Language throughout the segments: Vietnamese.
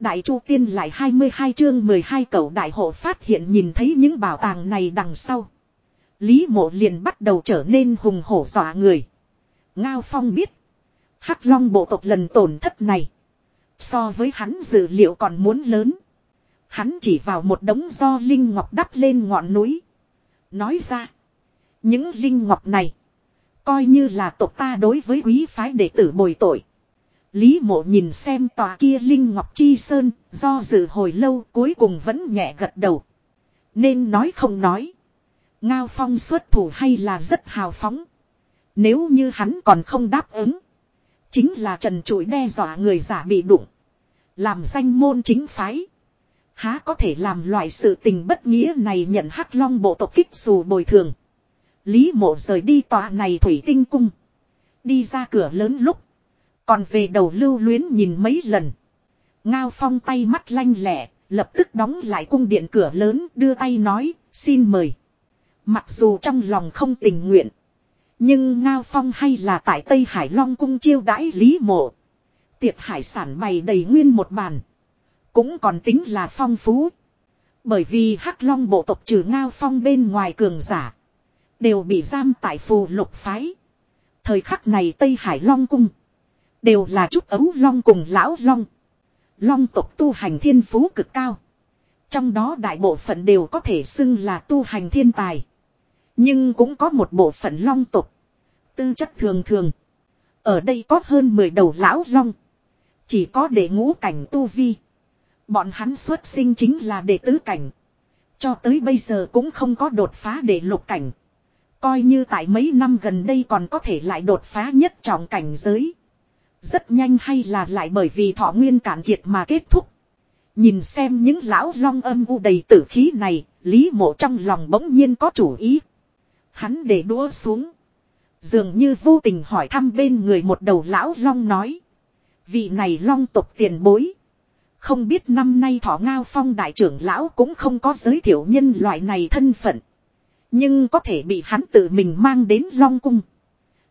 Đại Chu Tiên lại 22 chương 12 cậu đại hộ phát hiện nhìn thấy những bảo tàng này đằng sau. Lý mộ liền bắt đầu trở nên hùng hổ dọa người. Ngao Phong biết. Hắc Long bộ tộc lần tổn thất này. So với hắn dự liệu còn muốn lớn. Hắn chỉ vào một đống do Linh Ngọc đắp lên ngọn núi. Nói ra. Những Linh Ngọc này. Coi như là tộc ta đối với quý phái đệ tử bồi tội. Lý mộ nhìn xem tòa kia Linh Ngọc Chi Sơn, do dự hồi lâu cuối cùng vẫn nhẹ gật đầu. Nên nói không nói. Ngao Phong xuất thủ hay là rất hào phóng. Nếu như hắn còn không đáp ứng. Chính là trần trụi đe dọa người giả bị đụng. Làm danh môn chính phái. Há có thể làm loại sự tình bất nghĩa này nhận hắc long bộ tộc kích dù bồi thường. Lý mộ rời đi tòa này thủy tinh cung. Đi ra cửa lớn lúc. Còn về đầu lưu luyến nhìn mấy lần. Ngao phong tay mắt lanh lẹ, lập tức đóng lại cung điện cửa lớn đưa tay nói, xin mời. Mặc dù trong lòng không tình nguyện. Nhưng Ngao Phong hay là tại Tây Hải Long cung chiêu đãi Lý Mộ. Tiệc hải sản bày đầy nguyên một bàn. Cũng còn tính là phong phú. Bởi vì Hắc Long bộ tộc trừ Ngao Phong bên ngoài cường giả. Đều bị giam tại phù lục phái. Thời khắc này Tây Hải Long cung. Đều là chút ấu long cùng lão long. Long tộc tu hành thiên phú cực cao. Trong đó đại bộ phận đều có thể xưng là tu hành thiên tài. Nhưng cũng có một bộ phận long tộc. Tư chất thường thường. Ở đây có hơn 10 đầu lão long. Chỉ có để ngũ cảnh tu vi. Bọn hắn xuất sinh chính là đệ tứ cảnh. Cho tới bây giờ cũng không có đột phá để lục cảnh. Coi như tại mấy năm gần đây còn có thể lại đột phá nhất trọng cảnh giới. Rất nhanh hay là lại bởi vì thọ nguyên cạn kiệt mà kết thúc. Nhìn xem những lão long âm u đầy tử khí này, Lý mộ trong lòng bỗng nhiên có chủ ý. Hắn để đũa xuống. Dường như vô tình hỏi thăm bên người một đầu lão long nói. Vị này long tộc tiền bối. Không biết năm nay thọ ngao phong đại trưởng lão cũng không có giới thiệu nhân loại này thân phận. Nhưng có thể bị hắn tự mình mang đến long cung.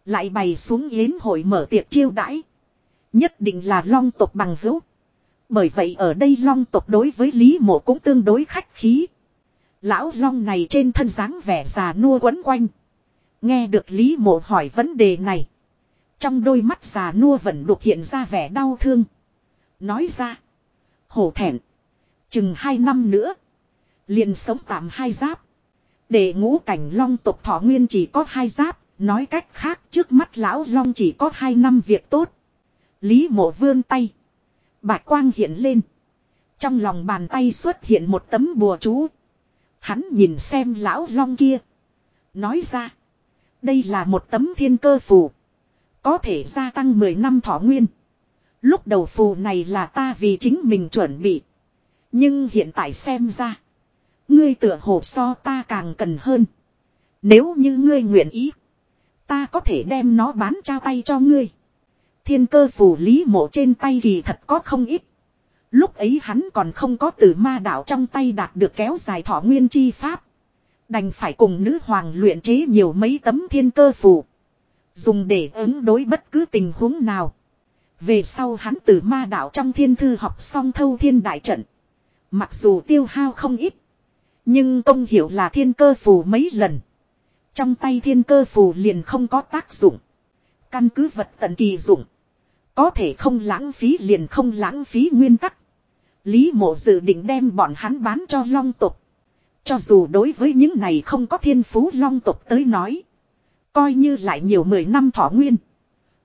Lại bày xuống yến hội mở tiệc chiêu đãi. Nhất định là long tộc bằng hữu. Bởi vậy ở đây long tộc đối với Lý Mộ cũng tương đối khách khí. Lão long này trên thân dáng vẻ già nua quấn quanh. Nghe được Lý Mộ hỏi vấn đề này. Trong đôi mắt già nua vẫn đục hiện ra vẻ đau thương. Nói ra. Hổ thẹn. Chừng hai năm nữa. Liền sống tạm hai giáp. Để ngũ cảnh long tộc thọ nguyên chỉ có hai giáp. Nói cách khác trước mắt lão long chỉ có hai năm việc tốt. Lý mộ vươn tay. Bạch quang hiện lên. Trong lòng bàn tay xuất hiện một tấm bùa chú. Hắn nhìn xem lão long kia. Nói ra. Đây là một tấm thiên cơ phù. Có thể gia tăng 10 năm thọ nguyên. Lúc đầu phù này là ta vì chính mình chuẩn bị. Nhưng hiện tại xem ra. Ngươi tựa hồ so ta càng cần hơn. Nếu như ngươi nguyện ý. Ta có thể đem nó bán trao tay cho ngươi. Thiên cơ phù lý mộ trên tay kỳ thật có không ít. Lúc ấy hắn còn không có từ ma đạo trong tay đạt được kéo dài thọ nguyên chi pháp. Đành phải cùng nữ hoàng luyện chế nhiều mấy tấm thiên cơ phù. Dùng để ứng đối bất cứ tình huống nào. Về sau hắn từ ma đạo trong thiên thư học xong thâu thiên đại trận. Mặc dù tiêu hao không ít. Nhưng công hiểu là thiên cơ phù mấy lần. Trong tay thiên cơ phù liền không có tác dụng. Căn cứ vật tận kỳ dụng. Có thể không lãng phí liền không lãng phí nguyên tắc. Lý mộ dự định đem bọn hắn bán cho long tục. Cho dù đối với những này không có thiên phú long tục tới nói. Coi như lại nhiều mười năm thọ nguyên.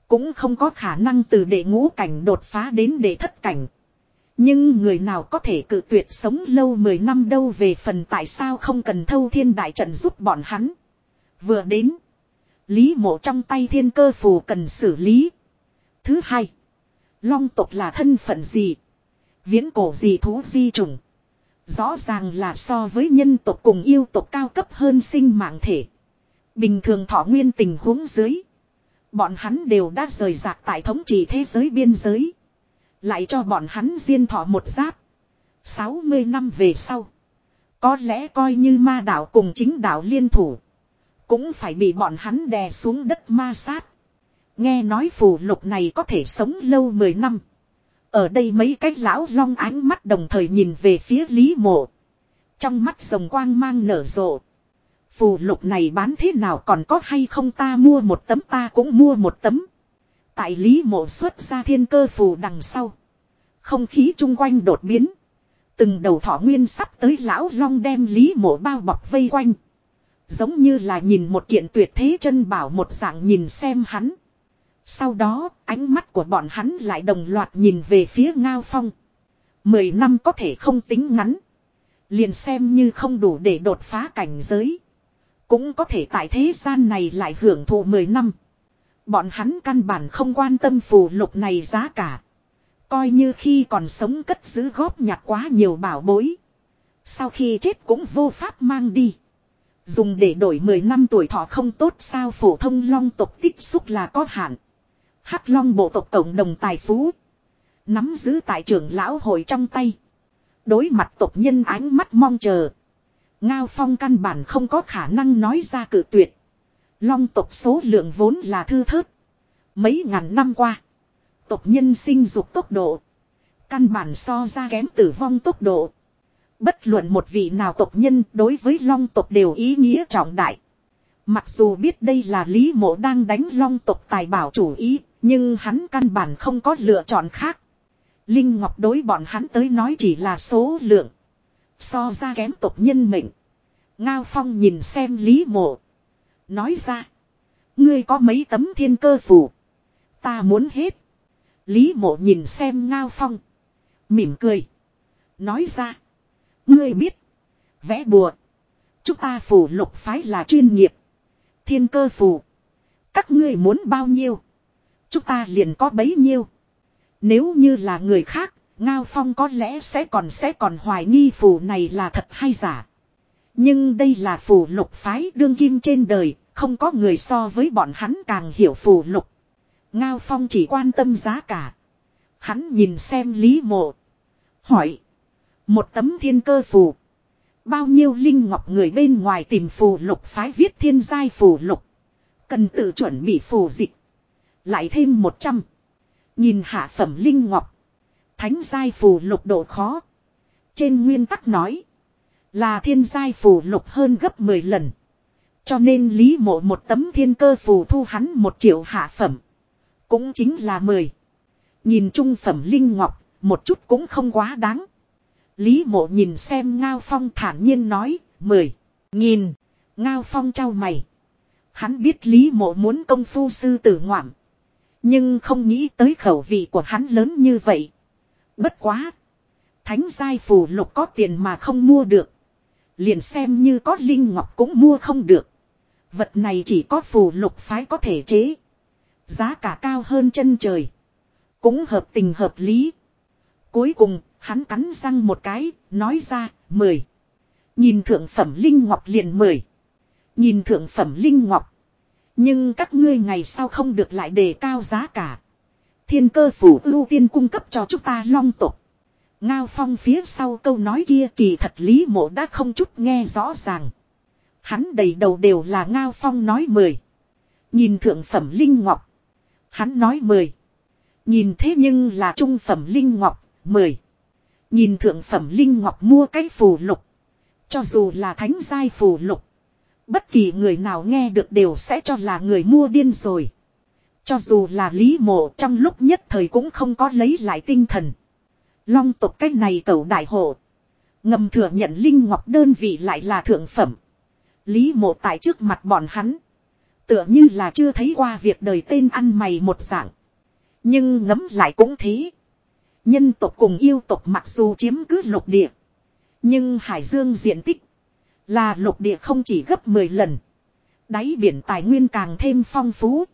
Cũng không có khả năng từ đệ ngũ cảnh đột phá đến đệ thất cảnh. Nhưng người nào có thể cự tuyệt sống lâu mười năm đâu về phần tại sao không cần thâu thiên đại trận giúp bọn hắn. Vừa đến. Lý mộ trong tay thiên cơ phù cần xử lý. Thứ hai. Long tộc là thân phận gì? Viễn cổ gì thú di trùng? Rõ ràng là so với nhân tộc cùng yêu tộc cao cấp hơn sinh mạng thể. Bình thường thọ nguyên tình huống dưới. Bọn hắn đều đã rời rạc tại thống trị thế giới biên giới. Lại cho bọn hắn riêng thọ một giáp. 60 năm về sau. Có lẽ coi như ma đạo cùng chính đạo liên thủ. Cũng phải bị bọn hắn đè xuống đất ma sát. Nghe nói phù lục này có thể sống lâu 10 năm. Ở đây mấy cái lão long ánh mắt đồng thời nhìn về phía Lý Mộ. Trong mắt rồng quang mang nở rộ. Phù lục này bán thế nào còn có hay không ta mua một tấm ta cũng mua một tấm. Tại Lý Mộ xuất ra thiên cơ phù đằng sau. Không khí chung quanh đột biến. Từng đầu thỏ nguyên sắp tới lão long đem Lý Mộ bao bọc vây quanh. Giống như là nhìn một kiện tuyệt thế chân bảo một dạng nhìn xem hắn. Sau đó, ánh mắt của bọn hắn lại đồng loạt nhìn về phía Ngao Phong. Mười năm có thể không tính ngắn. Liền xem như không đủ để đột phá cảnh giới. Cũng có thể tại thế gian này lại hưởng thụ mười năm. Bọn hắn căn bản không quan tâm phù lục này giá cả. Coi như khi còn sống cất giữ góp nhặt quá nhiều bảo bối. Sau khi chết cũng vô pháp mang đi. Dùng để đổi 10 năm tuổi thọ không tốt sao phổ thông long tộc tích xúc là có hạn. Hắc long bộ tộc cộng đồng tài phú. Nắm giữ tại trưởng lão hội trong tay. Đối mặt tộc nhân ánh mắt mong chờ. Ngao phong căn bản không có khả năng nói ra cử tuyệt. Long tộc số lượng vốn là thư thớt. Mấy ngàn năm qua. Tộc nhân sinh dục tốc độ. Căn bản so ra kém tử vong tốc độ. Bất luận một vị nào tộc nhân đối với long tộc đều ý nghĩa trọng đại. Mặc dù biết đây là Lý Mộ đang đánh long tộc tài bảo chủ ý, nhưng hắn căn bản không có lựa chọn khác. Linh Ngọc đối bọn hắn tới nói chỉ là số lượng. So ra kém tộc nhân mệnh. Ngao Phong nhìn xem Lý Mộ. Nói ra. Ngươi có mấy tấm thiên cơ phù? Ta muốn hết. Lý Mộ nhìn xem Ngao Phong. Mỉm cười. Nói ra. Ngươi biết. Vẽ bùa. Chúng ta phủ lục phái là chuyên nghiệp. Thiên cơ phù. Các ngươi muốn bao nhiêu. Chúng ta liền có bấy nhiêu. Nếu như là người khác, Ngao Phong có lẽ sẽ còn sẽ còn hoài nghi phù này là thật hay giả. Nhưng đây là phù lục phái đương kim trên đời, không có người so với bọn hắn càng hiểu phù lục. Ngao Phong chỉ quan tâm giá cả. Hắn nhìn xem Lý Mộ. Hỏi. Một tấm thiên cơ phù. Bao nhiêu linh ngọc người bên ngoài tìm phù lục phái viết thiên giai phù lục. Cần tự chuẩn bị phù dịch. Lại thêm một trăm Nhìn hạ phẩm linh ngọc. Thánh giai phù lục độ khó. Trên nguyên tắc nói. Là thiên giai phù lục hơn gấp 10 lần. Cho nên lý mộ một tấm thiên cơ phù thu hắn một triệu hạ phẩm. Cũng chính là 10. Nhìn trung phẩm linh ngọc, một chút cũng không quá đáng. Lý mộ nhìn xem Ngao Phong thản nhiên nói, mười, nghìn, Ngao Phong trao mày. Hắn biết Lý mộ muốn công phu sư tử ngoạm. Nhưng không nghĩ tới khẩu vị của hắn lớn như vậy. Bất quá. Thánh giai phù lục có tiền mà không mua được. Liền xem như có linh ngọc cũng mua không được. Vật này chỉ có phù lục phái có thể chế. Giá cả cao hơn chân trời. Cũng hợp tình hợp lý. Cuối cùng, hắn cắn răng một cái, nói ra, mười. Nhìn thượng phẩm Linh Ngọc liền mười. Nhìn thượng phẩm Linh Ngọc. Nhưng các ngươi ngày sau không được lại đề cao giá cả. Thiên cơ phủ ưu tiên cung cấp cho chúng ta long tục. Ngao phong phía sau câu nói kia kỳ thật lý mộ đã không chút nghe rõ ràng. Hắn đầy đầu đều là ngao phong nói mười. Nhìn thượng phẩm Linh Ngọc. Hắn nói mười. Nhìn thế nhưng là trung phẩm Linh Ngọc, mười. Nhìn thượng phẩm Linh Ngọc mua cái phù lục. Cho dù là thánh giai phù lục. Bất kỳ người nào nghe được đều sẽ cho là người mua điên rồi. Cho dù là Lý Mộ trong lúc nhất thời cũng không có lấy lại tinh thần. Long tục cách này cầu đại hộ. Ngầm thừa nhận Linh Ngọc đơn vị lại là thượng phẩm. Lý Mộ tại trước mặt bọn hắn. Tựa như là chưa thấy qua việc đời tên ăn mày một dạng. Nhưng ngấm lại cũng thế. Nhân tộc cùng yêu tộc mặc dù chiếm cứ lục địa. Nhưng Hải Dương diện tích là lục địa không chỉ gấp 10 lần. Đáy biển tài nguyên càng thêm phong phú.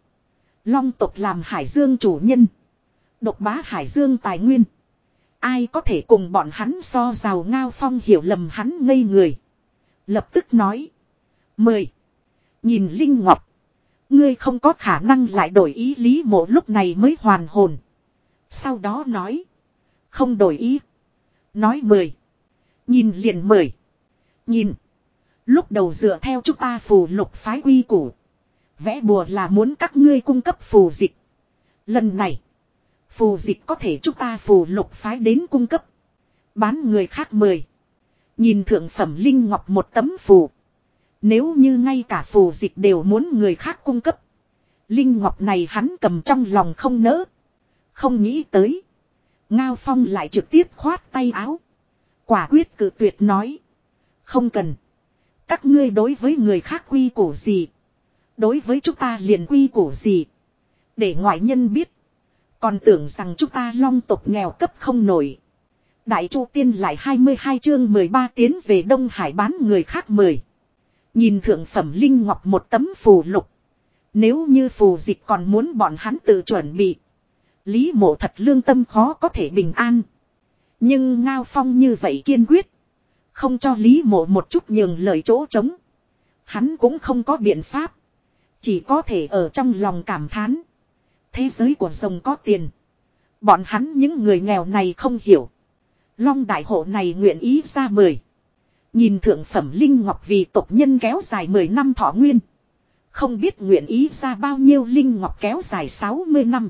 Long tộc làm Hải Dương chủ nhân. Độc bá Hải Dương tài nguyên. Ai có thể cùng bọn hắn so giàu ngao phong hiểu lầm hắn ngây người. Lập tức nói. Mời. Nhìn Linh Ngọc. Ngươi không có khả năng lại đổi ý lý mộ lúc này mới hoàn hồn. Sau đó nói. Không đổi ý. Nói mười. Nhìn liền mười. Nhìn. Lúc đầu dựa theo chúng ta phù lục phái quy củ. Vẽ bùa là muốn các ngươi cung cấp phù dịch. Lần này. Phù dịch có thể chúng ta phù lục phái đến cung cấp. Bán người khác mời. Nhìn thượng phẩm Linh Ngọc một tấm phù. Nếu như ngay cả phù dịch đều muốn người khác cung cấp. Linh Ngọc này hắn cầm trong lòng không nỡ. Không nghĩ tới. Ngao Phong lại trực tiếp khoát tay áo. Quả quyết cự tuyệt nói. Không cần. Các ngươi đối với người khác quy củ gì. Đối với chúng ta liền quy củ gì. Để ngoại nhân biết. Còn tưởng rằng chúng ta long tộc nghèo cấp không nổi. Đại Chu Tiên lại 22 chương 13 tiến về Đông Hải bán người khác mời. Nhìn thượng phẩm Linh Ngọc một tấm phù lục. Nếu như phù dịch còn muốn bọn hắn tự chuẩn bị. Lý mộ thật lương tâm khó có thể bình an. Nhưng Ngao Phong như vậy kiên quyết. Không cho Lý mộ một chút nhường lời chỗ trống. Hắn cũng không có biện pháp. Chỉ có thể ở trong lòng cảm thán. Thế giới của rồng có tiền. Bọn hắn những người nghèo này không hiểu. Long đại hộ này nguyện ý ra mời. Nhìn thượng phẩm Linh Ngọc vì tộc nhân kéo dài 10 năm thọ nguyên. Không biết nguyện ý ra bao nhiêu Linh Ngọc kéo dài 60 năm.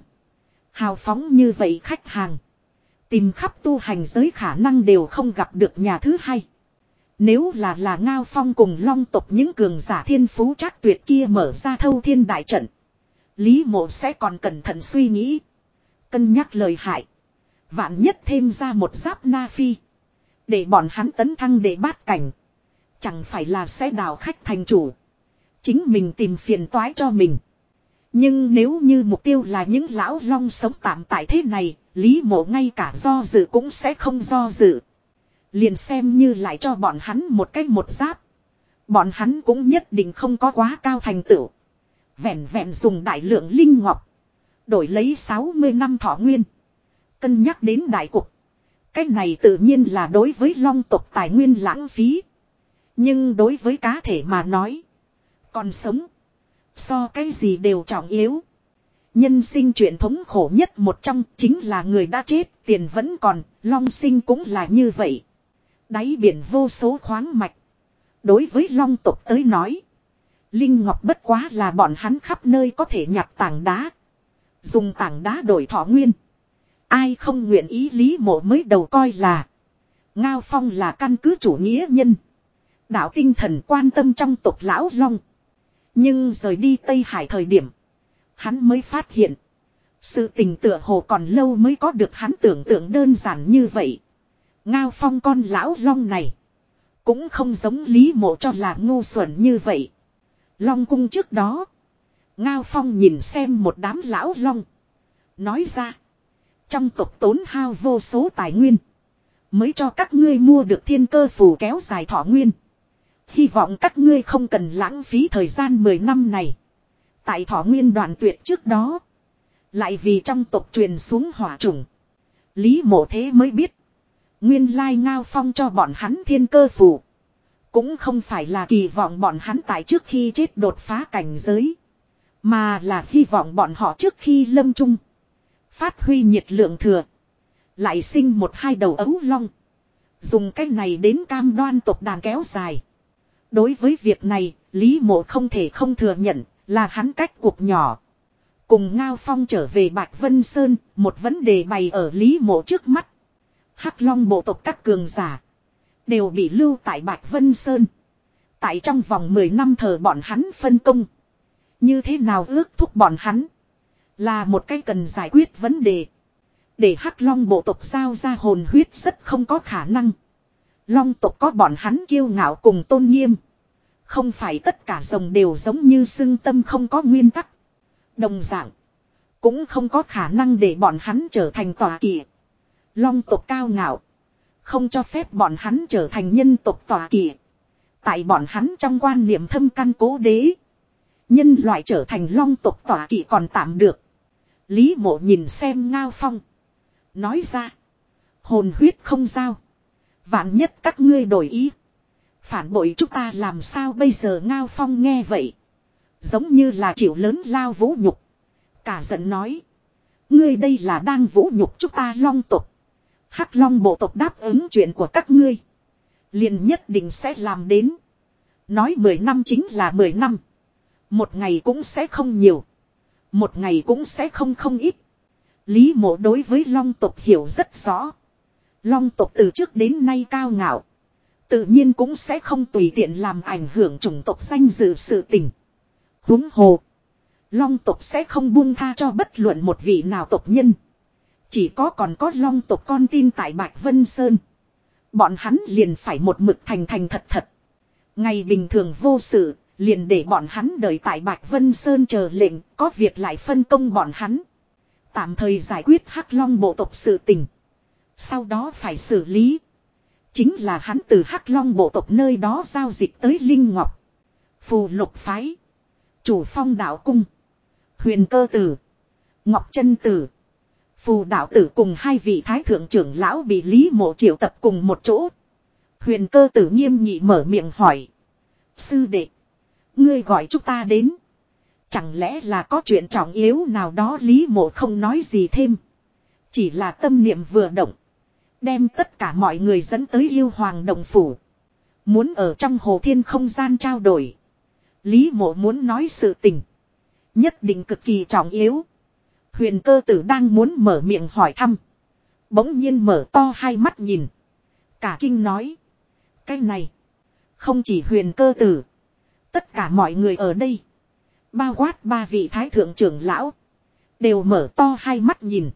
Hào phóng như vậy khách hàng. Tìm khắp tu hành giới khả năng đều không gặp được nhà thứ hai. Nếu là là Ngao Phong cùng long tộc những cường giả thiên phú chắc tuyệt kia mở ra thâu thiên đại trận. Lý mộ sẽ còn cẩn thận suy nghĩ. Cân nhắc lời hại. Vạn nhất thêm ra một giáp na phi. Để bọn hắn tấn thăng để bát cảnh. Chẳng phải là sẽ đào khách thành chủ. Chính mình tìm phiền toái cho mình. Nhưng nếu như mục tiêu là những lão long sống tạm tại thế này, Lý mộ ngay cả do dự cũng sẽ không do dự. Liền xem như lại cho bọn hắn một cách một giáp. Bọn hắn cũng nhất định không có quá cao thành tựu. Vẹn vẹn dùng đại lượng linh ngọc. Đổi lấy 60 năm thọ nguyên. Cân nhắc đến đại cục. Cái này tự nhiên là đối với long tộc tài nguyên lãng phí. Nhưng đối với cá thể mà nói. Còn sống. So cái gì đều trọng yếu. Nhân sinh truyền thống khổ nhất một trong chính là người đã chết, tiền vẫn còn, long sinh cũng là như vậy. Đáy biển vô số khoáng mạch. Đối với long tộc tới nói. Linh Ngọc bất quá là bọn hắn khắp nơi có thể nhặt tảng đá. Dùng tảng đá đổi thọ nguyên. Ai không nguyện ý lý mộ mới đầu coi là. Ngao Phong là căn cứ chủ nghĩa nhân. Đạo tinh thần quan tâm trong tộc lão long. Nhưng rời đi Tây Hải thời điểm. Hắn mới phát hiện. Sự tình tựa hồ còn lâu mới có được hắn tưởng tượng đơn giản như vậy. Ngao Phong con lão long này. Cũng không giống lý mộ cho là ngu xuẩn như vậy. Long cung trước đó. Ngao Phong nhìn xem một đám lão long. Nói ra. Trong tộc tốn hao vô số tài nguyên. Mới cho các ngươi mua được thiên cơ phù kéo dài thọ nguyên. Hy vọng các ngươi không cần lãng phí thời gian 10 năm này. Tại thọ nguyên đoạn tuyệt trước đó. Lại vì trong tộc truyền xuống hỏa trùng. Lý mộ thế mới biết. Nguyên lai ngao phong cho bọn hắn thiên cơ phủ Cũng không phải là kỳ vọng bọn hắn tại trước khi chết đột phá cảnh giới. Mà là hy vọng bọn họ trước khi lâm trung. Phát huy nhiệt lượng thừa. Lại sinh một hai đầu ấu long. Dùng cách này đến cam đoan tộc đàn kéo dài. Đối với việc này, Lý Mộ không thể không thừa nhận là hắn cách cuộc nhỏ. Cùng Ngao Phong trở về Bạch Vân Sơn, một vấn đề bày ở Lý Mộ trước mắt. Hắc Long bộ tộc các cường giả, đều bị lưu tại Bạch Vân Sơn. Tại trong vòng 10 năm thờ bọn hắn phân công. Như thế nào ước thúc bọn hắn là một cái cần giải quyết vấn đề. Để Hắc Long bộ tộc giao ra hồn huyết rất không có khả năng. Long tộc có bọn hắn kiêu ngạo cùng tôn nghiêm. Không phải tất cả rồng đều giống như xưng tâm không có nguyên tắc. Đồng dạng. Cũng không có khả năng để bọn hắn trở thành tòa kỳ. Long tộc cao ngạo. Không cho phép bọn hắn trở thành nhân tộc tòa kỳ. Tại bọn hắn trong quan niệm thâm căn cố đế. Nhân loại trở thành long tộc tòa kỳ còn tạm được. Lý mộ nhìn xem ngao phong. Nói ra. Hồn huyết không giao. Vạn nhất các ngươi đổi ý. Phản bội chúng ta làm sao bây giờ Ngao Phong nghe vậy. Giống như là chịu lớn lao vũ nhục. Cả giận nói. Ngươi đây là đang vũ nhục chúng ta long tục. Hắc long bộ tộc đáp ứng chuyện của các ngươi. liền nhất định sẽ làm đến. Nói 10 năm chính là 10 năm. Một ngày cũng sẽ không nhiều. Một ngày cũng sẽ không không ít. Lý mộ đối với long tộc hiểu rất rõ. Long tộc từ trước đến nay cao ngạo. Tự nhiên cũng sẽ không tùy tiện làm ảnh hưởng chủng tộc danh dự sự tình. huống hồ. Long tộc sẽ không buông tha cho bất luận một vị nào tộc nhân. Chỉ có còn có long tộc con tin tại Bạch Vân Sơn. Bọn hắn liền phải một mực thành thành thật thật. Ngày bình thường vô sự, liền để bọn hắn đợi tại Bạch Vân Sơn chờ lệnh, có việc lại phân công bọn hắn. Tạm thời giải quyết hắc long bộ tộc sự tình. Sau đó phải xử lý. Chính là hắn từ hắc long bộ tộc nơi đó giao dịch tới Linh Ngọc. Phù lục phái. Chủ phong đạo cung. Huyền cơ tử. Ngọc chân tử. Phù đạo tử cùng hai vị thái thượng trưởng lão bị Lý Mộ triệu tập cùng một chỗ. Huyền cơ tử nghiêm nhị mở miệng hỏi. Sư đệ. Ngươi gọi chúng ta đến. Chẳng lẽ là có chuyện trọng yếu nào đó Lý Mộ không nói gì thêm. Chỉ là tâm niệm vừa động. Đem tất cả mọi người dẫn tới yêu hoàng đồng phủ. Muốn ở trong hồ thiên không gian trao đổi. Lý mộ muốn nói sự tình. Nhất định cực kỳ trọng yếu. Huyền cơ tử đang muốn mở miệng hỏi thăm. Bỗng nhiên mở to hai mắt nhìn. Cả kinh nói. Cái này. Không chỉ huyền cơ tử. Tất cả mọi người ở đây. Bao quát ba vị thái thượng trưởng lão. Đều mở to hai mắt nhìn.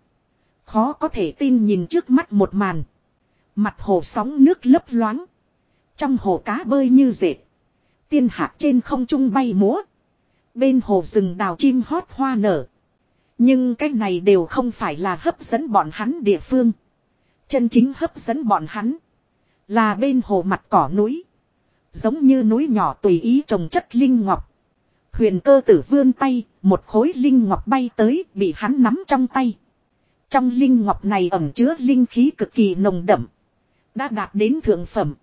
Khó có thể tin nhìn trước mắt một màn. Mặt hồ sóng nước lấp loáng. Trong hồ cá bơi như dệt. Tiên hạc trên không trung bay múa. Bên hồ rừng đào chim hót hoa nở. Nhưng cái này đều không phải là hấp dẫn bọn hắn địa phương. Chân chính hấp dẫn bọn hắn. Là bên hồ mặt cỏ núi. Giống như núi nhỏ tùy ý trồng chất linh ngọc. Huyền cơ tử vươn tay, một khối linh ngọc bay tới, bị hắn nắm trong tay. Trong linh ngọc này ẩm chứa linh khí cực kỳ nồng đậm. Đã đạt đến thượng phẩm.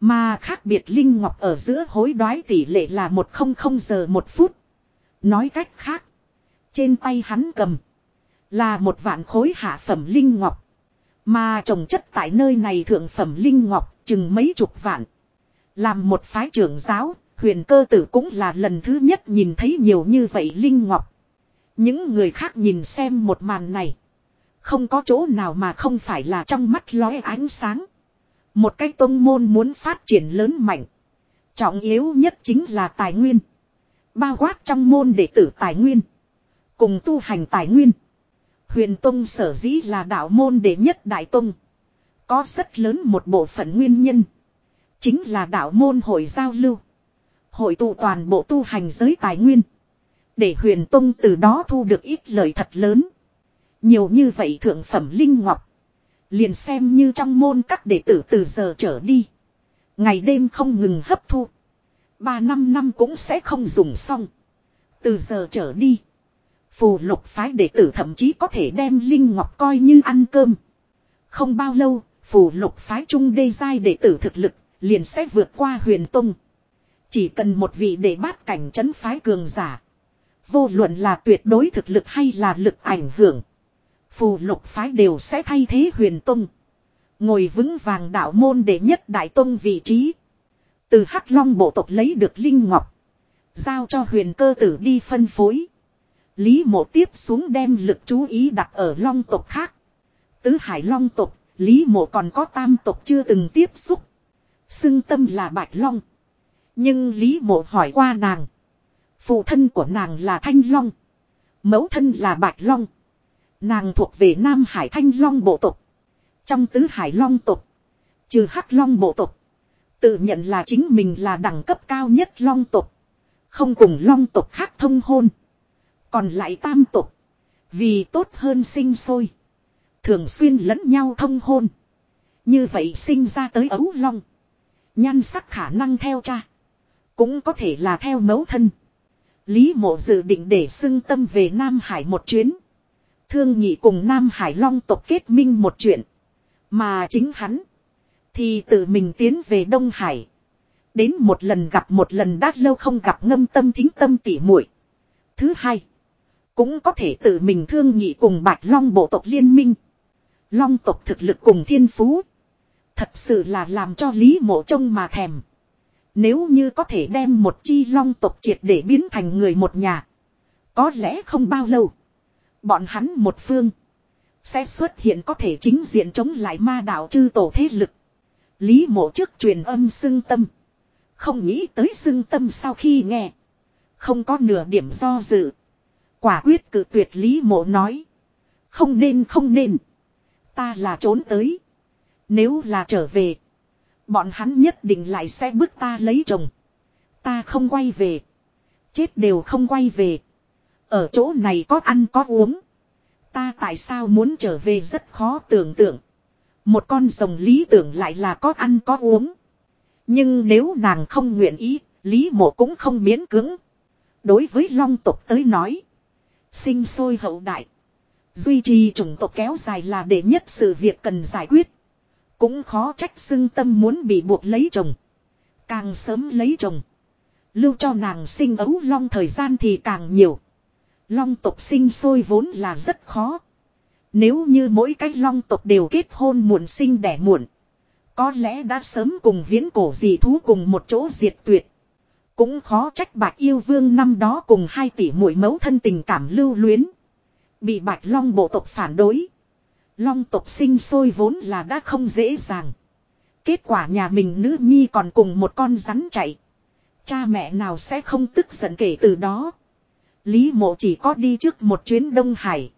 Mà khác biệt linh ngọc ở giữa hối đoái tỷ lệ là một không không giờ một phút. Nói cách khác. Trên tay hắn cầm. Là một vạn khối hạ phẩm linh ngọc. Mà trồng chất tại nơi này thượng phẩm linh ngọc chừng mấy chục vạn. Làm một phái trưởng giáo, huyền cơ tử cũng là lần thứ nhất nhìn thấy nhiều như vậy linh ngọc. Những người khác nhìn xem một màn này. Không có chỗ nào mà không phải là trong mắt lóe ánh sáng. Một cái tôn môn muốn phát triển lớn mạnh. Trọng yếu nhất chính là tài nguyên. Bao quát trong môn đệ tử tài nguyên. Cùng tu hành tài nguyên. Huyền Tông sở dĩ là đạo môn đệ nhất đại tông. Có rất lớn một bộ phận nguyên nhân. Chính là đạo môn hội giao lưu. Hội tụ toàn bộ tu hành giới tài nguyên. Để huyền tông từ đó thu được ít lợi thật lớn. Nhiều như vậy thượng phẩm linh ngọc. Liền xem như trong môn các đệ tử từ giờ trở đi. Ngày đêm không ngừng hấp thu. Ba năm năm cũng sẽ không dùng xong. Từ giờ trở đi. Phù lục phái đệ tử thậm chí có thể đem Linh Ngọc coi như ăn cơm. Không bao lâu, phù lục phái trung đê giai đệ tử thực lực, liền sẽ vượt qua huyền tông. Chỉ cần một vị đệ bát cảnh trấn phái cường giả. Vô luận là tuyệt đối thực lực hay là lực ảnh hưởng. Phù lục phái đều sẽ thay thế huyền tông. Ngồi vững vàng đạo môn đệ nhất đại tông vị trí. Từ hắc long bộ tộc lấy được linh ngọc. Giao cho huyền cơ tử đi phân phối. Lý mộ tiếp xuống đem lực chú ý đặt ở long tộc khác. Tứ hải long tộc, Lý mộ còn có tam tộc chưa từng tiếp xúc. Xưng tâm là bạch long. Nhưng Lý mộ hỏi qua nàng. Phụ thân của nàng là thanh long. Mẫu thân là bạch long. Nàng thuộc về Nam Hải Thanh Long bộ tộc. Trong tứ Hải Long tộc. Trừ Hắc Long bộ tộc. Tự nhận là chính mình là đẳng cấp cao nhất Long tộc. Không cùng Long tộc khác thông hôn. Còn lại tam tộc. Vì tốt hơn sinh sôi. Thường xuyên lẫn nhau thông hôn. Như vậy sinh ra tới ấu long. Nhan sắc khả năng theo cha. Cũng có thể là theo mẫu thân. Lý mộ dự định để xưng tâm về Nam Hải một chuyến. Thương nhị cùng Nam Hải Long tộc kết minh một chuyện. Mà chính hắn. Thì tự mình tiến về Đông Hải. Đến một lần gặp một lần đã lâu không gặp ngâm tâm thính tâm tỉ muội Thứ hai. Cũng có thể tự mình thương nghị cùng Bạch Long bộ tộc liên minh. Long tộc thực lực cùng thiên phú. Thật sự là làm cho Lý Mộ trông mà thèm. Nếu như có thể đem một chi long tộc triệt để biến thành người một nhà. Có lẽ không bao lâu. Bọn hắn một phương. Sẽ xuất hiện có thể chính diện chống lại ma đạo chư tổ thế lực. Lý mộ trước truyền âm xưng tâm. Không nghĩ tới xưng tâm sau khi nghe. Không có nửa điểm do dự. Quả quyết cự tuyệt Lý mộ nói. Không nên không nên. Ta là trốn tới. Nếu là trở về. Bọn hắn nhất định lại sẽ bước ta lấy chồng. Ta không quay về. Chết đều không quay về. Ở chỗ này có ăn có uống. Ta tại sao muốn trở về rất khó tưởng tượng. Một con rồng lý tưởng lại là có ăn có uống. Nhưng nếu nàng không nguyện ý, lý mộ cũng không miễn cứng. Đối với long tộc tới nói. Sinh sôi hậu đại. Duy trì chủng tộc kéo dài là để nhất sự việc cần giải quyết. Cũng khó trách xưng tâm muốn bị buộc lấy chồng. Càng sớm lấy chồng. Lưu cho nàng sinh ấu long thời gian thì càng nhiều. Long tộc sinh sôi vốn là rất khó. Nếu như mỗi cái long tộc đều kết hôn muộn sinh đẻ muộn. Có lẽ đã sớm cùng viễn cổ dị thú cùng một chỗ diệt tuyệt. Cũng khó trách bạc yêu vương năm đó cùng hai tỷ mũi mẫu thân tình cảm lưu luyến. Bị bạch long bộ tộc phản đối. Long tộc sinh sôi vốn là đã không dễ dàng. Kết quả nhà mình nữ nhi còn cùng một con rắn chạy. Cha mẹ nào sẽ không tức giận kể từ đó. Lý mộ chỉ có đi trước một chuyến Đông Hải.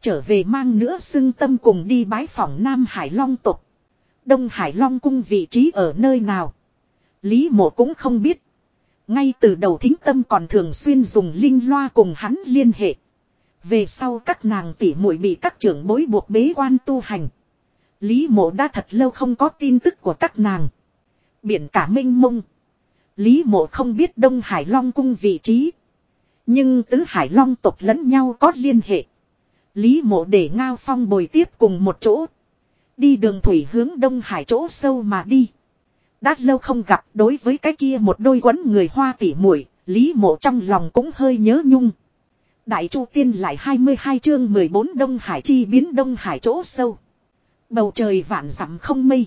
Trở về mang nữa xưng tâm cùng đi bái phỏng Nam Hải Long tộc Đông Hải Long cung vị trí ở nơi nào. Lý mộ cũng không biết. Ngay từ đầu thính tâm còn thường xuyên dùng linh loa cùng hắn liên hệ. Về sau các nàng tỉ muội bị các trưởng bối buộc bế quan tu hành. Lý mộ đã thật lâu không có tin tức của các nàng. Biển cả mênh mông. Lý mộ không biết Đông Hải Long cung vị trí. Nhưng tứ Hải Long tộc lẫn nhau có liên hệ. Lý mộ để Ngao Phong bồi tiếp cùng một chỗ. Đi đường thủy hướng Đông Hải chỗ sâu mà đi. Đã lâu không gặp, đối với cái kia một đôi quấn người hoa tỉ muội, Lý mộ trong lòng cũng hơi nhớ nhung. Đại Chu Tiên lại 22 chương 14 Đông Hải chi biến Đông Hải chỗ sâu. Bầu trời vạn dặm không mây.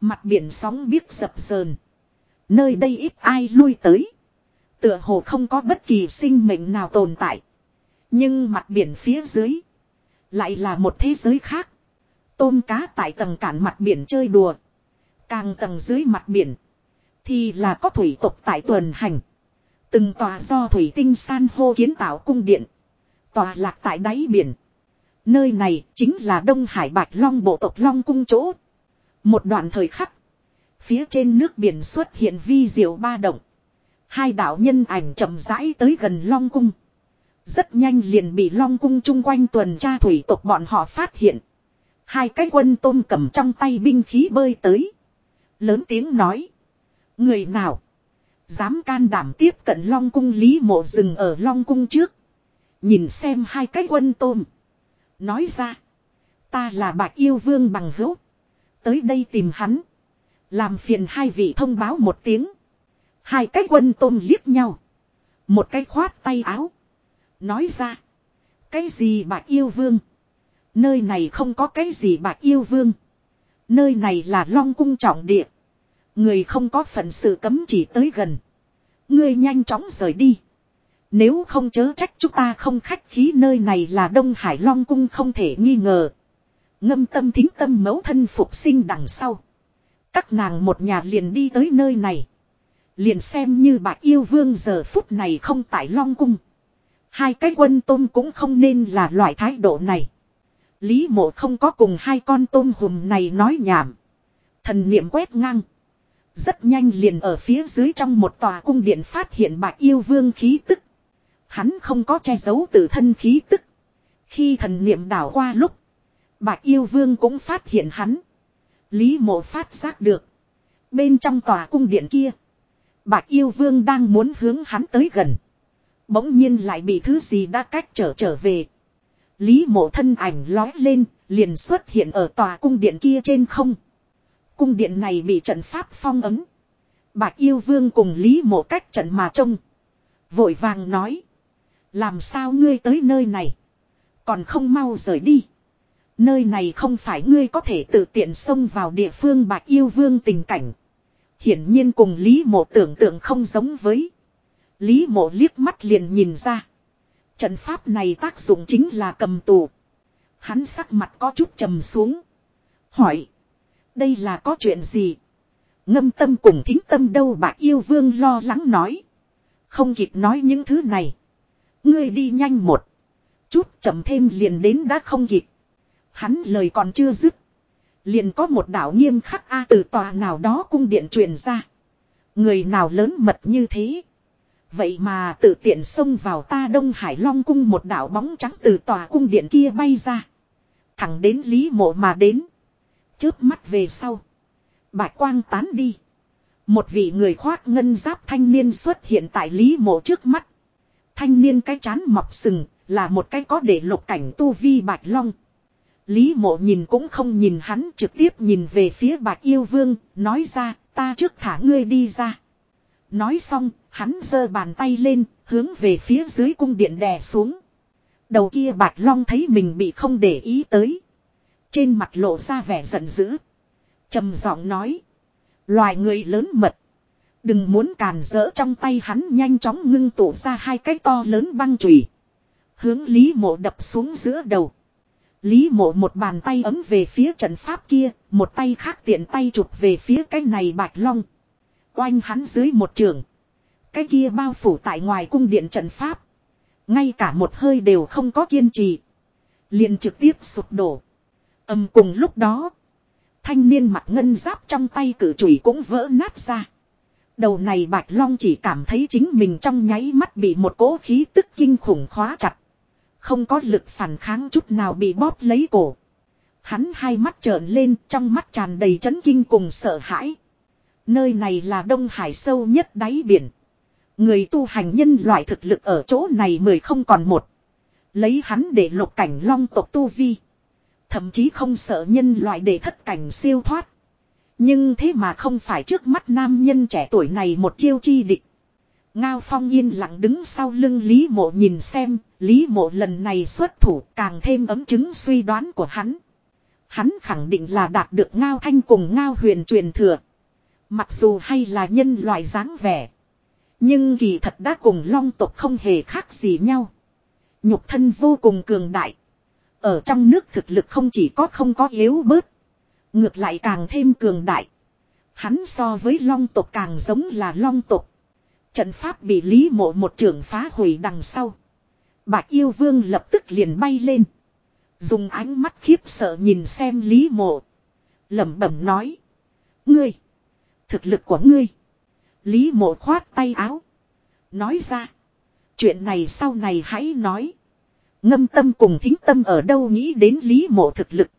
Mặt biển sóng biếc dập sờn. Nơi đây ít ai lui tới. Tựa hồ không có bất kỳ sinh mệnh nào tồn tại. Nhưng mặt biển phía dưới. Lại là một thế giới khác. Tôm cá tại tầng cản mặt biển chơi đùa. Càng tầng dưới mặt biển. Thì là có thủy tộc tại tuần hành. Từng tòa do thủy tinh san hô kiến tạo cung điện. Tòa lạc tại đáy biển. Nơi này chính là Đông Hải Bạch Long bộ tộc Long cung chỗ. Một đoạn thời khắc. Phía trên nước biển xuất hiện vi diệu ba động. Hai đạo nhân ảnh chậm rãi tới gần Long cung. Rất nhanh liền bị Long cung chung quanh tuần tra thủy tộc bọn họ phát hiện. Hai cái quân tôm cầm trong tay binh khí bơi tới. Lớn tiếng nói. Người nào? Dám can đảm tiếp cận Long cung Lý Mộ dừng ở Long cung trước. Nhìn xem hai cái quân tôm. Nói ra. Ta là bạc yêu vương bằng hữu. Tới đây tìm hắn. Làm phiền hai vị thông báo một tiếng. Hai cái quân tôm liếc nhau. Một cái khoát tay áo. Nói ra. Cái gì bạc yêu vương? Nơi này không có cái gì bạc yêu vương. Nơi này là long cung trọng địa. Người không có phận sự cấm chỉ tới gần. Ngươi nhanh chóng rời đi. Nếu không chớ trách chúng ta không khách khí, nơi này là Đông Hải Long Cung không thể nghi ngờ. Ngâm tâm thính tâm mẫu thân phục sinh đằng sau. Các nàng một nhà liền đi tới nơi này. Liền xem như bạc yêu vương giờ phút này không tại Long Cung. Hai cái quân tôm cũng không nên là loại thái độ này. Lý mộ không có cùng hai con tôm hùm này nói nhảm. Thần niệm quét ngang. Rất nhanh liền ở phía dưới trong một tòa cung điện phát hiện bạc yêu vương khí tức. Hắn không có che giấu tự thân khí tức. Khi thần niệm đảo qua lúc. Bạc yêu vương cũng phát hiện hắn. Lý mộ phát giác được. Bên trong tòa cung điện kia. Bạc yêu vương đang muốn hướng hắn tới gần. Bỗng nhiên lại bị thứ gì đã cách trở trở về. Lý mộ thân ảnh lói lên, liền xuất hiện ở tòa cung điện kia trên không. Cung điện này bị trận pháp phong ấm. bạch yêu vương cùng Lý mộ cách trận mà trông. Vội vàng nói. Làm sao ngươi tới nơi này? Còn không mau rời đi. Nơi này không phải ngươi có thể tự tiện xông vào địa phương bạc yêu vương tình cảnh. Hiển nhiên cùng Lý mộ tưởng tượng không giống với. Lý mộ liếc mắt liền nhìn ra. Trận pháp này tác dụng chính là cầm tù. Hắn sắc mặt có chút trầm xuống. Hỏi. Đây là có chuyện gì? Ngâm tâm cùng thính tâm đâu bạc yêu vương lo lắng nói. Không kịp nói những thứ này. Ngươi đi nhanh một. Chút, chậm thêm liền đến đã không kịp. Hắn lời còn chưa dứt. Liền có một đạo nghiêm khắc A từ tòa nào đó cung điện truyền ra. Người nào lớn mật như thế. Vậy mà tự tiện xông vào ta Đông Hải Long cung một đạo bóng trắng từ tòa cung điện kia bay ra. Thẳng đến Lý Mộ mà đến. Chớp mắt về sau. Bạch quang tán đi. Một vị người khoác ngân giáp thanh niên xuất hiện tại Lý Mộ trước mắt. Thanh niên cái chán mọc sừng, là một cái có để lục cảnh tu vi Bạch Long. Lý Mộ nhìn cũng không nhìn hắn trực tiếp nhìn về phía Bạch Yêu Vương, nói ra, ta trước thả ngươi đi ra. Nói xong, hắn giơ bàn tay lên, hướng về phía dưới cung điện đè xuống. Đầu kia Bạch Long thấy mình bị không để ý tới. Trên mặt lộ ra vẻ giận dữ trầm giọng nói. Loài người lớn mật. Đừng muốn càn rỡ trong tay hắn nhanh chóng ngưng tụ ra hai cái to lớn băng chùy Hướng Lý mộ đập xuống giữa đầu. Lý mộ một bàn tay ấm về phía trận pháp kia, một tay khác tiện tay chụp về phía cái này bạch long. Oanh hắn dưới một trường. Cái kia bao phủ tại ngoài cung điện trận pháp. Ngay cả một hơi đều không có kiên trì. liền trực tiếp sụp đổ. Âm cùng lúc đó. Thanh niên mặt ngân giáp trong tay cử chùy cũng vỡ nát ra. Đầu này Bạch Long chỉ cảm thấy chính mình trong nháy mắt bị một cỗ khí tức kinh khủng khóa chặt. Không có lực phản kháng chút nào bị bóp lấy cổ. Hắn hai mắt trợn lên, trong mắt tràn đầy chấn kinh cùng sợ hãi. Nơi này là Đông Hải sâu nhất đáy biển. Người tu hành nhân loại thực lực ở chỗ này mười không còn một. Lấy hắn để lục cảnh long tộc tu vi. Thậm chí không sợ nhân loại để thất cảnh siêu thoát. Nhưng thế mà không phải trước mắt nam nhân trẻ tuổi này một chiêu chi địch. Ngao Phong yên lặng đứng sau lưng Lý Mộ nhìn xem, Lý Mộ lần này xuất thủ càng thêm ấm chứng suy đoán của hắn. Hắn khẳng định là đạt được Ngao Thanh cùng Ngao Huyền truyền thừa. Mặc dù hay là nhân loại dáng vẻ. Nhưng kỳ thật đã cùng long tộc không hề khác gì nhau. Nhục thân vô cùng cường đại. Ở trong nước thực lực không chỉ có không có yếu bớt. Ngược lại càng thêm cường đại. Hắn so với long tộc càng giống là long tộc. Trận pháp bị Lý Mộ một trường phá hủy đằng sau. Bạch yêu vương lập tức liền bay lên. Dùng ánh mắt khiếp sợ nhìn xem Lý Mộ. lẩm bẩm nói. Ngươi. Thực lực của ngươi. Lý Mộ khoát tay áo. Nói ra. Chuyện này sau này hãy nói. Ngâm tâm cùng thính tâm ở đâu nghĩ đến lý mộ thực lực.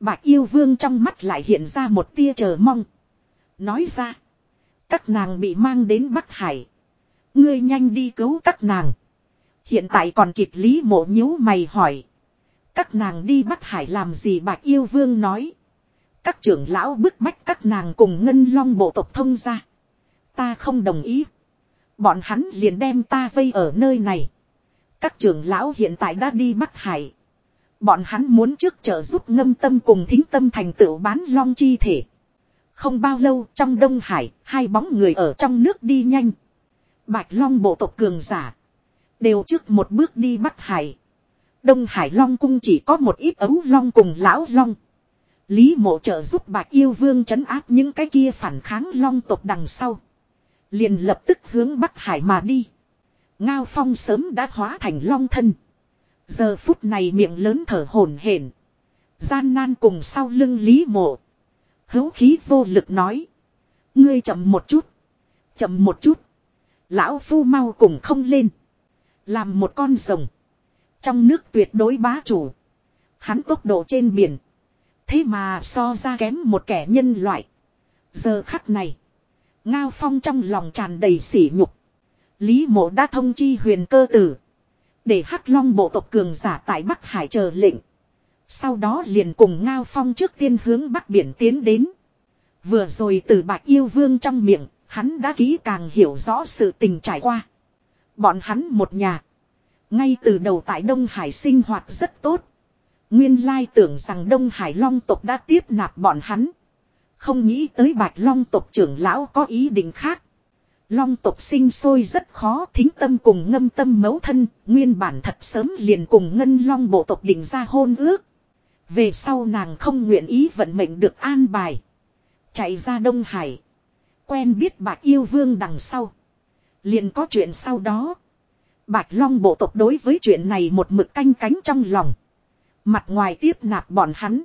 Bạch yêu vương trong mắt lại hiện ra một tia chờ mong. Nói ra. Các nàng bị mang đến Bắc Hải. Ngươi nhanh đi cứu các nàng. Hiện tại còn kịp lý mộ nhíu mày hỏi. Các nàng đi Bắc Hải làm gì bạch yêu vương nói. Các trưởng lão bức bách các nàng cùng ngân long bộ tộc thông ra. Ta không đồng ý. Bọn hắn liền đem ta vây ở nơi này. Các trưởng lão hiện tại đã đi Bắc Hải. Bọn hắn muốn trước trợ giúp ngâm tâm cùng thính tâm thành tựu bán long chi thể. Không bao lâu trong Đông Hải, hai bóng người ở trong nước đi nhanh. Bạch Long bộ tộc cường giả. Đều trước một bước đi Bắc Hải. Đông Hải Long cung chỉ có một ít ấu long cùng lão long. Lý mộ trợ giúp bạch yêu vương trấn áp những cái kia phản kháng long tộc đằng sau. Liền lập tức hướng Bắc Hải mà đi. Ngao Phong sớm đã hóa thành long thân. Giờ phút này miệng lớn thở hổn hển, Gian nan cùng sau lưng Lý Mộ. Hấu khí vô lực nói. Ngươi chậm một chút. Chậm một chút. Lão Phu mau cùng không lên. Làm một con rồng. Trong nước tuyệt đối bá chủ. Hắn tốc độ trên biển. Thế mà so ra kém một kẻ nhân loại. Giờ khắc này. Ngao Phong trong lòng tràn đầy sỉ nhục. Lý mộ đã thông chi huyền cơ tử. Để hắc long bộ tộc cường giả tại Bắc Hải chờ lệnh. Sau đó liền cùng Ngao Phong trước tiên hướng Bắc Biển tiến đến. Vừa rồi từ bạch yêu vương trong miệng, hắn đã kỹ càng hiểu rõ sự tình trải qua. Bọn hắn một nhà. Ngay từ đầu tại Đông Hải sinh hoạt rất tốt. Nguyên lai tưởng rằng Đông Hải Long tộc đã tiếp nạp bọn hắn. Không nghĩ tới Bạch Long tộc trưởng lão có ý định khác. Long tộc sinh sôi rất khó thính tâm cùng ngâm tâm mấu thân, nguyên bản thật sớm liền cùng ngân long bộ tộc định ra hôn ước. Về sau nàng không nguyện ý vận mệnh được an bài. Chạy ra Đông Hải. Quen biết bạc yêu vương đằng sau. liền có chuyện sau đó. Bạch Long bộ tộc đối với chuyện này một mực canh cánh trong lòng. Mặt ngoài tiếp nạp bọn hắn.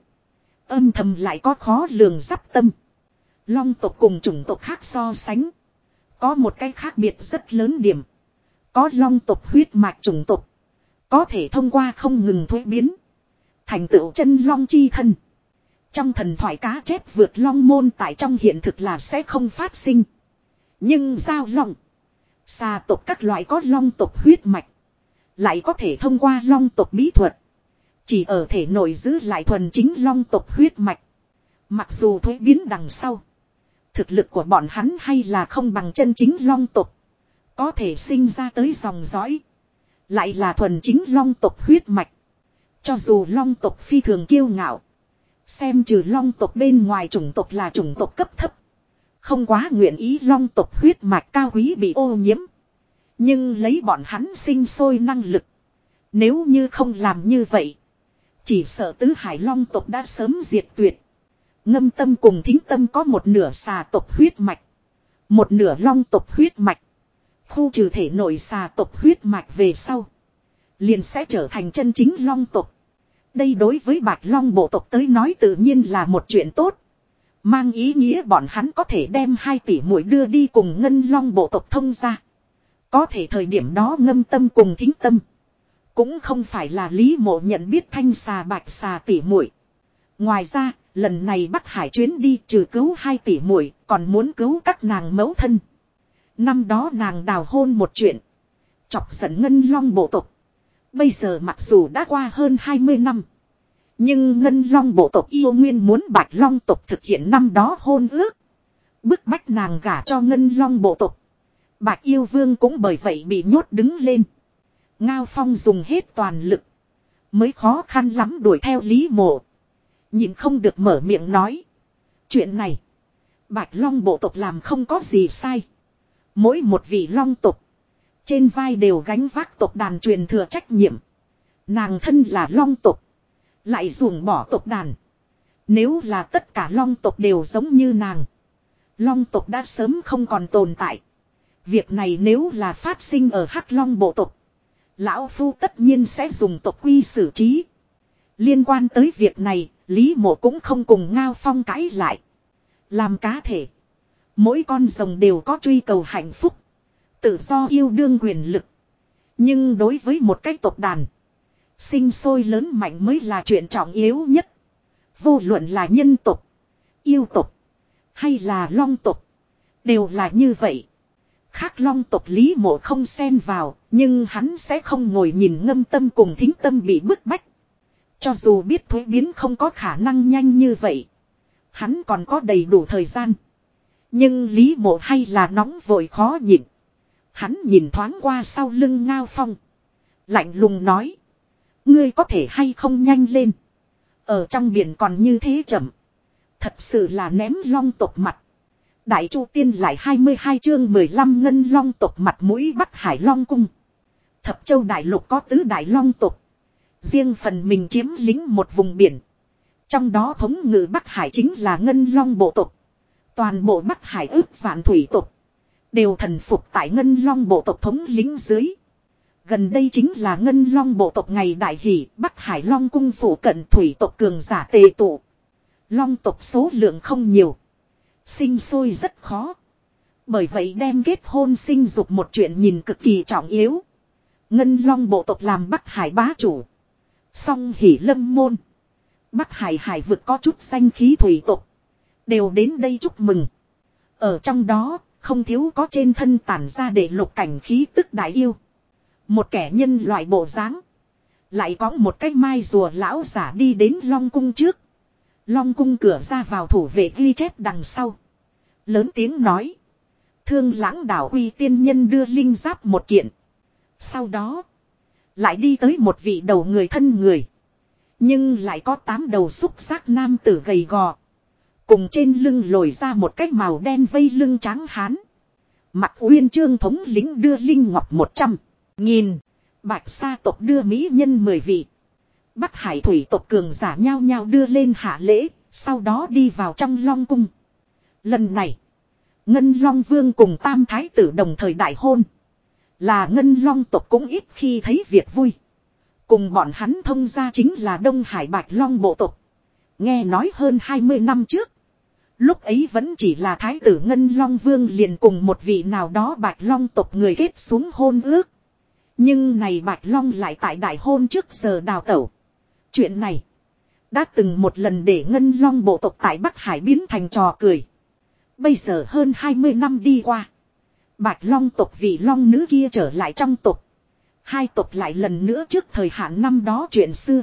Âm thầm lại có khó lường sắp tâm. Long tộc cùng chủng tộc khác so sánh. Có một cái khác biệt rất lớn điểm. Có long tộc huyết mạch trùng tộc. Có thể thông qua không ngừng thuế biến. Thành tựu chân long chi thân. Trong thần thoại cá chép vượt long môn tại trong hiện thực là sẽ không phát sinh. Nhưng giao long. Xà tộc các loại có long tộc huyết mạch. Lại có thể thông qua long tộc bí thuật. Chỉ ở thể nội giữ lại thuần chính long tộc huyết mạch. Mặc dù thuế biến đằng sau. Thực lực của bọn hắn hay là không bằng chân chính long tộc. Có thể sinh ra tới dòng dõi. Lại là thuần chính long tộc huyết mạch. Cho dù long tộc phi thường kiêu ngạo. Xem trừ long tộc bên ngoài chủng tộc là chủng tộc cấp thấp. Không quá nguyện ý long tộc huyết mạch cao quý bị ô nhiễm. Nhưng lấy bọn hắn sinh sôi năng lực. Nếu như không làm như vậy. Chỉ sợ tứ hải long tộc đã sớm diệt tuyệt. Ngâm tâm cùng thính tâm có một nửa xà tộc huyết mạch. Một nửa long tộc huyết mạch. Khu trừ thể nội xà tộc huyết mạch về sau. Liền sẽ trở thành chân chính long tộc. Đây đối với bạch long bộ tộc tới nói tự nhiên là một chuyện tốt. Mang ý nghĩa bọn hắn có thể đem hai tỷ mũi đưa đi cùng ngân long bộ tộc thông ra. Có thể thời điểm đó ngâm tâm cùng thính tâm. Cũng không phải là lý mộ nhận biết thanh xà bạch xà tỷ muội. Ngoài ra, lần này Bắc Hải chuyến đi trừ cứu hai tỷ muội, còn muốn cứu các nàng mẫu thân. Năm đó nàng đào hôn một chuyện. Chọc giận ngân long bộ tộc. Bây giờ mặc dù đã qua hơn 20 năm. Nhưng ngân long bộ tộc yêu nguyên muốn bạch long tộc thực hiện năm đó hôn ước. Bức bách nàng gả cho ngân long bộ tộc. Bạch yêu vương cũng bởi vậy bị nhốt đứng lên. Ngao phong dùng hết toàn lực. Mới khó khăn lắm đuổi theo lý mộ. Nhìn không được mở miệng nói. Chuyện này. Bạch long bộ tộc làm không có gì sai. Mỗi một vị long tộc. Trên vai đều gánh vác tộc đàn truyền thừa trách nhiệm. Nàng thân là long tộc. Lại ruồng bỏ tộc đàn. Nếu là tất cả long tộc đều giống như nàng. Long tộc đã sớm không còn tồn tại. Việc này nếu là phát sinh ở Hắc Long bộ tộc. Lão Phu tất nhiên sẽ dùng tộc quy xử trí. Liên quan tới việc này, Lý Mộ cũng không cùng Ngao Phong cãi lại. Làm cá thể. Mỗi con rồng đều có truy cầu hạnh phúc. Tự do yêu đương quyền lực. Nhưng đối với một cái tộc đàn. Sinh sôi lớn mạnh mới là chuyện trọng yếu nhất. Vô luận là nhân tộc. Yêu tộc. Hay là long tộc. Đều là như vậy. Khác long tộc lý mộ không xen vào. Nhưng hắn sẽ không ngồi nhìn ngâm tâm cùng thính tâm bị bức bách. Cho dù biết thuế biến không có khả năng nhanh như vậy. Hắn còn có đầy đủ thời gian. Nhưng Lý Mộ hay là nóng vội khó nhịn. Hắn nhìn thoáng qua sau lưng Ngao Phong. Lạnh lùng nói. Ngươi có thể hay không nhanh lên. Ở trong biển còn như thế chậm. Thật sự là ném long tộc mặt. Đại Chu Tiên lại 22 chương 15 ngân long tộc mặt mũi Bắc Hải Long Cung. Thập Châu Đại Lục có tứ Đại Long tộc. Riêng phần mình chiếm lính một vùng biển. Trong đó thống ngự Bắc Hải chính là ngân long bộ tộc. Toàn bộ Bắc Hải ước vạn thủy tộc. Đều thần phục tại ngân long bộ tộc thống lính dưới. Gần đây chính là ngân long bộ tộc ngày đại hỷ, Bắc Hải long cung phủ cận thủy tộc cường giả tề tụ. Long tộc số lượng không nhiều. Sinh sôi rất khó. Bởi vậy đem kết hôn sinh dục một chuyện nhìn cực kỳ trọng yếu. Ngân long bộ tộc làm Bắc Hải bá chủ. Song hỉ lâm môn. Bắc Hải hải vực có chút danh khí thủy tộc. Đều đến đây chúc mừng. Ở trong đó, không thiếu có trên thân tản ra để lục cảnh khí tức đại yêu. Một kẻ nhân loại bộ dáng Lại có một cái mai rùa lão giả đi đến Long Cung trước. Long Cung cửa ra vào thủ vệ ghi chép đằng sau. Lớn tiếng nói. Thương lãng đảo uy tiên nhân đưa linh giáp một kiện. Sau đó. Lại đi tới một vị đầu người thân người. Nhưng lại có tám đầu xúc xác nam tử gầy gò. Cùng trên lưng lồi ra một cái màu đen vây lưng trắng hán. Mặt uyên trương thống lĩnh đưa linh ngọc một trăm nghìn. Bạch sa tộc đưa mỹ nhân mười vị. Bắc hải thủy tộc cường giả nhau nhau đưa lên hạ lễ, sau đó đi vào trong long cung. Lần này, Ngân Long Vương cùng Tam Thái tử đồng thời đại hôn. Là Ngân Long tộc cũng ít khi thấy việc vui. Cùng bọn hắn thông ra chính là Đông Hải Bạch Long bộ tộc. Nghe nói hơn 20 năm trước. Lúc ấy vẫn chỉ là Thái tử Ngân Long Vương liền cùng một vị nào đó Bạch Long tộc người kết xuống hôn ước. Nhưng này Bạch Long lại tại đại hôn trước giờ đào tẩu. Chuyện này. Đã từng một lần để Ngân Long bộ tộc tại Bắc Hải biến thành trò cười. Bây giờ hơn 20 năm đi qua. Bạch Long tộc vị Long nữ kia trở lại trong tộc. Hai tộc lại lần nữa trước thời hạn năm đó chuyện xưa.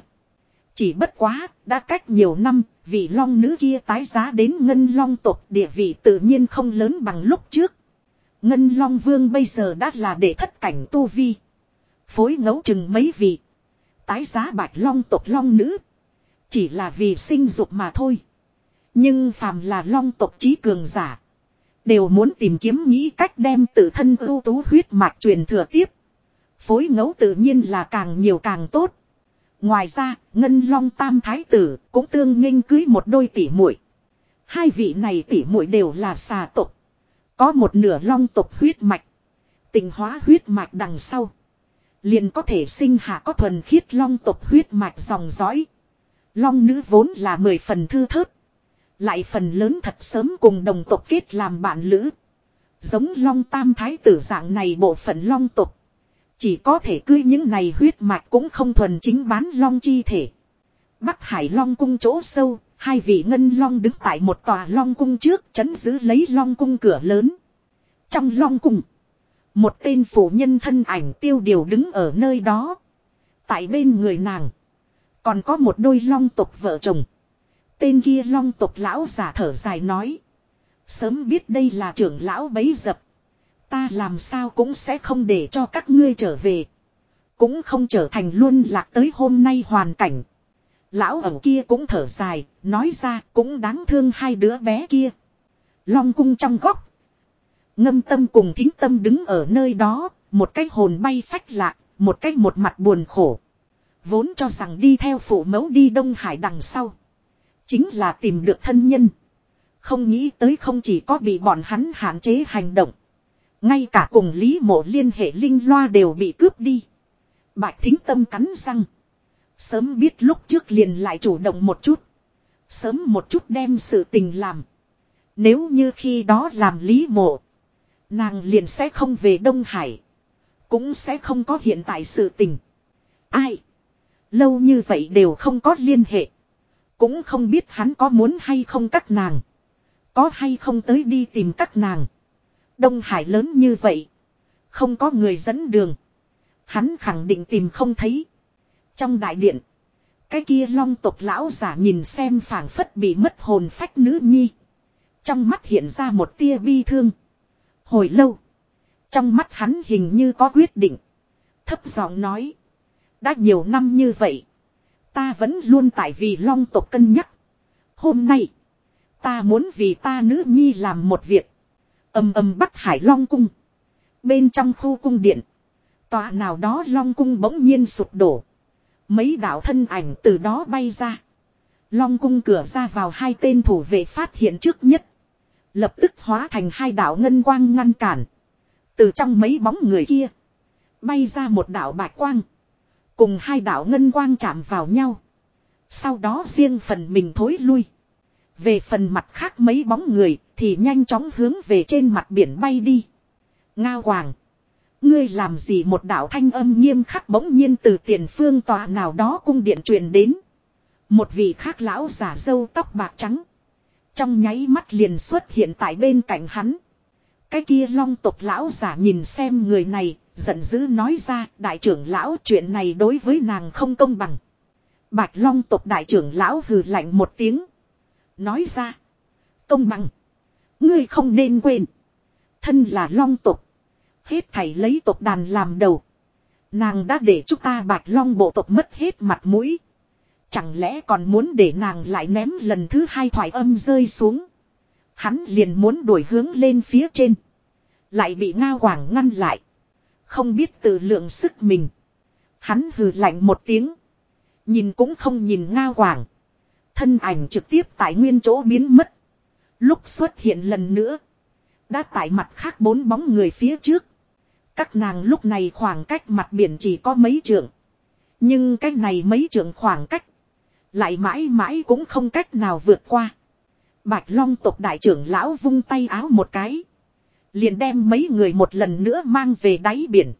Chỉ bất quá, đã cách nhiều năm, vị long nữ kia tái giá đến ngân long tộc địa vị tự nhiên không lớn bằng lúc trước. Ngân long vương bây giờ đã là để thất cảnh tu vi. Phối ngẫu chừng mấy vị. Tái giá bạch long tộc long nữ. Chỉ là vì sinh dục mà thôi. Nhưng phàm là long tộc trí cường giả. Đều muốn tìm kiếm nghĩ cách đem tự thân ưu tú huyết mạch truyền thừa tiếp. Phối ngẫu tự nhiên là càng nhiều càng tốt. Ngoài ra, Ngân Long Tam Thái Tử cũng tương nghênh cưới một đôi tỷ muội. Hai vị này tỷ muội đều là xà tộc. Có một nửa long tộc huyết mạch. Tình hóa huyết mạch đằng sau. Liền có thể sinh hạ có thuần khiết long tộc huyết mạch dòng dõi. Long nữ vốn là mười phần thư thớt. Lại phần lớn thật sớm cùng đồng tộc kết làm bạn lữ. Giống long tam thái tử dạng này bộ phận long tộc. Chỉ có thể cưới những này huyết mạch cũng không thuần chính bán long chi thể. Bắc Hải Long cung chỗ sâu, hai vị ngân long đứng tại một tòa long cung trước chấn giữ lấy long cung cửa lớn. Trong long cung, một tên phụ nhân thân ảnh tiêu điều đứng ở nơi đó. Tại bên người nàng, còn có một đôi long tộc vợ chồng. Tên kia long tộc lão giả thở dài nói. Sớm biết đây là trưởng lão bấy dập. Ta làm sao cũng sẽ không để cho các ngươi trở về. Cũng không trở thành luôn lạc tới hôm nay hoàn cảnh. Lão ẩu kia cũng thở dài, nói ra cũng đáng thương hai đứa bé kia. Long cung trong góc. Ngâm tâm cùng thính tâm đứng ở nơi đó, một cái hồn bay phách lạc, một cái một mặt buồn khổ. Vốn cho rằng đi theo phụ mẫu đi Đông Hải đằng sau. Chính là tìm được thân nhân. Không nghĩ tới không chỉ có bị bọn hắn hạn chế hành động. Ngay cả cùng Lý Mộ liên hệ linh loa đều bị cướp đi. Bạch thính tâm cắn răng. Sớm biết lúc trước liền lại chủ động một chút. Sớm một chút đem sự tình làm. Nếu như khi đó làm Lý Mộ. Nàng liền sẽ không về Đông Hải. Cũng sẽ không có hiện tại sự tình. Ai? Lâu như vậy đều không có liên hệ. Cũng không biết hắn có muốn hay không các nàng. Có hay không tới đi tìm các nàng. Đông Hải lớn như vậy. Không có người dẫn đường. Hắn khẳng định tìm không thấy. Trong đại điện. Cái kia long tộc lão giả nhìn xem phảng phất bị mất hồn phách nữ nhi. Trong mắt hiện ra một tia bi thương. Hồi lâu. Trong mắt hắn hình như có quyết định. Thấp giọng nói. Đã nhiều năm như vậy. Ta vẫn luôn tại vì long tộc cân nhắc. Hôm nay. Ta muốn vì ta nữ nhi làm một việc. Ầm ầm bắc hải long cung. Bên trong khu cung điện, tòa nào đó long cung bỗng nhiên sụp đổ. Mấy đạo thân ảnh từ đó bay ra. Long cung cửa ra vào hai tên thủ vệ phát hiện trước nhất. Lập tức hóa thành hai đạo ngân quang ngăn cản. Từ trong mấy bóng người kia, bay ra một đạo bạch quang cùng hai đạo ngân quang chạm vào nhau sau đó riêng phần mình thối lui về phần mặt khác mấy bóng người thì nhanh chóng hướng về trên mặt biển bay đi. Ngao Hoàng. Ngươi làm gì một đạo thanh âm nghiêm khắc bỗng nhiên từ tiền phương tòa nào đó cung điện truyền đến. Một vị khác lão giả dâu tóc bạc trắng. Trong nháy mắt liền xuất hiện tại bên cạnh hắn. Cái kia long tộc lão giả nhìn xem người này, giận dữ nói ra, đại trưởng lão, chuyện này đối với nàng không công bằng. Bạch long tộc đại trưởng lão hừ lạnh một tiếng. Nói ra. Công bằng. Ngươi không nên quên. Thân là long tộc. Hết thảy lấy tộc đàn làm đầu. Nàng đã để chúng ta bạch long bộ tộc mất hết mặt mũi. Chẳng lẽ còn muốn để nàng lại ném lần thứ hai thoại âm rơi xuống. Hắn liền muốn đuổi hướng lên phía trên. Lại bị nga quảng ngăn lại. Không biết tự lượng sức mình. Hắn hừ lạnh một tiếng. Nhìn cũng không nhìn ngao quảng. Thân ảnh trực tiếp tại nguyên chỗ biến mất. Lúc xuất hiện lần nữa. Đã tại mặt khác bốn bóng người phía trước. Các nàng lúc này khoảng cách mặt biển chỉ có mấy trượng. Nhưng cách này mấy trượng khoảng cách. Lại mãi mãi cũng không cách nào vượt qua. Bạch Long tộc đại trưởng lão vung tay áo một cái. Liền đem mấy người một lần nữa mang về đáy biển.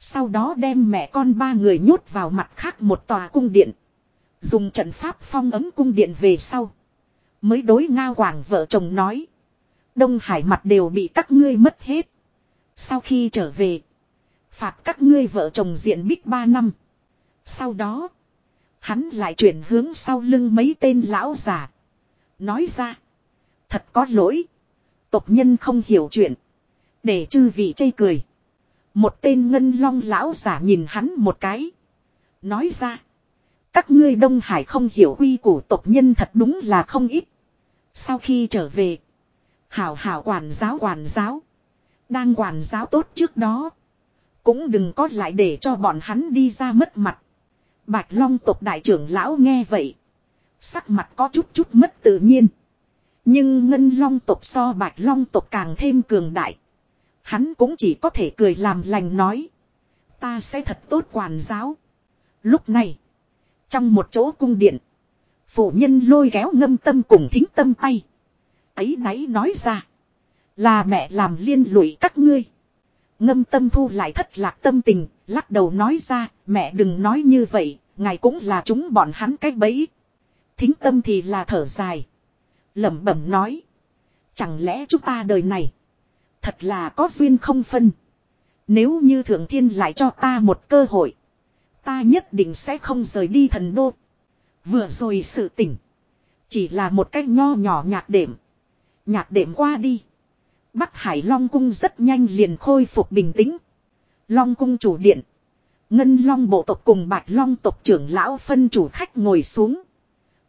Sau đó đem mẹ con ba người nhốt vào mặt khác một tòa cung điện. Dùng trận pháp phong ấm cung điện về sau. Mới đối nga hoàng vợ chồng nói. Đông Hải mặt đều bị các ngươi mất hết. Sau khi trở về. Phạt các ngươi vợ chồng diện bích ba năm. Sau đó. Hắn lại chuyển hướng sau lưng mấy tên lão già. Nói ra. Thật có lỗi. Tộc nhân không hiểu chuyện. Để chư vị chây cười. Một tên ngân long lão giả nhìn hắn một cái. Nói ra. Các ngươi Đông Hải không hiểu quy củ tộc nhân thật đúng là không ít. Sau khi trở về. Hảo hảo quản giáo quản giáo. Đang quản giáo tốt trước đó. Cũng đừng có lại để cho bọn hắn đi ra mất mặt. Bạch Long tộc đại trưởng lão nghe vậy. Sắc mặt có chút chút mất tự nhiên. Nhưng Ngân Long tộc so Bạch Long tộc càng thêm cường đại. Hắn cũng chỉ có thể cười làm lành nói. Ta sẽ thật tốt quản giáo. Lúc này. Trong một chỗ cung điện. Phụ nhân lôi kéo ngâm tâm cùng thính tâm tay. Ấy náy nói ra. Là mẹ làm liên lụy các ngươi. Ngâm tâm thu lại thất lạc tâm tình, lắc đầu nói ra, mẹ đừng nói như vậy, ngài cũng là chúng bọn hắn cách bẫy. Thính tâm thì là thở dài lẩm bẩm nói. Chẳng lẽ chúng ta đời này, thật là có duyên không phân. Nếu như thượng thiên lại cho ta một cơ hội, ta nhất định sẽ không rời đi thần đô. Vừa rồi sự tỉnh, chỉ là một cách nho nhỏ nhạc đệm. Nhạc đệm qua đi. Bắc Hải Long Cung rất nhanh liền khôi phục bình tĩnh. Long Cung chủ điện. Ngân Long bộ tộc cùng Bạch Long tộc trưởng lão phân chủ khách ngồi xuống.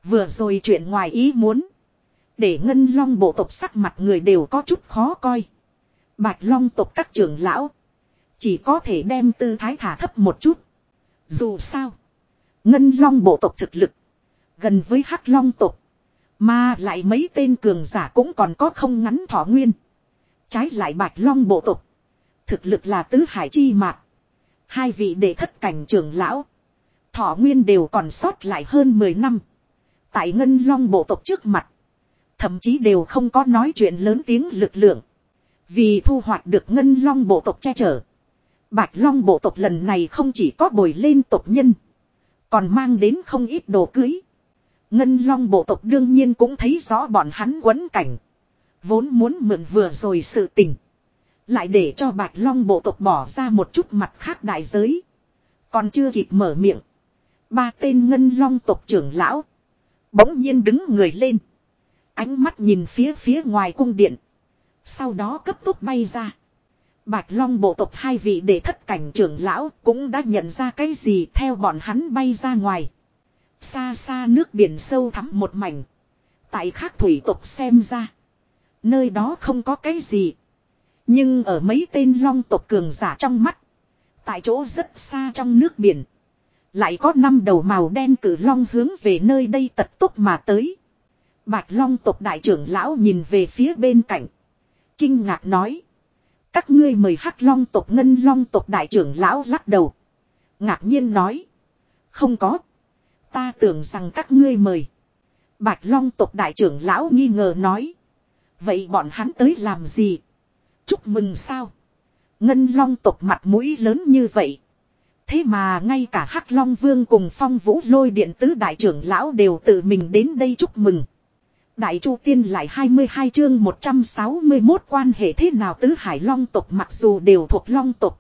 Vừa rồi chuyện ngoài ý muốn. Để Ngân Long bộ tộc sắc mặt người đều có chút khó coi. Bạch Long tộc các trưởng lão. Chỉ có thể đem tư thái thả thấp một chút. Dù sao. Ngân Long bộ tộc thực lực. Gần với Hắc Long tộc. Mà lại mấy tên cường giả cũng còn có không ngắn thọ nguyên. Trái lại Bạch Long bộ tộc. Thực lực là tứ hải chi mạc. Hai vị đệ thất cảnh trưởng lão. Thọ nguyên đều còn sót lại hơn 10 năm. Tại Ngân Long bộ tộc trước mặt. Thậm chí đều không có nói chuyện lớn tiếng lực lượng. Vì thu hoạch được Ngân Long bộ tộc che chở. Bạch Long bộ tộc lần này không chỉ có bồi lên tộc nhân. Còn mang đến không ít đồ cưới. Ngân Long bộ tộc đương nhiên cũng thấy rõ bọn hắn quấn cảnh. Vốn muốn mượn vừa rồi sự tình. Lại để cho Bạch Long bộ tộc bỏ ra một chút mặt khác đại giới. Còn chưa kịp mở miệng. Ba tên Ngân Long tộc trưởng lão. Bỗng nhiên đứng người lên. Ánh mắt nhìn phía phía ngoài cung điện. Sau đó cấp tốc bay ra. Bạch Long bộ tộc hai vị để thất cảnh trưởng lão cũng đã nhận ra cái gì theo bọn hắn bay ra ngoài. Xa xa nước biển sâu thắm một mảnh. Tại khác thủy tộc xem ra. Nơi đó không có cái gì. Nhưng ở mấy tên long tộc cường giả trong mắt. Tại chỗ rất xa trong nước biển. Lại có năm đầu màu đen cử long hướng về nơi đây tật tốc mà tới. Bạch long tộc đại trưởng lão nhìn về phía bên cạnh. Kinh ngạc nói. Các ngươi mời hắc long tộc, ngân long tộc đại trưởng lão lắc đầu. Ngạc nhiên nói. Không có. Ta tưởng rằng các ngươi mời. Bạch long tộc đại trưởng lão nghi ngờ nói. Vậy bọn hắn tới làm gì? Chúc mừng sao? Ngân long tộc mặt mũi lớn như vậy. Thế mà ngay cả Hắc Long Vương cùng Phong Vũ Lôi Điện Tứ Đại trưởng Lão đều tự mình đến đây chúc mừng. Đại Chu Tiên lại 22 chương 161 quan hệ thế nào Tứ Hải Long tộc mặc dù đều thuộc Long tộc.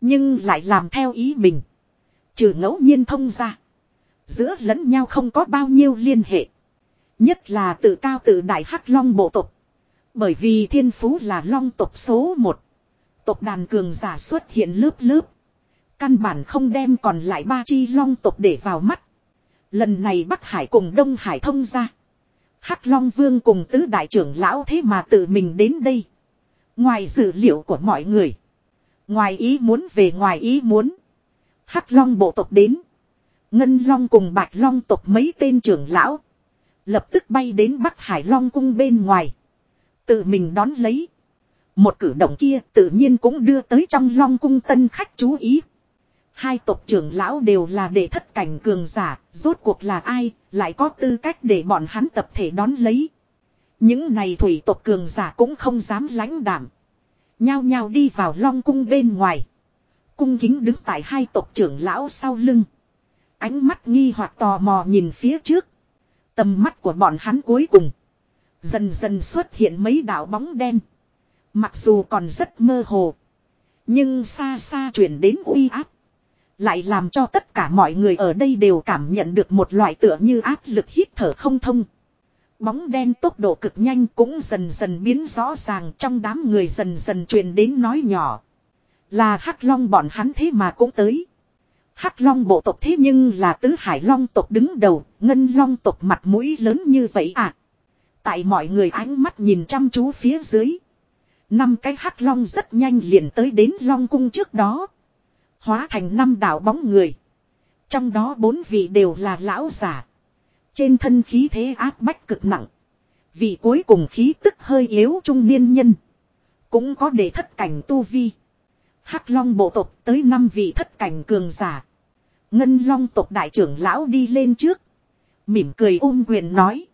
Nhưng lại làm theo ý mình. Trừ ngẫu nhiên thông ra. Giữa lẫn nhau không có bao nhiêu liên hệ. Nhất là tự cao tự đại Hắc Long bộ tộc. Bởi vì thiên phú là long tộc số 1. Tộc đàn cường giả xuất hiện lớp lớp. Căn bản không đem còn lại ba chi long tộc để vào mắt. Lần này Bắc Hải cùng Đông Hải thông ra. Hắc Long Vương cùng tứ đại trưởng lão thế mà tự mình đến đây. Ngoài dữ liệu của mọi người. Ngoài ý muốn về ngoài ý muốn. Hắc Long bộ tộc đến. Ngân Long cùng Bạch Long tộc mấy tên trưởng lão. Lập tức bay đến Bắc Hải Long cung bên ngoài. Tự mình đón lấy. Một cử động kia tự nhiên cũng đưa tới trong Long cung tân khách chú ý. Hai tộc trưởng lão đều là đệ thất cảnh cường giả, rốt cuộc là ai, lại có tư cách để bọn hắn tập thể đón lấy. Những này thủy tộc cường giả cũng không dám lãnh đảm. Nhao nhao đi vào long cung bên ngoài. Cung kính đứng tại hai tộc trưởng lão sau lưng. Ánh mắt nghi hoặc tò mò nhìn phía trước. Tầm mắt của bọn hắn cuối cùng. Dần dần xuất hiện mấy đạo bóng đen. Mặc dù còn rất mơ hồ. Nhưng xa xa chuyển đến uy áp. Lại làm cho tất cả mọi người ở đây đều cảm nhận được một loại tựa như áp lực hít thở không thông. Bóng đen tốc độ cực nhanh cũng dần dần biến rõ ràng trong đám người dần dần truyền đến nói nhỏ. Là Hắc Long bọn hắn thế mà cũng tới. Hắc Long bộ tộc thế nhưng là tứ Hải Long tộc đứng đầu, Ngân Long tộc mặt mũi lớn như vậy à. Tại mọi người ánh mắt nhìn chăm chú phía dưới. Năm cái Hắc Long rất nhanh liền tới đến Long cung trước đó. Hóa thành năm đạo bóng người. Trong đó bốn vị đều là lão giả. Trên thân khí thế áp bách cực nặng. Vị cuối cùng khí tức hơi yếu trung niên nhân. Cũng có để thất cảnh tu vi. Hắc long bộ tộc tới năm vị thất cảnh cường giả. Ngân long tộc đại trưởng lão đi lên trước. Mỉm cười ôm quyền nói.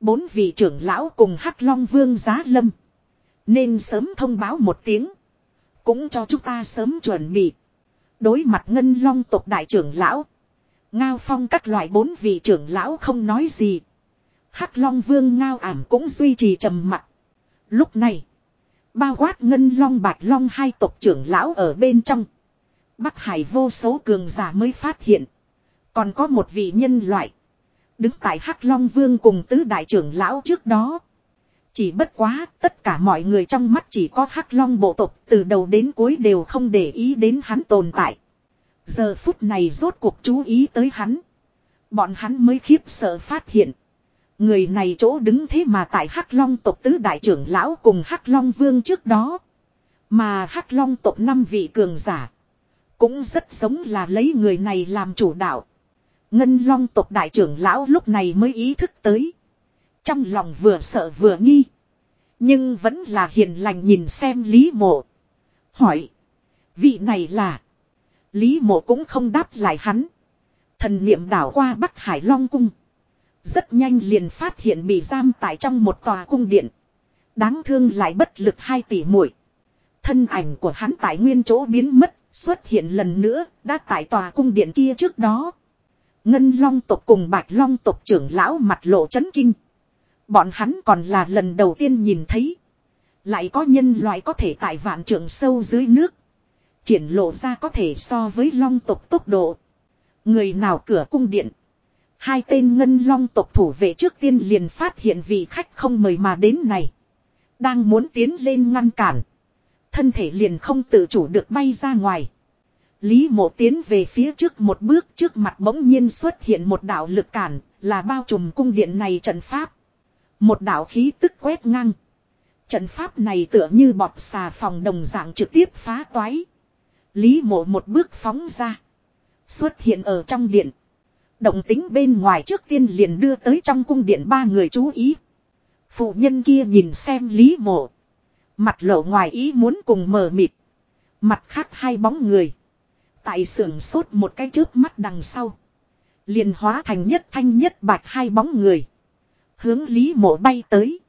Bốn vị trưởng lão cùng Hắc long vương giá lâm. Nên sớm thông báo một tiếng. Cũng cho chúng ta sớm chuẩn bị. Đối mặt ngân long tộc đại trưởng lão. Ngao phong các loại bốn vị trưởng lão không nói gì. Hắc long vương ngao ảm cũng duy trì trầm mặc. Lúc này. Bao quát ngân long bạch long hai tộc trưởng lão ở bên trong. Bắc hải vô số cường giả mới phát hiện. Còn có một vị nhân loại. Đứng tại Hắc Long Vương cùng tứ đại trưởng lão trước đó. Chỉ bất quá, tất cả mọi người trong mắt chỉ có Hắc Long bộ tộc từ đầu đến cuối đều không để ý đến hắn tồn tại. Giờ phút này rốt cuộc chú ý tới hắn. Bọn hắn mới khiếp sợ phát hiện. Người này chỗ đứng thế mà tại Hắc Long tộc tứ đại trưởng lão cùng Hắc Long Vương trước đó. Mà Hắc Long tộc năm vị cường giả. Cũng rất giống là lấy người này làm chủ đạo. Ngân Long tộc đại trưởng lão lúc này mới ý thức tới. Trong lòng vừa sợ vừa nghi. Nhưng vẫn là hiền lành nhìn xem Lý Mộ. Hỏi. Vị này là. Lý Mộ cũng không đáp lại hắn. Thần niệm đảo qua Bắc Hải Long Cung. Rất nhanh liền phát hiện bị giam tại trong một tòa cung điện. Đáng thương lại bất lực hai tỷ muội. Thân ảnh của hắn tại nguyên chỗ biến mất, xuất hiện lần nữa, đã tại tòa cung điện kia trước đó. Ngân Long tộc cùng Bạch Long tộc trưởng lão mặt lộ chấn kinh. Bọn hắn còn là lần đầu tiên nhìn thấy. Lại có nhân loại có thể tại vạn trưởng sâu dưới nước. Triển lộ ra có thể so với long tộc tốc độ. Người nào cửa cung điện. Hai tên ngân long tộc thủ vệ trước tiên liền phát hiện vị khách không mời mà đến này. Đang muốn tiến lên ngăn cản. Thân thể liền không tự chủ được bay ra ngoài. Lý mộ tiến về phía trước một bước trước mặt bỗng nhiên xuất hiện một đạo lực cản, là bao trùm cung điện này trận pháp. Một đạo khí tức quét ngang. Trận pháp này tựa như bọt xà phòng đồng dạng trực tiếp phá toái. Lý mộ một bước phóng ra. Xuất hiện ở trong điện. Động tính bên ngoài trước tiên liền đưa tới trong cung điện ba người chú ý. Phụ nhân kia nhìn xem Lý mộ. Mặt lộ ngoài ý muốn cùng mờ mịt. Mặt khác hai bóng người. Tại sưởng sốt một cái trước mắt đằng sau. Liền hóa thành nhất thanh nhất bạch hai bóng người. Hướng Lý mộ bay tới.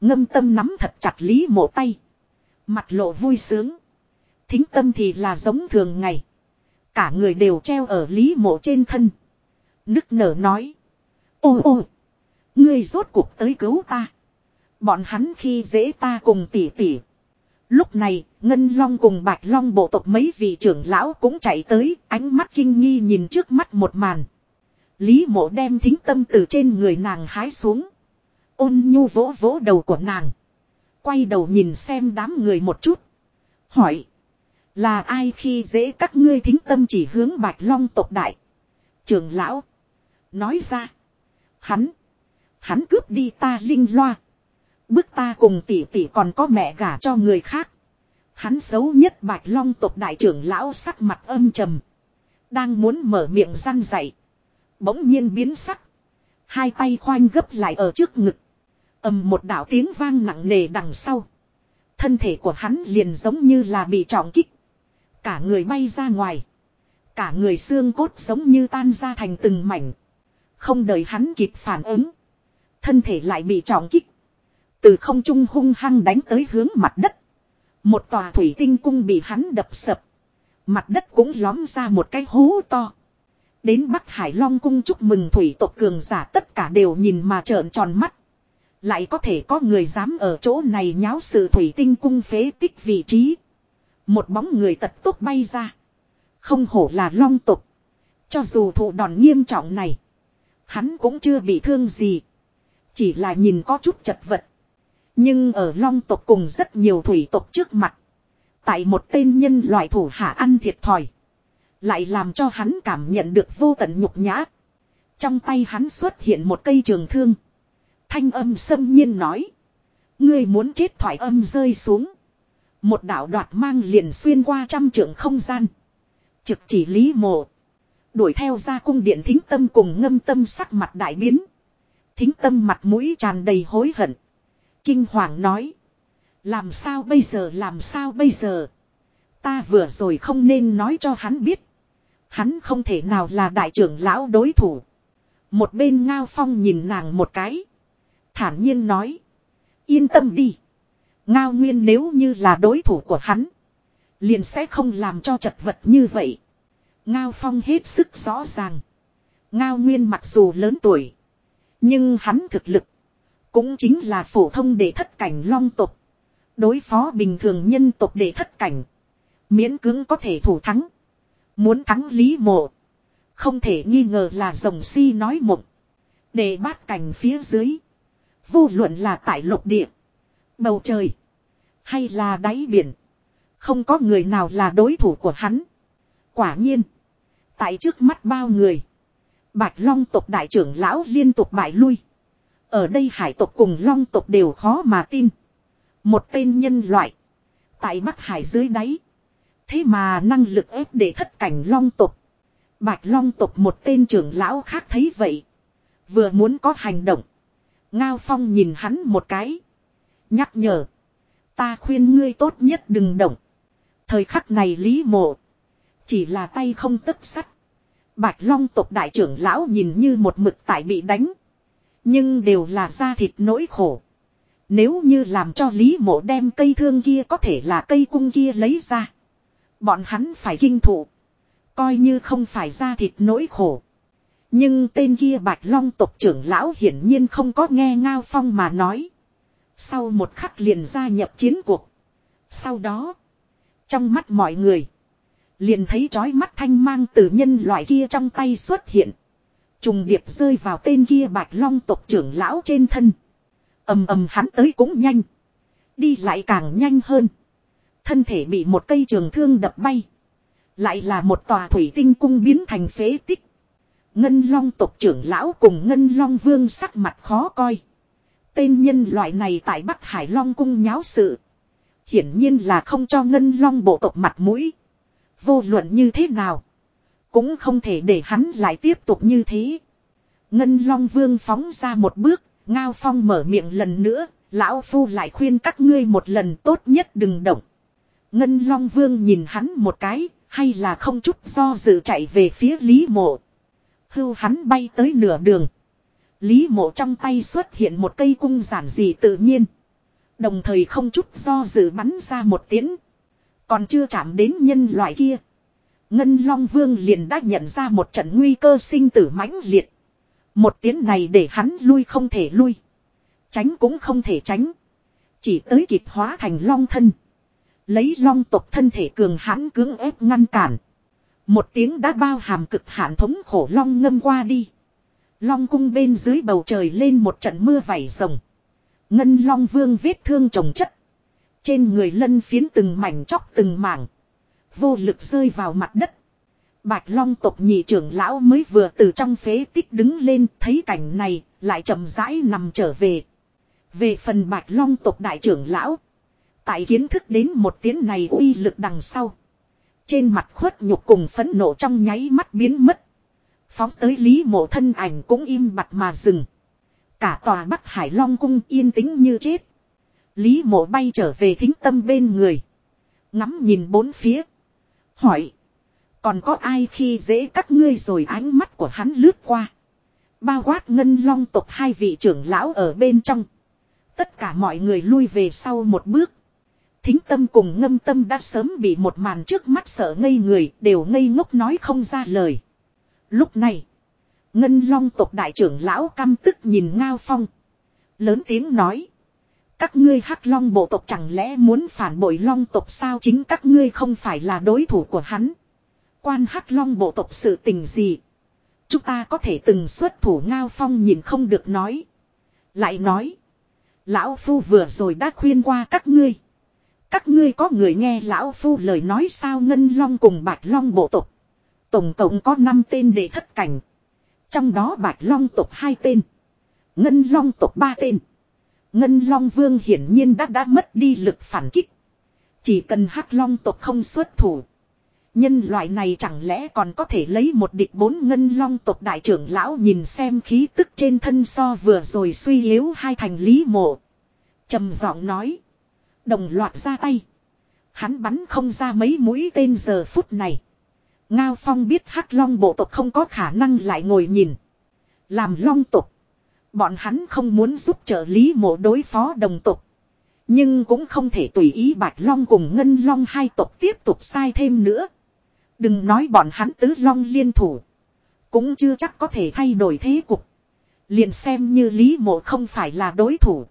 Ngâm tâm nắm thật chặt Lý mộ tay. Mặt lộ vui sướng. Thính tâm thì là giống thường ngày. Cả người đều treo ở Lý mộ trên thân. Nức nở nói. Ô ô. Ngươi rốt cuộc tới cứu ta. Bọn hắn khi dễ ta cùng tỉ tỉ. Lúc này, Ngân Long cùng Bạch Long bộ tộc mấy vị trưởng lão cũng chạy tới, ánh mắt kinh nghi nhìn trước mắt một màn. Lý mộ đem thính tâm từ trên người nàng hái xuống. Ôn nhu vỗ vỗ đầu của nàng. Quay đầu nhìn xem đám người một chút. Hỏi. Là ai khi dễ các ngươi thính tâm chỉ hướng Bạch Long tộc đại. Trưởng lão. Nói ra. Hắn. Hắn cướp đi ta linh loa. Bức ta cùng tỷ tỷ còn có mẹ gả cho người khác. Hắn xấu nhất Bạch Long tộc đại trưởng lão sắc mặt âm trầm. Đang muốn mở miệng răn dạy. Bỗng nhiên biến sắc. Hai tay khoanh gấp lại ở trước ngực. ầm một đạo tiếng vang nặng nề đằng sau. Thân thể của hắn liền giống như là bị trọng kích. Cả người bay ra ngoài. Cả người xương cốt giống như tan ra thành từng mảnh. Không đợi hắn kịp phản ứng. Thân thể lại bị trọng kích. Từ không trung hung hăng đánh tới hướng mặt đất. Một tòa thủy tinh cung bị hắn đập sập. Mặt đất cũng lóm ra một cái hố to. Đến Bắc Hải Long cung chúc mừng thủy tộc cường giả tất cả đều nhìn mà trợn tròn mắt. Lại có thể có người dám ở chỗ này nháo sự thủy tinh cung phế tích vị trí. Một bóng người tật tốt bay ra. Không hổ là long tục. Cho dù thụ đòn nghiêm trọng này. Hắn cũng chưa bị thương gì. Chỉ là nhìn có chút chật vật. Nhưng ở long tộc cùng rất nhiều thủy tộc trước mặt. Tại một tên nhân loại thủ hạ ăn thiệt thòi. Lại làm cho hắn cảm nhận được vô tận nhục nhã. Trong tay hắn xuất hiện một cây trường thương. Thanh âm xâm nhiên nói. Ngươi muốn chết thoải âm rơi xuống. Một đạo đoạt mang liền xuyên qua trăm trượng không gian. Trực chỉ lý mộ. Đuổi theo ra cung điện thính tâm cùng ngâm tâm sắc mặt đại biến. Thính tâm mặt mũi tràn đầy hối hận. Kinh hoàng nói. Làm sao bây giờ, làm sao bây giờ. Ta vừa rồi không nên nói cho hắn biết. Hắn không thể nào là đại trưởng lão đối thủ. Một bên ngao phong nhìn nàng một cái. Thản nhiên nói. Yên tâm đi. Ngao nguyên nếu như là đối thủ của hắn. Liền sẽ không làm cho chật vật như vậy. Ngao phong hết sức rõ ràng. Ngao nguyên mặc dù lớn tuổi. Nhưng hắn thực lực. Cũng chính là phổ thông để thất cảnh long tục. Đối phó bình thường nhân tục để thất cảnh. Miễn cưỡng có thể thủ thắng. Muốn thắng lý mộ. Không thể nghi ngờ là rồng si nói mộng. Để bát cảnh phía dưới. Vô luận là tại lục địa. Bầu trời. Hay là đáy biển. Không có người nào là đối thủ của hắn. Quả nhiên. Tại trước mắt bao người. Bạch Long tộc đại trưởng lão liên tục bại lui. Ở đây hải tộc cùng Long tộc đều khó mà tin. Một tên nhân loại. Tại Bắc Hải dưới đáy. Thế mà năng lực ép để thất cảnh Long tộc. Bạch Long tộc một tên trưởng lão khác thấy vậy. Vừa muốn có hành động. Ngao Phong nhìn hắn một cái. Nhắc nhở. Ta khuyên ngươi tốt nhất đừng động. Thời khắc này Lý Mộ. Chỉ là tay không tất sắt. Bạch Long tộc đại trưởng lão nhìn như một mực tại bị đánh. Nhưng đều là da thịt nỗi khổ. Nếu như làm cho Lý Mộ đem cây thương kia có thể là cây cung kia lấy ra. Bọn hắn phải kinh thụ. Coi như không phải da thịt nỗi khổ. Nhưng tên kia Bạch Long tộc trưởng lão hiển nhiên không có nghe Ngao Phong mà nói. Sau một khắc liền gia nhập chiến cuộc. Sau đó. Trong mắt mọi người. Liền thấy trói mắt thanh mang từ nhân loại kia trong tay xuất hiện. Trùng điệp rơi vào tên kia bạch long tộc trưởng lão trên thân. ầm ầm hắn tới cũng nhanh. Đi lại càng nhanh hơn. Thân thể bị một cây trường thương đập bay. Lại là một tòa thủy tinh cung biến thành phế tích. Ngân long tộc trưởng lão cùng ngân long vương sắc mặt khó coi. Tên nhân loại này tại Bắc Hải Long cung nháo sự. Hiển nhiên là không cho ngân long bộ tộc mặt mũi. Vô luận như thế nào. Cũng không thể để hắn lại tiếp tục như thế. Ngân long vương phóng ra một bước. Ngao phong mở miệng lần nữa. Lão phu lại khuyên các ngươi một lần tốt nhất đừng động. Ngân long vương nhìn hắn một cái. Hay là không chút do dự chạy về phía lý mộ. Hưu hắn bay tới nửa đường. Lý mộ trong tay xuất hiện một cây cung giản dị tự nhiên. Đồng thời không chút do dự bắn ra một tiếng. Còn chưa chạm đến nhân loại kia. Ngân Long Vương liền đã nhận ra một trận nguy cơ sinh tử mãnh liệt. Một tiếng này để hắn lui không thể lui. Tránh cũng không thể tránh. Chỉ tới kịp hóa thành long thân. Lấy long tộc thân thể cường hãn cưỡng ép ngăn cản. Một tiếng đã bao hàm cực hạn thống khổ long ngâm qua đi. Long cung bên dưới bầu trời lên một trận mưa vảy rồng. Ngân long vương vết thương trồng chất. Trên người lân phiến từng mảnh chóc từng mảng. Vô lực rơi vào mặt đất. Bạch long tộc nhị trưởng lão mới vừa từ trong phế tích đứng lên, thấy cảnh này, lại chậm rãi nằm trở về. Về phần bạch long tộc đại trưởng lão. Tại kiến thức đến một tiếng này uy lực đằng sau. Trên mặt khuất nhục cùng phấn nộ trong nháy mắt biến mất. Phóng tới Lý mộ thân ảnh cũng im bặt mà dừng. Cả tòa Bắc Hải Long cung yên tĩnh như chết. Lý mộ bay trở về thính tâm bên người. Ngắm nhìn bốn phía. Hỏi. Còn có ai khi dễ các ngươi rồi ánh mắt của hắn lướt qua. Bao quát ngân long tộc hai vị trưởng lão ở bên trong. Tất cả mọi người lui về sau một bước. Thính tâm cùng ngâm tâm đã sớm bị một màn trước mắt sợ ngây người, đều ngây ngốc nói không ra lời. Lúc này. Ngân long tộc đại trưởng lão căm tức nhìn Ngao Phong. Lớn tiếng nói. Các ngươi hắc long bộ tộc chẳng lẽ muốn phản bội long tộc sao chính các ngươi không phải là đối thủ của hắn. Quan hắc long bộ tộc sự tình gì. Chúng ta có thể từng xuất thủ Ngao Phong nhìn không được nói. Lại nói. Lão Phu vừa rồi đã khuyên qua các ngươi. Các ngươi có người nghe Lão Phu lời nói sao Ngân Long cùng Bạch Long bộ tộc. Tổng cộng có 5 tên để thất cảnh. Trong đó Bạch Long tộc hai tên. Ngân Long tộc ba tên. Ngân Long Vương hiển nhiên đã đã mất đi lực phản kích. Chỉ cần Hắc Long tộc không xuất thủ. Nhân loại này chẳng lẽ còn có thể lấy một địch bốn ngân long tộc đại trưởng lão nhìn xem khí tức trên thân so vừa rồi suy yếu hai thành lý mộ. trầm giọng nói. Đồng loạt ra tay. Hắn bắn không ra mấy mũi tên giờ phút này. Ngao Phong biết hắc long bộ tộc không có khả năng lại ngồi nhìn. Làm long tộc. Bọn hắn không muốn giúp trợ lý mộ đối phó đồng tộc. Nhưng cũng không thể tùy ý bạch long cùng ngân long hai tộc tiếp tục sai thêm nữa. Đừng nói bọn hắn tứ long liên thủ. Cũng chưa chắc có thể thay đổi thế cục. Liền xem như lý mộ không phải là đối thủ.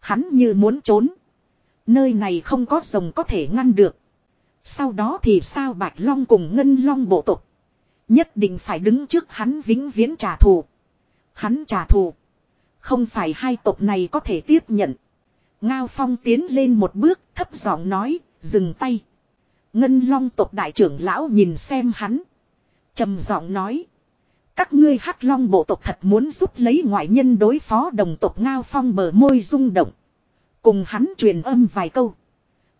Hắn như muốn trốn. Nơi này không có rồng có thể ngăn được. Sau đó thì sao Bạch Long cùng Ngân Long bộ tộc. Nhất định phải đứng trước hắn vĩnh viễn trả thù. Hắn trả thù. Không phải hai tộc này có thể tiếp nhận. Ngao Phong tiến lên một bước thấp giọng nói, dừng tay. Ngân Long tộc đại trưởng lão nhìn xem hắn. trầm giọng nói. Các ngươi hắc long bộ tộc thật muốn giúp lấy ngoại nhân đối phó đồng tộc Ngao Phong bờ môi rung động. Cùng hắn truyền âm vài câu.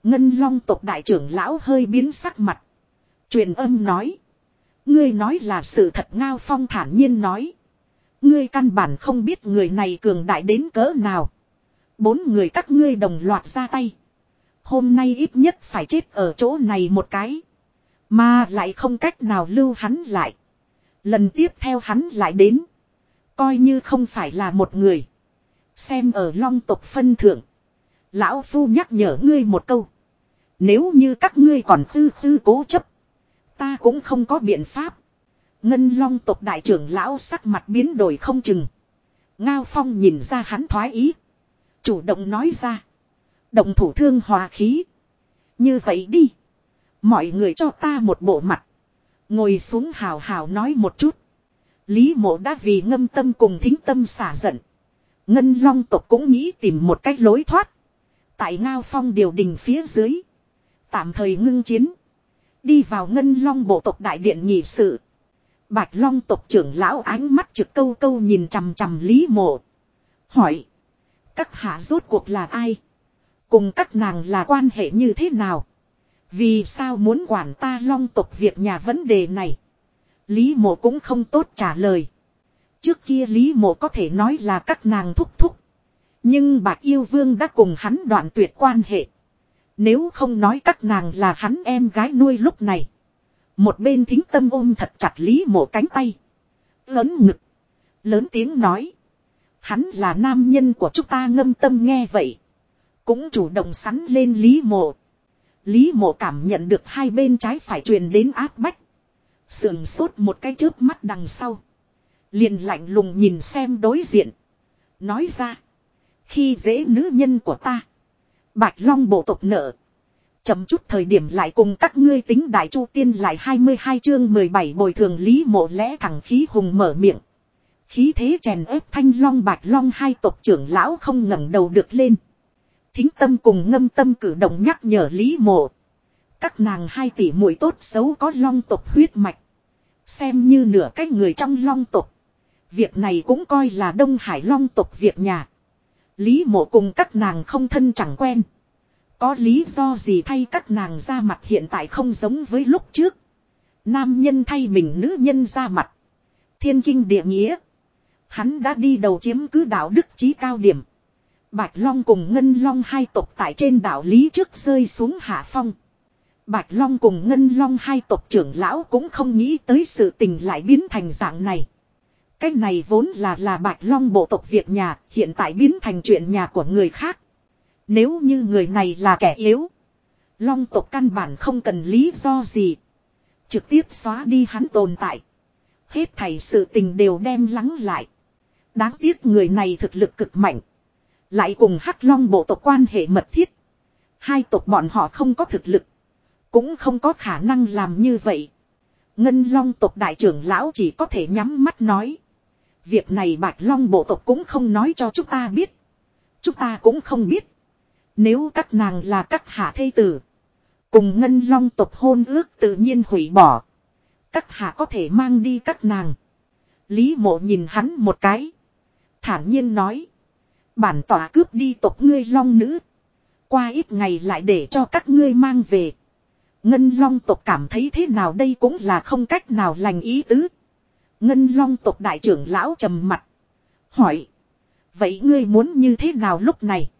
Ngân long tộc đại trưởng lão hơi biến sắc mặt. Truyền âm nói. Ngươi nói là sự thật Ngao Phong thản nhiên nói. Ngươi căn bản không biết người này cường đại đến cỡ nào. Bốn người các ngươi đồng loạt ra tay. Hôm nay ít nhất phải chết ở chỗ này một cái. Mà lại không cách nào lưu hắn lại. Lần tiếp theo hắn lại đến. Coi như không phải là một người. Xem ở long tộc phân thượng. Lão Phu nhắc nhở ngươi một câu. Nếu như các ngươi còn tư tư cố chấp. Ta cũng không có biện pháp. Ngân long tộc đại trưởng lão sắc mặt biến đổi không chừng. Ngao Phong nhìn ra hắn thoái ý. Chủ động nói ra. Động thủ thương hòa khí. Như vậy đi. Mọi người cho ta một bộ mặt. Ngồi xuống hào hào nói một chút. Lý mộ đã vì ngâm tâm cùng thính tâm xả giận. Ngân long tộc cũng nghĩ tìm một cách lối thoát. Tại Ngao Phong điều đình phía dưới. Tạm thời ngưng chiến. Đi vào ngân long bộ tộc đại điện nghị sự. Bạch long tộc trưởng lão ánh mắt trực câu câu nhìn chằm chằm Lý mộ. Hỏi. Các hạ rốt cuộc là ai? Cùng các nàng là quan hệ như thế nào? Vì sao muốn quản ta long tộc việc nhà vấn đề này? Lý mộ cũng không tốt trả lời. Trước kia Lý mộ có thể nói là các nàng thúc thúc. Nhưng bạc yêu vương đã cùng hắn đoạn tuyệt quan hệ. Nếu không nói các nàng là hắn em gái nuôi lúc này. Một bên thính tâm ôm thật chặt Lý mộ cánh tay. Lớn ngực. Lớn tiếng nói. Hắn là nam nhân của chúng ta ngâm tâm nghe vậy. Cũng chủ động sắn lên Lý Mộ. Lý Mộ cảm nhận được hai bên trái phải truyền đến áp bách. Sườn sốt một cái chớp mắt đằng sau. Liền lạnh lùng nhìn xem đối diện. Nói ra. Khi dễ nữ nhân của ta. Bạch Long bộ tộc nợ. Chấm chút thời điểm lại cùng các ngươi tính đại chu tiên lại 22 chương 17 bồi thường lý mộ lẽ thẳng khí hùng mở miệng. Khí thế chèn ép thanh long bạch long hai tộc trưởng lão không ngẩng đầu được lên. Thính tâm cùng ngâm tâm cử động nhắc nhở Lý Mộ. Các nàng hai tỷ muội tốt xấu có long tộc huyết mạch. Xem như nửa cách người trong long tộc. Việc này cũng coi là Đông Hải long tộc việc nhà. Lý mộ cùng các nàng không thân chẳng quen. Có lý do gì thay các nàng ra mặt hiện tại không giống với lúc trước. Nam nhân thay mình, nữ nhân ra mặt. Thiên kinh địa nghĩa. Hắn đã đi đầu chiếm cứ đạo đức trí cao điểm. Bạch Long cùng Ngân Long hai tộc tại trên đảo Lý trước rơi xuống hạ phong. Bạch Long cùng Ngân Long hai tộc trưởng lão cũng không nghĩ tới sự tình lại biến thành dạng này. Cái này vốn là là Bạch Long bộ tộc Việt nhà, hiện tại biến thành chuyện nhà của người khác. Nếu như người này là kẻ yếu. Long tộc căn bản không cần lý do gì. Trực tiếp xóa đi hắn tồn tại. Hết thảy sự tình đều đem lắng lại. Đáng tiếc người này thực lực cực mạnh. Lại cùng Hắc Long bộ tộc quan hệ mật thiết. Hai tộc bọn họ không có thực lực. Cũng không có khả năng làm như vậy. Ngân Long tộc đại trưởng lão chỉ có thể nhắm mắt nói. Việc này Bạch Long bộ tộc cũng không nói cho chúng ta biết. Chúng ta cũng không biết. Nếu các nàng là các hạ thê tử. Cùng Ngân Long tộc hôn ước tự nhiên hủy bỏ. Các hạ có thể mang đi các nàng. Lý mộ nhìn hắn một cái. Thản nhiên nói. Bản tỏa cướp đi tộc ngươi long nữ. Qua ít ngày lại để cho các ngươi mang về. Ngân long tộc cảm thấy thế nào đây cũng là không cách nào lành ý tứ. Ngân long tộc đại trưởng lão trầm mặt. Hỏi. Vậy ngươi muốn như thế nào lúc này?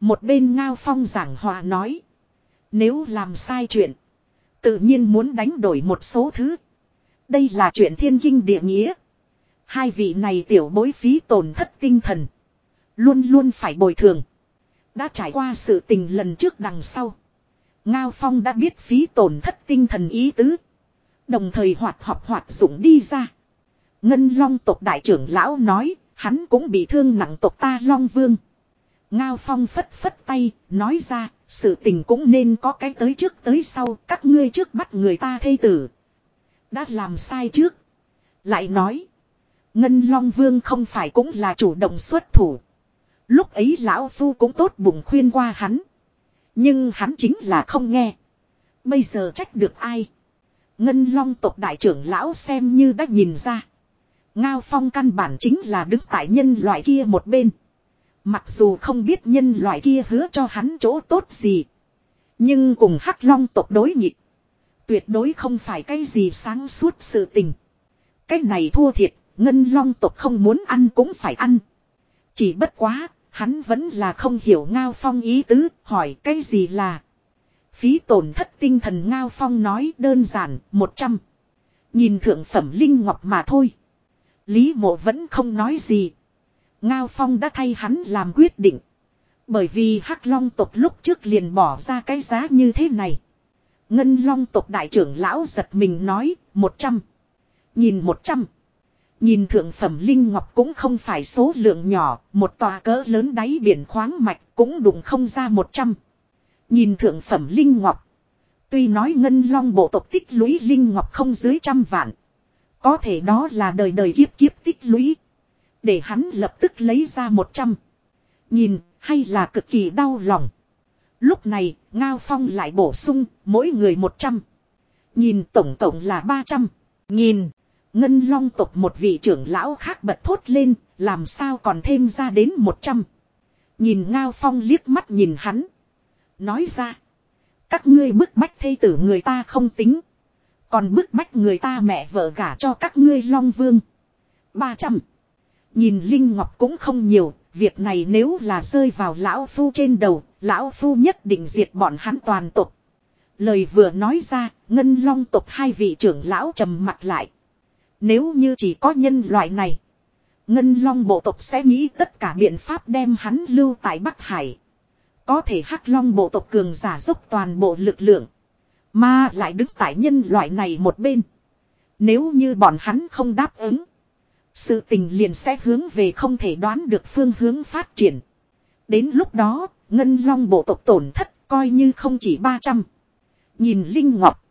Một bên ngao phong giảng hòa nói. Nếu làm sai chuyện. Tự nhiên muốn đánh đổi một số thứ. Đây là chuyện thiên kinh địa nghĩa. Hai vị này tiểu bối phí tổn thất tinh thần. Luôn luôn phải bồi thường. Đã trải qua sự tình lần trước đằng sau. Ngao Phong đã biết phí tổn thất tinh thần ý tứ. Đồng thời hoạt học hoạt dụng đi ra. Ngân Long tộc đại trưởng lão nói, hắn cũng bị thương nặng tộc ta Long Vương. Ngao Phong phất phất tay, nói ra, sự tình cũng nên có cái tới trước tới sau, các ngươi trước bắt người ta thây tử. Đã làm sai trước. Lại nói, Ngân Long Vương không phải cũng là chủ động xuất thủ. Lúc ấy lão phu cũng tốt bụng khuyên qua hắn. Nhưng hắn chính là không nghe. Bây giờ trách được ai? Ngân Long tộc đại trưởng lão xem như đã nhìn ra. Ngao Phong căn bản chính là đứng tại nhân loại kia một bên. Mặc dù không biết nhân loại kia hứa cho hắn chỗ tốt gì. Nhưng cùng Hắc Long tộc đối nghịch. Tuyệt đối không phải cái gì sáng suốt sự tình. Cái này thua thiệt, Ngân Long tộc không muốn ăn cũng phải ăn. Chỉ bất quá, Hắn vẫn là không hiểu Ngao Phong ý tứ, hỏi cái gì là. Phí tổn thất tinh thần Ngao Phong nói đơn giản, một trăm Nhìn thượng phẩm Linh Ngọc mà thôi. Lý mộ vẫn không nói gì. Ngao Phong đã thay hắn làm quyết định. Bởi vì Hắc Long tộc lúc trước liền bỏ ra cái giá như thế này. Ngân Long tộc đại trưởng lão giật mình nói, một trăm Nhìn một trăm Nhìn thượng phẩm Linh Ngọc cũng không phải số lượng nhỏ, một tòa cỡ lớn đáy biển khoáng mạch cũng đụng không ra một trăm. Nhìn thượng phẩm Linh Ngọc. Tuy nói ngân long bộ tộc tích lũy Linh Ngọc không dưới trăm vạn. Có thể đó là đời đời kiếp kiếp tích lũy. Để hắn lập tức lấy ra một trăm. Nhìn, hay là cực kỳ đau lòng. Lúc này, Ngao Phong lại bổ sung, mỗi người một trăm. Nhìn tổng tổng là ba trăm. Nhìn. Ngân long tộc một vị trưởng lão khác bật thốt lên, làm sao còn thêm ra đến một trăm. Nhìn Ngao Phong liếc mắt nhìn hắn. Nói ra. Các ngươi bức bách thây tử người ta không tính. Còn bức bách người ta mẹ vợ gả cho các ngươi long vương. ba trăm. Nhìn Linh Ngọc cũng không nhiều, việc này nếu là rơi vào lão phu trên đầu, lão phu nhất định diệt bọn hắn toàn tộc. Lời vừa nói ra, ngân long tộc hai vị trưởng lão trầm mặt lại. Nếu như chỉ có nhân loại này. Ngân long bộ tộc sẽ nghĩ tất cả biện pháp đem hắn lưu tại Bắc Hải. Có thể hắc long bộ tộc cường giả dốc toàn bộ lực lượng. Mà lại đứng tại nhân loại này một bên. Nếu như bọn hắn không đáp ứng. Sự tình liền sẽ hướng về không thể đoán được phương hướng phát triển. Đến lúc đó, ngân long bộ tộc tổn thất coi như không chỉ 300. Nhìn Linh Ngọc.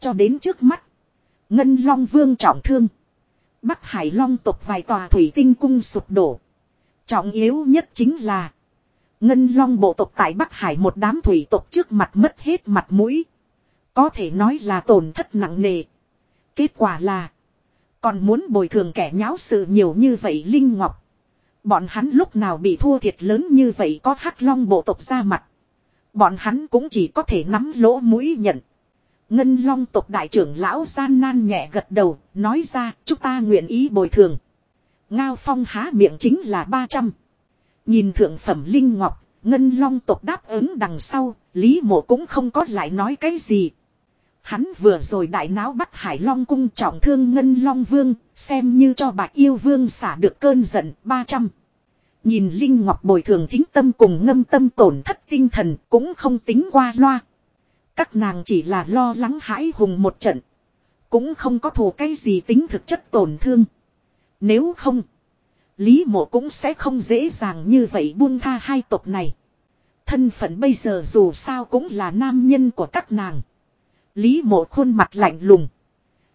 Cho đến trước mắt. Ngân Long Vương trọng thương. Bắc Hải Long tộc vài tòa thủy tinh cung sụp đổ. Trọng yếu nhất chính là. Ngân Long bộ tộc tại Bắc Hải một đám thủy tộc trước mặt mất hết mặt mũi. Có thể nói là tổn thất nặng nề. Kết quả là. Còn muốn bồi thường kẻ nháo sự nhiều như vậy Linh Ngọc. Bọn hắn lúc nào bị thua thiệt lớn như vậy có hắc long bộ tộc ra mặt. Bọn hắn cũng chỉ có thể nắm lỗ mũi nhận. Ngân long tộc đại trưởng lão gian nan nhẹ gật đầu, nói ra chúng ta nguyện ý bồi thường. Ngao phong há miệng chính là 300. Nhìn thượng phẩm Linh Ngọc, Ngân long tộc đáp ứng đằng sau, Lý mộ cũng không có lại nói cái gì. Hắn vừa rồi đại náo bắt Hải Long cung trọng thương Ngân Long Vương, xem như cho bạc yêu vương xả được cơn giận 300. Nhìn Linh Ngọc bồi thường thính tâm cùng ngâm tâm tổn thất tinh thần cũng không tính qua loa. Các nàng chỉ là lo lắng hãi hùng một trận. Cũng không có thù cái gì tính thực chất tổn thương. Nếu không, Lý mộ cũng sẽ không dễ dàng như vậy buông tha hai tộc này. Thân phận bây giờ dù sao cũng là nam nhân của các nàng. Lý mộ khuôn mặt lạnh lùng.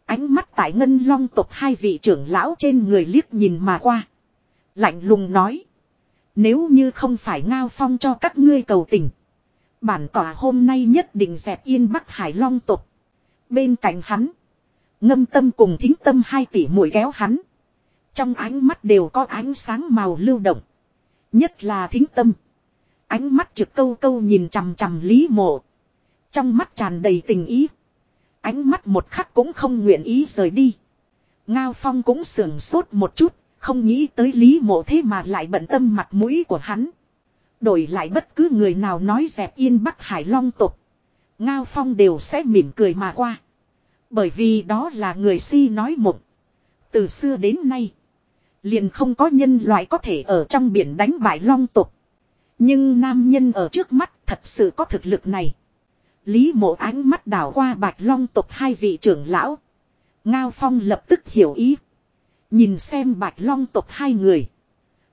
Ánh mắt tại ngân long tộc hai vị trưởng lão trên người liếc nhìn mà qua. Lạnh lùng nói. Nếu như không phải ngao phong cho các ngươi cầu tình. Bản tỏa hôm nay nhất định dẹp yên Bắc Hải Long tộc. Bên cạnh hắn. Ngâm tâm cùng thính tâm hai tỷ mũi kéo hắn. Trong ánh mắt đều có ánh sáng màu lưu động. Nhất là thính tâm. Ánh mắt trực câu câu nhìn chằm chằm lý mộ. Trong mắt tràn đầy tình ý. Ánh mắt một khắc cũng không nguyện ý rời đi. Ngao Phong cũng sưởng sốt một chút, không nghĩ tới lý mộ thế mà lại bận tâm mặt mũi của hắn. Đổi lại bất cứ người nào nói dẹp yên Bắc Hải Long tục. Ngao Phong đều sẽ mỉm cười mà qua. Bởi vì đó là người si nói mộng. Từ xưa đến nay. Liền không có nhân loại có thể ở trong biển đánh bại long tục. Nhưng nam nhân ở trước mắt thật sự có thực lực này. Lý mộ ánh mắt đảo qua bạch long tục hai vị trưởng lão. Ngao Phong lập tức hiểu ý. Nhìn xem bạch long tục hai người.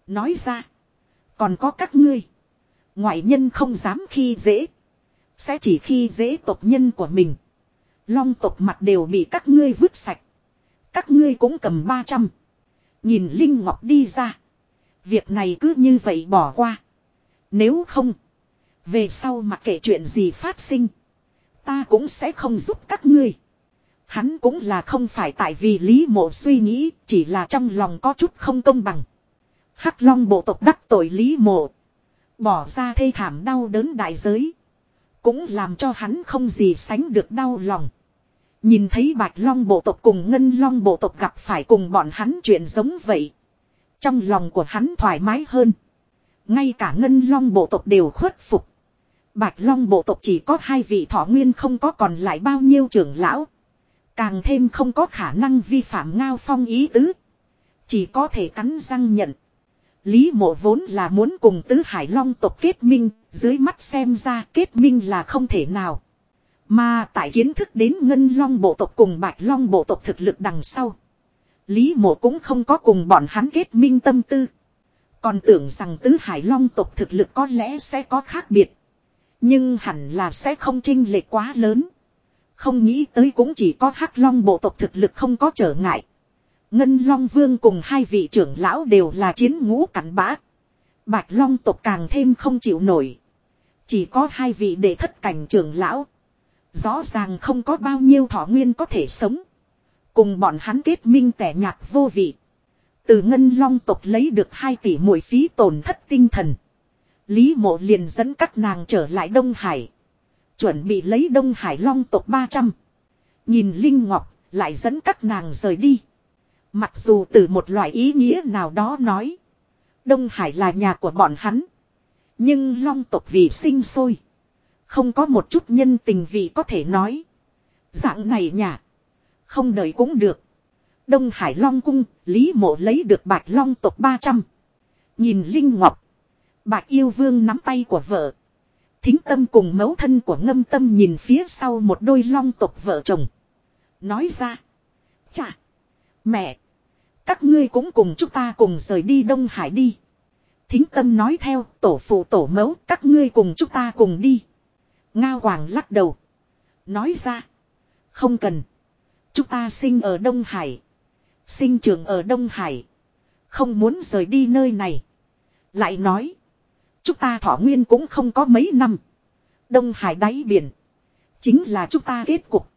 Nói ra. Còn có các ngươi. Ngoại nhân không dám khi dễ. Sẽ chỉ khi dễ tộc nhân của mình. Long tộc mặt đều bị các ngươi vứt sạch. Các ngươi cũng cầm 300. Nhìn Linh Ngọc đi ra. Việc này cứ như vậy bỏ qua. Nếu không. Về sau mặc kệ chuyện gì phát sinh. Ta cũng sẽ không giúp các ngươi. Hắn cũng là không phải tại vì Lý Mộ suy nghĩ. Chỉ là trong lòng có chút không công bằng. Hắc Long bộ tộc đắc tội Lý Mộ. Bỏ ra thê thảm đau đớn đại giới. Cũng làm cho hắn không gì sánh được đau lòng. Nhìn thấy Bạch Long bộ tộc cùng Ngân Long bộ tộc gặp phải cùng bọn hắn chuyện giống vậy. Trong lòng của hắn thoải mái hơn. Ngay cả Ngân Long bộ tộc đều khuất phục. Bạch Long bộ tộc chỉ có hai vị thọ nguyên không có còn lại bao nhiêu trưởng lão. Càng thêm không có khả năng vi phạm ngao phong ý tứ. Chỉ có thể cắn răng nhận. Lý mộ vốn là muốn cùng tứ hải long tộc kết minh, dưới mắt xem ra kết minh là không thể nào. Mà tại kiến thức đến ngân long bộ tộc cùng bạch long bộ tộc thực lực đằng sau. Lý mộ cũng không có cùng bọn hắn kết minh tâm tư. Còn tưởng rằng tứ hải long tộc thực lực có lẽ sẽ có khác biệt. Nhưng hẳn là sẽ không chinh lệch quá lớn. Không nghĩ tới cũng chỉ có hắc long bộ tộc thực lực không có trở ngại. Ngân long vương cùng hai vị trưởng lão đều là chiến ngũ cảnh bã. Bạch long tộc càng thêm không chịu nổi. Chỉ có hai vị đệ thất cảnh trưởng lão. Rõ ràng không có bao nhiêu thọ nguyên có thể sống. Cùng bọn hắn kết minh tẻ nhạt vô vị. Từ ngân long tộc lấy được hai tỷ mỗi phí tổn thất tinh thần. Lý mộ liền dẫn các nàng trở lại Đông Hải. Chuẩn bị lấy Đông Hải long tộc 300. Nhìn Linh Ngọc, lại dẫn các nàng rời đi. Mặc dù từ một loại ý nghĩa nào đó nói. Đông Hải là nhà của bọn hắn. Nhưng long tộc vì sinh sôi. Không có một chút nhân tình vì có thể nói. Dạng này nhà. Không đợi cũng được. Đông Hải Long Cung, Lý Mộ lấy được bạch long tộc 300. Nhìn Linh Ngọc. Bạch yêu vương nắm tay của vợ. Thính tâm cùng mẫu thân của ngâm tâm nhìn phía sau một đôi long tộc vợ chồng. Nói ra. Chà. Mẹ. Các ngươi cũng cùng chúng ta cùng rời đi Đông Hải đi. Thính tâm nói theo, tổ phụ tổ mẫu, các ngươi cùng chúng ta cùng đi. Ngao Hoàng lắc đầu. Nói ra. Không cần. Chúng ta sinh ở Đông Hải. Sinh trưởng ở Đông Hải. Không muốn rời đi nơi này. Lại nói. Chúng ta thọ nguyên cũng không có mấy năm. Đông Hải đáy biển. Chính là chúng ta kết cục.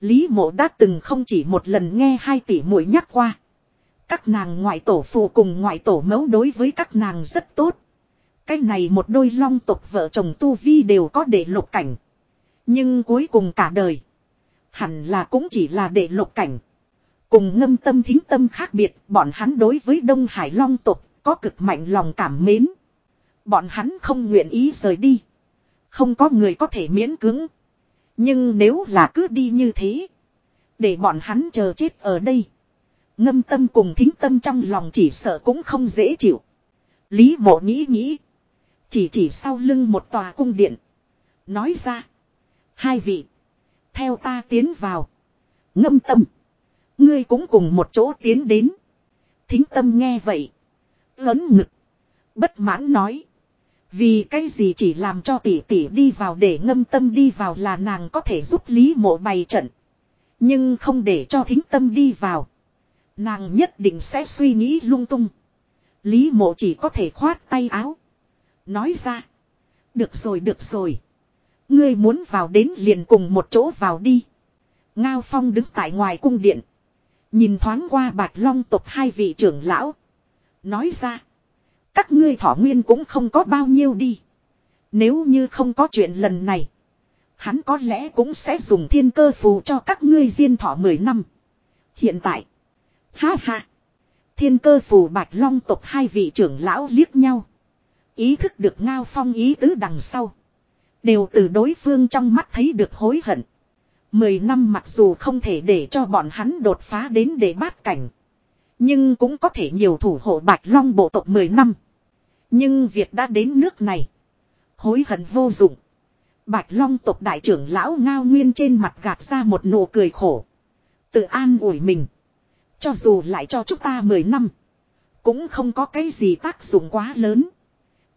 Lý mộ đã từng không chỉ một lần nghe hai tỷ muội nhắc qua. Các nàng ngoại tổ phụ cùng ngoại tổ mẫu đối với các nàng rất tốt. Cái này một đôi long tục vợ chồng tu vi đều có để lục cảnh. Nhưng cuối cùng cả đời. Hẳn là cũng chỉ là để lục cảnh. Cùng ngâm tâm thính tâm khác biệt, bọn hắn đối với Đông Hải Long tộc có cực mạnh lòng cảm mến. Bọn hắn không nguyện ý rời đi. Không có người có thể miễn cưỡng. Nhưng nếu là cứ đi như thế. Để bọn hắn chờ chết ở đây. Ngâm tâm cùng thính tâm trong lòng chỉ sợ cũng không dễ chịu. Lý mộ nghĩ nghĩ. Chỉ chỉ sau lưng một tòa cung điện. Nói ra. Hai vị. Theo ta tiến vào. Ngâm tâm. Ngươi cũng cùng một chỗ tiến đến. Thính tâm nghe vậy. Lớn ngực. Bất mãn nói. Vì cái gì chỉ làm cho tỷ tỷ đi vào để ngâm tâm đi vào là nàng có thể giúp Lý mộ bày trận. Nhưng không để cho thính tâm đi vào. Nàng nhất định sẽ suy nghĩ lung tung. Lý mộ chỉ có thể khoát tay áo. Nói ra. Được rồi được rồi. Ngươi muốn vào đến liền cùng một chỗ vào đi. Ngao Phong đứng tại ngoài cung điện. Nhìn thoáng qua bạch long tộc hai vị trưởng lão. Nói ra. Các ngươi thỏ nguyên cũng không có bao nhiêu đi. Nếu như không có chuyện lần này. Hắn có lẽ cũng sẽ dùng thiên cơ phù cho các ngươi diên thọ 10 năm. Hiện tại. Ha ha. Thiên cơ phù bạch long tộc hai vị trưởng lão liếc nhau. Ý thức được ngao phong ý tứ đằng sau. Đều từ đối phương trong mắt thấy được hối hận. Mười năm mặc dù không thể để cho bọn hắn đột phá đến để bát cảnh. Nhưng cũng có thể nhiều thủ hộ bạch long bộ tộc mười năm. Nhưng việc đã đến nước này. Hối hận vô dụng. Bạch long tộc đại trưởng lão ngao nguyên trên mặt gạt ra một nụ cười khổ. Tự an ủi mình. Cho dù lại cho chúng ta mười năm. Cũng không có cái gì tác dụng quá lớn.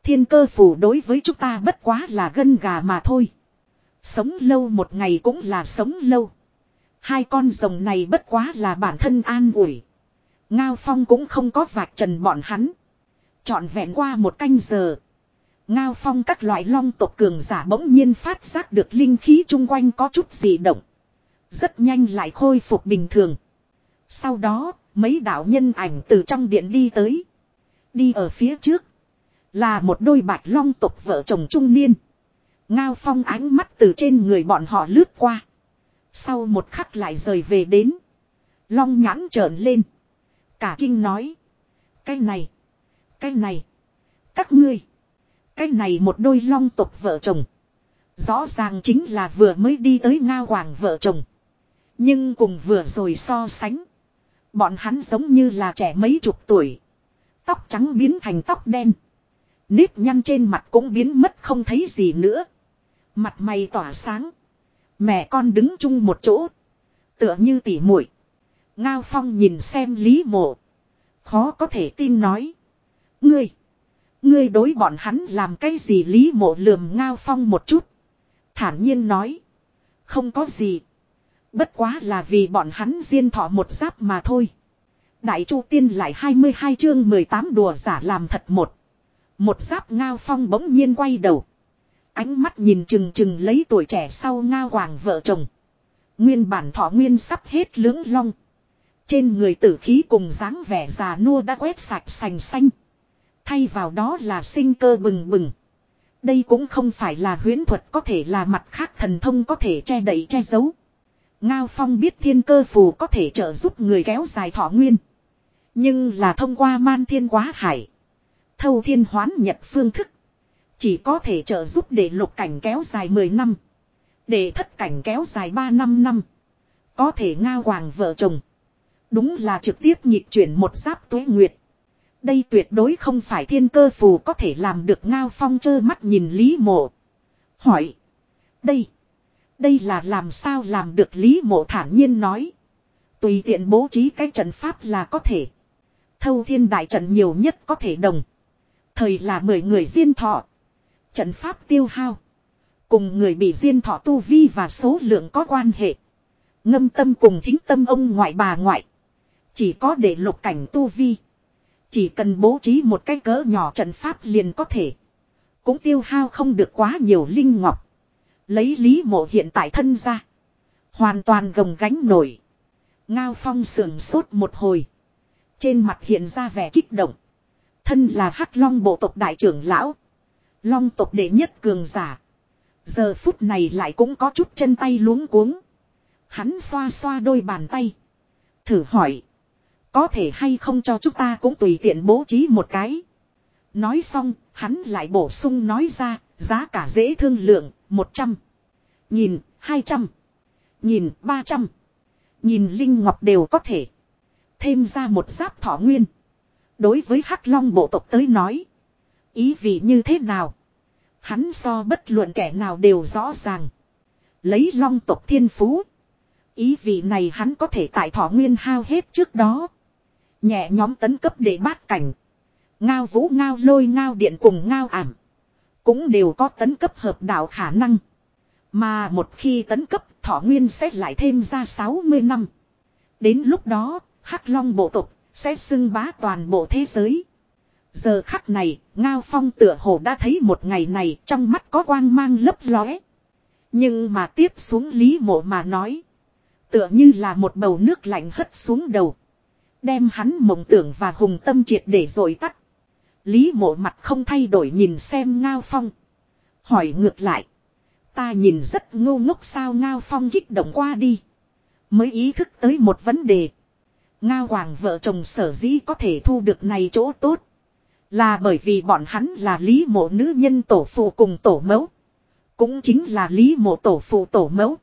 Thiên cơ phù đối với chúng ta bất quá là gân gà mà thôi. Sống lâu một ngày cũng là sống lâu. Hai con rồng này bất quá là bản thân an ủi. Ngao Phong cũng không có vạch trần bọn hắn. Chọn vẹn qua một canh giờ. Ngao Phong các loại long tộc cường giả bỗng nhiên phát giác được linh khí chung quanh có chút gì động. Rất nhanh lại khôi phục bình thường. Sau đó, mấy đạo nhân ảnh từ trong điện đi tới. Đi ở phía trước. Là một đôi bạch long tộc vợ chồng trung niên. Ngao phong ánh mắt từ trên người bọn họ lướt qua. Sau một khắc lại rời về đến. Long nhãn trợn lên. Cả kinh nói. Cái này. Cái này. Các ngươi. Cái này một đôi long tộc vợ chồng. Rõ ràng chính là vừa mới đi tới nga hoàng vợ chồng. Nhưng cùng vừa rồi so sánh. Bọn hắn giống như là trẻ mấy chục tuổi. Tóc trắng biến thành tóc đen. Nếp nhăn trên mặt cũng biến mất không thấy gì nữa. Mặt mày tỏa sáng. Mẹ con đứng chung một chỗ. Tựa như tỉ muội. Ngao Phong nhìn xem Lý Mộ. Khó có thể tin nói. Ngươi. Ngươi đối bọn hắn làm cái gì Lý Mộ lườm Ngao Phong một chút. Thản nhiên nói. Không có gì. Bất quá là vì bọn hắn diên thọ một giáp mà thôi. Đại Chu Tiên lại 22 chương 18 đùa giả làm thật một. Một giáp ngao phong bỗng nhiên quay đầu. Ánh mắt nhìn chừng chừng lấy tuổi trẻ sau ngao hoàng vợ chồng. Nguyên bản thọ nguyên sắp hết lưỡng long. Trên người tử khí cùng dáng vẻ già nua đã quét sạch sành xanh. Thay vào đó là sinh cơ bừng bừng. Đây cũng không phải là huyễn thuật, có thể là mặt khác thần thông có thể che đậy che giấu. Ngao Phong biết thiên cơ phù có thể trợ giúp người kéo dài thọ nguyên. Nhưng là thông qua man thiên quá hải. Thâu thiên hoán nhật phương thức. Chỉ có thể trợ giúp để lục cảnh kéo dài 10 năm. Để thất cảnh kéo dài 3 năm năm. Có thể ngao hoàng vợ chồng. Đúng là trực tiếp nhịp chuyển một giáp tuế nguyệt. Đây tuyệt đối không phải thiên cơ phù có thể làm được ngao phong trơ mắt nhìn Lý Mộ. Hỏi. Đây. Đây là làm sao làm được Lý Mộ thản nhiên nói. Tùy tiện bố trí cái trận pháp là có thể. Thâu thiên đại trận nhiều nhất có thể đồng. Thời là mười người diên thọ. Trận pháp tiêu hao. Cùng người bị diên thọ tu vi và số lượng có quan hệ. Ngâm tâm cùng thính tâm ông ngoại bà ngoại. Chỉ có để lục cảnh tu vi. Chỉ cần bố trí một cái cỡ nhỏ trận pháp liền có thể. Cũng tiêu hao không được quá nhiều linh ngọc. Lấy lý mộ hiện tại thân ra. Hoàn toàn gồng gánh nổi. Ngao phong sườn sốt một hồi. Trên mặt hiện ra vẻ kích động. Thân là hắc long bộ tộc đại trưởng lão. Long tộc đệ nhất cường giả. Giờ phút này lại cũng có chút chân tay luống cuống. Hắn xoa xoa đôi bàn tay. Thử hỏi. Có thể hay không cho chúng ta cũng tùy tiện bố trí một cái. Nói xong, hắn lại bổ sung nói ra, giá cả dễ thương lượng, 100. Nhìn, 200. Nhìn, 300. Nhìn Linh Ngọc đều có thể. Thêm ra một giáp thọ nguyên. Đối với Hắc Long bộ tộc tới nói. Ý vị như thế nào? Hắn so bất luận kẻ nào đều rõ ràng. Lấy long tộc thiên phú. Ý vị này hắn có thể tại thọ nguyên hao hết trước đó. Nhẹ nhóm tấn cấp để bát cảnh. Ngao vũ ngao lôi ngao điện cùng ngao ảm. Cũng đều có tấn cấp hợp đạo khả năng. Mà một khi tấn cấp thọ nguyên sẽ lại thêm ra 60 năm. Đến lúc đó, Hắc Long bộ tộc sẽ xưng bá toàn bộ thế giới. Giờ khắc này, Ngao Phong tựa hồ đã thấy một ngày này trong mắt có quang mang lấp lóe. Nhưng mà tiếp xuống Lý Mộ mà nói. Tựa như là một bầu nước lạnh hất xuống đầu. Đem hắn mộng tưởng và hùng tâm triệt để rồi tắt. Lý mộ mặt không thay đổi nhìn xem Ngao Phong. Hỏi ngược lại. Ta nhìn rất ngu ngốc sao Ngao Phong kích động qua đi. Mới ý thức tới một vấn đề. Ngao Hoàng vợ chồng sở dĩ có thể thu được này chỗ tốt. Là bởi vì bọn hắn là lý mộ nữ nhân tổ phụ cùng tổ mẫu. Cũng chính là lý mộ tổ phụ tổ mẫu.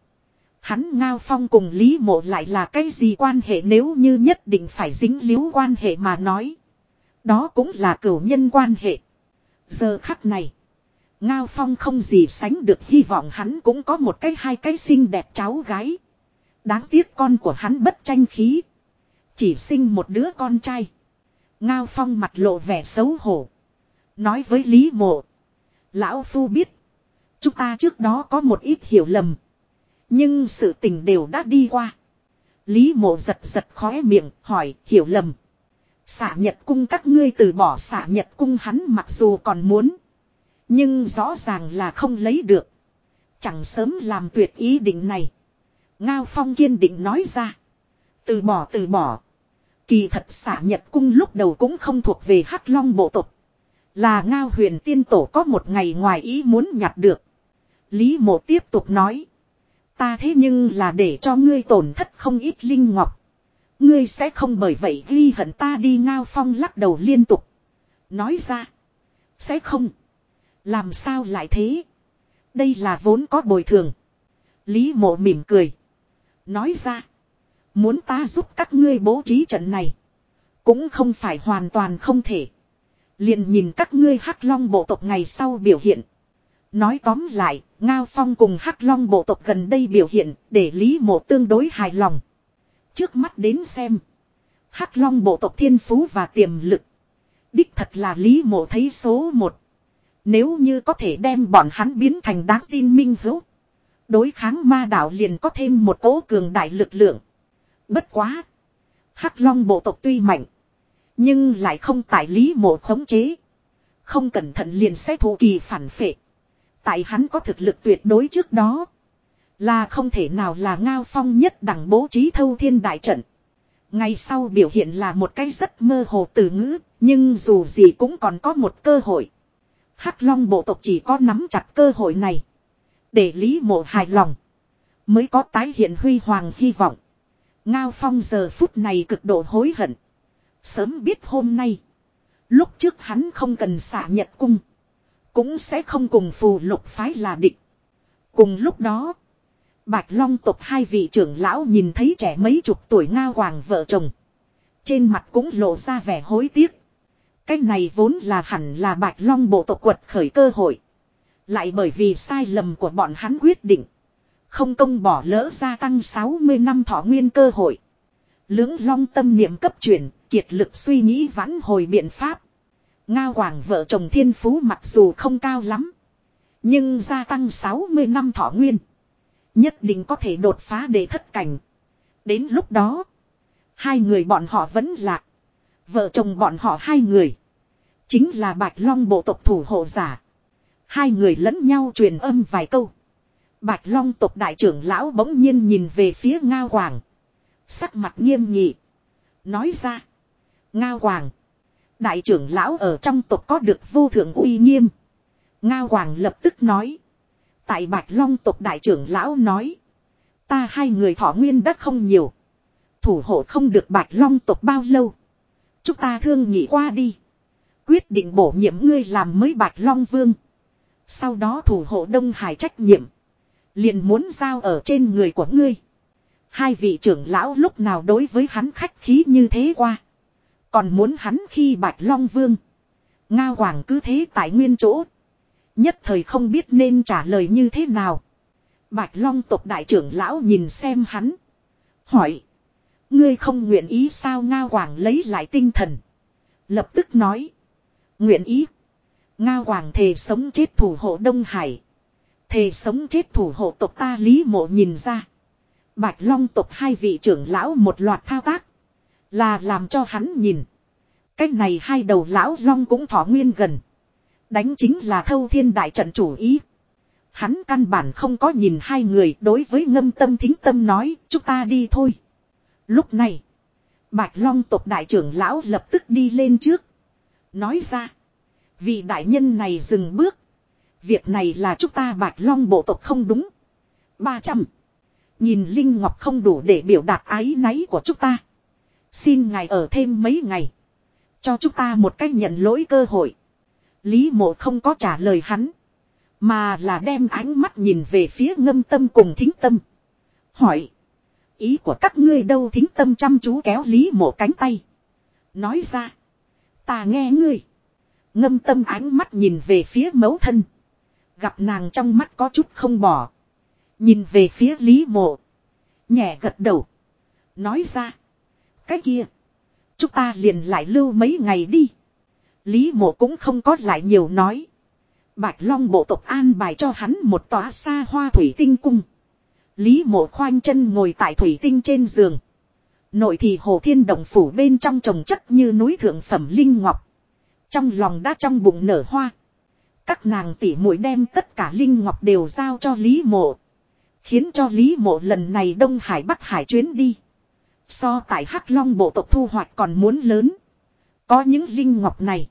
Hắn Ngao Phong cùng Lý Mộ lại là cái gì quan hệ nếu như nhất định phải dính líu quan hệ mà nói. Đó cũng là cửu nhân quan hệ. Giờ khắc này. Ngao Phong không gì sánh được hy vọng hắn cũng có một cái hai cái xinh đẹp cháu gái. Đáng tiếc con của hắn bất tranh khí. Chỉ sinh một đứa con trai. Ngao Phong mặt lộ vẻ xấu hổ. Nói với Lý Mộ. Lão Phu biết. Chúng ta trước đó có một ít hiểu lầm. Nhưng sự tình đều đã đi qua. Lý mộ giật giật khóe miệng, hỏi, hiểu lầm. Xả nhật cung các ngươi từ bỏ xả nhật cung hắn mặc dù còn muốn. Nhưng rõ ràng là không lấy được. Chẳng sớm làm tuyệt ý định này. Ngao Phong kiên định nói ra. Từ bỏ từ bỏ. Kỳ thật xả nhật cung lúc đầu cũng không thuộc về hắc long bộ tộc. Là Ngao huyền tiên tổ có một ngày ngoài ý muốn nhặt được. Lý mộ tiếp tục nói. Ta thế nhưng là để cho ngươi tổn thất không ít linh ngọc. Ngươi sẽ không bởi vậy ghi hận ta đi ngao phong lắc đầu liên tục. Nói ra. Sẽ không. Làm sao lại thế? Đây là vốn có bồi thường. Lý mộ mỉm cười. Nói ra. Muốn ta giúp các ngươi bố trí trận này. Cũng không phải hoàn toàn không thể. Liền nhìn các ngươi hắc long bộ tộc ngày sau biểu hiện. Nói tóm lại, Ngao Phong cùng Hắc Long bộ tộc gần đây biểu hiện để Lý Mộ tương đối hài lòng. Trước mắt đến xem. Hắc Long bộ tộc thiên phú và tiềm lực. Đích thật là Lý Mộ thấy số một. Nếu như có thể đem bọn hắn biến thành đáng tin minh hữu. Đối kháng ma đạo liền có thêm một cố cường đại lực lượng. Bất quá. Hắc Long bộ tộc tuy mạnh. Nhưng lại không tại Lý Mộ khống chế. Không cẩn thận liền sẽ thụ kỳ phản phệ. Tại hắn có thực lực tuyệt đối trước đó. Là không thể nào là ngao phong nhất đẳng bố trí thâu thiên đại trận. Ngày sau biểu hiện là một cái rất mơ hồ từ ngữ, nhưng dù gì cũng còn có một cơ hội. Hắc Long bộ tộc chỉ có nắm chặt cơ hội này. Để Lý Mộ hài lòng. Mới có tái hiện huy hoàng hy vọng. Ngao Phong giờ phút này cực độ hối hận. Sớm biết hôm nay. Lúc trước hắn không cần xả nhật cung. Cũng sẽ không cùng phù lục phái là địch. Cùng lúc đó. Bạch Long tộc hai vị trưởng lão nhìn thấy trẻ mấy chục tuổi ngao hoàng vợ chồng. Trên mặt cũng lộ ra vẻ hối tiếc. Cái này vốn là hẳn là Bạch Long bộ tộc quật khởi cơ hội. Lại bởi vì sai lầm của bọn hắn quyết định. Không công bỏ lỡ gia tăng 60 năm thọ nguyên cơ hội. Lưỡng long tâm niệm cấp chuyển, kiệt lực suy nghĩ vãn hồi biện pháp. Ngao Hoàng vợ chồng thiên phú mặc dù không cao lắm. Nhưng gia tăng 60 năm thọ nguyên. Nhất định có thể đột phá để thất cảnh. Đến lúc đó. Hai người bọn họ vẫn lạc. Vợ chồng bọn họ hai người. Chính là Bạch Long bộ tộc thủ hộ giả. Hai người lẫn nhau truyền âm vài câu. Bạch Long tộc đại trưởng lão bỗng nhiên nhìn về phía Ngao Hoàng. Sắc mặt nghiêm nghị. Nói ra. Ngao Hoàng. Đại trưởng lão ở trong tộc có được vô thượng uy nghiêm. Ngao Hoàng lập tức nói. Tại Bạch Long tộc đại trưởng lão nói. Ta hai người thọ nguyên đất không nhiều. Thủ hộ không được bạch long tộc bao lâu. Chúng ta thương nghị qua đi. Quyết định bổ nhiệm ngươi làm mới bạch long vương. Sau đó thủ hộ Đông Hải trách nhiệm. Liền muốn giao ở trên người của ngươi. Hai vị trưởng lão lúc nào đối với hắn khách khí như thế qua. Còn muốn hắn khi bạch long vương. nga Hoàng cứ thế tại nguyên chỗ. Nhất thời không biết nên trả lời như thế nào. Bạch Long tộc đại trưởng lão nhìn xem hắn. Hỏi. Ngươi không nguyện ý sao nga Hoàng lấy lại tinh thần. Lập tức nói. Nguyện ý. nga Hoàng thề sống chết thủ hộ Đông Hải. Thề sống chết thủ hộ tộc ta Lý Mộ nhìn ra. Bạch Long tộc hai vị trưởng lão một loạt thao tác. Là làm cho hắn nhìn. Cách này hai đầu lão long cũng thọ nguyên gần. Đánh chính là thâu thiên đại trận chủ ý. Hắn căn bản không có nhìn hai người đối với ngâm tâm thính tâm nói, chúng ta đi thôi. Lúc này. Bạch long tộc đại trưởng lão lập tức đi lên trước. Nói ra. Vị đại nhân này dừng bước. Việc này là chúng ta bạch long bộ tộc không đúng. 300. Nhìn Linh Ngọc không đủ để biểu đạt ái náy của chúng ta. Xin ngài ở thêm mấy ngày. Cho chúng ta một cách nhận lỗi cơ hội. Lý mộ không có trả lời hắn. Mà là đem ánh mắt nhìn về phía ngâm tâm cùng thính tâm. Hỏi. Ý của các ngươi đâu thính tâm chăm chú kéo Lý mộ cánh tay. Nói ra. Ta nghe ngươi. Ngâm tâm ánh mắt nhìn về phía mẫu thân. Gặp nàng trong mắt có chút không bỏ. Nhìn về phía Lý mộ. Nhẹ gật đầu. Nói ra. Cái kia. Chúng ta liền lại lưu mấy ngày đi. Lý mộ cũng không có lại nhiều nói. Bạch Long bộ tộc an bài cho hắn một tòa xa hoa thủy tinh cung. Lý mộ khoanh chân ngồi tại thủy tinh trên giường. Nội thì hồ thiên động phủ bên trong trồng chất như núi thượng phẩm linh ngọc. Trong lòng đã trong bụng nở hoa. Các nàng tỉ muội đem tất cả linh ngọc đều giao cho Lý mộ. Khiến cho Lý mộ lần này Đông Hải Bắc Hải chuyến đi. So tại Hắc Long bộ tộc thu hoạch còn muốn lớn. Có những linh ngọc này.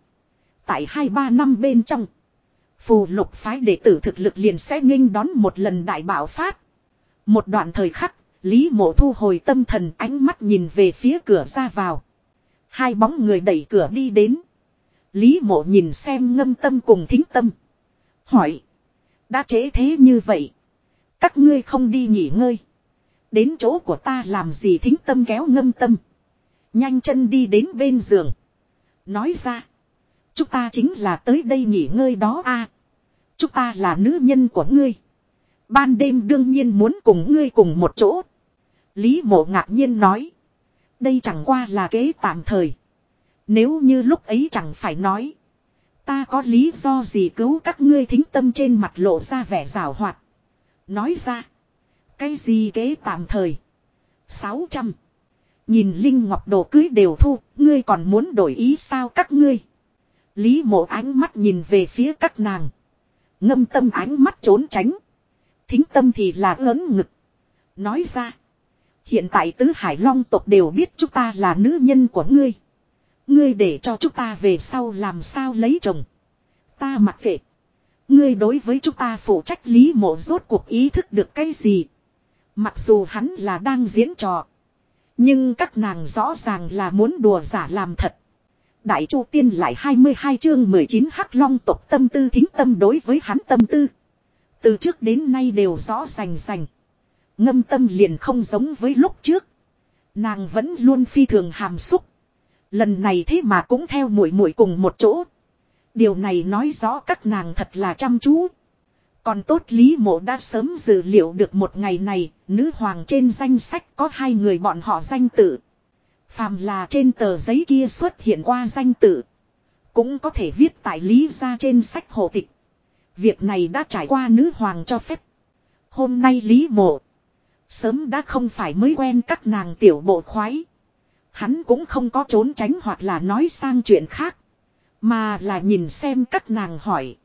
Tại 2-3 năm bên trong. Phù lục phái đệ tử thực lực liền sẽ nghênh đón một lần đại bảo phát. Một đoạn thời khắc, Lý mộ thu hồi tâm thần ánh mắt nhìn về phía cửa ra vào. Hai bóng người đẩy cửa đi đến. Lý mộ nhìn xem ngâm tâm cùng thính tâm. Hỏi. Đã trễ thế như vậy. Các ngươi không đi nghỉ ngơi. Đến chỗ của ta làm gì thính tâm kéo ngâm tâm. Nhanh chân đi đến bên giường. Nói ra. Chúng ta chính là tới đây nghỉ ngơi đó a. chúng ta là nữ nhân của ngươi. Ban đêm đương nhiên muốn cùng ngươi cùng một chỗ. Lý mộ ngạc nhiên nói. Đây chẳng qua là kế tạm thời. Nếu như lúc ấy chẳng phải nói. Ta có lý do gì cứu các ngươi thính tâm trên mặt lộ ra vẻ rào hoạt. Nói ra. Cái gì kế tạm thời. 600. Nhìn Linh Ngọc đồ cưới đều thu. Ngươi còn muốn đổi ý sao các ngươi. Lý mộ ánh mắt nhìn về phía các nàng. Ngâm tâm ánh mắt trốn tránh. Thính tâm thì là lớn ngực. Nói ra. Hiện tại tứ hải long tộc đều biết chúng ta là nữ nhân của ngươi. Ngươi để cho chúng ta về sau làm sao lấy chồng. Ta mặc kệ. Ngươi đối với chúng ta phụ trách lý mộ rốt cuộc ý thức được cái gì. Mặc dù hắn là đang diễn trò. Nhưng các nàng rõ ràng là muốn đùa giả làm thật. Đại Chu Tiên lại 22 chương 19 Hắc Long tộc tâm tư thính tâm đối với hắn tâm tư. Từ trước đến nay đều rõ rành rành. Ngâm tâm liền không giống với lúc trước. Nàng vẫn luôn phi thường hàm xúc. Lần này thế mà cũng theo muội muội cùng một chỗ. Điều này nói rõ các nàng thật là chăm chú. Còn tốt Lý Mộ đã sớm dự liệu được một ngày này, nữ hoàng trên danh sách có hai người bọn họ danh tự. Phàm là trên tờ giấy kia xuất hiện qua danh tự. Cũng có thể viết tại lý ra trên sách hộ tịch. Việc này đã trải qua nữ hoàng cho phép. Hôm nay Lý Mộ. Sớm đã không phải mới quen các nàng tiểu bộ khoái. Hắn cũng không có trốn tránh hoặc là nói sang chuyện khác. Mà là nhìn xem các nàng hỏi.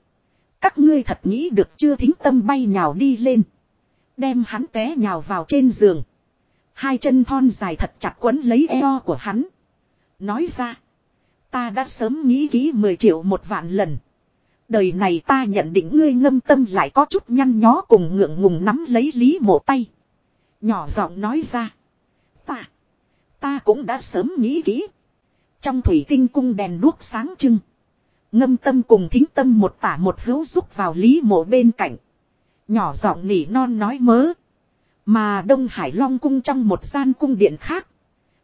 Các ngươi thật nghĩ được chưa thính tâm bay nhào đi lên. Đem hắn té nhào vào trên giường. Hai chân thon dài thật chặt quấn lấy eo của hắn. Nói ra. Ta đã sớm nghĩ kỹ 10 triệu một vạn lần. Đời này ta nhận định ngươi ngâm tâm lại có chút nhăn nhó cùng ngượng ngùng nắm lấy lý mộ tay. Nhỏ giọng nói ra. Ta. Ta cũng đã sớm nghĩ kỹ. Trong thủy tinh cung đèn đuốc sáng trưng. Ngâm tâm cùng thính tâm một tả một hữu rúc vào lý mộ bên cạnh. Nhỏ giọng nỉ non nói mớ. Mà Đông Hải Long cung trong một gian cung điện khác.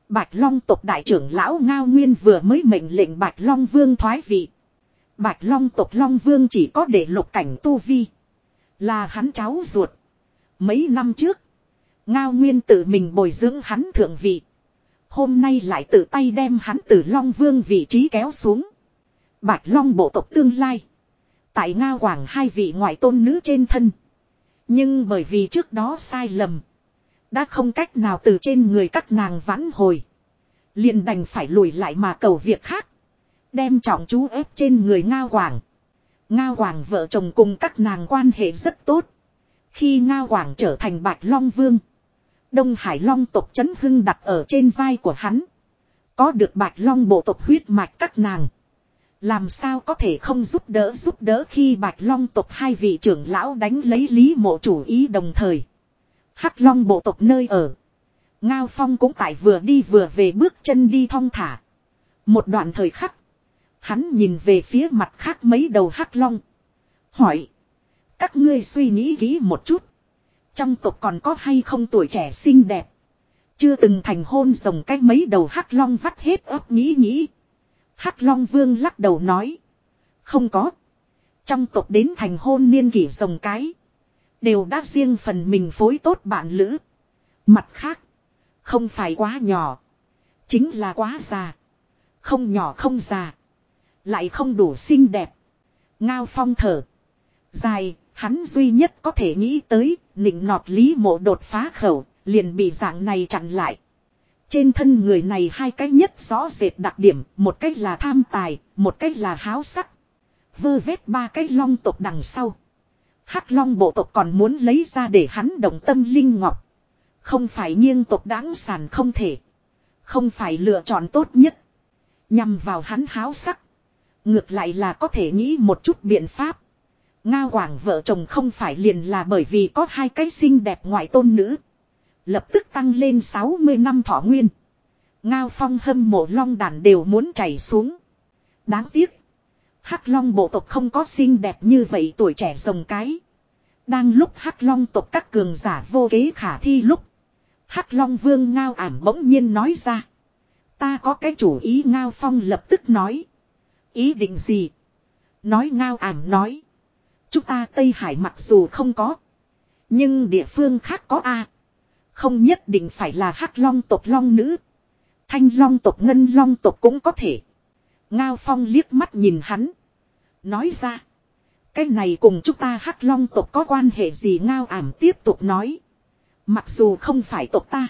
Bạch Long tộc đại trưởng lão Ngao Nguyên vừa mới mệnh lệnh Bạch Long Vương thoái vị. Bạch Long tộc Long Vương chỉ có để lục cảnh tu vi. Là hắn cháu ruột. Mấy năm trước. Ngao Nguyên tự mình bồi dưỡng hắn thượng vị. Hôm nay lại tự tay đem hắn từ Long Vương vị trí kéo xuống. Bạch Long bộ tộc tương lai. Tại Ngao Quảng hai vị ngoại tôn nữ trên thân. Nhưng bởi vì trước đó sai lầm. Đã không cách nào từ trên người các nàng vãn hồi. liền đành phải lùi lại mà cầu việc khác. Đem trọng chú ép trên người Ngao Quảng. Ngao Hoàng vợ chồng cùng các nàng quan hệ rất tốt. Khi Ngao Hoàng trở thành Bạch Long Vương. Đông Hải Long tộc chấn hưng đặt ở trên vai của hắn. Có được Bạch Long bộ tộc huyết mạch các nàng. Làm sao có thể không giúp đỡ giúp đỡ khi Bạch Long tộc hai vị trưởng lão đánh lấy Lý Mộ chủ ý đồng thời. Hắc Long bộ tộc nơi ở. Ngao Phong cũng tại vừa đi vừa về bước chân đi thong thả. Một đoạn thời khắc. Hắn nhìn về phía mặt khác mấy đầu Hắc Long. Hỏi. Các ngươi suy nghĩ kỹ một chút. Trong tộc còn có hay không tuổi trẻ xinh đẹp. Chưa từng thành hôn rồng cách mấy đầu Hắc Long vắt hết ấp nghĩ nghĩ. Hắc Long Vương lắc đầu nói. Không có. Trong tộc đến thành hôn niên kỷ rồng cái. Đều đã riêng phần mình phối tốt bạn lữ. Mặt khác. Không phải quá nhỏ. Chính là quá già. Không nhỏ không già. Lại không đủ xinh đẹp. Ngao phong thở. Dài, hắn duy nhất có thể nghĩ tới, nịnh nọt lý mộ đột phá khẩu, liền bị dạng này chặn lại. Trên thân người này hai cái nhất rõ rệt đặc điểm, một cách là tham tài, một cách là háo sắc. Vơ vét ba cái long tộc đằng sau. Hắc long bộ tộc còn muốn lấy ra để hắn động tâm linh ngọc. Không phải nghiêng tộc đáng sản không thể. Không phải lựa chọn tốt nhất. Nhằm vào hắn háo sắc. Ngược lại là có thể nghĩ một chút biện pháp. nga quảng vợ chồng không phải liền là bởi vì có hai cái xinh đẹp ngoại tôn nữ. Lập tức tăng lên 60 năm thọ nguyên. Ngao phong hâm mộ long đàn đều muốn chảy xuống. Đáng tiếc. Hắc long bộ tộc không có xinh đẹp như vậy tuổi trẻ rồng cái. Đang lúc Hắc long tộc các cường giả vô kế khả thi lúc. Hắc long vương ngao ảm bỗng nhiên nói ra. Ta có cái chủ ý, ngao phong lập tức nói. Ý định gì? Nói ngao ảm nói. Chúng ta Tây Hải mặc dù không có. Nhưng địa phương khác có A. Không nhất định phải là hắc long tộc long nữ. Thanh long tộc ngân long tộc cũng có thể. Ngao phong liếc mắt nhìn hắn. Nói ra. Cái này cùng chúng ta hắc long tộc có quan hệ gì ngao ảm tiếp tục nói. Mặc dù không phải tộc ta.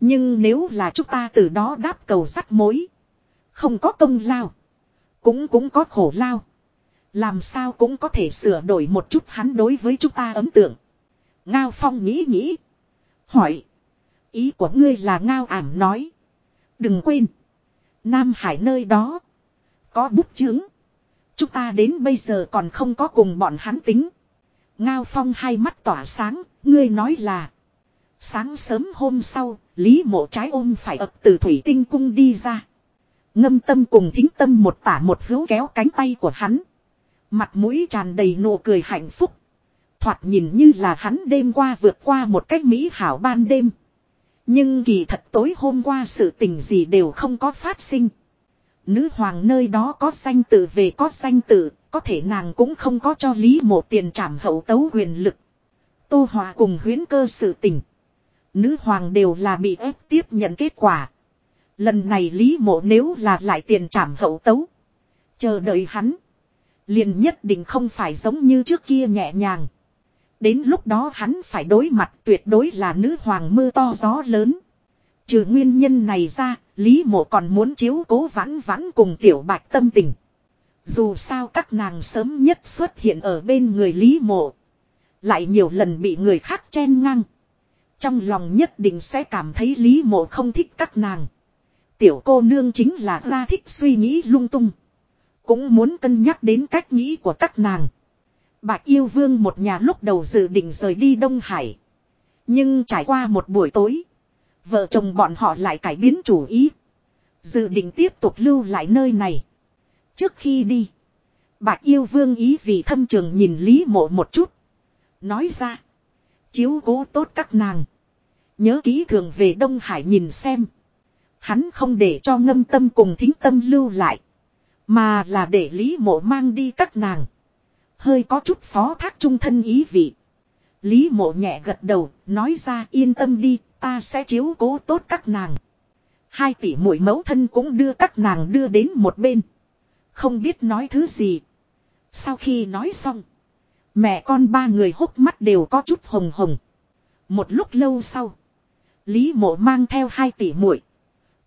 Nhưng nếu là chúng ta từ đó đáp cầu sắt mối. Không có công lao. Cũng cũng có khổ lao. Làm sao cũng có thể sửa đổi một chút hắn đối với chúng ta ấn tượng. Ngao Phong nghĩ nghĩ. Hỏi. Ý của ngươi là Ngao ảm nói. Đừng quên. Nam Hải nơi đó. Có bút chứng. Chúng ta đến bây giờ còn không có cùng bọn hắn tính. Ngao Phong hai mắt tỏa sáng. Ngươi nói là. Sáng sớm hôm sau. Lý mộ trái ôm phải ập từ thủy tinh cung đi ra. Ngâm tâm cùng thính tâm một tả một hữu kéo cánh tay của hắn. Mặt mũi tràn đầy nụ cười hạnh phúc. Thoạt nhìn như là hắn đêm qua vượt qua một cách mỹ hảo ban đêm. Nhưng kỳ thật tối hôm qua sự tình gì đều không có phát sinh. Nữ hoàng nơi đó có danh tự về có danh tự, có thể nàng cũng không có cho Lý Mộ tiền trảm hậu tấu quyền lực. Tô Hòa cùng huyến cơ sự tình. Nữ hoàng đều là bị ép tiếp nhận kết quả. Lần này Lý Mộ nếu là lại tiền trảm hậu tấu. Chờ đợi hắn. Liền nhất định không phải giống như trước kia nhẹ nhàng. Đến lúc đó hắn phải đối mặt tuyệt đối là nữ hoàng mưa to gió lớn. Trừ nguyên nhân này ra, Lý Mộ còn muốn chiếu cố vãn vãn cùng tiểu bạch tâm tình. Dù sao các nàng sớm nhất xuất hiện ở bên người Lý Mộ. Lại nhiều lần bị người khác chen ngang. Trong lòng nhất định sẽ cảm thấy Lý Mộ không thích các nàng. Tiểu cô nương chính là ra thích suy nghĩ lung tung. Cũng muốn cân nhắc đến cách nghĩ của các nàng. Bạch yêu vương một nhà lúc đầu dự định rời đi Đông Hải. Nhưng trải qua một buổi tối. Vợ chồng bọn họ lại cải biến chủ ý. Dự định tiếp tục lưu lại nơi này. Trước khi đi. Bạch yêu vương ý vì thâm trường nhìn Lý mộ một chút. Nói ra. Chiếu cố tốt các nàng. Nhớ ký thường về Đông Hải nhìn xem. Hắn không để cho ngâm tâm cùng thính tâm lưu lại. Mà là để Lý mộ mang đi các nàng. Hơi có chút phó thác trung thân ý vị. Lý mộ nhẹ gật đầu, nói ra yên tâm đi, ta sẽ chiếu cố tốt các nàng. Hai tỷ muội mẫu thân cũng đưa các nàng đưa đến một bên. Không biết nói thứ gì. Sau khi nói xong. Mẹ con ba người hốc mắt đều có chút hồng hồng. Một lúc lâu sau. Lý mộ mang theo hai tỷ muội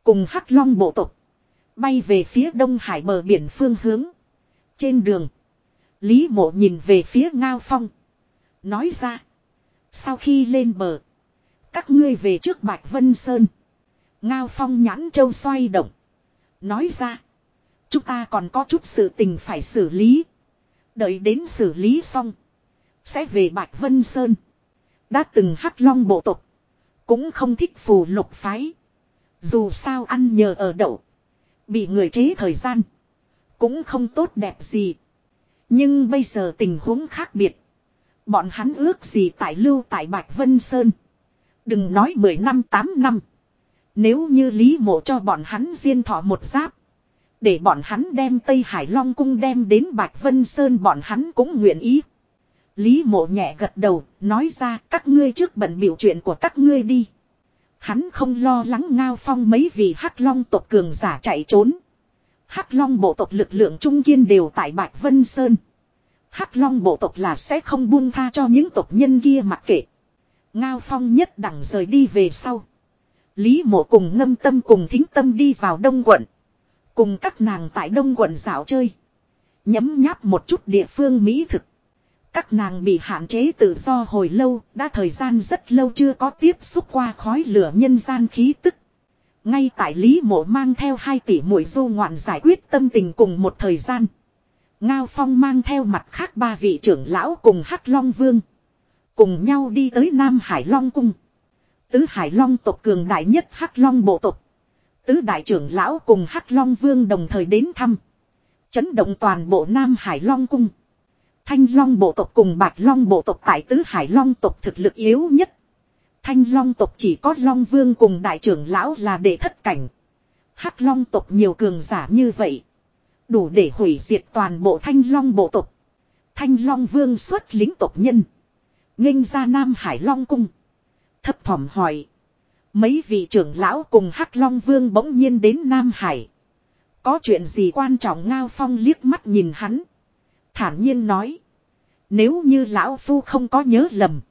Cùng hắc long bộ tộc. Bay về phía đông hải bờ biển phương hướng. Trên đường. Lý mộ nhìn về phía ngao phong. Nói ra. Sau khi lên bờ. Các ngươi về trước Bạch Vân Sơn. Ngao phong nhãn châu xoay động. Nói ra. Chúng ta còn có chút sự tình phải xử lý. Đợi đến xử lý xong. Sẽ về Bạch Vân Sơn. Đã từng hắc long bộ tộc. Cũng không thích phù lục phái. Dù sao ăn nhờ ở đậu. Bị người chế thời gian. Cũng không tốt đẹp gì. Nhưng bây giờ tình huống khác biệt. Bọn hắn ước gì tại lưu tại Bạch Vân Sơn. Đừng nói 10 năm 8 năm. Nếu như Lý Mộ cho bọn hắn diên thọ một giáp. Để bọn hắn đem Tây Hải Long Cung đem đến Bạch Vân Sơn bọn hắn cũng nguyện ý. Lý Mộ nhẹ gật đầu, nói ra các ngươi trước bận biểu chuyện của các ngươi đi. Hắn không lo lắng ngao phong mấy vị hắc long tộc cường giả chạy trốn. Hắc long bộ tộc lực lượng trung kiên đều tại Bạch Vân Sơn. Hắc long bộ tộc là sẽ không buông tha cho những tộc nhân kia mặc kệ. Ngao phong nhất đẳng rời đi về sau. Lý mộ cùng ngâm tâm cùng thính tâm đi vào đông quận. Cùng các nàng tại đông quận dạo chơi. Nhấm nháp một chút địa phương mỹ thực. Các nàng bị hạn chế tự do hồi lâu, đã thời gian rất lâu chưa có tiếp xúc qua khói lửa nhân gian khí tức. Ngay tại Lý Mộ mang theo hai tỷ mũi du ngoạn giải quyết tâm tình cùng một thời gian. Ngao Phong mang theo mặt khác ba vị trưởng lão cùng Hắc Long Vương. Cùng nhau đi tới Nam Hải Long Cung. Tứ Hải Long tộc cường đại nhất Hắc Long bộ tộc. Tứ đại trưởng lão cùng Hắc Long Vương đồng thời đến thăm. Chấn động toàn bộ Nam Hải Long Cung. Thanh Long bộ tộc cùng Bạch Long bộ tộc tại Tứ Hải Long tộc thực lực yếu nhất. Thanh Long tộc chỉ có Long Vương cùng đại trưởng lão là để thất cảnh. Hắc Long tộc nhiều cường giả như vậy. Đủ để hủy diệt toàn bộ Thanh Long bộ tộc. Thanh Long Vương xuất lính tộc nhân. nghênh ra Nam Hải Long cung. Thấp thỏm hỏi. Mấy vị trưởng lão cùng Hắc Long Vương bỗng nhiên đến Nam Hải. Có chuyện gì quan trọng Ngao Phong liếc mắt nhìn hắn. Thản nhiên nói. Nếu như lão phu không có nhớ lầm.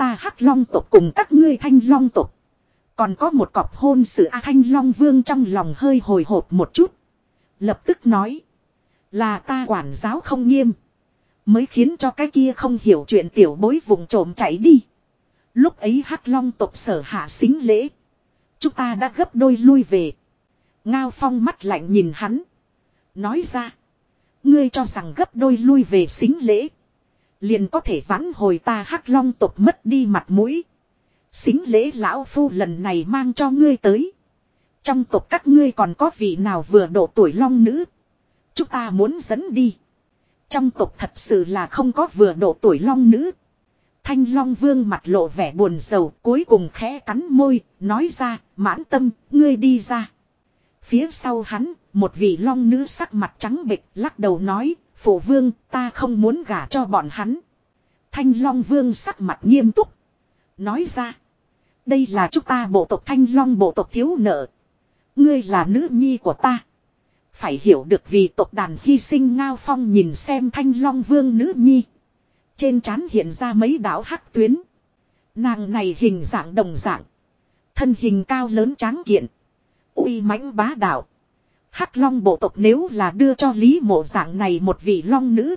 Ta hắc long tộc cùng các ngươi thanh long tộc. Còn có một cọc hôn sự A thanh long vương trong lòng hơi hồi hộp một chút. Lập tức nói. Là ta quản giáo không nghiêm. Mới khiến cho cái kia không hiểu chuyện tiểu bối vùng trộm chạy đi. Lúc ấy hắc long tộc sở hạ xính lễ. Chúng ta đã gấp đôi lui về. Ngao phong mắt lạnh nhìn hắn. Nói ra. Ngươi cho rằng gấp đôi lui về xính lễ. Liền có thể vãn hồi ta hắc long tộc mất đi mặt mũi. Xính lễ lão phu lần này mang cho ngươi tới. Trong tộc các ngươi còn có vị nào vừa độ tuổi long nữ. Chúng ta muốn dẫn đi. Trong tộc thật sự là không có vừa độ tuổi long nữ. Thanh long vương mặt lộ vẻ buồn rầu cuối cùng khẽ cắn môi, nói ra, mãn tâm, ngươi đi ra. Phía sau hắn, một vị long nữ sắc mặt trắng bệch lắc đầu nói, phụ vương, ta không muốn gả cho bọn hắn. Thanh long vương sắc mặt nghiêm túc. Nói ra, đây là chúng ta bộ tộc thanh long bộ tộc thiếu nợ. Ngươi là nữ nhi của ta. Phải hiểu được vì tộc đàn hy sinh ngao phong nhìn xem thanh long vương nữ nhi. Trên trán hiện ra mấy đảo hắc tuyến. Nàng này hình dạng đồng dạng. Thân hình cao lớn tráng kiện uy mãnh bá đạo. Hắc long bộ tộc nếu là đưa cho Lý mộ dạng này một vị long nữ.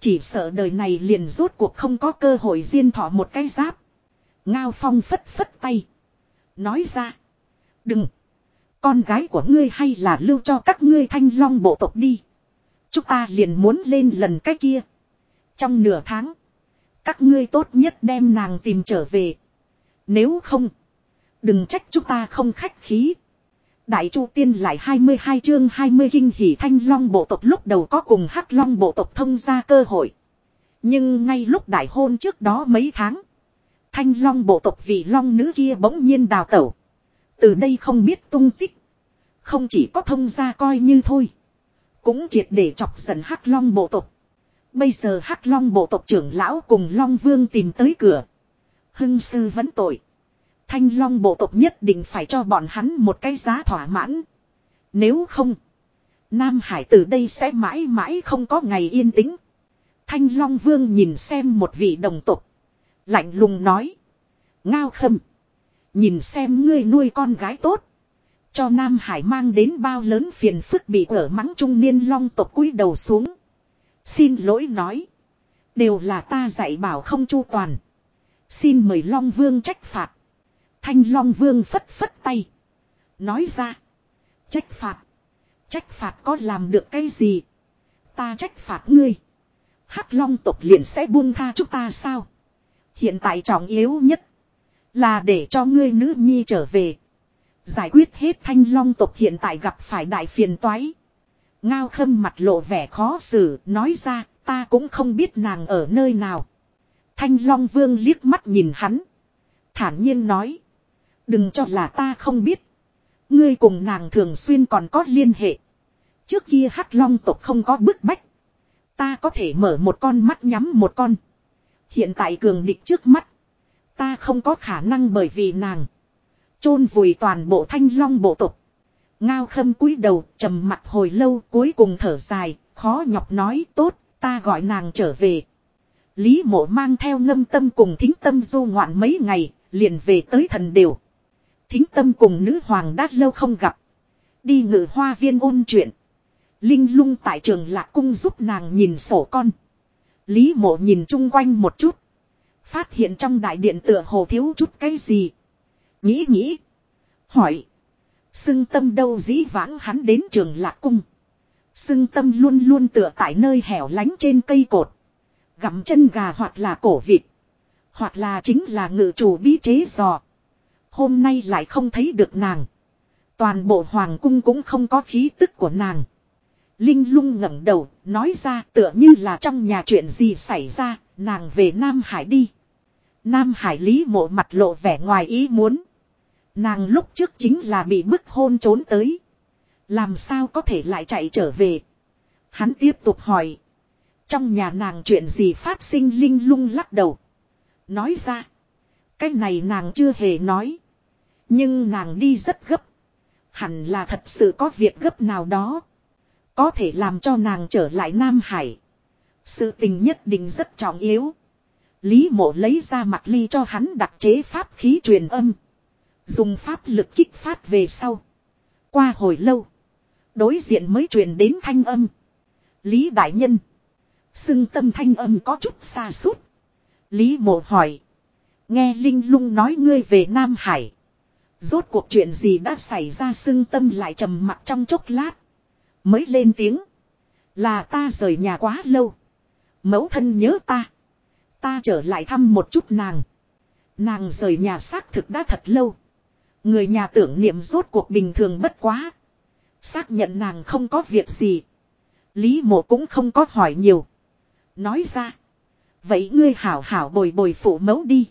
Chỉ sợ đời này liền rốt cuộc không có cơ hội diên thọ một cái giáp. Ngao phong phất phất tay. Nói ra. Đừng. Con gái của ngươi hay là lưu cho các ngươi thanh long bộ tộc đi. Chúng ta liền muốn lên lần cái kia. Trong nửa tháng. Các ngươi tốt nhất đem nàng tìm trở về. Nếu không. Đừng trách chúng ta không khách khí. Đại Chu Tiên lại 22 chương 20 kinh hỉ thanh long bộ tộc lúc đầu có cùng hắc long bộ tộc thông ra cơ hội. Nhưng ngay lúc đại hôn trước đó mấy tháng. Thanh long bộ tộc vì long nữ kia bỗng nhiên đào tẩu. Từ đây không biết tung tích. Không chỉ có thông ra coi như thôi. Cũng triệt để chọc giận hắc long bộ tộc. Bây giờ hắc long bộ tộc trưởng lão cùng long vương tìm tới cửa. Hưng sư vẫn tội. Thanh long bộ tộc nhất định phải cho bọn hắn một cái giá thỏa mãn. Nếu không. Nam Hải từ đây sẽ mãi mãi không có ngày yên tĩnh. Thanh long vương nhìn xem một vị đồng tộc. Lạnh lùng nói. Ngao khâm. Nhìn xem ngươi nuôi con gái tốt. Cho Nam Hải mang đến bao lớn phiền phức bị ở mắng trung niên long tộc cúi đầu xuống. Xin lỗi nói. Đều là ta dạy bảo không chu toàn. Xin mời Long Vương trách phạt. Thanh Long Vương phất phất tay. Nói ra. Trách phạt. Trách phạt có làm được cái gì? Ta trách phạt ngươi. Hắc Long tộc liền sẽ buông tha chúng ta sao? Hiện tại trọng yếu nhất. Là để cho ngươi nữ nhi trở về. Giải quyết hết thanh long tộc hiện tại gặp phải đại phiền toái. Ngao khâm mặt lộ vẻ khó xử, nói ra, ta cũng không biết nàng ở nơi nào. Thanh long vương liếc mắt nhìn hắn. Thản nhiên nói. Đừng cho là ta không biết. Ngươi cùng nàng thường xuyên còn có liên hệ. Trước kia hắc long tộc không có bức bách. Ta có thể mở một con mắt nhắm một con. Hiện tại cường địch trước mắt. Ta không có khả năng bởi vì nàng chôn vùi toàn bộ thanh long bộ tộc. Ngao khâm cúi đầu trầm mặt hồi lâu cuối cùng thở dài, khó nhọc nói tốt, ta gọi nàng trở về. Lý mộ mang theo ngâm tâm cùng thính tâm du ngoạn mấy ngày, liền về tới thần đều. Thính tâm cùng nữ hoàng đã lâu không gặp. Đi ngự hoa viên ôn chuyện. Linh lung tại trường lạc cung giúp nàng nhìn sổ con. Lý mộ nhìn chung quanh một chút. Phát hiện trong đại điện tựa hồ thiếu chút cái gì. Nghĩ nghĩ. Hỏi. Sưng tâm đâu dĩ vãng hắn đến trường lạc cung. Sưng tâm luôn luôn tựa tại nơi hẻo lánh trên cây cột. Gặm chân gà hoặc là cổ vịt. Hoặc là chính là ngự chủ bí chế giò. Hôm nay lại không thấy được nàng. Toàn bộ hoàng cung cũng không có khí tức của nàng. Linh lung ngẩng đầu, nói ra tựa như là trong nhà chuyện gì xảy ra, nàng về Nam Hải đi. Nam Hải lý mộ mặt lộ vẻ ngoài ý muốn. Nàng lúc trước chính là bị bức hôn trốn tới. Làm sao có thể lại chạy trở về. Hắn tiếp tục hỏi. Trong nhà nàng chuyện gì phát sinh linh lung lắc đầu. Nói ra. Cái này nàng chưa hề nói. Nhưng nàng đi rất gấp. Hẳn là thật sự có việc gấp nào đó. Có thể làm cho nàng trở lại Nam Hải. Sự tình nhất định rất trọng yếu. Lý mộ lấy ra mặt ly cho hắn đặc chế pháp khí truyền âm. Dùng pháp lực kích phát về sau. Qua hồi lâu. Đối diện mới truyền đến thanh âm. Lý Đại Nhân. Xưng tâm thanh âm có chút xa suốt. Lý mộ hỏi. Nghe Linh lung nói ngươi về Nam Hải. Rốt cuộc chuyện gì đã xảy ra xưng tâm lại trầm mặt trong chốc lát. Mới lên tiếng. Là ta rời nhà quá lâu. Mẫu thân nhớ ta. Ta trở lại thăm một chút nàng. Nàng rời nhà xác thực đã thật lâu. Người nhà tưởng niệm rốt cuộc bình thường bất quá. Xác nhận nàng không có việc gì. Lý mộ cũng không có hỏi nhiều. Nói ra. Vậy ngươi hảo hảo bồi bồi phụ mẫu đi.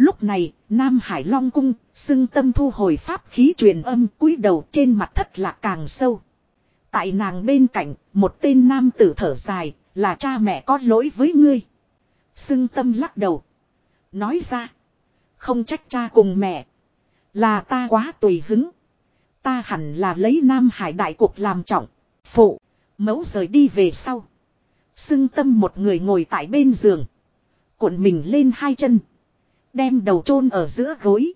Lúc này, Nam Hải Long Cung, xưng tâm thu hồi pháp khí truyền âm cúi đầu trên mặt thất lạc càng sâu. Tại nàng bên cạnh, một tên nam tử thở dài, là cha mẹ có lỗi với ngươi. Xưng tâm lắc đầu. Nói ra. Không trách cha cùng mẹ. Là ta quá tùy hứng. Ta hẳn là lấy Nam Hải đại cuộc làm trọng. Phụ. Mẫu rời đi về sau. Xưng tâm một người ngồi tại bên giường. Cuộn mình lên hai chân. Đem đầu chôn ở giữa gối.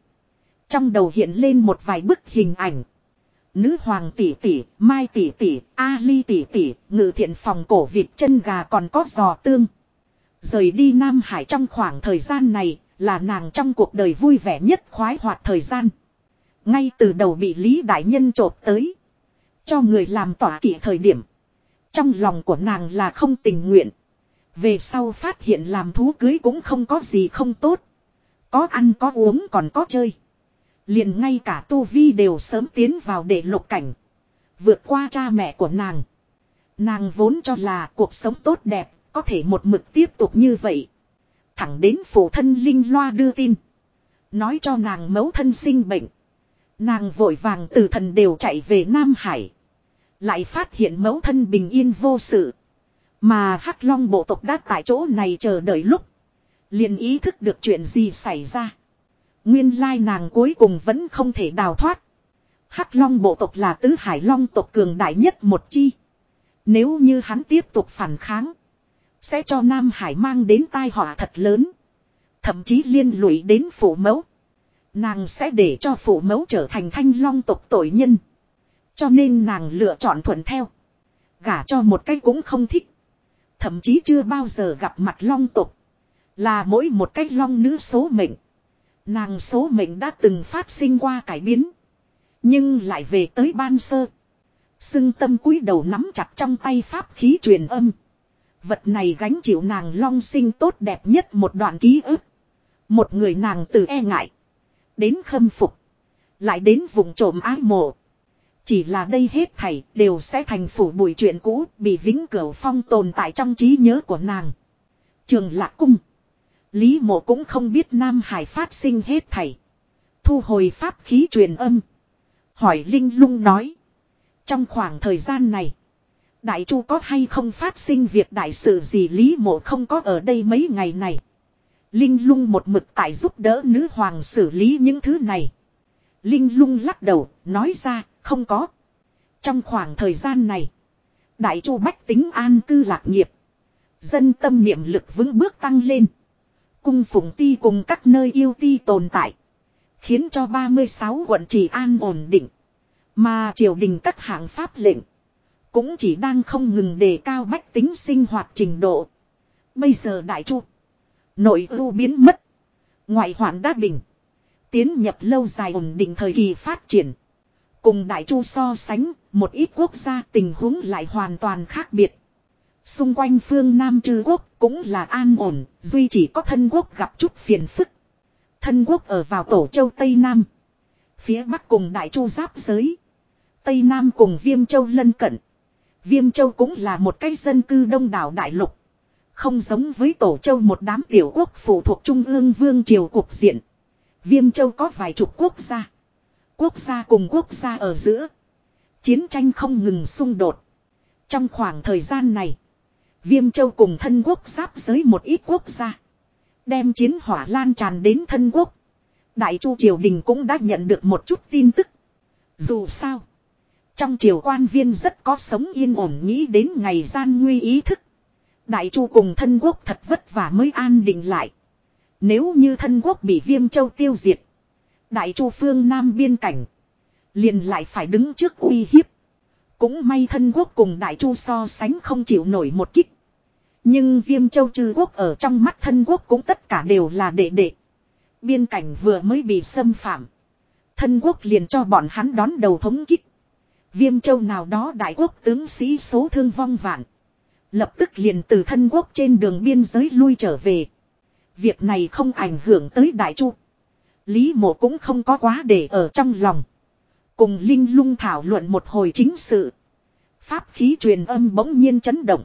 Trong đầu hiện lên một vài bức hình ảnh. Nữ hoàng tỷ tỷ, mai tỷ tỷ, a ly tỷ tỷ, ngự thiện phòng cổ vịt chân gà còn có giò tương. Rời đi Nam Hải trong khoảng thời gian này, là nàng trong cuộc đời vui vẻ nhất khoái hoạt thời gian. Ngay từ đầu bị Lý Đại Nhân trộp tới. Cho người làm tỏa kỷ thời điểm. Trong lòng của nàng là không tình nguyện. Về sau phát hiện làm thú cưới cũng không có gì không tốt. Có ăn có uống còn có chơi. Liền ngay cả Tu Vi đều sớm tiến vào để lục cảnh. Vượt qua cha mẹ của nàng. Nàng vốn cho là cuộc sống tốt đẹp, có thể một mực tiếp tục như vậy. Thẳng đến phụ thân Linh Loa đưa tin. Nói cho nàng mẫu thân sinh bệnh. Nàng vội vàng từ thần đều chạy về Nam Hải. Lại phát hiện mẫu thân bình yên vô sự. Mà Hắc Long bộ tộc đã tại chỗ này chờ đợi lúc liền ý thức được chuyện gì xảy ra. Nguyên lai nàng cuối cùng vẫn không thể đào thoát. Hắc Long bộ tộc là tứ hải long tộc cường đại nhất một chi. Nếu như hắn tiếp tục phản kháng. Sẽ cho Nam Hải mang đến tai họa thật lớn. Thậm chí liên lụy đến phủ mẫu. Nàng sẽ để cho phủ mẫu trở thành thanh long tộc tội nhân. Cho nên nàng lựa chọn thuận theo. Gả cho một cái cũng không thích. Thậm chí chưa bao giờ gặp mặt long tộc. Là mỗi một cách long nữ số mệnh. Nàng số mệnh đã từng phát sinh qua cải biến. Nhưng lại về tới ban sơ. Sưng tâm cúi đầu nắm chặt trong tay pháp khí truyền âm. Vật này gánh chịu nàng long sinh tốt đẹp nhất một đoạn ký ức. Một người nàng từ e ngại. Đến khâm phục. Lại đến vùng trộm ái mộ. Chỉ là đây hết thảy đều sẽ thành phủ bụi chuyện cũ bị vĩnh cửu phong tồn tại trong trí nhớ của nàng. Trường lạc cung. Lý mộ cũng không biết Nam Hải phát sinh hết thảy. Thu hồi pháp khí truyền âm. Hỏi Linh lung nói. Trong khoảng thời gian này. Đại chu có hay không phát sinh việc đại sự gì Lý mộ không có ở đây mấy ngày này. Linh lung một mực tại giúp đỡ nữ hoàng xử lý những thứ này. Linh lung lắc đầu, nói ra, không có. Trong khoảng thời gian này, đại chu bách tính an cư lạc nghiệp. Dân tâm niệm lực vững bước tăng lên. Cung phụng ti cùng các nơi yêu ti tồn tại. Khiến cho 36 quận chỉ an ổn định. Mà triều đình các hạng pháp lệnh. Cũng chỉ đang không ngừng đề cao bách tính sinh hoạt trình độ. Bây giờ đại chu. Nội ưu biến mất. Ngoại hoạn đã bình. Tiến nhập lâu dài ổn định thời kỳ phát triển. Cùng đại chu so sánh, một ít quốc gia tình huống lại hoàn toàn khác biệt. Xung quanh phương Nam Trư Quốc cũng là an ổn, duy chỉ có thân quốc gặp chút phiền phức. Thân quốc ở vào tổ châu Tây Nam. Phía Bắc cùng Đại Chu giáp giới. Tây Nam cùng Viêm Châu lân cận. Viêm Châu cũng là một cái dân cư đông đảo đại lục. Không giống với Tổ Châu một đám tiểu quốc phụ thuộc Trung ương Vương Triều cục diện. Viêm Châu có vài chục quốc gia. Quốc gia cùng quốc gia ở giữa. Chiến tranh không ngừng xung đột. Trong khoảng thời gian này. Viêm Châu cùng thân quốc giáp giới một ít quốc gia. Đem chiến hỏa lan tràn đến thân quốc. Đại Chu Triều Đình cũng đã nhận được một chút tin tức. Dù sao. Trong triều quan viên rất có sống yên ổn nghĩ đến ngày gian nguy ý thức. Đại Chu cùng thân quốc thật vất vả mới an định lại. Nếu như thân quốc bị viêm châu tiêu diệt. Đại Chu phương Nam biên cảnh. Liền lại phải đứng trước uy hiếp. Cũng may thân quốc cùng Đại Chu so sánh không chịu nổi một kích. Nhưng viêm châu trừ quốc ở trong mắt thân quốc cũng tất cả đều là đệ đệ. Biên cảnh vừa mới bị xâm phạm. Thân quốc liền cho bọn hắn đón đầu thống kích. Viêm châu nào đó đại quốc tướng sĩ số thương vong vạn. Lập tức liền từ thân quốc trên đường biên giới lui trở về. Việc này không ảnh hưởng tới đại chu. Lý mộ cũng không có quá để ở trong lòng. Cùng Linh lung thảo luận một hồi chính sự. Pháp khí truyền âm bỗng nhiên chấn động.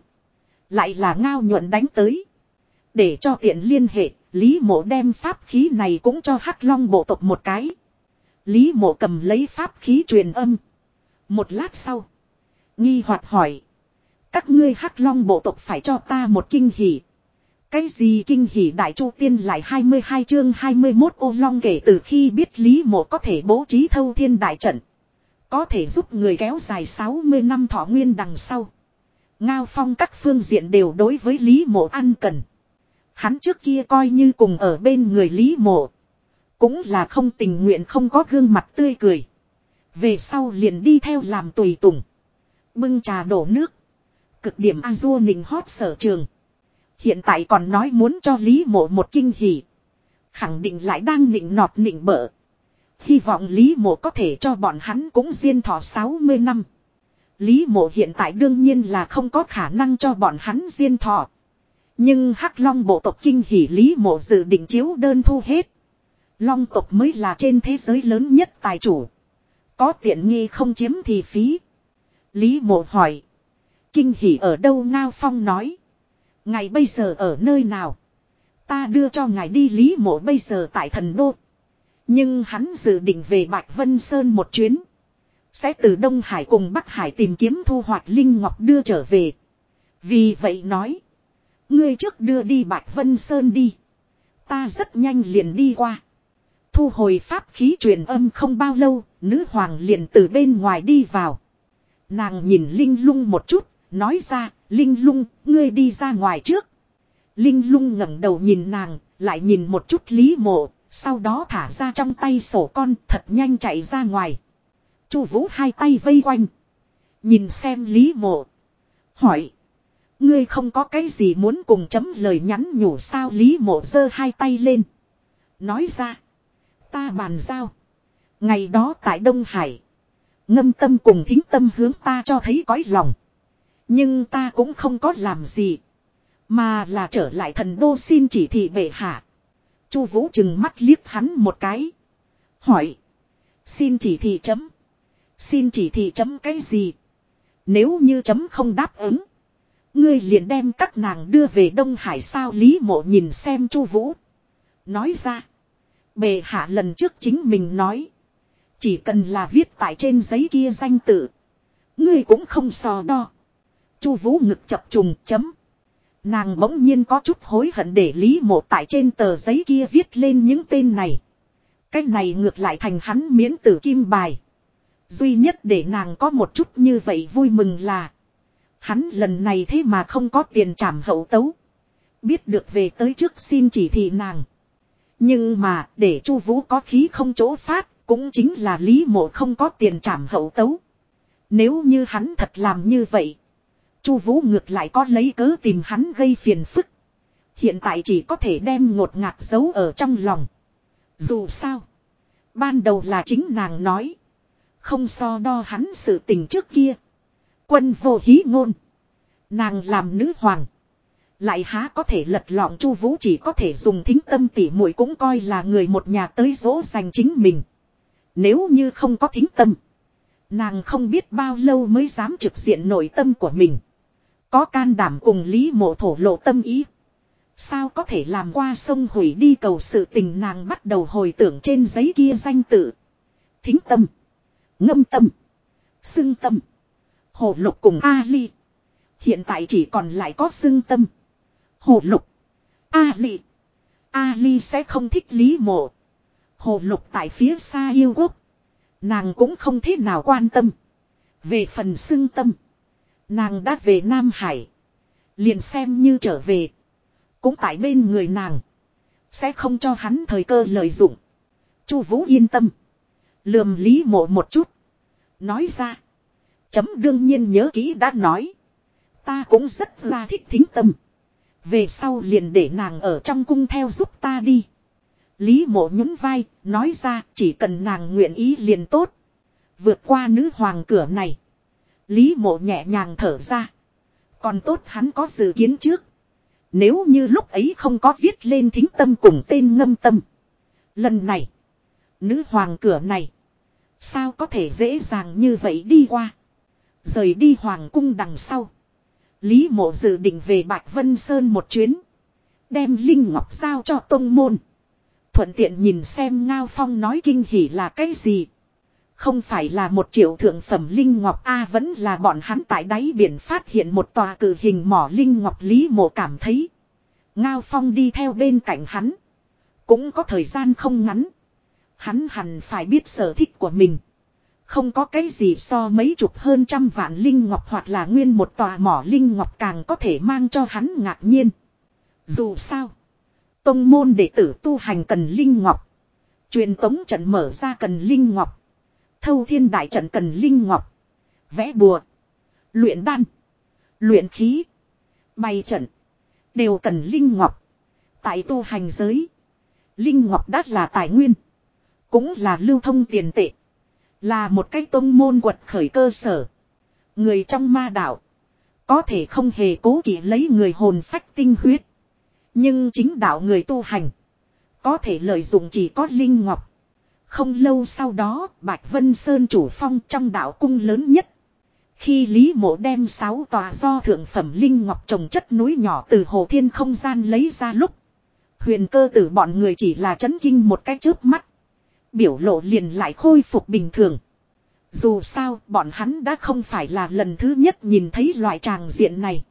Lại là ngao nhuận đánh tới. Để cho tiện liên hệ, Lý mộ đem pháp khí này cũng cho hắc long bộ tộc một cái. Lý mộ cầm lấy pháp khí truyền âm. Một lát sau. Nghi hoạt hỏi. Các ngươi hắc long bộ tộc phải cho ta một kinh hỉ. Cái gì kinh hỉ đại chu tiên lại 22 chương 21 ô long kể từ khi biết Lý mộ có thể bố trí thâu thiên đại trận. Có thể giúp người kéo dài 60 năm thọ nguyên đằng sau. Ngao phong các phương diện đều đối với Lý mộ ăn cần. Hắn trước kia coi như cùng ở bên người Lý mộ. Cũng là không tình nguyện không có gương mặt tươi cười. Về sau liền đi theo làm tùy tùng. Bưng trà đổ nước. Cực điểm a dua nịnh hót sở trường. Hiện tại còn nói muốn cho Lý mộ một kinh hỉ. Khẳng định lại đang nịnh nọt nịnh bợ. Hy vọng Lý mộ có thể cho bọn hắn cũng diên thọ 60 năm. Lý mộ hiện tại đương nhiên là không có khả năng cho bọn hắn diên thọ. Nhưng Hắc Long bộ tộc kinh hỉ Lý mộ dự định chiếu đơn thu hết. Long tộc mới là trên thế giới lớn nhất tài chủ. Có tiện nghi không chiếm thì phí. Lý mộ hỏi. Kinh hỉ ở đâu Ngao Phong nói. Ngài bây giờ ở nơi nào? Ta đưa cho ngài đi Lý mộ bây giờ tại thần đô. Nhưng hắn dự định về Bạch Vân Sơn một chuyến. Sẽ từ Đông Hải cùng Bắc Hải tìm kiếm thu hoạch Linh Ngọc đưa trở về. Vì vậy nói. Ngươi trước đưa đi Bạch Vân Sơn đi. Ta rất nhanh liền đi qua. Thu hồi pháp khí truyền âm không bao lâu, nữ hoàng liền từ bên ngoài đi vào. Nàng nhìn Linh lung một chút, nói ra, Linh lung, ngươi đi ra ngoài trước. Linh lung ngẩng đầu nhìn nàng, lại nhìn một chút lý mộ, sau đó thả ra trong tay sổ con thật nhanh chạy ra ngoài. Chu vũ hai tay vây quanh. Nhìn xem lý mộ. Hỏi. Ngươi không có cái gì muốn cùng chấm lời nhắn nhủ sao lý mộ giơ hai tay lên. Nói ra. Ta bàn giao. Ngày đó tại Đông Hải. Ngâm tâm cùng thính tâm hướng ta cho thấy cõi lòng. Nhưng ta cũng không có làm gì. Mà là trở lại thần đô xin chỉ thị bệ hạ. Chu Vũ chừng mắt liếc hắn một cái. Hỏi. Xin chỉ thị chấm. Xin chỉ thị chấm cái gì? Nếu như chấm không đáp ứng. Ngươi liền đem các nàng đưa về Đông Hải sao Lý mộ nhìn xem Chu Vũ. Nói ra. Bề hạ lần trước chính mình nói. Chỉ cần là viết tại trên giấy kia danh tự. Ngươi cũng không so đo. Chu Vũ ngực chập trùng chấm. Nàng bỗng nhiên có chút hối hận để Lý Mộ tại trên tờ giấy kia viết lên những tên này. cách này ngược lại thành hắn miễn tử kim bài. Duy nhất để nàng có một chút như vậy vui mừng là. Hắn lần này thế mà không có tiền trảm hậu tấu. Biết được về tới trước xin chỉ thị nàng. Nhưng mà để Chu Vũ có khí không chỗ phát, cũng chính là Lý Mộ không có tiền trảm hậu tấu. Nếu như hắn thật làm như vậy. Chu Vũ ngược lại có lấy cớ tìm hắn gây phiền phức. Hiện tại chỉ có thể đem ngột ngạt giấu ở trong lòng. Dù sao. Ban đầu là chính nàng nói. Không so đo hắn sự tình trước kia. Quân vô hí ngôn. Nàng làm nữ hoàng. Lại há có thể lật lọng chu vũ chỉ có thể dùng thính tâm tỉ muội cũng coi là người một nhà tới dỗ dành chính mình. Nếu như không có thính tâm. Nàng không biết bao lâu mới dám trực diện nội tâm của mình. Có can đảm cùng Lý mộ thổ lộ tâm ý. Sao có thể làm qua sông hủy đi cầu sự tình nàng bắt đầu hồi tưởng trên giấy kia danh tự. Thính tâm. Ngâm tâm. Xưng tâm. Hồ lục cùng Ali. Hiện tại chỉ còn lại có xưng tâm. Hồ lục. Ali, Ali sẽ không thích lý mộ. Hồ lục tại phía xa yêu quốc. Nàng cũng không thế nào quan tâm. Về phần xưng tâm. Nàng đã về Nam Hải. Liền xem như trở về. Cũng tại bên người nàng. Sẽ không cho hắn thời cơ lợi dụng. Chu Vũ yên tâm. Lườm Lý Mộ một chút. Nói ra. Chấm đương nhiên nhớ kỹ đã nói. Ta cũng rất là thích thính tâm. Về sau liền để nàng ở trong cung theo giúp ta đi. Lý mộ nhún vai, nói ra chỉ cần nàng nguyện ý liền tốt. Vượt qua nữ hoàng cửa này. Lý mộ nhẹ nhàng thở ra. Còn tốt hắn có dự kiến trước. Nếu như lúc ấy không có viết lên thính tâm cùng tên ngâm tâm. Lần này. Nữ hoàng cửa này. Sao có thể dễ dàng như vậy đi qua. Rời đi hoàng cung đằng sau. Lý mộ dự định về Bạch Vân Sơn một chuyến. Đem Linh Ngọc giao cho Tông Môn. Thuận tiện nhìn xem Ngao Phong nói kinh hỉ là cái gì. Không phải là một triệu thượng phẩm Linh Ngọc A vẫn là bọn hắn tại đáy biển phát hiện một tòa cử hình mỏ Linh Ngọc Lý mộ cảm thấy. Ngao Phong đi theo bên cạnh hắn. Cũng có thời gian không ngắn. Hắn hẳn phải biết sở thích của mình. Không có cái gì so mấy chục hơn trăm vạn Linh Ngọc hoặc là nguyên một tòa mỏ Linh Ngọc càng có thể mang cho hắn ngạc nhiên. Dù sao. Tông môn đệ tử tu hành cần Linh Ngọc. Truyền tống trận mở ra cần Linh Ngọc. Thâu thiên đại trận cần Linh Ngọc. Vẽ bùa. Luyện đan. Luyện khí. bay trận. Đều cần Linh Ngọc. Tại tu hành giới. Linh Ngọc đắt là tài nguyên. Cũng là lưu thông tiền tệ. Là một cái tôn môn quật khởi cơ sở. Người trong ma đạo. Có thể không hề cố kỵ lấy người hồn phách tinh huyết. Nhưng chính đạo người tu hành. Có thể lợi dụng chỉ có Linh Ngọc. Không lâu sau đó, Bạch Vân Sơn chủ phong trong đạo cung lớn nhất. Khi Lý Mộ đem sáu tòa do thượng phẩm Linh Ngọc trồng chất núi nhỏ từ hồ thiên không gian lấy ra lúc. Huyền cơ tử bọn người chỉ là chấn kinh một cái chớp mắt. Biểu lộ liền lại khôi phục bình thường. Dù sao, bọn hắn đã không phải là lần thứ nhất nhìn thấy loại tràng diện này.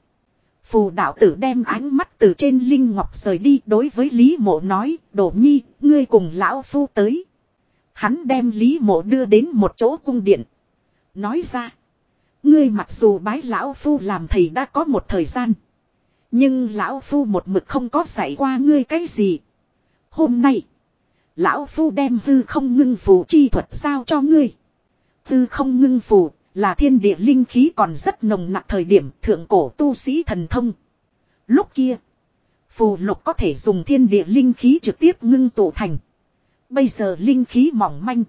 Phù đạo tử đem ánh mắt từ trên Linh Ngọc rời đi đối với Lý Mộ nói, Đổ Nhi, ngươi cùng lão phu tới. Hắn đem Lý Mộ đưa đến một chỗ cung điện. Nói ra, ngươi mặc dù bái lão phu làm thầy đã có một thời gian. Nhưng lão phu một mực không có xảy qua ngươi cái gì. Hôm nay, lão phu đem hư không ngưng phù chi thuật giao cho ngươi. Hư không ngưng phù là thiên địa linh khí còn rất nồng nặc thời điểm thượng cổ tu sĩ thần thông. Lúc kia, phù lục có thể dùng thiên địa linh khí trực tiếp ngưng tụ thành. Bây giờ linh khí mỏng manh.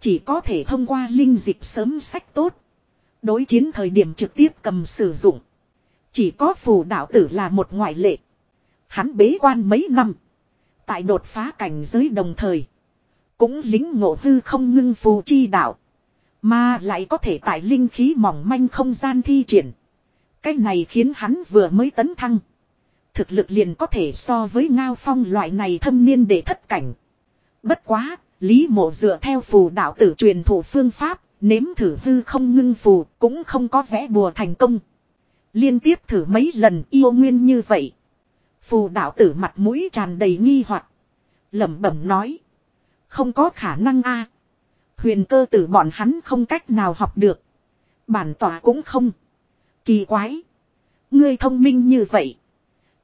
Chỉ có thể thông qua linh dịch sớm sách tốt. Đối chiến thời điểm trực tiếp cầm sử dụng. Chỉ có phù đạo tử là một ngoại lệ. Hắn bế quan mấy năm. Tại đột phá cảnh giới đồng thời. Cũng lính ngộ hư không ngưng phù chi đạo. Mà lại có thể tại linh khí mỏng manh không gian thi triển. Cái này khiến hắn vừa mới tấn thăng. Thực lực liền có thể so với ngao phong loại này thâm niên để thất cảnh. Bất quá, Lý mộ dựa theo phù đạo tử truyền thủ phương pháp, nếm thử hư không ngưng phù, cũng không có vẽ bùa thành công. Liên tiếp thử mấy lần yêu nguyên như vậy. Phù đạo tử mặt mũi tràn đầy nghi hoặc lẩm bẩm nói. Không có khả năng a Huyền cơ tử bọn hắn không cách nào học được. Bản tỏa cũng không. Kỳ quái. Ngươi thông minh như vậy.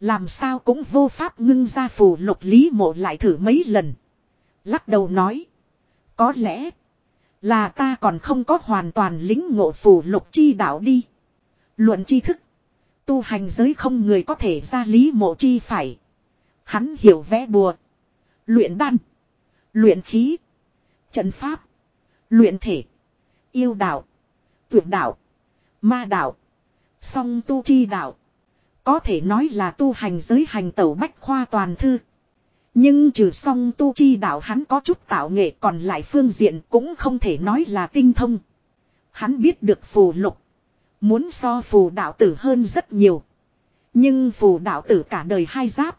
Làm sao cũng vô pháp ngưng ra phù lục lý mộ lại thử mấy lần. Lắc đầu nói. Có lẽ. Là ta còn không có hoàn toàn lính ngộ phù lục chi đạo đi. Luận tri thức. Tu hành giới không người có thể ra lý mộ chi phải. Hắn hiểu vẽ bùa. Luyện đan. Luyện khí. Trận pháp. Luyện thể. Yêu đạo. Tuyệt đạo. Ma đạo. Song tu chi đạo. Có thể nói là tu hành giới hành tẩu bách khoa toàn thư. Nhưng trừ song tu chi đạo hắn có chút tạo nghệ còn lại phương diện cũng không thể nói là tinh thông. Hắn biết được phù lục. Muốn so phù đạo tử hơn rất nhiều. Nhưng phù đạo tử cả đời hai giáp.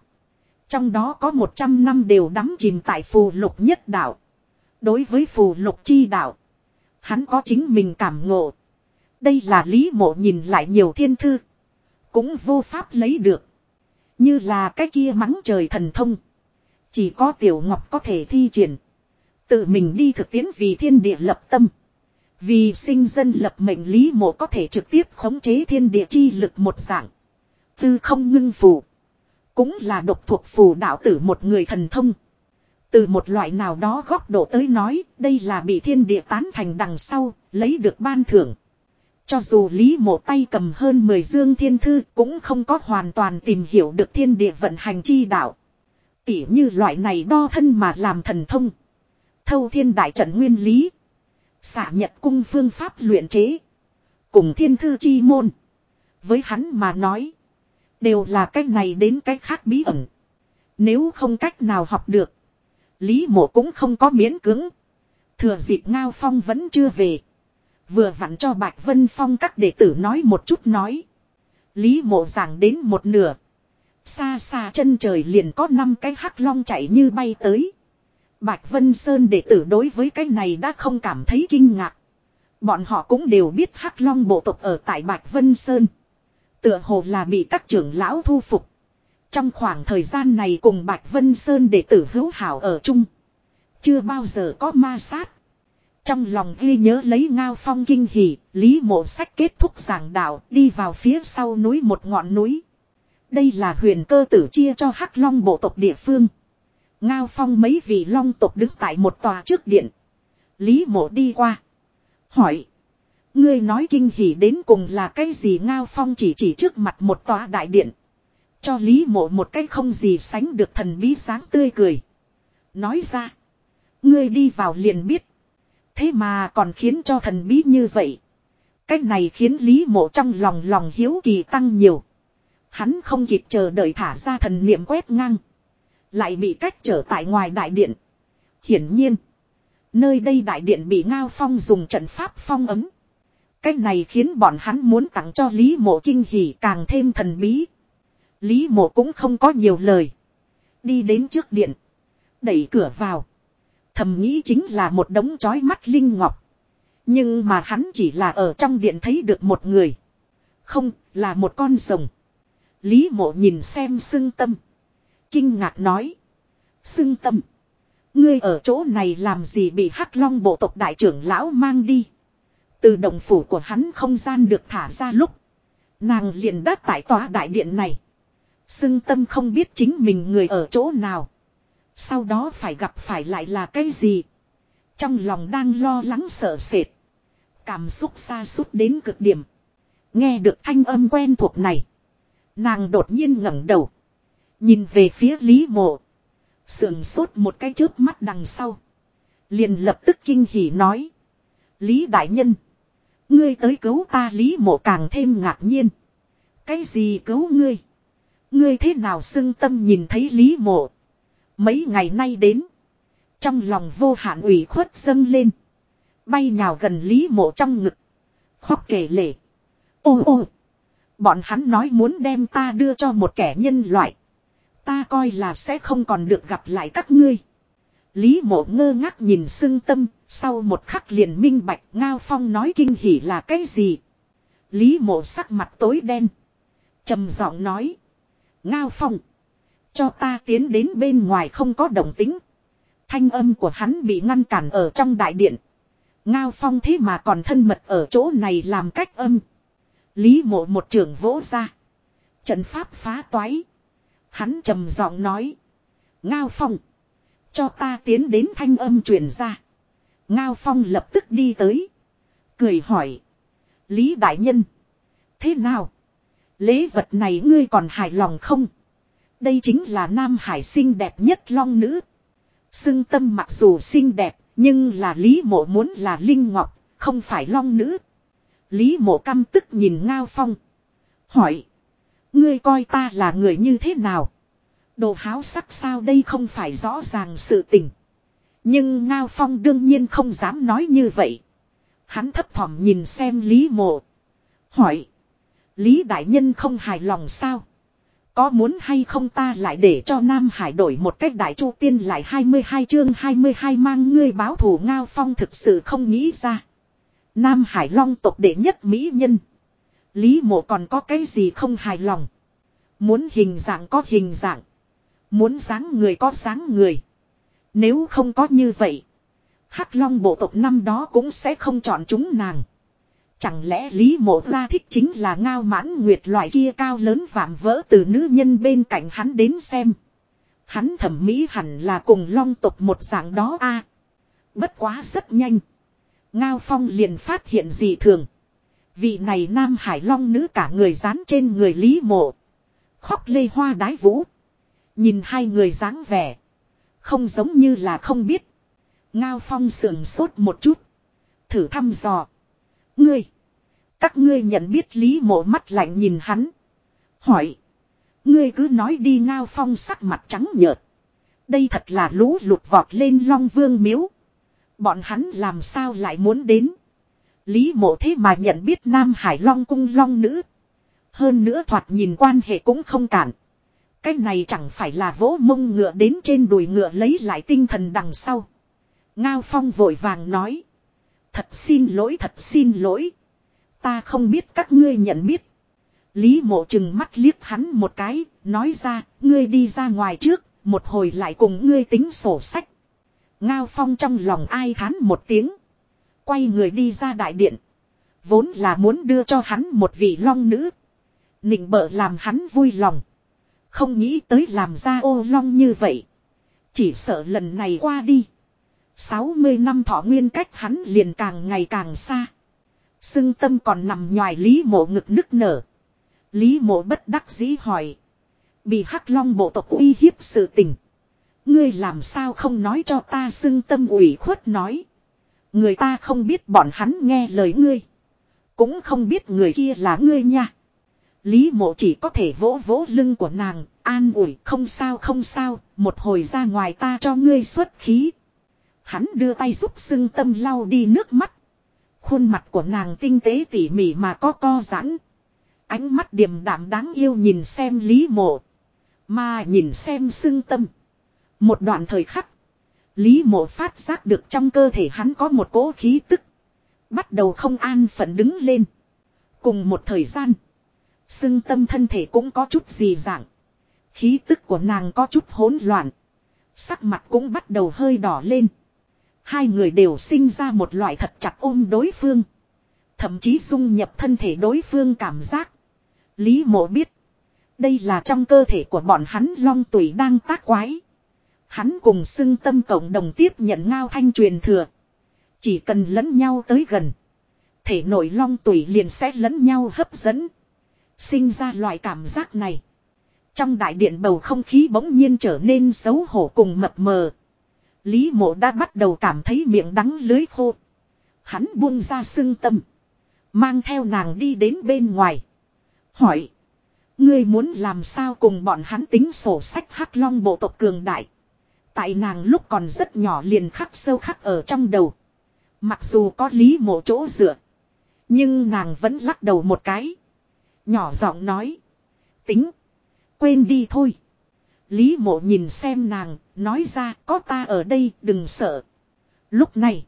Trong đó có 100 năm đều đắm chìm tại phù lục nhất đạo. Đối với phù lục chi đạo. Hắn có chính mình cảm ngộ. Đây là lý mộ nhìn lại nhiều thiên thư. Cũng vô pháp lấy được. Như là cái kia mắng trời thần thông. Chỉ có tiểu ngọc có thể thi triển. Tự mình đi thực tiễn vì thiên địa lập tâm. Vì sinh dân lập mệnh lý mộ có thể trực tiếp khống chế thiên địa chi lực một dạng. Tư không ngưng phù. Cũng là độc thuộc phù đạo tử một người thần thông. Từ một loại nào đó góc độ tới nói, đây là bị thiên địa tán thành đằng sau, lấy được ban thưởng. Cho dù Lý mộ tay cầm hơn 10 dương thiên thư cũng không có hoàn toàn tìm hiểu được thiên địa vận hành chi đạo. Tỉ như loại này đo thân mà làm thần thông. Thâu thiên đại trận nguyên lý. Xả nhật cung phương pháp luyện chế. Cùng thiên thư chi môn. Với hắn mà nói. Đều là cách này đến cách khác bí ẩn. Nếu không cách nào học được. Lý mộ cũng không có miễn cứng. Thừa dịp Ngao Phong vẫn chưa về. Vừa vặn cho Bạch Vân Phong các đệ tử nói một chút nói. Lý mộ giảng đến một nửa. Xa xa chân trời liền có năm cái hắc long chạy như bay tới. Bạch Vân Sơn đệ tử đối với cái này đã không cảm thấy kinh ngạc. Bọn họ cũng đều biết hắc long bộ tộc ở tại Bạch Vân Sơn. Tựa hồ là bị các trưởng lão thu phục. Trong khoảng thời gian này cùng Bạch Vân Sơn đệ tử hữu hảo ở chung. Chưa bao giờ có ma sát. Trong lòng ghi nhớ lấy ngao phong kinh hỉ, Lý mộ sách kết thúc giảng đạo đi vào phía sau núi một ngọn núi. Đây là huyền cơ tử chia cho hắc long bộ tộc địa phương. Ngao phong mấy vị long tộc đứng tại một tòa trước điện. Lý mộ đi qua. Hỏi. Ngươi nói kinh hỉ đến cùng là cái gì Ngao phong chỉ chỉ trước mặt một tòa đại điện. Cho Lý mộ một cái không gì sánh được thần bí sáng tươi cười. Nói ra. Ngươi đi vào liền biết. Thế mà còn khiến cho thần bí như vậy. Cách này khiến Lý mộ trong lòng lòng hiếu kỳ tăng nhiều. Hắn không kịp chờ đợi thả ra thần niệm quét ngang. Lại bị cách trở tại ngoài đại điện. Hiển nhiên. Nơi đây đại điện bị Ngao Phong dùng trận pháp phong ấm. Cách này khiến bọn hắn muốn tặng cho Lý Mộ kinh hỉ càng thêm thần bí. Lý Mộ cũng không có nhiều lời. Đi đến trước điện. Đẩy cửa vào. Thầm nghĩ chính là một đống chói mắt linh ngọc. Nhưng mà hắn chỉ là ở trong điện thấy được một người. Không, là một con rồng. Lý mộ nhìn xem xưng tâm. Kinh ngạc nói. Xưng tâm. Ngươi ở chỗ này làm gì bị hắc long bộ tộc đại trưởng lão mang đi. Từ động phủ của hắn không gian được thả ra lúc. Nàng liền đáp tại tòa đại điện này. Xưng tâm không biết chính mình người ở chỗ nào. Sau đó phải gặp phải lại là cái gì. Trong lòng đang lo lắng sợ sệt. Cảm xúc xa suốt đến cực điểm. Nghe được thanh âm quen thuộc này. Nàng đột nhiên ngẩng đầu. Nhìn về phía Lý Mộ. Sườn sốt một cái chớp mắt đằng sau. Liền lập tức kinh hỉ nói. Lý Đại Nhân. Ngươi tới cứu ta Lý Mộ càng thêm ngạc nhiên. Cái gì cứu ngươi? Ngươi thế nào xưng tâm nhìn thấy Lý Mộ? Mấy ngày nay đến. Trong lòng vô hạn ủy khuất dâng lên. Bay nhào gần Lý Mộ trong ngực. Khóc kể lể. Ô ô. Bọn hắn nói muốn đem ta đưa cho một kẻ nhân loại. Ta coi là sẽ không còn được gặp lại các ngươi. Lý mộ ngơ ngác nhìn xưng tâm, sau một khắc liền minh bạch Ngao Phong nói kinh hỉ là cái gì. Lý mộ sắc mặt tối đen. trầm giọng nói. Ngao Phong. Cho ta tiến đến bên ngoài không có đồng tính. Thanh âm của hắn bị ngăn cản ở trong đại điện. Ngao Phong thế mà còn thân mật ở chỗ này làm cách âm. Lý mộ một trường vỗ ra. Trận pháp phá toái. Hắn trầm giọng nói. Ngao Phong. Cho ta tiến đến thanh âm truyền ra. Ngao Phong lập tức đi tới. Cười hỏi. Lý Đại Nhân. Thế nào? Lễ vật này ngươi còn hài lòng không? Đây chính là Nam Hải xinh đẹp nhất long nữ. Sưng tâm mặc dù xinh đẹp, nhưng là Lý Mộ muốn là Linh Ngọc, không phải long nữ. Lý Mộ căm tức nhìn Ngao Phong. Hỏi. Ngươi coi ta là người như thế nào? Đồ háo sắc sao đây không phải rõ ràng sự tình. Nhưng Ngao Phong đương nhiên không dám nói như vậy. Hắn thấp thỏm nhìn xem Lý Mộ. Hỏi. Lý Đại Nhân không hài lòng sao? Có muốn hay không ta lại để cho Nam Hải đổi một cách đại chu tiên lại 22 chương 22 mang ngươi báo thủ Ngao Phong thực sự không nghĩ ra. Nam Hải Long tộc đệ nhất mỹ nhân. Lý mộ còn có cái gì không hài lòng. Muốn hình dạng có hình dạng. Muốn dáng người có dáng người. Nếu không có như vậy. Hắc Long bộ tộc năm đó cũng sẽ không chọn chúng nàng. Chẳng lẽ Lý Mộ ra thích chính là ngao mãn nguyệt loại kia cao lớn vạm vỡ từ nữ nhân bên cạnh hắn đến xem. Hắn thẩm mỹ hẳn là cùng long tộc một dạng đó a. bất quá rất nhanh. Ngao Phong liền phát hiện gì thường. Vị này Nam Hải Long nữ cả người dán trên người Lý Mộ. Khóc lê hoa đái vũ. Nhìn hai người dáng vẻ. Không giống như là không biết. Ngao Phong sườn sốt một chút. Thử thăm dò. Ngươi. Các ngươi nhận biết Lý Mộ mắt lạnh nhìn hắn. Hỏi. Ngươi cứ nói đi Ngao Phong sắc mặt trắng nhợt. Đây thật là lũ lụt vọt lên Long Vương miếu. Bọn hắn làm sao lại muốn đến. Lý mộ thế mà nhận biết Nam Hải Long cung Long nữ. Hơn nữa thoạt nhìn quan hệ cũng không cản. Cái này chẳng phải là vỗ mông ngựa đến trên đùi ngựa lấy lại tinh thần đằng sau. Ngao Phong vội vàng nói. Thật xin lỗi thật xin lỗi. Ta không biết các ngươi nhận biết. Lý mộ chừng mắt liếc hắn một cái, nói ra, ngươi đi ra ngoài trước, một hồi lại cùng ngươi tính sổ sách. Ngao Phong trong lòng ai thán một tiếng. Quay người đi ra đại điện. Vốn là muốn đưa cho hắn một vị long nữ. Nịnh bợ làm hắn vui lòng. Không nghĩ tới làm ra ô long như vậy. Chỉ sợ lần này qua đi. 60 năm thọ nguyên cách hắn liền càng ngày càng xa. Sưng tâm còn nằm ngoài Lý mộ ngực nức nở. Lý mộ bất đắc dĩ hỏi. Bị hắc long bộ tộc uy hiếp sự tình. Ngươi làm sao không nói cho ta sưng tâm ủy khuất nói. Người ta không biết bọn hắn nghe lời ngươi. Cũng không biết người kia là ngươi nha. Lý mộ chỉ có thể vỗ vỗ lưng của nàng, an ủi không sao không sao, một hồi ra ngoài ta cho ngươi xuất khí. Hắn đưa tay giúp sưng tâm lau đi nước mắt. Khuôn mặt của nàng tinh tế tỉ mỉ mà có co giãn. Ánh mắt điềm đạm đáng yêu nhìn xem Lý mộ. Mà nhìn xem sưng tâm. Một đoạn thời khắc. Lý mộ phát giác được trong cơ thể hắn có một cỗ khí tức. Bắt đầu không an phận đứng lên. Cùng một thời gian. Sưng tâm thân thể cũng có chút gì dạng. Khí tức của nàng có chút hỗn loạn. Sắc mặt cũng bắt đầu hơi đỏ lên. Hai người đều sinh ra một loại thật chặt ôm đối phương. Thậm chí dung nhập thân thể đối phương cảm giác. Lý mộ biết. Đây là trong cơ thể của bọn hắn long tuổi đang tác quái. Hắn cùng xưng tâm cộng đồng tiếp nhận ngao thanh truyền thừa. Chỉ cần lẫn nhau tới gần. Thể nội long tủy liền sẽ lẫn nhau hấp dẫn. Sinh ra loại cảm giác này. Trong đại điện bầu không khí bỗng nhiên trở nên xấu hổ cùng mập mờ. Lý mộ đã bắt đầu cảm thấy miệng đắng lưới khô. Hắn buông ra xưng tâm. Mang theo nàng đi đến bên ngoài. Hỏi. Ngươi muốn làm sao cùng bọn hắn tính sổ sách hắc long bộ tộc cường đại. Tại nàng lúc còn rất nhỏ liền khắc sâu khắc ở trong đầu. Mặc dù có lý mộ chỗ dựa. Nhưng nàng vẫn lắc đầu một cái. Nhỏ giọng nói. Tính. Quên đi thôi. Lý mộ nhìn xem nàng, nói ra có ta ở đây đừng sợ. Lúc này,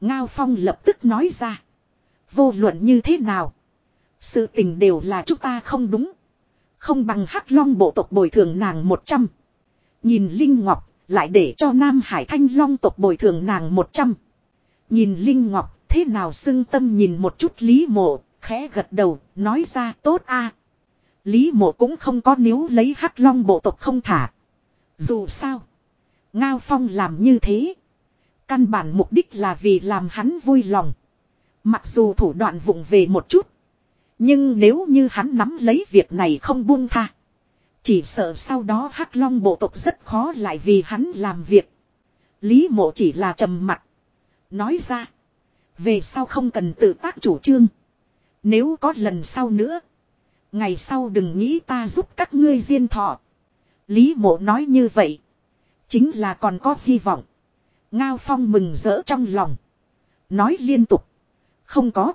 Ngao Phong lập tức nói ra. Vô luận như thế nào? Sự tình đều là chúng ta không đúng. Không bằng hắc long bộ tộc bồi thường nàng một trăm. Nhìn Linh Ngọc, lại để cho Nam Hải Thanh long tộc bồi thường nàng một trăm. Nhìn Linh Ngọc, thế nào xưng tâm nhìn một chút Lý mộ, khẽ gật đầu, nói ra tốt a Lý mộ cũng không có níu lấy hắc long bộ tộc không thả. Dù sao. Ngao Phong làm như thế. Căn bản mục đích là vì làm hắn vui lòng. Mặc dù thủ đoạn vụng về một chút. Nhưng nếu như hắn nắm lấy việc này không buông tha. Chỉ sợ sau đó hắc long bộ tộc rất khó lại vì hắn làm việc. Lý mộ chỉ là trầm mặt. Nói ra. Về sau không cần tự tác chủ trương. Nếu có lần sau nữa. Ngày sau đừng nghĩ ta giúp các ngươi diên thọ. Lý mộ nói như vậy. Chính là còn có hy vọng. Ngao Phong mừng rỡ trong lòng. Nói liên tục. Không có.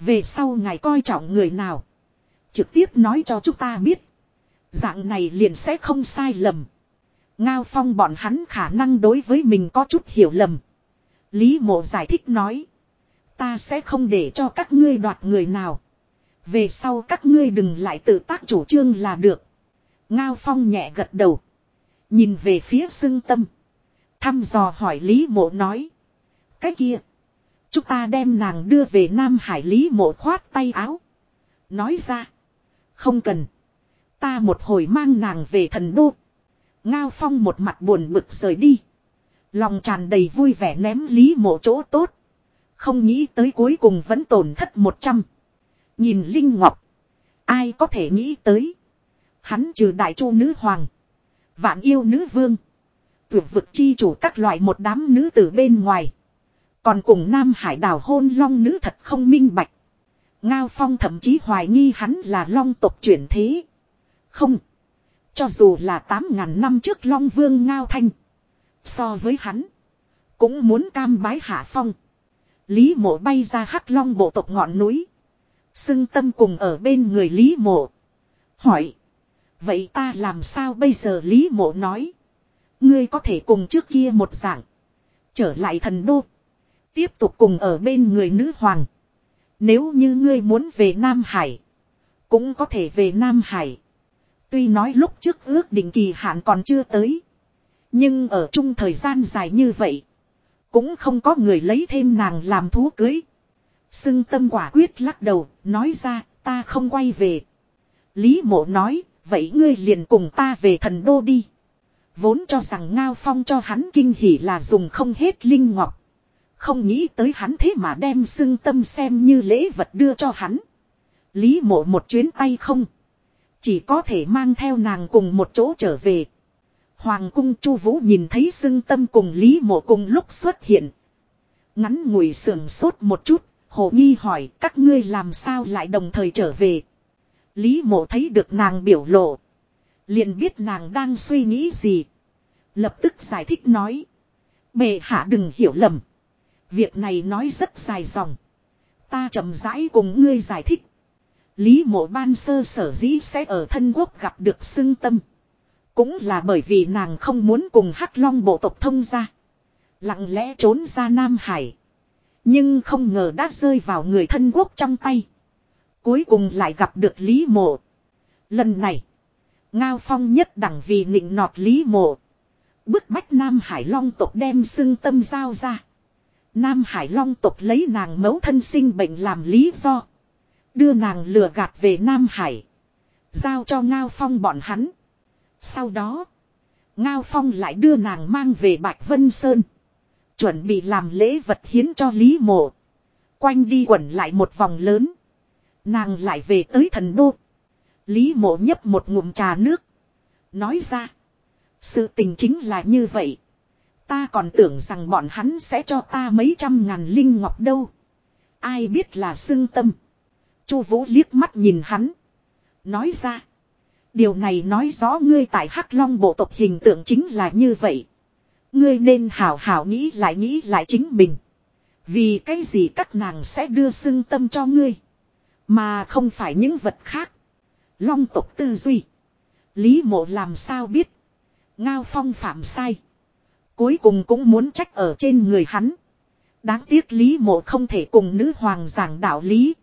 Về sau ngài coi trọng người nào. Trực tiếp nói cho chúng ta biết. Dạng này liền sẽ không sai lầm. Ngao Phong bọn hắn khả năng đối với mình có chút hiểu lầm. Lý mộ giải thích nói. Ta sẽ không để cho các ngươi đoạt người nào. Về sau các ngươi đừng lại tự tác chủ trương là được. Ngao Phong nhẹ gật đầu. Nhìn về phía xưng tâm. Thăm dò hỏi Lý Mộ nói. Cái kia. Chúng ta đem nàng đưa về Nam Hải Lý Mộ khoát tay áo. Nói ra. Không cần. Ta một hồi mang nàng về thần đô. Ngao Phong một mặt buồn bực rời đi. Lòng tràn đầy vui vẻ ném Lý Mộ chỗ tốt. Không nghĩ tới cuối cùng vẫn tổn thất một trăm. Nhìn Linh Ngọc. Ai có thể nghĩ tới. Hắn trừ đại chu nữ hoàng. Vạn yêu nữ vương. Tuyệt vực chi chủ các loại một đám nữ tử bên ngoài. Còn cùng Nam Hải đảo hôn long nữ thật không minh bạch. Ngao Phong thậm chí hoài nghi hắn là long tộc chuyển thế. Không. Cho dù là 8.000 năm trước long vương Ngao Thanh. So với hắn. Cũng muốn cam bái hạ phong. Lý mộ bay ra hắc long bộ tộc ngọn núi. Xưng tâm cùng ở bên người Lý mộ. Hỏi. Vậy ta làm sao bây giờ Lý mộ nói. Ngươi có thể cùng trước kia một dạng. Trở lại thần đô. Tiếp tục cùng ở bên người nữ hoàng. Nếu như ngươi muốn về Nam Hải. Cũng có thể về Nam Hải. Tuy nói lúc trước ước định kỳ hạn còn chưa tới. Nhưng ở chung thời gian dài như vậy. Cũng không có người lấy thêm nàng làm thú cưới. Sưng tâm quả quyết lắc đầu, nói ra, ta không quay về. Lý mộ nói, vậy ngươi liền cùng ta về thần đô đi. Vốn cho rằng Ngao Phong cho hắn kinh hỉ là dùng không hết linh ngọc. Không nghĩ tới hắn thế mà đem sưng tâm xem như lễ vật đưa cho hắn. Lý mộ một chuyến tay không. Chỉ có thể mang theo nàng cùng một chỗ trở về. Hoàng cung chu vũ nhìn thấy sưng tâm cùng Lý mộ cùng lúc xuất hiện. Ngắn ngủi sườn sốt một chút, hồ nghi hỏi các ngươi làm sao lại đồng thời trở về. Lý mộ thấy được nàng biểu lộ. Liền biết nàng đang suy nghĩ gì. Lập tức giải thích nói. Bệ hạ đừng hiểu lầm. Việc này nói rất dài dòng. Ta chậm rãi cùng ngươi giải thích. Lý mộ ban sơ sở dĩ sẽ ở thân quốc gặp được xưng tâm. Cũng là bởi vì nàng không muốn cùng hắc long bộ tộc thông ra. Lặng lẽ trốn ra Nam Hải. Nhưng không ngờ đã rơi vào người thân quốc trong tay. Cuối cùng lại gặp được Lý mộ. Lần này. Ngao phong nhất đẳng vì nịnh nọt Lý mộ. Bức bách Nam Hải Long tộc đem xưng tâm giao ra. Nam Hải Long tộc lấy nàng mẫu thân sinh bệnh làm lý do. Đưa nàng lừa gạt về Nam Hải. Giao cho Ngao Phong bọn hắn. Sau đó. Ngao Phong lại đưa nàng mang về Bạch Vân Sơn. Chuẩn bị làm lễ vật hiến cho Lý Mộ. Quanh đi quẩn lại một vòng lớn. Nàng lại về tới thần đô. Lý Mộ nhấp một ngụm trà nước. Nói ra. Sự tình chính là như vậy. Ta còn tưởng rằng bọn hắn sẽ cho ta mấy trăm ngàn linh ngọc đâu. Ai biết là xương tâm. Chu Vũ liếc mắt nhìn hắn. Nói ra. Điều này nói rõ ngươi tại Hắc Long bộ tộc hình tượng chính là như vậy. Ngươi nên hảo hảo nghĩ lại nghĩ lại chính mình. Vì cái gì các nàng sẽ đưa xưng tâm cho ngươi. Mà không phải những vật khác. Long tộc tư duy. Lý mộ làm sao biết. Ngao phong phạm sai. Cuối cùng cũng muốn trách ở trên người hắn. Đáng tiếc Lý mộ không thể cùng nữ hoàng giảng đạo lý.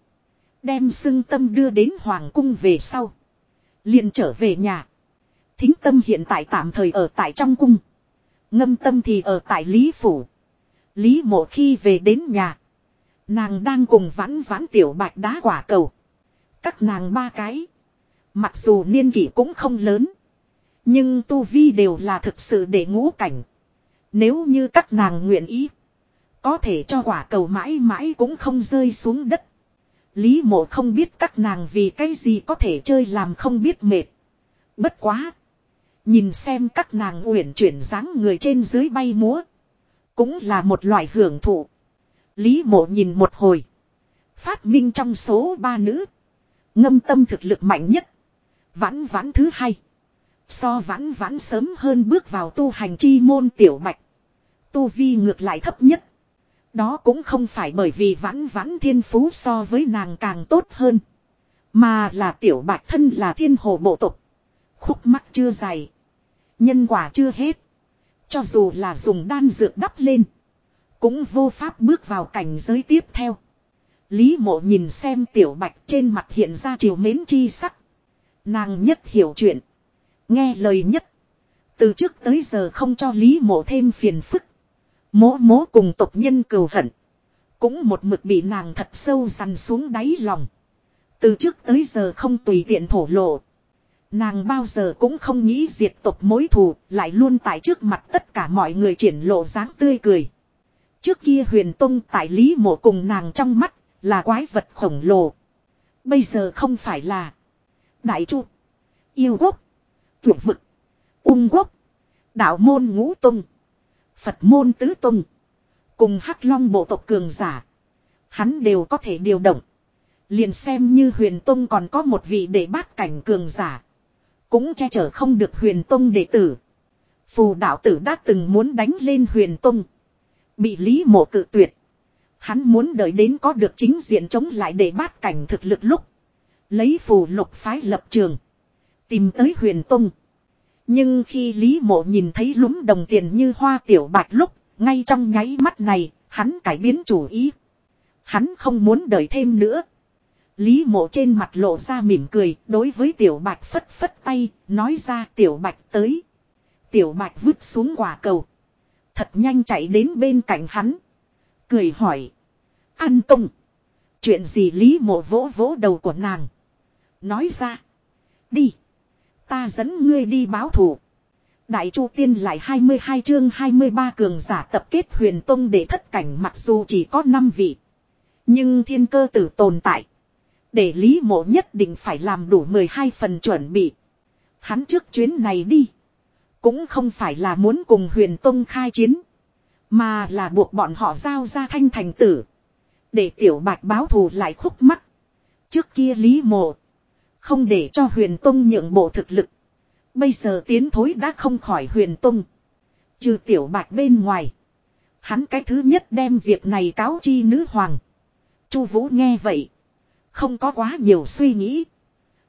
Đem xưng tâm đưa đến hoàng cung về sau. liền trở về nhà. Thính tâm hiện tại tạm thời ở tại trong cung. Ngâm tâm thì ở tại Lý Phủ. Lý mộ khi về đến nhà. Nàng đang cùng vãn vãn tiểu bạch đá quả cầu. Các nàng ba cái. Mặc dù niên kỷ cũng không lớn. Nhưng tu vi đều là thực sự để ngũ cảnh. Nếu như các nàng nguyện ý. Có thể cho quả cầu mãi mãi cũng không rơi xuống đất. Lý mộ không biết các nàng vì cái gì có thể chơi làm không biết mệt. Bất quá. Nhìn xem các nàng uyển chuyển dáng người trên dưới bay múa. Cũng là một loại hưởng thụ. Lý mộ nhìn một hồi. Phát minh trong số ba nữ. Ngâm tâm thực lực mạnh nhất. Vãn vãn thứ hai. So vãn vãn sớm hơn bước vào tu hành chi môn tiểu bạch. Tu vi ngược lại thấp nhất. Đó cũng không phải bởi vì vãn vãn thiên phú so với nàng càng tốt hơn. Mà là tiểu bạch thân là thiên hồ bộ tục. Khúc mắt chưa dày. Nhân quả chưa hết. Cho dù là dùng đan dược đắp lên. Cũng vô pháp bước vào cảnh giới tiếp theo. Lý mộ nhìn xem tiểu bạch trên mặt hiện ra chiều mến chi sắc. Nàng nhất hiểu chuyện. Nghe lời nhất. Từ trước tới giờ không cho Lý mộ thêm phiền phức. Mố mố cùng tộc nhân cừu hận. Cũng một mực bị nàng thật sâu dằn xuống đáy lòng. Từ trước tới giờ không tùy tiện thổ lộ. Nàng bao giờ cũng không nghĩ diệt tộc mối thù, lại luôn tại trước mặt tất cả mọi người triển lộ dáng tươi cười. Trước kia huyền tông tại lý mộ cùng nàng trong mắt, là quái vật khổng lồ. Bây giờ không phải là đại chu, yêu quốc, tuyệt vực, ung quốc, đạo môn ngũ tông, Phật môn tứ tông, cùng hắc long bộ tộc cường giả. Hắn đều có thể điều động. Liền xem như huyền tông còn có một vị để bát cảnh cường giả. Cũng che chở không được huyền tông đệ tử. Phù đạo tử đã từng muốn đánh lên huyền tông. Bị lý mộ cự tuyệt. Hắn muốn đợi đến có được chính diện chống lại để bát cảnh thực lực lúc. Lấy phù lục phái lập trường. Tìm tới huyền tông. Nhưng khi Lý Mộ nhìn thấy lúng đồng tiền như hoa tiểu bạch lúc, ngay trong nháy mắt này, hắn cải biến chủ ý. Hắn không muốn đợi thêm nữa. Lý mộ trên mặt lộ ra mỉm cười, đối với tiểu bạch phất phất tay, nói ra tiểu bạch tới. Tiểu bạch vứt xuống quả cầu. Thật nhanh chạy đến bên cạnh hắn. Cười hỏi. An công. Chuyện gì Lý mộ vỗ vỗ đầu của nàng. Nói ra. Đi. Ta dẫn ngươi đi báo thù. Đại Chu Tiên lại 22 chương 23 cường giả tập kết huyền tông để thất cảnh mặc dù chỉ có 5 vị. Nhưng thiên cơ tử tồn tại. Để Lý Mộ nhất định phải làm đủ 12 phần chuẩn bị. Hắn trước chuyến này đi. Cũng không phải là muốn cùng huyền tông khai chiến. Mà là buộc bọn họ giao ra thanh thành tử. Để tiểu bạch báo thù lại khúc mắc. Trước kia Lý Mộ. Không để cho huyền tông nhượng bộ thực lực. Bây giờ tiến thối đã không khỏi huyền tông. Trừ tiểu bạch bên ngoài. Hắn cái thứ nhất đem việc này cáo chi nữ hoàng. Chu Vũ nghe vậy. Không có quá nhiều suy nghĩ.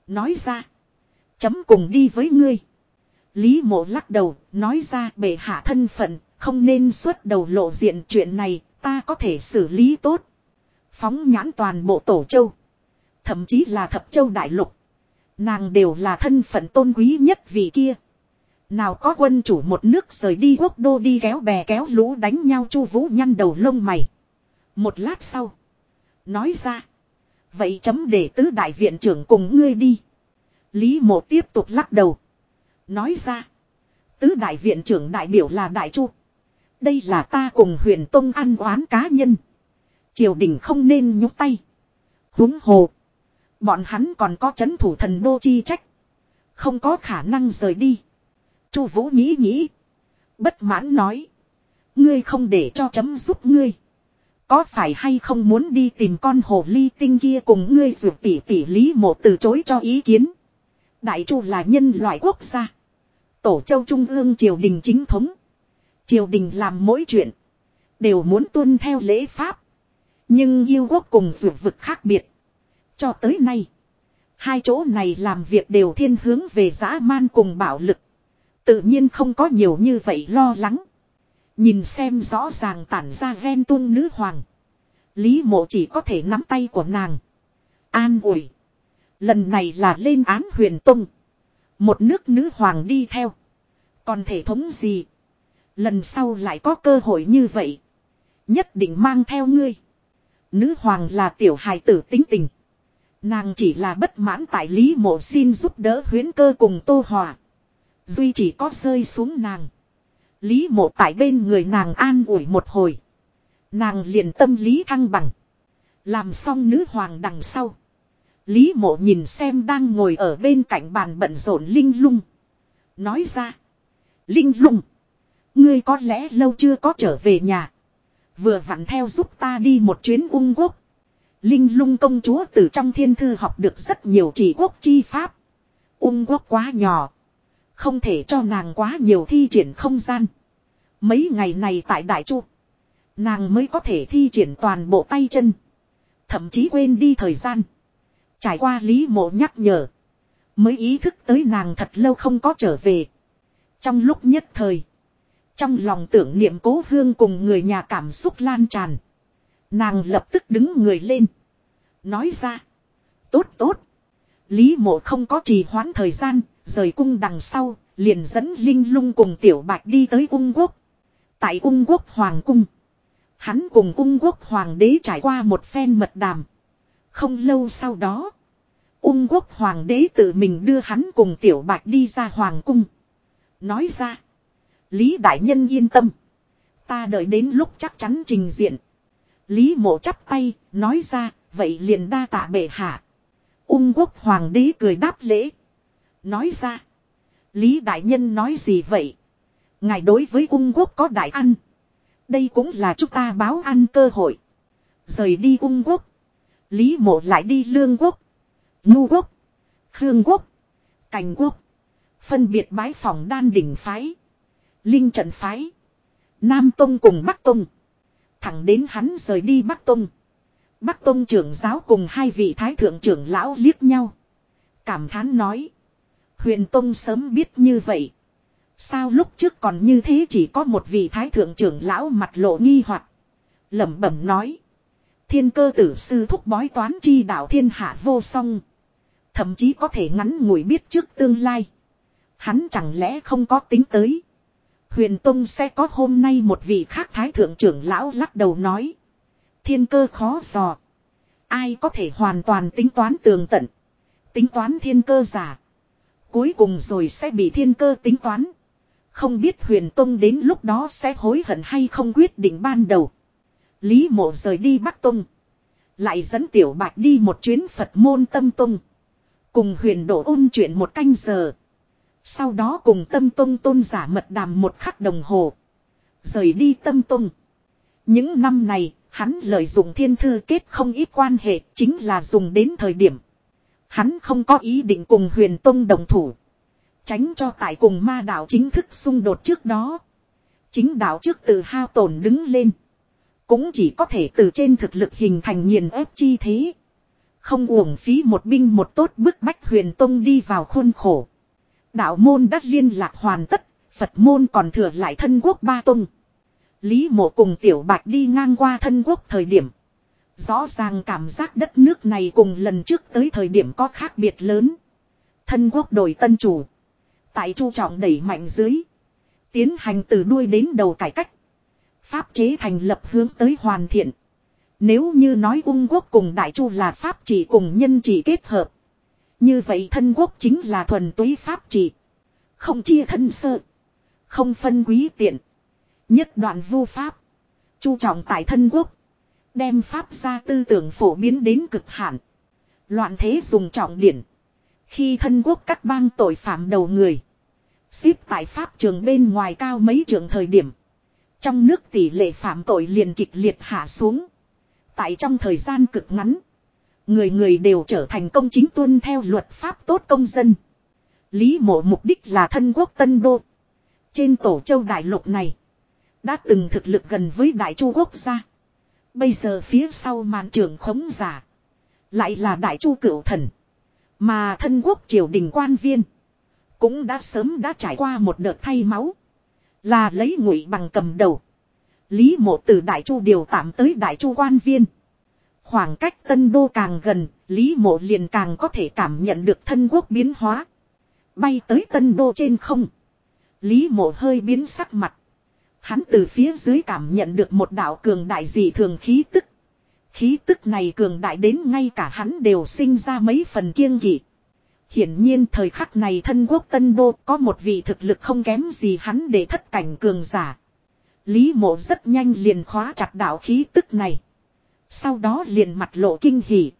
Nói ra. Chấm cùng đi với ngươi. Lý mộ lắc đầu, nói ra bệ hạ thân phận, không nên xuất đầu lộ diện chuyện này, ta có thể xử lý tốt. Phóng nhãn toàn bộ tổ châu. Thậm chí là thập châu đại lục. Nàng đều là thân phận tôn quý nhất vì kia. Nào có quân chủ một nước rời đi quốc đô đi kéo bè kéo lũ đánh nhau chu vũ nhăn đầu lông mày. Một lát sau. Nói ra. Vậy chấm để tứ đại viện trưởng cùng ngươi đi. Lý mộ tiếp tục lắc đầu. Nói ra. Tứ đại viện trưởng đại biểu là đại chu. Đây là ta cùng huyền tông ăn oán cá nhân. Triều đình không nên nhúc tay. Húng hồ. Bọn hắn còn có chấn thủ thần đô chi trách. Không có khả năng rời đi. Chu Vũ nghĩ nghĩ. Bất mãn nói. Ngươi không để cho chấm giúp ngươi. Có phải hay không muốn đi tìm con hồ ly tinh kia cùng ngươi dù tỉ tỉ lý mộ từ chối cho ý kiến. Đại chu là nhân loại quốc gia. Tổ châu Trung ương triều đình chính thống. Triều đình làm mỗi chuyện. Đều muốn tuân theo lễ pháp. Nhưng yêu quốc cùng dù vực khác biệt. Cho tới nay. Hai chỗ này làm việc đều thiên hướng về dã man cùng bạo lực. Tự nhiên không có nhiều như vậy lo lắng. Nhìn xem rõ ràng tản ra ven tung nữ hoàng. Lý mộ chỉ có thể nắm tay của nàng. An ủi. Lần này là lên án huyền tung. Một nước nữ hoàng đi theo. Còn thể thống gì? Lần sau lại có cơ hội như vậy. Nhất định mang theo ngươi. Nữ hoàng là tiểu hài tử tính tình. Nàng chỉ là bất mãn tại Lý Mộ xin giúp đỡ huyến cơ cùng Tô Hòa. Duy chỉ có rơi xuống nàng. Lý Mộ tại bên người nàng an ủi một hồi. Nàng liền tâm lý thăng bằng. Làm xong nữ hoàng đằng sau. Lý Mộ nhìn xem đang ngồi ở bên cạnh bàn bận rộn Linh Lung. Nói ra. Linh Lung. Ngươi có lẽ lâu chưa có trở về nhà. Vừa vặn theo giúp ta đi một chuyến ung quốc. Linh lung công chúa từ trong thiên thư học được rất nhiều chỉ quốc chi pháp. Ung quốc quá nhỏ. Không thể cho nàng quá nhiều thi triển không gian. Mấy ngày này tại Đại Chu. Nàng mới có thể thi triển toàn bộ tay chân. Thậm chí quên đi thời gian. Trải qua lý mộ nhắc nhở. Mới ý thức tới nàng thật lâu không có trở về. Trong lúc nhất thời. Trong lòng tưởng niệm cố hương cùng người nhà cảm xúc lan tràn. Nàng lập tức đứng người lên. Nói ra. Tốt tốt. Lý mộ không có trì hoãn thời gian, rời cung đằng sau, liền dẫn Linh lung cùng tiểu bạch đi tới ung quốc. Tại ung quốc hoàng cung. Hắn cùng ung quốc hoàng đế trải qua một phen mật đàm. Không lâu sau đó. Ung quốc hoàng đế tự mình đưa hắn cùng tiểu bạch đi ra hoàng cung. Nói ra. Lý đại nhân yên tâm. Ta đợi đến lúc chắc chắn trình diện. Lý mộ chắp tay, nói ra, vậy liền đa tạ bệ hạ. Ung quốc hoàng đế cười đáp lễ. Nói ra. Lý đại nhân nói gì vậy? Ngài đối với ung quốc có đại ăn. Đây cũng là chúng ta báo ăn cơ hội. Rời đi ung quốc. Lý mộ lại đi lương quốc. Ngu quốc. Khương quốc. Cảnh quốc. Phân biệt bái phòng đan đỉnh phái. Linh trận phái. Nam Tông cùng Bắc Tông. Thẳng đến hắn rời đi Bắc Tông. Bắc Tông trưởng giáo cùng hai vị thái thượng trưởng lão liếc nhau. Cảm thán nói. Huyền Tông sớm biết như vậy. Sao lúc trước còn như thế chỉ có một vị thái thượng trưởng lão mặt lộ nghi hoặc lẩm bẩm nói. Thiên cơ tử sư thúc bói toán chi đạo thiên hạ vô song. Thậm chí có thể ngắn ngủi biết trước tương lai. Hắn chẳng lẽ không có tính tới. Huyền Tông sẽ có hôm nay một vị khác thái thượng trưởng lão lắc đầu nói. Thiên cơ khó dò. Ai có thể hoàn toàn tính toán tường tận. Tính toán thiên cơ giả. Cuối cùng rồi sẽ bị thiên cơ tính toán. Không biết huyền tông đến lúc đó sẽ hối hận hay không quyết định ban đầu. Lý mộ rời đi Bắc Tông. Lại dẫn tiểu bạch đi một chuyến Phật môn tâm tông. Cùng huyền độ ôn chuyện một canh giờ. Sau đó cùng tâm tông tôn giả mật đàm một khắc đồng hồ. Rời đi tâm tông. Những năm này, hắn lợi dụng thiên thư kết không ít quan hệ chính là dùng đến thời điểm. Hắn không có ý định cùng huyền tông đồng thủ. Tránh cho tại cùng ma đạo chính thức xung đột trước đó. Chính đạo trước từ hao tổn đứng lên. Cũng chỉ có thể từ trên thực lực hình thành nghiền ép chi thế. Không uổng phí một binh một tốt bức bách huyền tông đi vào khuôn khổ. Đạo môn đã liên lạc hoàn tất, Phật môn còn thừa lại thân quốc ba tông. Lý mộ cùng tiểu bạch đi ngang qua thân quốc thời điểm. Rõ ràng cảm giác đất nước này cùng lần trước tới thời điểm có khác biệt lớn. Thân quốc đổi tân chủ. Tại chu trọng đẩy mạnh dưới. Tiến hành từ đuôi đến đầu cải cách. Pháp chế thành lập hướng tới hoàn thiện. Nếu như nói ung quốc cùng đại chu là pháp trị cùng nhân trị kết hợp. Như vậy thân quốc chính là thuần túy pháp trị. Không chia thân sơ. Không phân quý tiện. Nhất đoạn vu pháp. Chu trọng tại thân quốc. Đem pháp ra tư tưởng phổ biến đến cực hạn. Loạn thế dùng trọng điển. Khi thân quốc các bang tội phạm đầu người. Xếp tại pháp trường bên ngoài cao mấy trường thời điểm. Trong nước tỷ lệ phạm tội liền kịch liệt hạ xuống. Tại trong thời gian cực ngắn. Người người đều trở thành công chính tuân theo luật pháp tốt công dân. Lý mộ mục đích là thân quốc tân đô. Trên tổ châu đại lục này. Đã từng thực lực gần với đại chu quốc gia. Bây giờ phía sau màn trường khống giả. Lại là đại chu cửu thần. Mà thân quốc triều đình quan viên. Cũng đã sớm đã trải qua một đợt thay máu. Là lấy ngụy bằng cầm đầu. Lý mộ từ đại chu điều tạm tới đại chu quan viên. Khoảng cách tân đô càng gần, Lý mộ liền càng có thể cảm nhận được thân quốc biến hóa. Bay tới tân đô trên không. Lý mộ hơi biến sắc mặt. Hắn từ phía dưới cảm nhận được một đạo cường đại dị thường khí tức. Khí tức này cường đại đến ngay cả hắn đều sinh ra mấy phần kiêng kỵ. Hiển nhiên thời khắc này thân quốc tân đô có một vị thực lực không kém gì hắn để thất cảnh cường giả. Lý mộ rất nhanh liền khóa chặt đạo khí tức này. Sau đó liền mặt lộ kinh hỉ.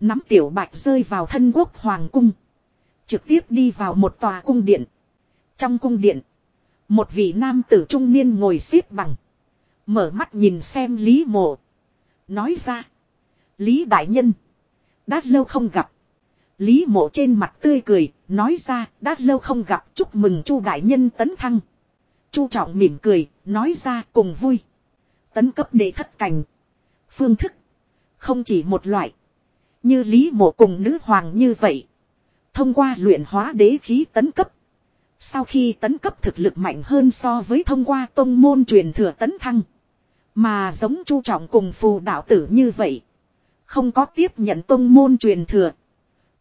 Nắm tiểu bạch rơi vào thân quốc hoàng cung. Trực tiếp đi vào một tòa cung điện. Trong cung điện. Một vị nam tử trung niên ngồi xếp bằng. Mở mắt nhìn xem Lý mộ. Nói ra. Lý đại nhân. Đã lâu không gặp. Lý mộ trên mặt tươi cười. Nói ra, đã lâu không gặp, chúc mừng chu đại nhân tấn thăng. chu trọng mỉm cười. Nói ra, cùng vui. Tấn cấp đệ thất cảnh. Phương thức. Không chỉ một loại. Như Lý mộ cùng nữ hoàng như vậy. Thông qua luyện hóa đế khí tấn cấp. Sau khi tấn cấp thực lực mạnh hơn so với thông qua tông môn truyền thừa tấn thăng. Mà giống chu trọng cùng phù đạo tử như vậy. Không có tiếp nhận tông môn truyền thừa.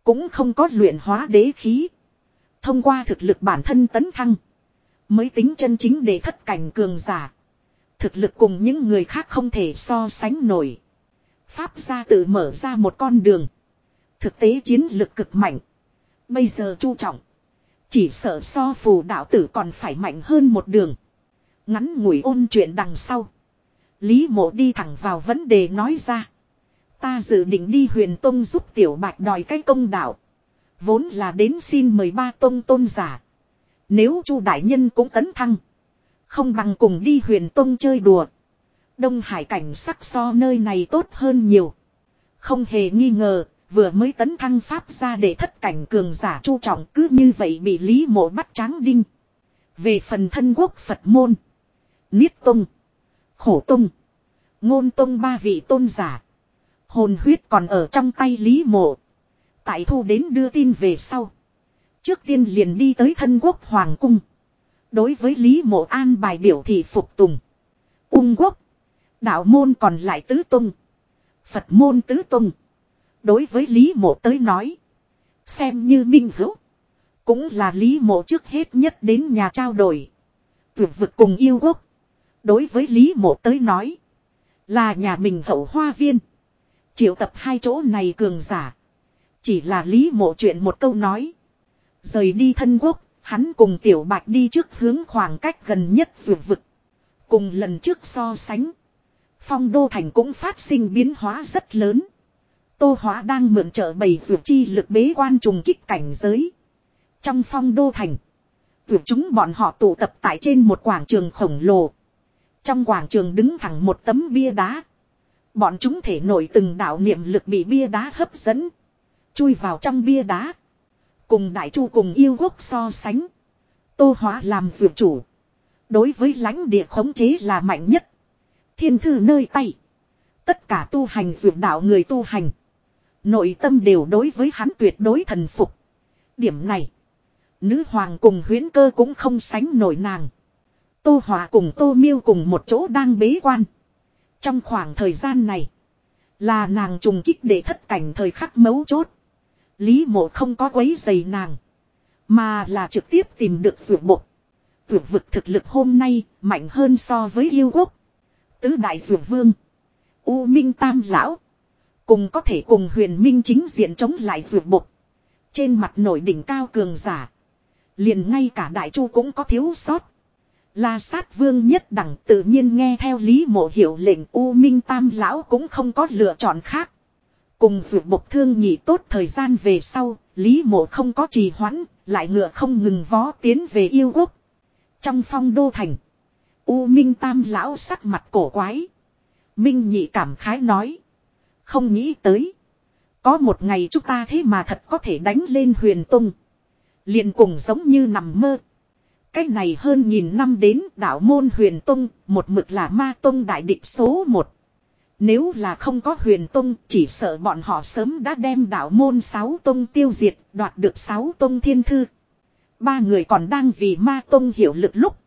Cũng không có luyện hóa đế khí. Thông qua thực lực bản thân tấn thăng. Mới tính chân chính để thất cảnh cường giả. Thực lực cùng những người khác không thể so sánh nổi. Pháp gia tự mở ra một con đường. Thực tế chiến lực cực mạnh. Bây giờ chu trọng. Chỉ sợ so phù đạo tử còn phải mạnh hơn một đường. Ngắn ngủi ôn chuyện đằng sau. Lý mộ đi thẳng vào vấn đề nói ra. Ta dự định đi huyền tông giúp tiểu bạch đòi cái công đạo. Vốn là đến xin mời ba tông tôn giả. Nếu chu đại nhân cũng tấn thăng. Không bằng cùng đi huyền tông chơi đùa. Đông hải cảnh sắc so nơi này tốt hơn nhiều. Không hề nghi ngờ, vừa mới tấn thăng pháp ra để thất cảnh cường giả chu trọng cứ như vậy bị lý mộ bắt tráng đinh. Về phần thân quốc Phật môn, Niết Tông, Khổ Tông, Ngôn Tông ba vị tôn giả. Hồn huyết còn ở trong tay lý mộ. Tại thu đến đưa tin về sau. Trước tiên liền đi tới thân quốc Hoàng Cung. Đối với Lý Mộ An bài biểu thị phục tùng. Ung quốc. Đạo môn còn lại tứ tung. Phật môn tứ tung. Đối với Lý Mộ tới nói. Xem như minh hữu. Cũng là Lý Mộ trước hết nhất đến nhà trao đổi. Tuyệt vực cùng yêu quốc. Đối với Lý Mộ tới nói. Là nhà mình hậu hoa viên. Triệu tập hai chỗ này cường giả. Chỉ là Lý Mộ chuyện một câu nói. Rời đi thân quốc. Hắn cùng Tiểu Bạch đi trước hướng khoảng cách gần nhất dược vực. Cùng lần trước so sánh. Phong đô thành cũng phát sinh biến hóa rất lớn. Tô Hóa đang mượn trợ bầy vượt chi lực bế quan trùng kích cảnh giới. Trong phong đô thành. Vượt chúng bọn họ tụ tập tại trên một quảng trường khổng lồ. Trong quảng trường đứng thẳng một tấm bia đá. Bọn chúng thể nổi từng đạo niệm lực bị bia đá hấp dẫn. Chui vào trong bia đá. Cùng đại chu cùng yêu quốc so sánh. Tô hóa làm dược chủ. Đối với lãnh địa khống chế là mạnh nhất. Thiên thư nơi tay. Tất cả tu hành dược đạo người tu hành. Nội tâm đều đối với hắn tuyệt đối thần phục. Điểm này. Nữ hoàng cùng huyến cơ cũng không sánh nổi nàng. Tô Hòa cùng Tô Miêu cùng một chỗ đang bế quan. Trong khoảng thời gian này. Là nàng trùng kích để thất cảnh thời khắc mấu chốt. Lý mộ không có quấy giày nàng. Mà là trực tiếp tìm được rượu bộ. Rượu vực thực lực hôm nay mạnh hơn so với yêu quốc. Tứ đại rượu vương. U Minh Tam Lão. Cùng có thể cùng huyền minh chính diện chống lại rượu bộ. Trên mặt nổi đỉnh cao cường giả. Liền ngay cả đại chu cũng có thiếu sót. La sát vương nhất đẳng tự nhiên nghe theo lý mộ hiệu lệnh U Minh Tam Lão cũng không có lựa chọn khác. Cùng vượt bộc thương nhị tốt thời gian về sau, lý mộ không có trì hoãn, lại ngựa không ngừng vó tiến về yêu quốc. Trong phong đô thành, U Minh Tam Lão sắc mặt cổ quái. Minh nhị cảm khái nói. Không nghĩ tới. Có một ngày chúng ta thế mà thật có thể đánh lên huyền tung. liền cùng giống như nằm mơ. Cách này hơn nghìn năm đến đạo môn huyền tung, một mực là ma tung đại địch số một. Nếu là không có huyền Tông chỉ sợ bọn họ sớm đã đem đạo môn sáu tông tiêu diệt, đoạt được sáu tông thiên thư. Ba người còn đang vì ma Tông hiểu lực lúc.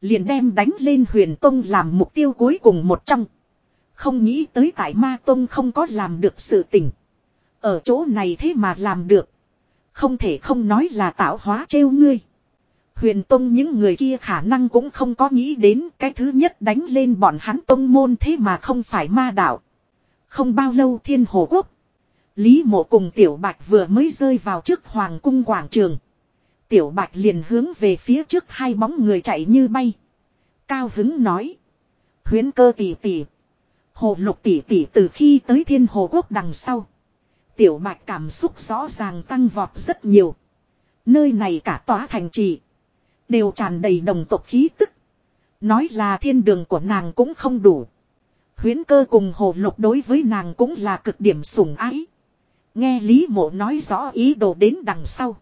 Liền đem đánh lên huyền Tông làm mục tiêu cuối cùng một trong. Không nghĩ tới tại ma Tông không có làm được sự tình. Ở chỗ này thế mà làm được. Không thể không nói là tạo hóa trêu ngươi. Huyền Tông những người kia khả năng cũng không có nghĩ đến cái thứ nhất đánh lên bọn hắn Tông môn thế mà không phải ma đạo. Không bao lâu thiên hồ quốc. Lý mộ cùng Tiểu Bạch vừa mới rơi vào trước Hoàng cung quảng trường. Tiểu Bạch liền hướng về phía trước hai bóng người chạy như bay. Cao hứng nói. Huyến cơ tỷ tỷ. Hồ lục tỷ tỷ từ khi tới thiên hồ quốc đằng sau. Tiểu Bạch cảm xúc rõ ràng tăng vọt rất nhiều. Nơi này cả tòa thành trì. Đều tràn đầy đồng tộc khí tức. Nói là thiên đường của nàng cũng không đủ. Huyến cơ cùng hồ lục đối với nàng cũng là cực điểm sủng ái. Nghe Lý mộ nói rõ ý đồ đến đằng sau.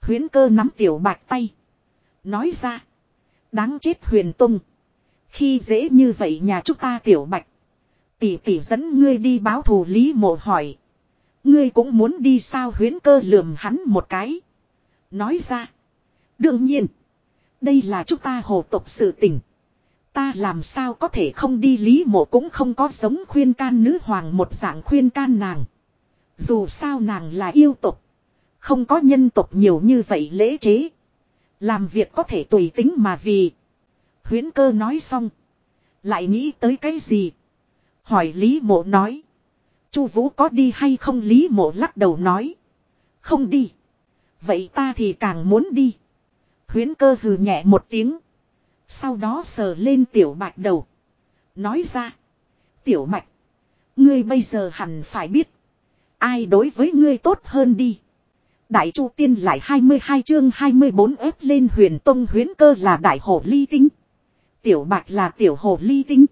Huyến cơ nắm tiểu bạch tay. Nói ra. Đáng chết huyền tung. Khi dễ như vậy nhà chúng ta tiểu bạch. Tỷ tỷ dẫn ngươi đi báo thù Lý mộ hỏi. Ngươi cũng muốn đi sao huyến cơ lườm hắn một cái. Nói ra. Đương nhiên. Đây là chúng ta hồ tộc sự tình. Ta làm sao có thể không đi lý mộ cũng không có giống khuyên can nữ hoàng một dạng khuyên can nàng. Dù sao nàng là yêu tộc. Không có nhân tộc nhiều như vậy lễ chế. Làm việc có thể tùy tính mà vì. Huyến cơ nói xong. Lại nghĩ tới cái gì? Hỏi Lý mộ nói. Chu Vũ có đi hay không Lý mộ lắc đầu nói. Không đi. Vậy ta thì càng muốn đi. Huyến cơ hừ nhẹ một tiếng. Sau đó sờ lên tiểu bạch đầu. Nói ra. Tiểu bạch. Ngươi bây giờ hẳn phải biết. Ai đối với ngươi tốt hơn đi. Đại chu tiên lại 22 chương 24 ép lên huyền tông huyến cơ là đại hồ ly tinh. Tiểu bạch là tiểu hồ ly tinh.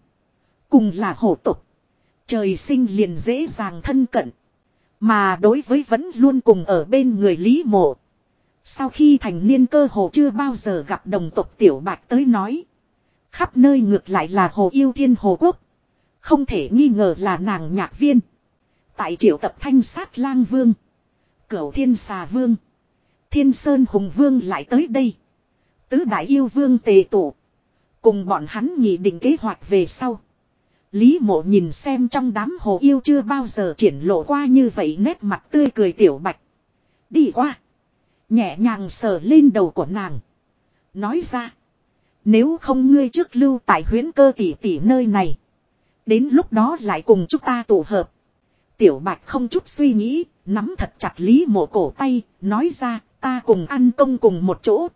Cùng là hồ tục. Trời sinh liền dễ dàng thân cận. Mà đối với vẫn luôn cùng ở bên người Lý Mộ. Sau khi thành niên cơ hồ chưa bao giờ gặp đồng tộc tiểu bạch tới nói. Khắp nơi ngược lại là hồ yêu thiên hồ quốc. Không thể nghi ngờ là nàng nhạc viên. Tại triệu tập thanh sát lang vương. Cửu thiên xà vương. Thiên sơn hùng vương lại tới đây. Tứ đại yêu vương tề tụ. Cùng bọn hắn nghị định kế hoạch về sau. Lý mộ nhìn xem trong đám hồ yêu chưa bao giờ triển lộ qua như vậy nét mặt tươi cười tiểu bạch. Đi qua. Nhẹ nhàng sờ lên đầu của nàng. Nói ra. Nếu không ngươi trước lưu tại huyến cơ tỷ tỷ nơi này. Đến lúc đó lại cùng chúng ta tụ hợp. Tiểu bạch không chút suy nghĩ, nắm thật chặt Lý mộ cổ tay, nói ra, ta cùng ăn công cùng một chỗ.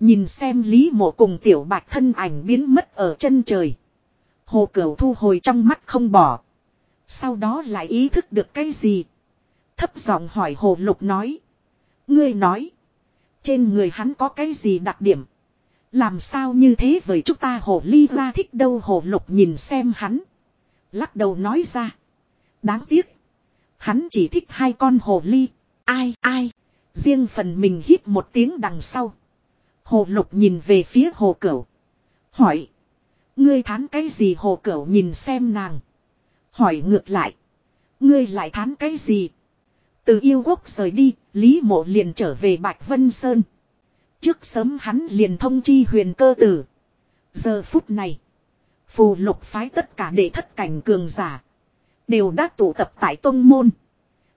Nhìn xem Lý mộ cùng tiểu bạch thân ảnh biến mất ở chân trời. Hồ cửu thu hồi trong mắt không bỏ. Sau đó lại ý thức được cái gì. Thấp giọng hỏi hồ lục nói. Ngươi nói. Trên người hắn có cái gì đặc điểm. Làm sao như thế với chúng ta hồ ly la thích đâu hồ lục nhìn xem hắn. Lắc đầu nói ra. Đáng tiếc. Hắn chỉ thích hai con hồ ly. Ai ai. Riêng phần mình hít một tiếng đằng sau. Hồ lục nhìn về phía hồ cửu. Hỏi. Ngươi thán cái gì hồ cửu nhìn xem nàng. Hỏi ngược lại. Ngươi lại thán cái gì. Từ yêu quốc rời đi, Lý mộ liền trở về Bạch Vân Sơn. Trước sớm hắn liền thông chi huyền cơ tử. Giờ phút này. Phù lục phái tất cả đệ thất cảnh cường giả. Đều đã tụ tập tại Tông Môn.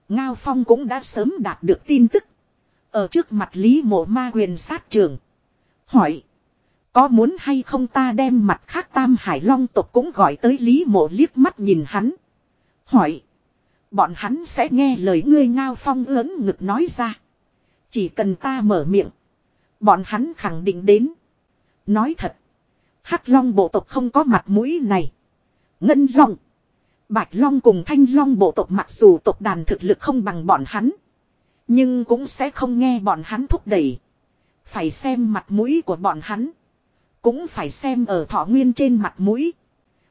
Ngao Phong cũng đã sớm đạt được tin tức. Ở trước mặt Lý mộ ma huyền sát trường. Hỏi. Có muốn hay không ta đem mặt khác Tam Hải Long tộc cũng gọi tới Lý mộ liếc mắt nhìn hắn. Hỏi. Bọn hắn sẽ nghe lời ngươi Ngao Phong ớn ngực nói ra. Chỉ cần ta mở miệng. Bọn hắn khẳng định đến. Nói thật. Hắc Long bộ tộc không có mặt mũi này. Ngân Long. Bạch Long cùng Thanh Long bộ tộc mặc dù tộc đàn thực lực không bằng bọn hắn. Nhưng cũng sẽ không nghe bọn hắn thúc đẩy. Phải xem mặt mũi của bọn hắn. Cũng phải xem ở thọ nguyên trên mặt mũi.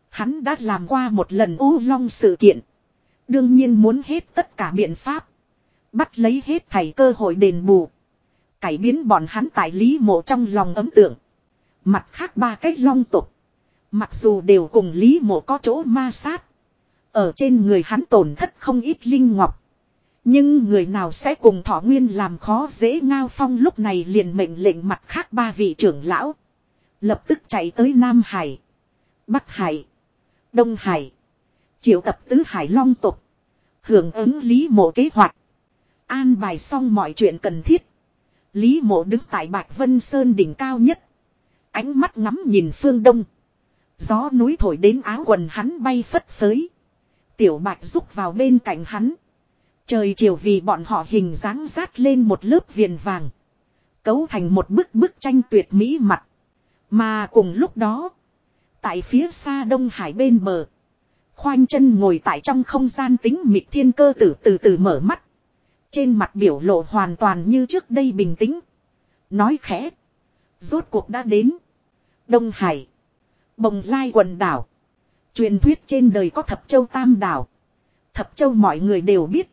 Hắn đã làm qua một lần ô long sự kiện. Đương nhiên muốn hết tất cả biện pháp. Bắt lấy hết thảy cơ hội đền bù. Cải biến bọn hắn tại lý mộ trong lòng ấm tượng. Mặt khác ba cách long tục. Mặc dù đều cùng lý mộ có chỗ ma sát. Ở trên người hắn tổn thất không ít linh ngọc. Nhưng người nào sẽ cùng thọ nguyên làm khó dễ ngao phong lúc này liền mệnh lệnh mặt khác ba vị trưởng lão. Lập tức chạy tới Nam Hải, Bắc Hải, Đông Hải. Triệu tập tứ Hải Long tục. Hưởng ứng Lý mộ kế hoạch. An bài xong mọi chuyện cần thiết. Lý mộ đứng tại Bạch Vân Sơn đỉnh cao nhất. Ánh mắt ngắm nhìn phương đông. Gió núi thổi đến áo quần hắn bay phất phới. Tiểu bạch rúc vào bên cạnh hắn. Trời chiều vì bọn họ hình dáng rát lên một lớp viền vàng. Cấu thành một bức bức tranh tuyệt mỹ mặt. Mà cùng lúc đó. Tại phía xa Đông Hải bên bờ. Khoanh chân ngồi tại trong không gian tính mịt thiên cơ tử từ từ mở mắt. Trên mặt biểu lộ hoàn toàn như trước đây bình tĩnh. Nói khẽ. Rốt cuộc đã đến. Đông Hải. Bồng lai quần đảo. Truyền thuyết trên đời có thập châu tam đảo. Thập châu mọi người đều biết.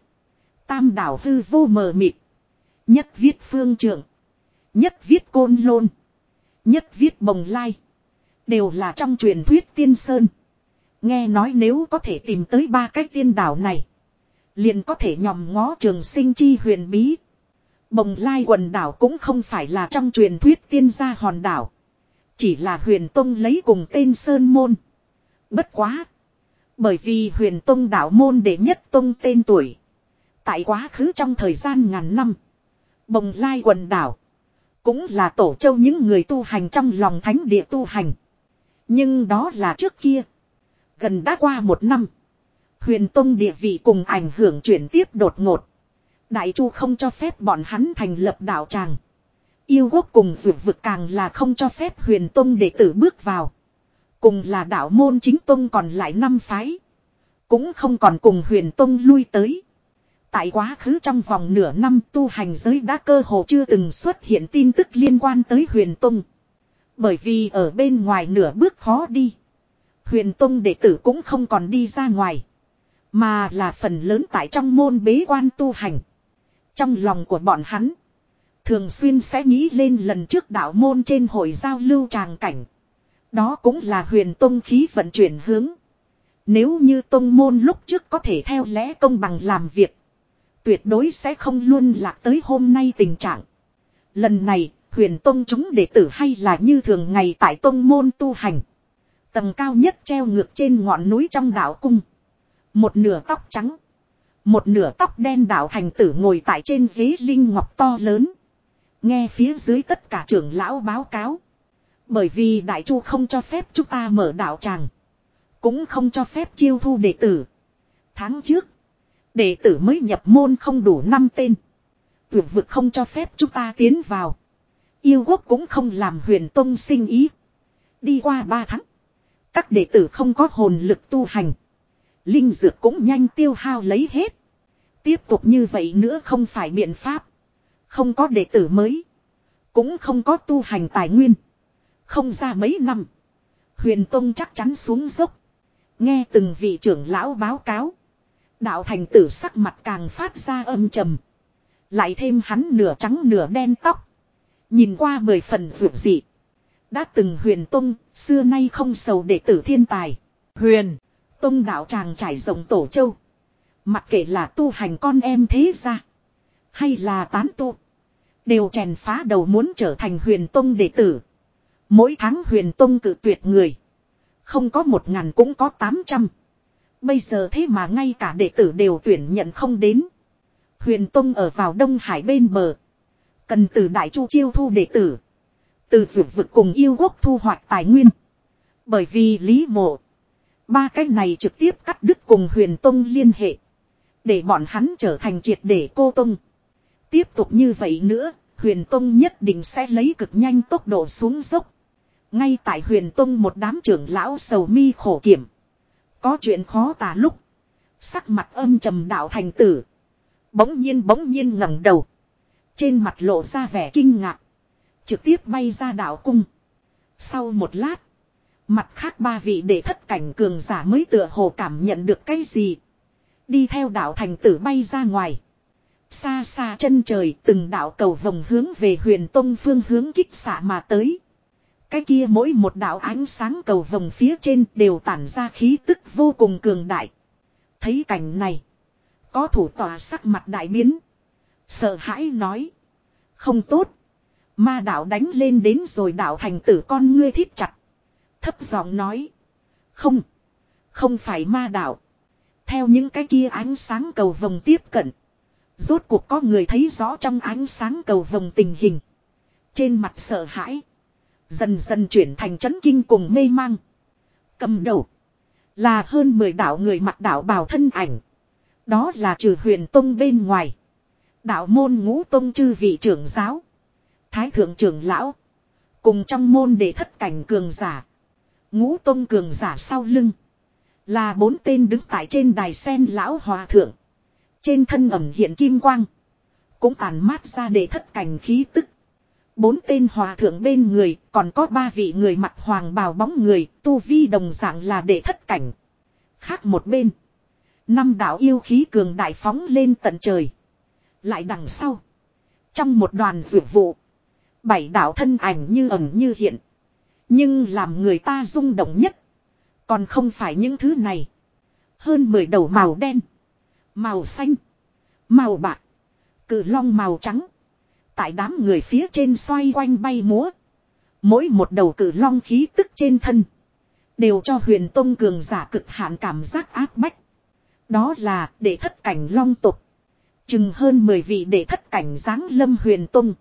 Tam đảo hư vô mờ mịt. Nhất viết phương trưởng. Nhất viết côn lôn. Nhất viết bồng lai. Đều là trong truyền thuyết tiên sơn. Nghe nói nếu có thể tìm tới ba cái tiên đảo này. Liền có thể nhòm ngó trường sinh chi huyền bí. Bồng lai quần đảo cũng không phải là trong truyền thuyết tiên gia hòn đảo. Chỉ là huyền tông lấy cùng tên Sơn Môn. Bất quá. Bởi vì huyền tông đảo môn đệ nhất tông tên tuổi. Tại quá khứ trong thời gian ngàn năm. Bồng lai quần đảo. Cũng là tổ châu những người tu hành trong lòng thánh địa tu hành. Nhưng đó là trước kia. Gần đã qua một năm. Huyền Tông địa vị cùng ảnh hưởng chuyển tiếp đột ngột. Đại Chu không cho phép bọn hắn thành lập đạo tràng. Yêu quốc cùng vượt vực càng là không cho phép huyền Tông đệ tử bước vào. Cùng là đạo môn chính Tông còn lại năm phái. Cũng không còn cùng huyền Tông lui tới. Tại quá khứ trong vòng nửa năm tu hành giới đã cơ hồ chưa từng xuất hiện tin tức liên quan tới huyền Tông. Bởi vì ở bên ngoài nửa bước khó đi. Huyền Tông đệ tử cũng không còn đi ra ngoài. Mà là phần lớn tại trong môn bế quan tu hành. Trong lòng của bọn hắn. Thường xuyên sẽ nghĩ lên lần trước đạo môn trên hội giao lưu tràng cảnh. Đó cũng là huyền tông khí vận chuyển hướng. Nếu như tông môn lúc trước có thể theo lẽ công bằng làm việc. Tuyệt đối sẽ không luôn lạc tới hôm nay tình trạng. Lần này, huyền tông chúng đệ tử hay là như thường ngày tại tông môn tu hành. Tầng cao nhất treo ngược trên ngọn núi trong đảo cung. Một nửa tóc trắng. Một nửa tóc đen đảo thành tử ngồi tại trên ghế linh ngọc to lớn. Nghe phía dưới tất cả trưởng lão báo cáo. Bởi vì đại chu không cho phép chúng ta mở đạo tràng. Cũng không cho phép chiêu thu đệ tử. Tháng trước. Đệ tử mới nhập môn không đủ năm tên. Tuyệt vực không cho phép chúng ta tiến vào. Yêu quốc cũng không làm huyền tông sinh ý. Đi qua ba tháng. Các đệ tử không có hồn lực tu hành. Linh dược cũng nhanh tiêu hao lấy hết. Tiếp tục như vậy nữa không phải biện pháp. Không có đệ tử mới. Cũng không có tu hành tài nguyên. Không ra mấy năm. Huyền Tông chắc chắn xuống dốc. Nghe từng vị trưởng lão báo cáo. Đạo thành tử sắc mặt càng phát ra âm trầm. Lại thêm hắn nửa trắng nửa đen tóc. Nhìn qua mười phần rượu dị. Đã từng huyền tông, xưa nay không sầu đệ tử thiên tài. Huyền, tông đạo tràng trải rộng tổ châu. Mặc kệ là tu hành con em thế ra. Hay là tán tu. Đều chèn phá đầu muốn trở thành huyền tông đệ tử. Mỗi tháng huyền tông cử tuyệt người. Không có một ngàn cũng có tám trăm. Bây giờ thế mà ngay cả đệ tử đều tuyển nhận không đến. Huyền tông ở vào Đông Hải bên bờ. Cần từ Đại Chu chiêu thu đệ tử. Từ vượt vực cùng yêu quốc thu hoạch tài nguyên. Bởi vì lý mộ. Ba cái này trực tiếp cắt đứt cùng huyền tông liên hệ. Để bọn hắn trở thành triệt để cô tông. Tiếp tục như vậy nữa, huyền tông nhất định sẽ lấy cực nhanh tốc độ xuống dốc. Ngay tại huyền tông một đám trưởng lão sầu mi khổ kiểm. Có chuyện khó tả lúc. Sắc mặt âm trầm đạo thành tử. Bỗng nhiên bỗng nhiên ngẩng đầu. Trên mặt lộ ra vẻ kinh ngạc. Trực tiếp bay ra đạo cung. Sau một lát. Mặt khác ba vị để thất cảnh cường giả mới tựa hồ cảm nhận được cái gì. Đi theo đạo thành tử bay ra ngoài. Xa xa chân trời, từng đạo cầu vòng hướng về huyền tông phương hướng kích xạ mà tới. Cái kia mỗi một đạo ánh sáng cầu vòng phía trên đều tản ra khí tức vô cùng cường đại. Thấy cảnh này. Có thủ tòa sắc mặt đại biến. Sợ hãi nói. Không tốt. Ma đạo đánh lên đến rồi đạo thành tử con ngươi thiết chặt. Thấp giọng nói. Không. Không phải ma đạo. Theo những cái kia ánh sáng cầu vòng tiếp cận. Rốt cuộc có người thấy rõ trong ánh sáng cầu vòng tình hình. Trên mặt sợ hãi. Dần dần chuyển thành chấn kinh cùng mê mang. Cầm đầu. Là hơn 10 đạo người mặc đạo bào thân ảnh. Đó là trừ huyền tông bên ngoài. Đạo môn ngũ tông chư vị trưởng giáo. Thái thượng trưởng lão. Cùng trong môn để thất cảnh cường giả. Ngũ tôn cường giả sau lưng. Là bốn tên đứng tại trên đài sen lão hòa thượng. Trên thân ẩm hiện kim quang. Cũng tàn mát ra để thất cảnh khí tức. Bốn tên hòa thượng bên người, còn có ba vị người mặt hoàng bào bóng người, tu vi đồng dạng là để thất cảnh. Khác một bên. Năm đạo yêu khí cường đại phóng lên tận trời. Lại đằng sau. Trong một đoàn dược vụ. Bảy đạo thân ảnh như ẩn như hiện. Nhưng làm người ta rung động nhất. Còn không phải những thứ này. Hơn mười đầu màu đen. Màu xanh. Màu bạc. Cự long màu trắng. Tại đám người phía trên xoay quanh bay múa. Mỗi một đầu cự long khí tức trên thân. Đều cho huyền tông cường giả cực hạn cảm giác áp bách. Đó là để thất cảnh long tục. Chừng hơn 10 vị để thất cảnh giáng lâm huyền tông.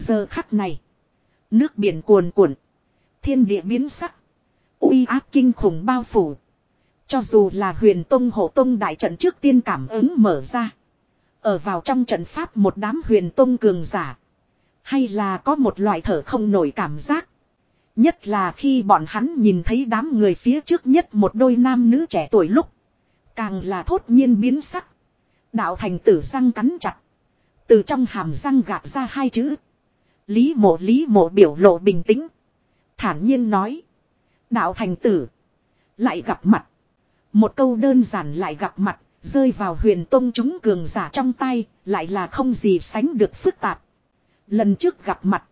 Giờ khắc này. Nước biển cuồn cuộn. Thiên địa biến sắc. uy áp kinh khủng bao phủ. Cho dù là huyền tông, hộ tông, đại trận trước tiên cảm ứng mở ra. Ở vào trong trận pháp một đám huyền tông cường giả. Hay là có một loại thở không nổi cảm giác. Nhất là khi bọn hắn nhìn thấy đám người phía trước nhất một đôi nam nữ trẻ tuổi lúc. Càng là thốt nhiên biến sắc. Đạo thành tử răng cắn chặt. Từ trong hàm răng gạt ra hai chữ. Lý mộ lý mộ biểu lộ bình tĩnh. Thản nhiên nói. Đạo thành tử. Lại gặp mặt. Một câu đơn giản lại gặp mặt. Rơi vào huyền tông chúng cường giả trong tay. Lại là không gì sánh được phức tạp. Lần trước gặp mặt.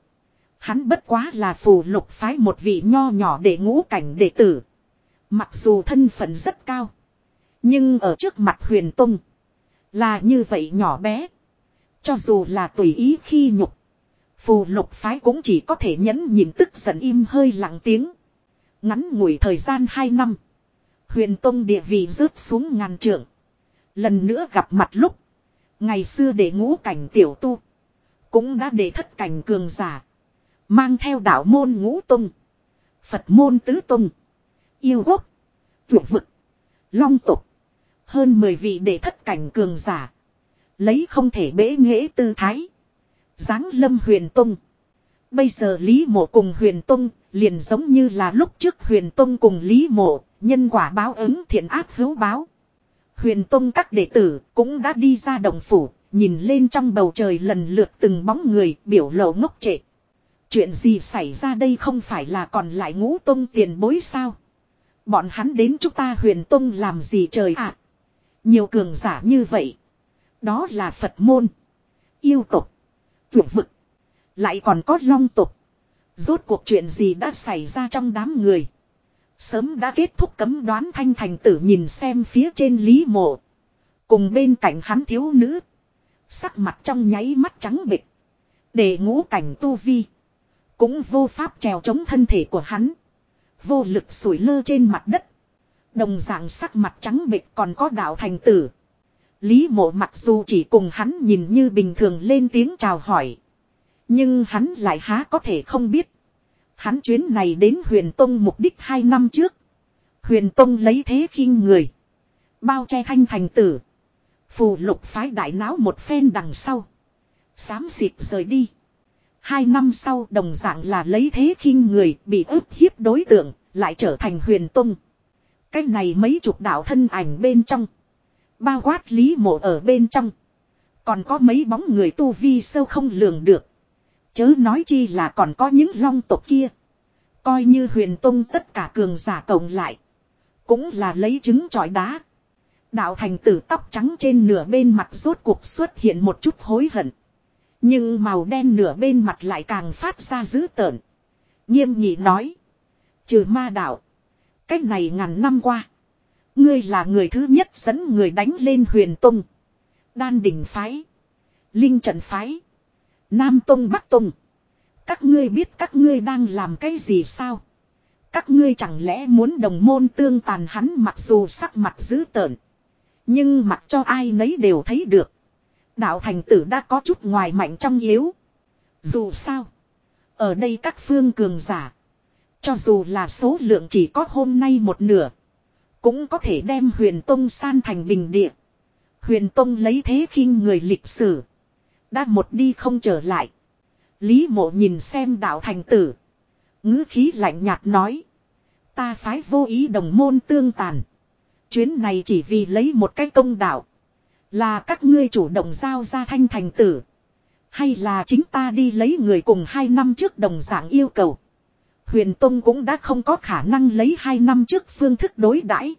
Hắn bất quá là phù lục phái một vị nho nhỏ để ngũ cảnh đệ tử. Mặc dù thân phận rất cao. Nhưng ở trước mặt huyền tông. Là như vậy nhỏ bé. Cho dù là tùy ý khi nhục. Phù lục phái cũng chỉ có thể nhẫn nhìn tức giận im hơi lặng tiếng. Ngắn ngủi thời gian 2 năm. Huyền Tông địa vị rớt xuống ngàn trượng. Lần nữa gặp mặt lúc. Ngày xưa để ngũ cảnh tiểu tu. Cũng đã để thất cảnh cường giả. Mang theo đạo môn ngũ tông. Phật môn tứ tông. Yêu quốc. Vượt vực. Long tục. Hơn 10 vị để thất cảnh cường giả. Lấy không thể bế nghệ tư thái. Giáng lâm huyền tông. Bây giờ Lý Mộ cùng huyền tông liền giống như là lúc trước huyền tông cùng Lý Mộ. Nhân quả báo ứng thiện ác hữu báo. Huyền tông các đệ tử cũng đã đi ra đồng phủ. Nhìn lên trong bầu trời lần lượt từng bóng người, biểu lộ ngốc trệ. Chuyện gì xảy ra đây không phải là còn lại ngũ tông tiền bối sao? Bọn hắn đến chúng ta huyền tông làm gì trời ạ? Nhiều cường giả như vậy. Đó là Phật môn. Yêu tục. Tuyệt vực. Lại còn có long tục. Rốt cuộc chuyện gì đã xảy ra trong đám người. Sớm đã kết thúc cấm đoán thanh thành tử nhìn xem phía trên lý mộ. Cùng bên cạnh hắn thiếu nữ. Sắc mặt trong nháy mắt trắng bịch. Để ngũ cảnh tu vi. Cũng vô pháp trèo chống thân thể của hắn. Vô lực sủi lơ trên mặt đất. Đồng dạng sắc mặt trắng bịch còn có đạo thành tử. Lý mộ mặc dù chỉ cùng hắn nhìn như bình thường lên tiếng chào hỏi. Nhưng hắn lại há có thể không biết. Hắn chuyến này đến huyền Tông mục đích hai năm trước. Huyền Tông lấy thế khinh người. Bao che thanh thành tử. Phù lục phái đại não một phen đằng sau. Xám xịt rời đi. Hai năm sau đồng dạng là lấy thế khinh người bị ức hiếp đối tượng, lại trở thành huyền Tông. Cái này mấy chục đạo thân ảnh bên trong. Bao quát lý mộ ở bên trong. Còn có mấy bóng người tu vi sâu không lường được. Chớ nói chi là còn có những long tộc kia. Coi như huyền tông tất cả cường giả cộng lại. Cũng là lấy trứng trọi đá. Đạo thành tử tóc trắng trên nửa bên mặt rốt cuộc xuất hiện một chút hối hận. Nhưng màu đen nửa bên mặt lại càng phát ra dữ tợn. Nghiêm nhị nói. Trừ ma đạo. Cách này ngàn năm qua. Ngươi là người thứ nhất dẫn người đánh lên huyền Tông, Đan đỉnh phái. Linh trận phái. Nam tông bắc tông. Các ngươi biết các ngươi đang làm cái gì sao? Các ngươi chẳng lẽ muốn đồng môn tương tàn hắn mặc dù sắc mặt dữ tợn. Nhưng mặt cho ai nấy đều thấy được. Đạo thành tử đã có chút ngoài mạnh trong yếu. Dù sao. Ở đây các phương cường giả. Cho dù là số lượng chỉ có hôm nay một nửa. Cũng có thể đem huyền tông san thành bình địa. Huyền tông lấy thế khinh người lịch sử. Đã một đi không trở lại. Lý mộ nhìn xem đạo thành tử. ngữ khí lạnh nhạt nói. Ta phái vô ý đồng môn tương tàn. Chuyến này chỉ vì lấy một cái công đạo. Là các ngươi chủ động giao ra thanh thành tử. Hay là chính ta đi lấy người cùng hai năm trước đồng giảng yêu cầu. Huyền Tông cũng đã không có khả năng lấy hai năm trước phương thức đối đãi.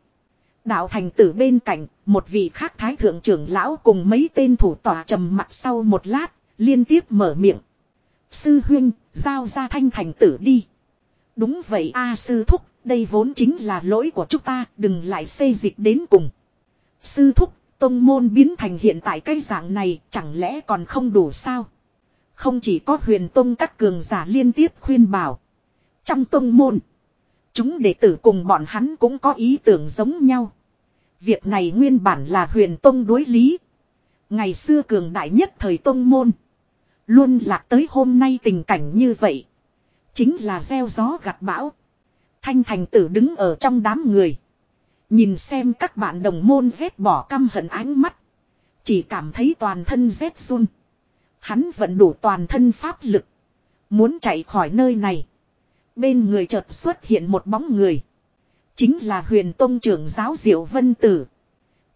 Đạo thành tử bên cạnh, một vị khác thái thượng trưởng lão cùng mấy tên thủ tòa trầm mặt sau một lát, liên tiếp mở miệng. Sư huyên, giao ra thanh thành tử đi. Đúng vậy a sư thúc, đây vốn chính là lỗi của chúng ta, đừng lại xây dịch đến cùng. Sư thúc, tông môn biến thành hiện tại cái dạng này, chẳng lẽ còn không đủ sao? Không chỉ có huyền tông các cường giả liên tiếp khuyên bảo. Trong tông môn, chúng đệ tử cùng bọn hắn cũng có ý tưởng giống nhau. Việc này nguyên bản là huyền tông đối lý. Ngày xưa cường đại nhất thời tông môn. Luôn lạc tới hôm nay tình cảnh như vậy. Chính là gieo gió gặt bão. Thanh thành tử đứng ở trong đám người. Nhìn xem các bạn đồng môn vết bỏ căm hận ánh mắt. Chỉ cảm thấy toàn thân rét run. Hắn vẫn đủ toàn thân pháp lực. Muốn chạy khỏi nơi này. Bên người chợt xuất hiện một bóng người. Chính là huyền tông trưởng giáo diệu vân tử.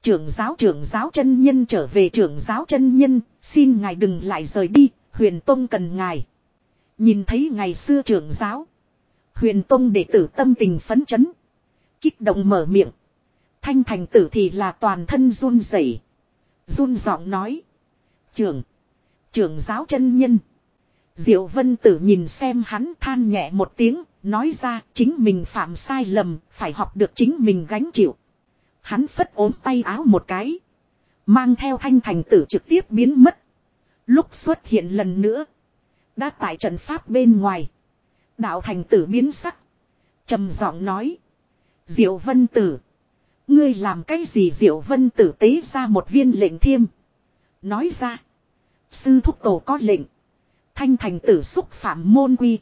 Trưởng giáo trưởng giáo chân nhân trở về trưởng giáo chân nhân. Xin ngài đừng lại rời đi. Huyền tông cần ngài. Nhìn thấy ngày xưa trưởng giáo. Huyền tông đệ tử tâm tình phấn chấn. Kích động mở miệng. Thanh thành tử thì là toàn thân run rẩy, Run giọng nói. Trưởng. Trưởng giáo chân nhân. Diệu vân tử nhìn xem hắn than nhẹ một tiếng. Nói ra, chính mình phạm sai lầm. Phải học được chính mình gánh chịu. Hắn phất ốm tay áo một cái. Mang theo thanh thành tử trực tiếp biến mất. Lúc xuất hiện lần nữa. Đã tại trận pháp bên ngoài. Đạo thành tử biến sắc. trầm giọng nói. Diệu vân tử. Ngươi làm cái gì diệu vân tử tế ra một viên lệnh thiêm. Nói ra. Sư thúc tổ có lệnh. Thanh thành tử xúc phạm môn quy.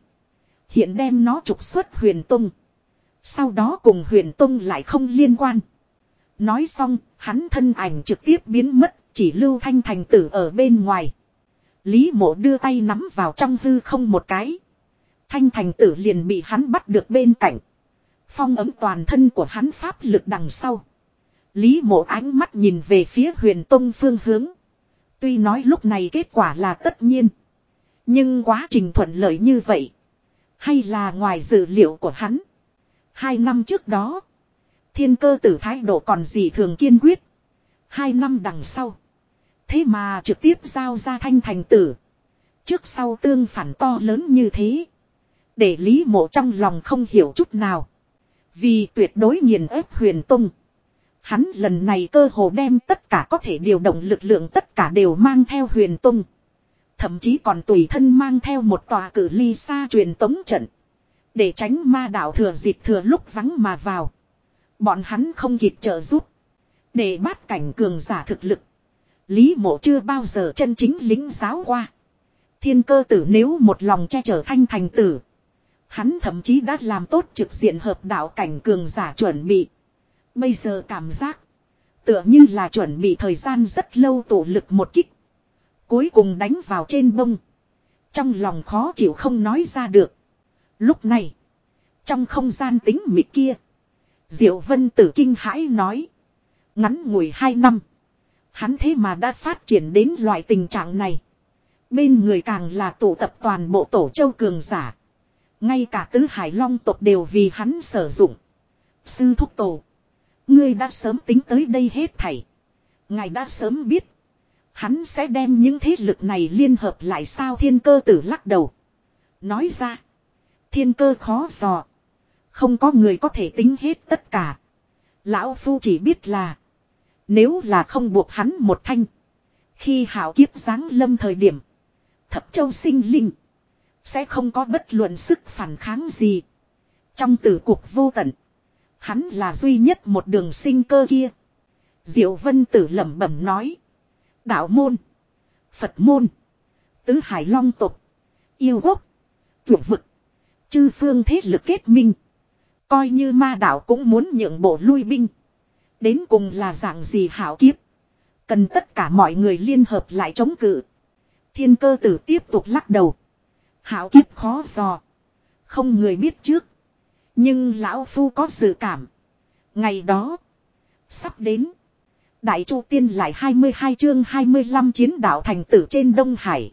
Hiện đem nó trục xuất huyền tung. Sau đó cùng huyền tung lại không liên quan. Nói xong, hắn thân ảnh trực tiếp biến mất, chỉ lưu thanh thành tử ở bên ngoài. Lý mộ đưa tay nắm vào trong hư không một cái. Thanh thành tử liền bị hắn bắt được bên cạnh. Phong ấm toàn thân của hắn pháp lực đằng sau. Lý mộ ánh mắt nhìn về phía huyền tông phương hướng. Tuy nói lúc này kết quả là tất nhiên. Nhưng quá trình thuận lợi như vậy. Hay là ngoài dự liệu của hắn. Hai năm trước đó. Thiên cơ tử thái độ còn gì thường kiên quyết. Hai năm đằng sau. Thế mà trực tiếp giao ra thanh thành tử. Trước sau tương phản to lớn như thế. Để Lý Mộ trong lòng không hiểu chút nào. Vì tuyệt đối nghiền ép huyền tung. Hắn lần này cơ hồ đem tất cả có thể điều động lực lượng tất cả đều mang theo huyền tung. Thậm chí còn tùy thân mang theo một tòa cử ly xa truyền tống trận. Để tránh ma đạo thừa dịp thừa lúc vắng mà vào. Bọn hắn không kịp trợ giúp. Để bắt cảnh cường giả thực lực. Lý mộ chưa bao giờ chân chính lính giáo qua. Thiên cơ tử nếu một lòng che chở thanh thành tử. Hắn thậm chí đã làm tốt trực diện hợp đạo cảnh cường giả chuẩn bị. Bây giờ cảm giác. Tựa như là chuẩn bị thời gian rất lâu tổ lực một kích. Cuối cùng đánh vào trên bông. Trong lòng khó chịu không nói ra được. Lúc này. Trong không gian tính mịt kia. Diệu Vân Tử kinh hãi nói. Ngắn ngủi hai năm. Hắn thế mà đã phát triển đến loại tình trạng này. Bên người càng là tụ tập toàn bộ tổ châu cường giả. Ngay cả tứ hải long tộc đều vì hắn sử dụng. Sư thúc tổ. Ngươi đã sớm tính tới đây hết thảy. Ngài đã sớm biết. Hắn sẽ đem những thế lực này liên hợp lại sao thiên cơ tử lắc đầu. Nói ra. Thiên cơ khó dò. Không có người có thể tính hết tất cả. Lão Phu chỉ biết là. Nếu là không buộc hắn một thanh. Khi hảo kiếp giáng lâm thời điểm. Thập châu sinh linh. Sẽ không có bất luận sức phản kháng gì. Trong tử cuộc vô tận. Hắn là duy nhất một đường sinh cơ kia. Diệu vân tử lẩm bẩm nói. Đạo môn. Phật môn. Tứ hải long tục. Yêu quốc. Tuyệt vực. Chư phương thế lực kết minh. Coi như ma đạo cũng muốn nhượng bộ lui binh. Đến cùng là dạng gì hảo kiếp. Cần tất cả mọi người liên hợp lại chống cự. Thiên cơ tử tiếp tục lắc đầu. Hảo kiếp khó dò. Không người biết trước. Nhưng lão phu có dự cảm. Ngày đó. Sắp đến. Đại Chu Tiên lại 22 chương 25 chiến đạo thành tử trên Đông Hải.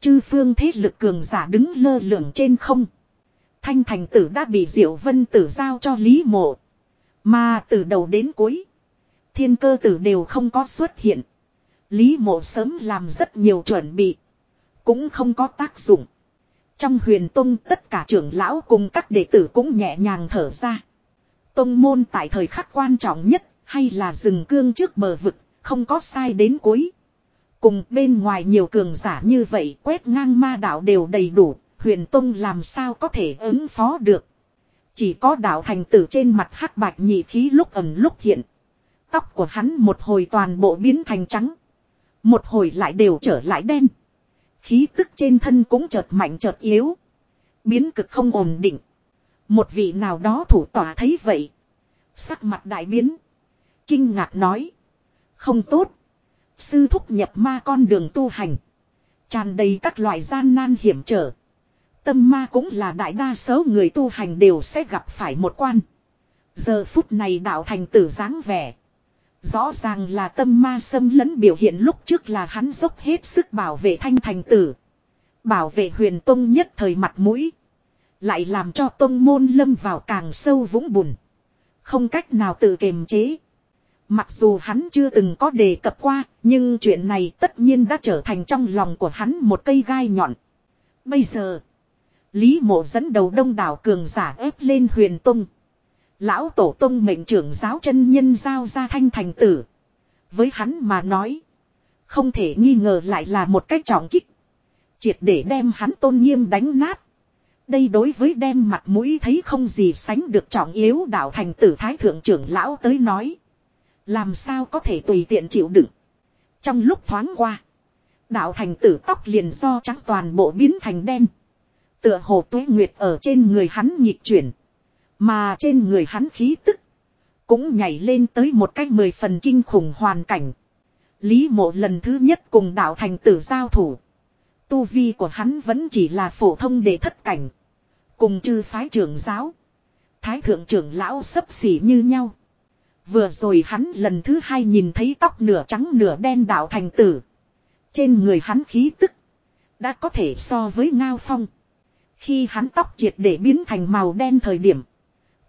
Chư phương thế lực cường giả đứng lơ lửng trên không. Thanh thành tử đã bị Diệu Vân tử giao cho Lý Mộ. Mà từ đầu đến cuối. Thiên cơ tử đều không có xuất hiện. Lý Mộ sớm làm rất nhiều chuẩn bị. Cũng không có tác dụng. Trong huyền tông tất cả trưởng lão cùng các đệ tử cũng nhẹ nhàng thở ra. Tông môn tại thời khắc quan trọng nhất hay là rừng cương trước bờ vực, không có sai đến cuối. Cùng bên ngoài nhiều cường giả như vậy quét ngang ma đạo đều đầy đủ, huyền tông làm sao có thể ứng phó được. Chỉ có đạo thành tử trên mặt hắc bạch nhị khí lúc ẩn lúc hiện. Tóc của hắn một hồi toàn bộ biến thành trắng. Một hồi lại đều trở lại đen. Khí tức trên thân cũng chợt mạnh chợt yếu. Biến cực không ổn định. Một vị nào đó thủ tỏa thấy vậy. Sắc mặt đại biến. Kinh ngạc nói. Không tốt. Sư thúc nhập ma con đường tu hành. Tràn đầy các loại gian nan hiểm trở. Tâm ma cũng là đại đa số người tu hành đều sẽ gặp phải một quan. Giờ phút này đạo thành tử dáng vẻ. Rõ ràng là tâm ma xâm lấn biểu hiện lúc trước là hắn dốc hết sức bảo vệ thanh thành tử. Bảo vệ huyền tông nhất thời mặt mũi. Lại làm cho tông môn lâm vào càng sâu vũng bùn. Không cách nào tự kiềm chế. Mặc dù hắn chưa từng có đề cập qua, nhưng chuyện này tất nhiên đã trở thành trong lòng của hắn một cây gai nhọn. Bây giờ, Lý mộ dẫn đầu đông đảo cường giả ép lên huyền tông. Lão tổ tông mệnh trưởng giáo chân nhân giao ra thanh thành tử. Với hắn mà nói. Không thể nghi ngờ lại là một cách trọng kích. Triệt để đem hắn tôn nghiêm đánh nát. Đây đối với đem mặt mũi thấy không gì sánh được trọng yếu đạo thành tử thái thượng trưởng lão tới nói. Làm sao có thể tùy tiện chịu đựng. Trong lúc thoáng qua. Đạo thành tử tóc liền do trắng toàn bộ biến thành đen. Tựa hồ tuế nguyệt ở trên người hắn nhịp chuyển. Mà trên người hắn khí tức. Cũng nhảy lên tới một cách mười phần kinh khủng hoàn cảnh. Lý mộ lần thứ nhất cùng đạo thành tử giao thủ. Tu vi của hắn vẫn chỉ là phổ thông để thất cảnh. Cùng chư phái trưởng giáo. Thái thượng trưởng lão sấp xỉ như nhau. Vừa rồi hắn lần thứ hai nhìn thấy tóc nửa trắng nửa đen đạo thành tử. Trên người hắn khí tức. Đã có thể so với ngao phong. Khi hắn tóc triệt để biến thành màu đen thời điểm.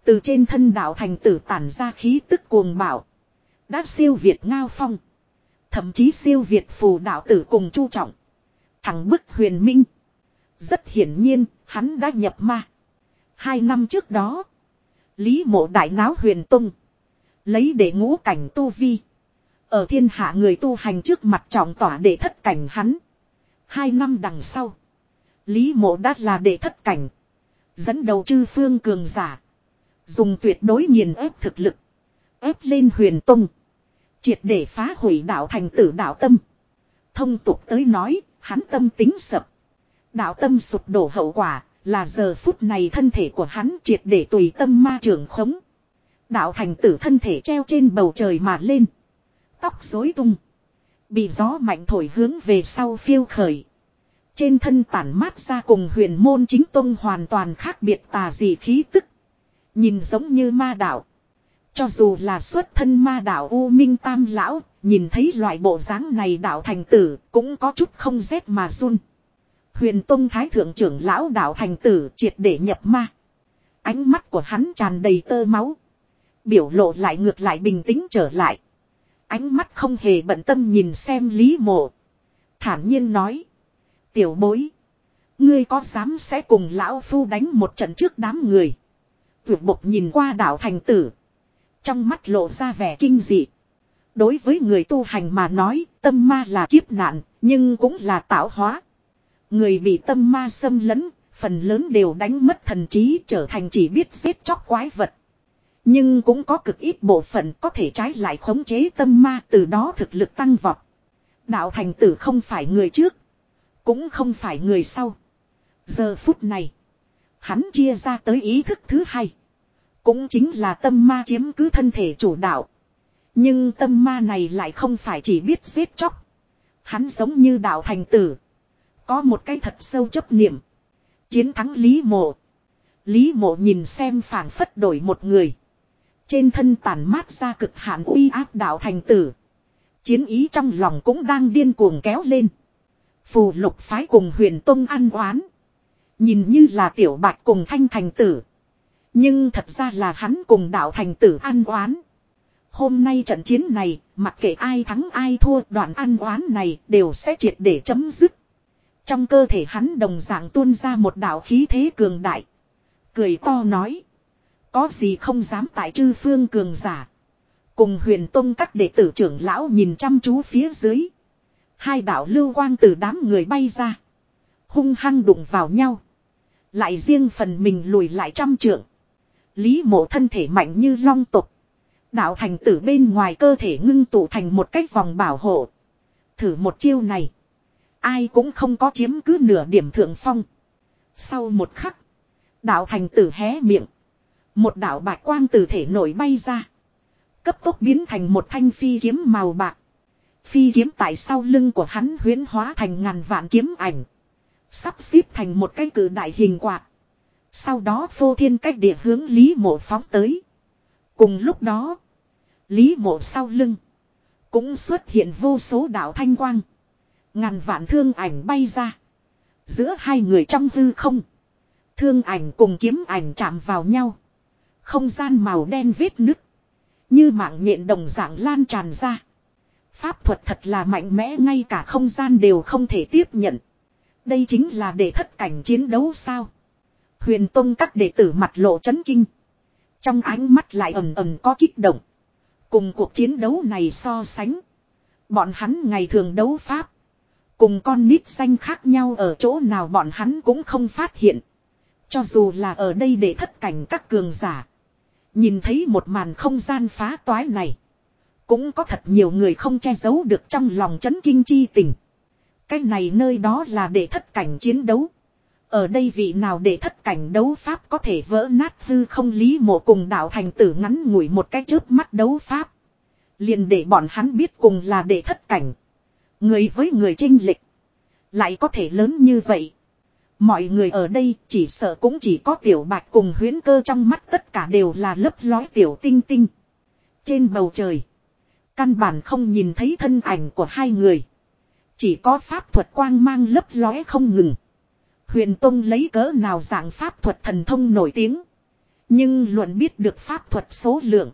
Từ trên thân đạo thành tử tản ra khí tức cuồng bạo. Đã siêu việt ngao phong. Thậm chí siêu việt phù đạo tử cùng chu trọng. Thằng bức huyền minh. Rất hiển nhiên, hắn đã nhập ma. Hai năm trước đó, Lý mộ đại náo huyền tung. Lấy để ngũ cảnh tu vi. Ở thiên hạ người tu hành trước mặt trọng tỏa để thất cảnh hắn. Hai năm đằng sau. Lý mộ đã là đệ thất cảnh. Dẫn đầu chư phương cường giả. Dùng tuyệt đối nghiền ép thực lực. ép lên huyền tung. Triệt để phá hủy đạo thành tử đạo tâm. Thông tục tới nói, hắn tâm tính sập. Đạo tâm sụp đổ hậu quả, là giờ phút này thân thể của hắn triệt để tùy tâm ma trưởng khống. Đạo thành tử thân thể treo trên bầu trời mà lên. Tóc rối tung. Bị gió mạnh thổi hướng về sau phiêu khởi. Trên thân tản mát ra cùng huyền môn chính tông hoàn toàn khác biệt tà dị khí tức. Nhìn giống như ma đạo. Cho dù là xuất thân ma đạo U Minh Tam Lão, nhìn thấy loại bộ dáng này đạo thành tử, cũng có chút không rét mà run. Huyền Tông Thái Thượng trưởng Lão đạo thành tử triệt để nhập ma. Ánh mắt của hắn tràn đầy tơ máu. Biểu lộ lại ngược lại bình tĩnh trở lại. Ánh mắt không hề bận tâm nhìn xem Lý Mộ. Thản nhiên nói. Tiểu bối. Ngươi có dám sẽ cùng lão phu đánh một trận trước đám người. Vượt bộc nhìn qua đảo thành tử. Trong mắt lộ ra vẻ kinh dị. Đối với người tu hành mà nói, tâm ma là kiếp nạn, nhưng cũng là tạo hóa. Người bị tâm ma xâm lấn, phần lớn đều đánh mất thần trí trở thành chỉ biết giết chóc quái vật. Nhưng cũng có cực ít bộ phận có thể trái lại khống chế tâm ma từ đó thực lực tăng vọt. Đạo thành tử không phải người trước, cũng không phải người sau. Giờ phút này, hắn chia ra tới ý thức thứ hai. Cũng chính là tâm ma chiếm cứ thân thể chủ đạo. Nhưng tâm ma này lại không phải chỉ biết giết chóc. Hắn giống như đạo thành tử. Có một cái thật sâu chấp niệm. Chiến thắng Lý Mộ. Lý Mộ nhìn xem phảng phất đổi một người. Trên thân tàn mát ra cực hạn uy áp đạo thành tử. Chiến ý trong lòng cũng đang điên cuồng kéo lên. Phù lục phái cùng huyền tông ăn oán. Nhìn như là tiểu bạch cùng thanh thành tử. Nhưng thật ra là hắn cùng đạo thành tử ăn oán. Hôm nay trận chiến này, mặc kệ ai thắng ai thua đoạn ăn oán này đều sẽ triệt để chấm dứt. Trong cơ thể hắn đồng dạng tuôn ra một đạo khí thế cường đại. Cười to nói. Có gì không dám tại chư phương cường giả. Cùng huyền tông các đệ tử trưởng lão nhìn chăm chú phía dưới. Hai đạo lưu quang từ đám người bay ra. Hung hăng đụng vào nhau. Lại riêng phần mình lùi lại trăm trượng. Lý mộ thân thể mạnh như long tục. Đạo thành tử bên ngoài cơ thể ngưng tụ thành một cái vòng bảo hộ. Thử một chiêu này. Ai cũng không có chiếm cứ nửa điểm thượng phong. Sau một khắc. Đạo thành tử hé miệng. Một đạo bạch quang từ thể nổi bay ra. Cấp tốc biến thành một thanh phi kiếm màu bạc. Phi kiếm tại sau lưng của hắn huyến hóa thành ngàn vạn kiếm ảnh. Sắp xếp thành một cái cử đại hình quạt. Sau đó phô thiên cách địa hướng Lý mộ phóng tới. Cùng lúc đó. Lý mộ sau lưng. Cũng xuất hiện vô số đạo thanh quang. Ngàn vạn thương ảnh bay ra. Giữa hai người trong hư không. Thương ảnh cùng kiếm ảnh chạm vào nhau. Không gian màu đen vết nứt. Như mạng nhện đồng dạng lan tràn ra. Pháp thuật thật là mạnh mẽ, ngay cả không gian đều không thể tiếp nhận. Đây chính là để thất cảnh chiến đấu sao. Huyền Tông các đệ tử mặt lộ chấn kinh. Trong ánh mắt lại ầm ầm có kích động. Cùng cuộc chiến đấu này so sánh. Bọn hắn ngày thường đấu pháp. Cùng con nít xanh khác nhau ở chỗ nào bọn hắn cũng không phát hiện. Cho dù là ở đây để thất cảnh các cường giả. Nhìn thấy một màn không gian phá toái này. Cũng có thật nhiều người không che giấu được trong lòng chấn kinh chi tình. Cái này nơi đó là để thất cảnh chiến đấu. Ở đây vị nào để thất cảnh đấu pháp có thể vỡ nát hư không lý mộ cùng đạo thành tử ngắn ngủi một cái chớp mắt đấu pháp. Liền để bọn hắn biết cùng là để thất cảnh. Người với người trinh lịch. Lại có thể lớn như vậy. Mọi người ở đây chỉ sợ cũng chỉ có tiểu bạch cùng huyến cơ trong mắt tất cả đều là lấp lói tiểu tinh tinh. Trên bầu trời. Căn bản không nhìn thấy thân ảnh của hai người. Chỉ có pháp thuật quang mang lấp lói không ngừng. Huyền Tông lấy cỡ nào dạng pháp thuật thần thông nổi tiếng. Nhưng luận biết được pháp thuật số lượng.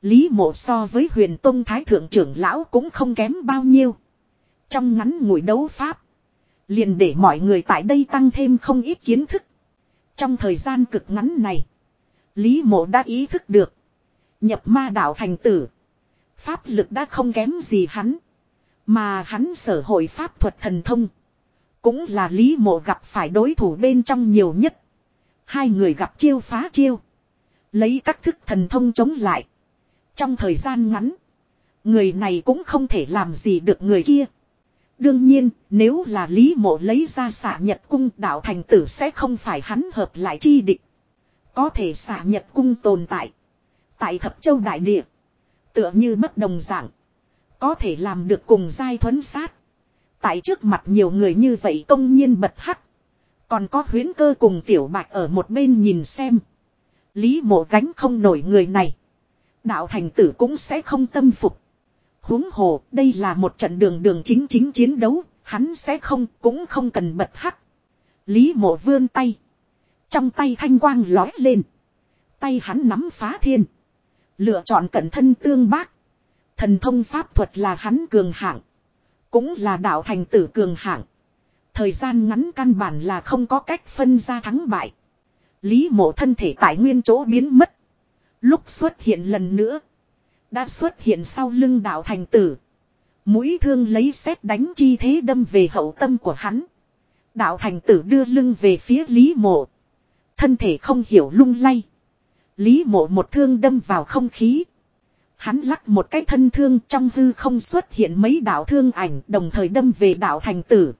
Lý mộ so với huyền tông thái thượng trưởng lão cũng không kém bao nhiêu. Trong ngắn ngủi đấu pháp. Liền để mọi người tại đây tăng thêm không ít kiến thức. Trong thời gian cực ngắn này. Lý mộ đã ý thức được. Nhập ma đạo thành tử. Pháp lực đã không kém gì hắn. Mà hắn sở hội pháp thuật thần thông. Cũng là Lý mộ gặp phải đối thủ bên trong nhiều nhất. Hai người gặp chiêu phá chiêu. Lấy các thức thần thông chống lại. Trong thời gian ngắn. Người này cũng không thể làm gì được người kia. Đương nhiên, nếu là Lý Mộ lấy ra xạ nhật cung đạo thành tử sẽ không phải hắn hợp lại chi địch. Có thể xạ nhật cung tồn tại. Tại thập châu đại địa. Tựa như bất đồng dạng. Có thể làm được cùng giai thuấn sát. Tại trước mặt nhiều người như vậy công nhiên bật hắc. Còn có huyến cơ cùng tiểu bạch ở một bên nhìn xem. Lý mộ gánh không nổi người này. Đạo thành tử cũng sẽ không tâm phục huống hồ, đây là một trận đường đường chính chính chiến đấu, hắn sẽ không, cũng không cần bật hắc. Lý mộ vươn tay. Trong tay thanh quang lói lên. Tay hắn nắm phá thiên. Lựa chọn cẩn thân tương bác. Thần thông pháp thuật là hắn cường hạng. Cũng là đạo thành tử cường hạng. Thời gian ngắn căn bản là không có cách phân ra thắng bại. Lý mộ thân thể tại nguyên chỗ biến mất. Lúc xuất hiện lần nữa. Đã xuất hiện sau lưng đạo thành tử. Mũi thương lấy xét đánh chi thế đâm về hậu tâm của hắn. Đạo thành tử đưa lưng về phía Lý mộ. Thân thể không hiểu lung lay. Lý mộ một thương đâm vào không khí. Hắn lắc một cái thân thương trong hư không xuất hiện mấy đạo thương ảnh đồng thời đâm về đạo thành tử.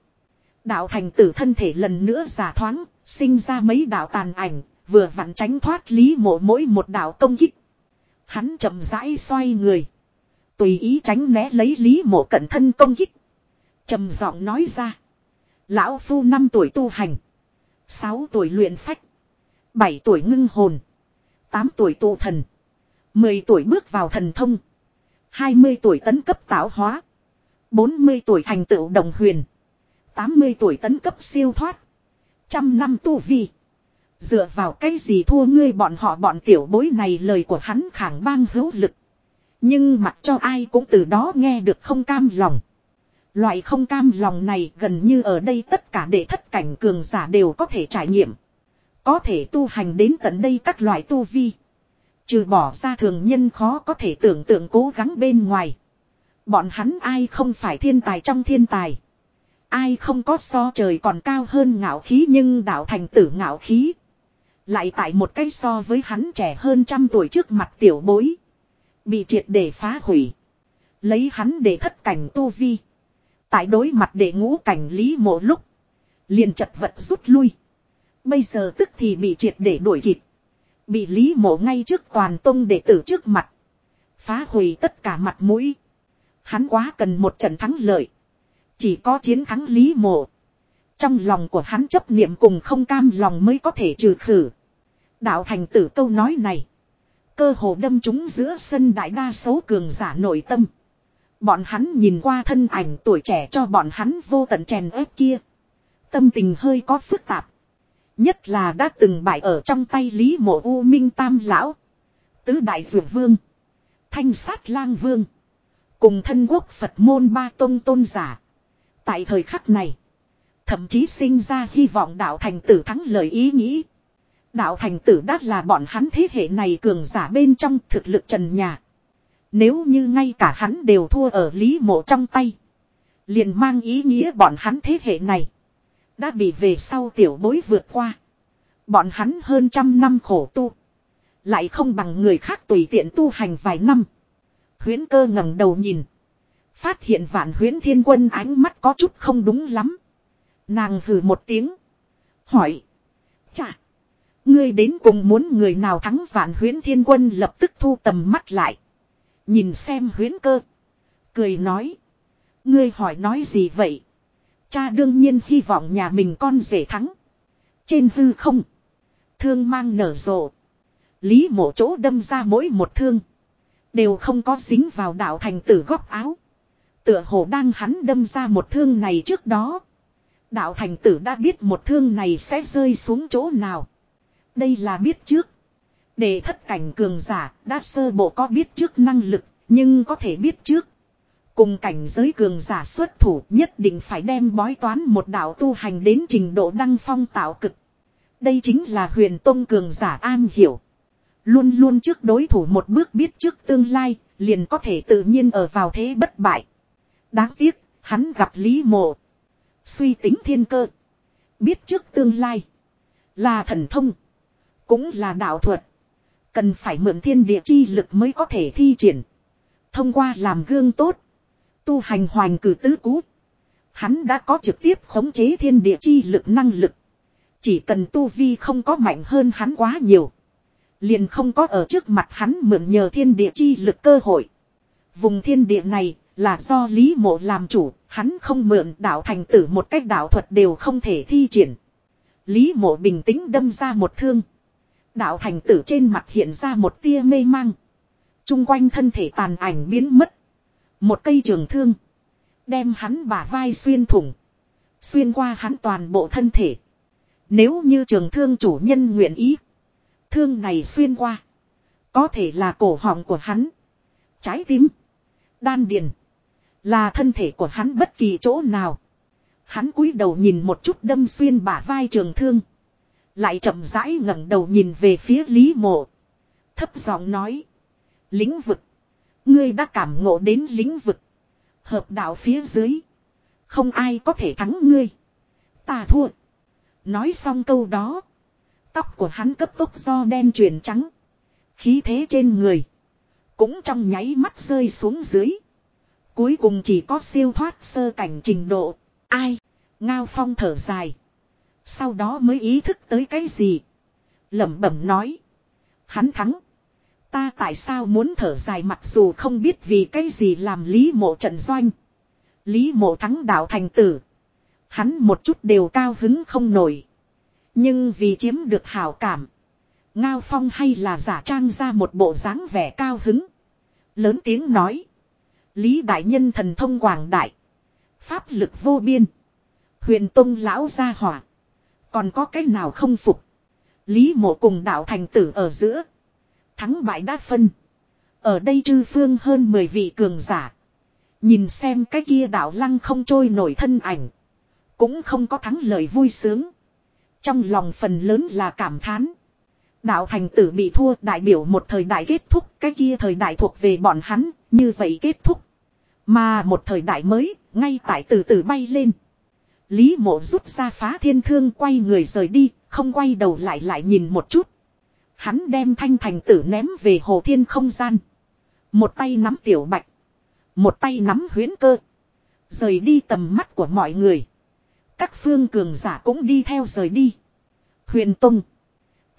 Đạo thành tử thân thể lần nữa giả thoáng, sinh ra mấy đạo tàn ảnh, vừa vặn tránh thoát lý mộ mỗi một đạo công kích. Hắn chậm rãi xoay người. Tùy ý tránh né lấy lý mộ cận thân công kích. trầm giọng nói ra. Lão phu năm tuổi tu hành. sáu tuổi luyện phách. bảy tuổi ngưng hồn. tám tuổi tụ thần. mười tuổi bước vào thần thông. hai mươi tuổi tấn cấp tạo hóa. bốn mươi tuổi thành tựu đồng huyền. 80 tuổi tấn cấp siêu thoát. Trăm năm tu vi. Dựa vào cái gì thua ngươi bọn họ bọn tiểu bối này lời của hắn khẳng bang hữu lực. Nhưng mặt cho ai cũng từ đó nghe được không cam lòng. Loại không cam lòng này gần như ở đây tất cả đệ thất cảnh cường giả đều có thể trải nghiệm. Có thể tu hành đến tận đây các loại tu vi. Trừ bỏ ra thường nhân khó có thể tưởng tượng cố gắng bên ngoài. Bọn hắn ai không phải thiên tài trong thiên tài. Ai không có so trời còn cao hơn ngạo khí nhưng đạo thành tử ngạo khí. Lại tại một cái so với hắn trẻ hơn trăm tuổi trước mặt tiểu bối. Bị triệt để phá hủy. Lấy hắn để thất cảnh tu vi. Tại đối mặt để ngũ cảnh lý mộ lúc. Liền chật vật rút lui. Bây giờ tức thì bị triệt để đuổi kịp. Bị lý mộ ngay trước toàn tông đệ tử trước mặt. Phá hủy tất cả mặt mũi. Hắn quá cần một trận thắng lợi. Chỉ có chiến thắng Lý Mộ. Trong lòng của hắn chấp niệm cùng không cam lòng mới có thể trừ khử. Đạo thành tử câu nói này. Cơ hồ đâm chúng giữa sân đại đa số cường giả nội tâm. Bọn hắn nhìn qua thân ảnh tuổi trẻ cho bọn hắn vô tận chèn ép kia. Tâm tình hơi có phức tạp. Nhất là đã từng bại ở trong tay Lý Mộ U Minh Tam Lão. Tứ Đại Dược Vương. Thanh Sát Lang Vương. Cùng thân quốc Phật môn ba tôn tôn giả. Tại thời khắc này. Thậm chí sinh ra hy vọng đạo thành tử thắng lời ý nghĩ. Đạo thành tử đã là bọn hắn thế hệ này cường giả bên trong thực lực trần nhà. Nếu như ngay cả hắn đều thua ở lý mộ trong tay. Liền mang ý nghĩa bọn hắn thế hệ này. Đã bị về sau tiểu bối vượt qua. Bọn hắn hơn trăm năm khổ tu. Lại không bằng người khác tùy tiện tu hành vài năm. Huyến cơ ngẩng đầu nhìn. Phát hiện vạn huyến thiên quân ánh mắt có chút không đúng lắm. Nàng hừ một tiếng. Hỏi. Chà. Ngươi đến cùng muốn người nào thắng vạn huyến thiên quân lập tức thu tầm mắt lại. Nhìn xem huyến cơ. Cười nói. Ngươi hỏi nói gì vậy? Cha đương nhiên hy vọng nhà mình con rể thắng. Trên hư không. Thương mang nở rộ. Lý mộ chỗ đâm ra mỗi một thương. Đều không có dính vào đạo thành tử góc áo. Tựa hồ đang hắn đâm ra một thương này trước đó. Đạo thành tử đã biết một thương này sẽ rơi xuống chỗ nào. Đây là biết trước. Để thất cảnh cường giả đã sơ bộ có biết trước năng lực nhưng có thể biết trước. Cùng cảnh giới cường giả xuất thủ nhất định phải đem bói toán một đạo tu hành đến trình độ đăng phong tạo cực. Đây chính là huyền tông cường giả an hiểu. Luôn luôn trước đối thủ một bước biết trước tương lai, liền có thể tự nhiên ở vào thế bất bại. Đáng tiếc, hắn gặp Lý Mộ. Suy tính thiên cơ. Biết trước tương lai. Là thần thông. Cũng là đạo thuật. Cần phải mượn thiên địa chi lực mới có thể thi triển. Thông qua làm gương tốt. Tu hành hoành cử tứ cú. Hắn đã có trực tiếp khống chế thiên địa chi lực năng lực. Chỉ cần tu vi không có mạnh hơn hắn quá nhiều. Liền không có ở trước mặt hắn mượn nhờ thiên địa chi lực cơ hội. Vùng thiên địa này là do Lý Mộ làm chủ, hắn không mượn đạo thành tử một cách đạo thuật đều không thể thi triển. Lý Mộ bình tĩnh đâm ra một thương. Đạo thành tử trên mặt hiện ra một tia mê mang. Trung quanh thân thể tàn ảnh biến mất. Một cây trường thương. Đem hắn bả vai xuyên thủng. Xuyên qua hắn toàn bộ thân thể. Nếu như trường thương chủ nhân nguyện ý. Thương này xuyên qua. Có thể là cổ họng của hắn. Trái tim. Đan điền. Là thân thể của hắn bất kỳ chỗ nào. Hắn cúi đầu nhìn một chút đâm xuyên bả vai trường thương. Lại chậm rãi ngẩng đầu nhìn về phía Lý Mộ. Thấp giọng nói. Lĩnh vực. Ngươi đã cảm ngộ đến lĩnh vực. Hợp đạo phía dưới. Không ai có thể thắng ngươi. Ta thua. Nói xong câu đó. Tóc của hắn cấp tốc do đen chuyển trắng. Khí thế trên người. Cũng trong nháy mắt rơi xuống dưới. Cuối cùng chỉ có siêu thoát sơ cảnh trình độ. Ai? Ngao phong thở dài. Sau đó mới ý thức tới cái gì. lẩm bẩm nói. Hắn thắng. Ta tại sao muốn thở dài mặc dù không biết vì cái gì làm Lý mộ trận doanh. Lý mộ thắng đạo thành tử. Hắn một chút đều cao hứng không nổi. Nhưng vì chiếm được hào cảm. Ngao Phong hay là giả trang ra một bộ dáng vẻ cao hứng. Lớn tiếng nói. Lý Đại Nhân thần thông quảng đại. Pháp lực vô biên. Huyền Tông lão gia hỏa. Còn có cái nào không phục. Lý mộ cùng đạo thành tử ở giữa. Thắng bại đã phân. Ở đây chư phương hơn 10 vị cường giả. Nhìn xem cái kia đạo lăng không trôi nổi thân ảnh. Cũng không có thắng lời vui sướng. Trong lòng phần lớn là cảm thán. Đạo thành tử bị thua, đại biểu một thời đại kết thúc. Cái kia thời đại thuộc về bọn hắn. Như vậy kết thúc. Mà một thời đại mới. Ngay tại từ từ bay lên. Lý mộ rút ra phá thiên thương quay người rời đi. Không quay đầu lại lại nhìn một chút. Hắn đem thanh thành tử ném về hồ thiên không gian. Một tay nắm tiểu bạch. Một tay nắm huyến cơ. Rời đi tầm mắt của mọi người. Các phương cường giả cũng đi theo rời đi. Huyền Tông.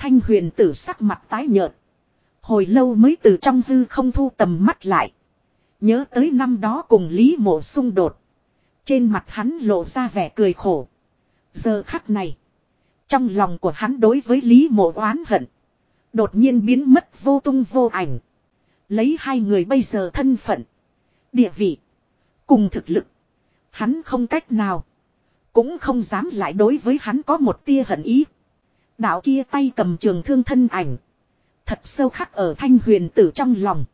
Thanh huyền tử sắc mặt tái nhợt. Hồi lâu mới từ trong hư không thu tầm mắt lại. Nhớ tới năm đó cùng Lý mộ xung đột. Trên mặt hắn lộ ra vẻ cười khổ. Giờ khắc này. Trong lòng của hắn đối với Lý mộ oán hận. Đột nhiên biến mất vô tung vô ảnh. Lấy hai người bây giờ thân phận. Địa vị. Cùng thực lực. Hắn không cách nào. Cũng không dám lại đối với hắn có một tia hận ý. Đạo kia tay cầm trường thương thân ảnh. Thật sâu khắc ở thanh huyền tử trong lòng.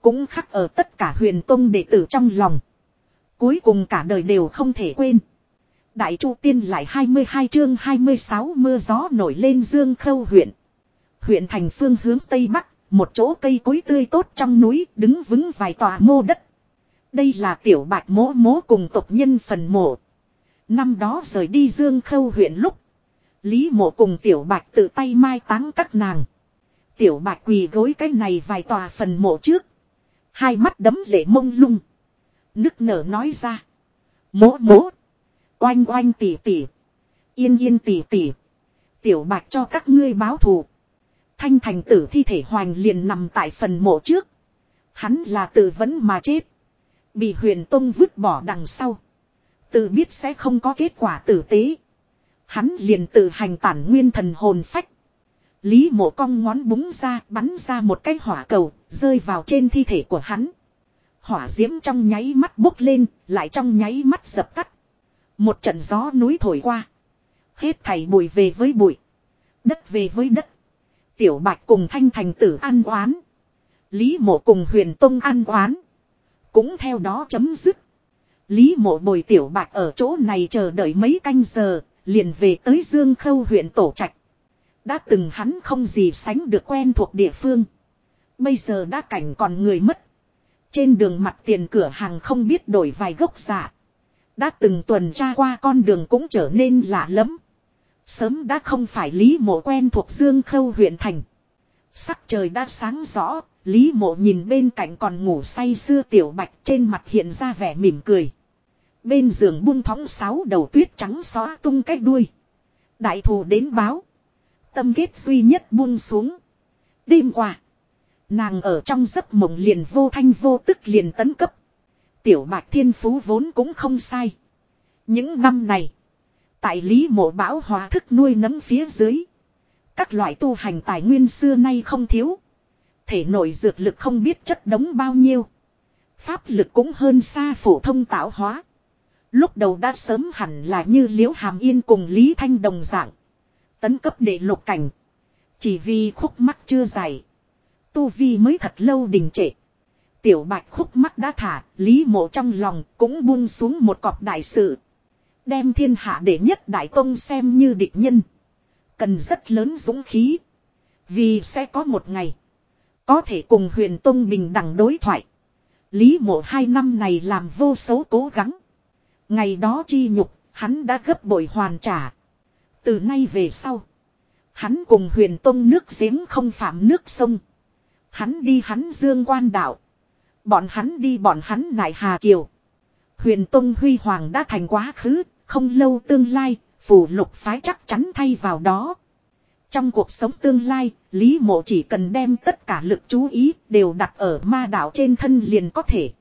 Cũng khắc ở tất cả huyền tông đệ tử trong lòng. Cuối cùng cả đời đều không thể quên. Đại Chu Tiên lại 22 chương 26 mưa gió nổi lên Dương Khâu huyện. Huyện thành phương hướng Tây Bắc, một chỗ cây cối tươi tốt trong núi đứng vững vài tòa mô đất. Đây là tiểu bạch mố mố cùng tộc nhân phần mộ. Năm đó rời đi Dương Khâu huyện lúc. Lý mộ cùng tiểu bạch tự tay mai táng các nàng. Tiểu bạch quỳ gối cái này vài tòa phần mộ trước. Hai mắt đấm lệ mông lung. Nức nở nói ra. Mố mố. Oanh oanh tỉ tỉ. Yên yên tỉ tỉ. Tiểu bạch cho các ngươi báo thù. Thanh thành tử thi thể hoành liền nằm tại phần mộ trước. Hắn là tự vấn mà chết. Bị huyền tông vứt bỏ đằng sau. Tự biết sẽ không có kết quả tử tế. Hắn liền tự hành tản nguyên thần hồn phách. Lý mộ cong ngón búng ra bắn ra một cái hỏa cầu rơi vào trên thi thể của hắn. Hỏa diễm trong nháy mắt bốc lên lại trong nháy mắt dập tắt. Một trận gió núi thổi qua. Hết thảy bụi về với bụi. Đất về với đất. Tiểu Bạch cùng Thanh Thành tử an oán. Lý mộ cùng huyền tông an oán. Cũng theo đó chấm dứt. Lý mộ bồi Tiểu Bạch ở chỗ này chờ đợi mấy canh giờ, liền về tới Dương Khâu huyện Tổ Trạch. Đã từng hắn không gì sánh được quen thuộc địa phương. Bây giờ đã cảnh còn người mất. Trên đường mặt tiền cửa hàng không biết đổi vài gốc giả. Đã từng tuần tra qua con đường cũng trở nên lạ lắm. Sớm đã không phải Lý Mộ quen thuộc Dương Khâu huyện thành. Sắc trời đã sáng rõ, Lý Mộ nhìn bên cạnh còn ngủ say sưa tiểu bạch trên mặt hiện ra vẻ mỉm cười. Bên giường buông thóng sáu đầu tuyết trắng xóa tung cách đuôi. Đại thù đến báo. Tâm kết duy nhất buông xuống. Đêm qua. Nàng ở trong giấc mộng liền vô thanh vô tức liền tấn cấp. Tiểu bạch thiên phú vốn cũng không sai. Những năm này. Tại lý mộ bão hóa thức nuôi nấm phía dưới. Các loại tu hành tài nguyên xưa nay không thiếu. Thể nội dược lực không biết chất đống bao nhiêu. Pháp lực cũng hơn xa phổ thông tạo hóa. Lúc đầu đã sớm hẳn là như liễu hàm yên cùng Lý Thanh đồng dạng. Tấn cấp để lục cảnh. Chỉ vì khúc mắt chưa dài. Tu vi mới thật lâu đình trệ. Tiểu bạch khúc mắt đã thả, lý mộ trong lòng cũng buông xuống một cọp đại sự. Đem thiên hạ để nhất đại tông xem như địch nhân. Cần rất lớn dũng khí. Vì sẽ có một ngày. Có thể cùng huyền tông bình đẳng đối thoại. Lý mộ hai năm này làm vô số cố gắng. Ngày đó chi nhục, hắn đã gấp bội hoàn trả. Từ nay về sau. Hắn cùng huyền tông nước giếng không phạm nước sông. Hắn đi hắn dương quan đạo. Bọn hắn đi bọn hắn nại hà kiều. Huyền tông huy hoàng đã thành quá khứ, không lâu tương lai, phủ lục phái chắc chắn thay vào đó. Trong cuộc sống tương lai, Lý Mộ chỉ cần đem tất cả lực chú ý đều đặt ở ma đạo trên thân liền có thể.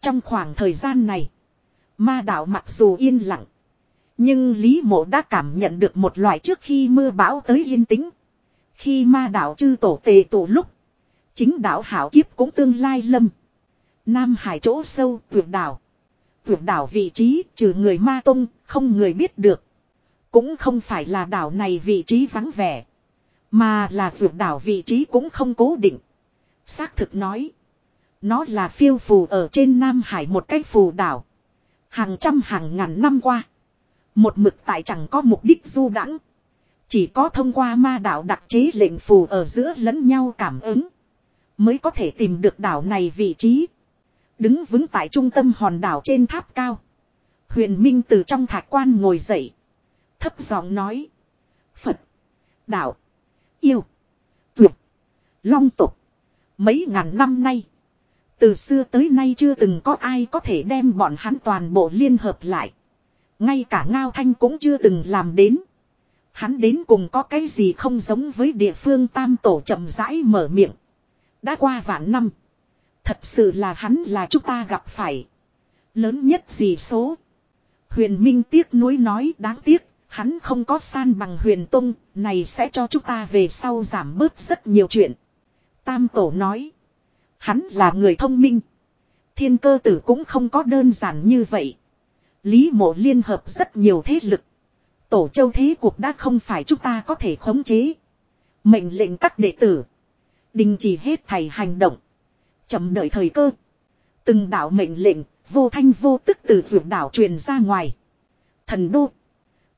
Trong khoảng thời gian này, ma đạo mặc dù yên lặng, nhưng Lý Mộ đã cảm nhận được một loại trước khi mưa bão tới yên tĩnh. Khi ma đạo chư tổ tề tổ lúc, chính đạo hảo kiếp cũng tương lai lâm. Nam Hải chỗ sâu, vượt đảo. Vượt đảo vị trí, trừ người ma tông, không người biết được. Cũng không phải là đảo này vị trí vắng vẻ. Mà là vượt đảo vị trí cũng không cố định. Xác thực nói. Nó là phiêu phù ở trên Nam Hải một cái phù đảo. Hàng trăm hàng ngàn năm qua. Một mực tại chẳng có mục đích du đãng Chỉ có thông qua ma đảo đặc chế lệnh phù ở giữa lẫn nhau cảm ứng. Mới có thể tìm được đảo này vị trí. Đứng vững tại trung tâm hòn đảo trên tháp cao. Huyền Minh từ trong thạch quan ngồi dậy. Thấp giọng nói. Phật. Đạo. Yêu. Tuyệt. Long tục. Mấy ngàn năm nay. Từ xưa tới nay chưa từng có ai có thể đem bọn hắn toàn bộ liên hợp lại. Ngay cả Ngao Thanh cũng chưa từng làm đến. Hắn đến cùng có cái gì không giống với địa phương tam tổ chậm rãi mở miệng. Đã qua vạn năm. Thật sự là hắn là chúng ta gặp phải. Lớn nhất gì số. Huyền Minh tiếc nuối nói đáng tiếc. Hắn không có san bằng huyền tung Này sẽ cho chúng ta về sau giảm bớt rất nhiều chuyện. Tam tổ nói. Hắn là người thông minh. Thiên cơ tử cũng không có đơn giản như vậy. Lý mộ liên hợp rất nhiều thế lực. Tổ châu thế cuộc đã không phải chúng ta có thể khống chế. Mệnh lệnh các đệ tử. Đình chỉ hết thầy hành động. chậm đợi thời cơ. Từng đạo mệnh lệnh, vô thanh vô tức từ vượt đảo truyền ra ngoài. Thần đô.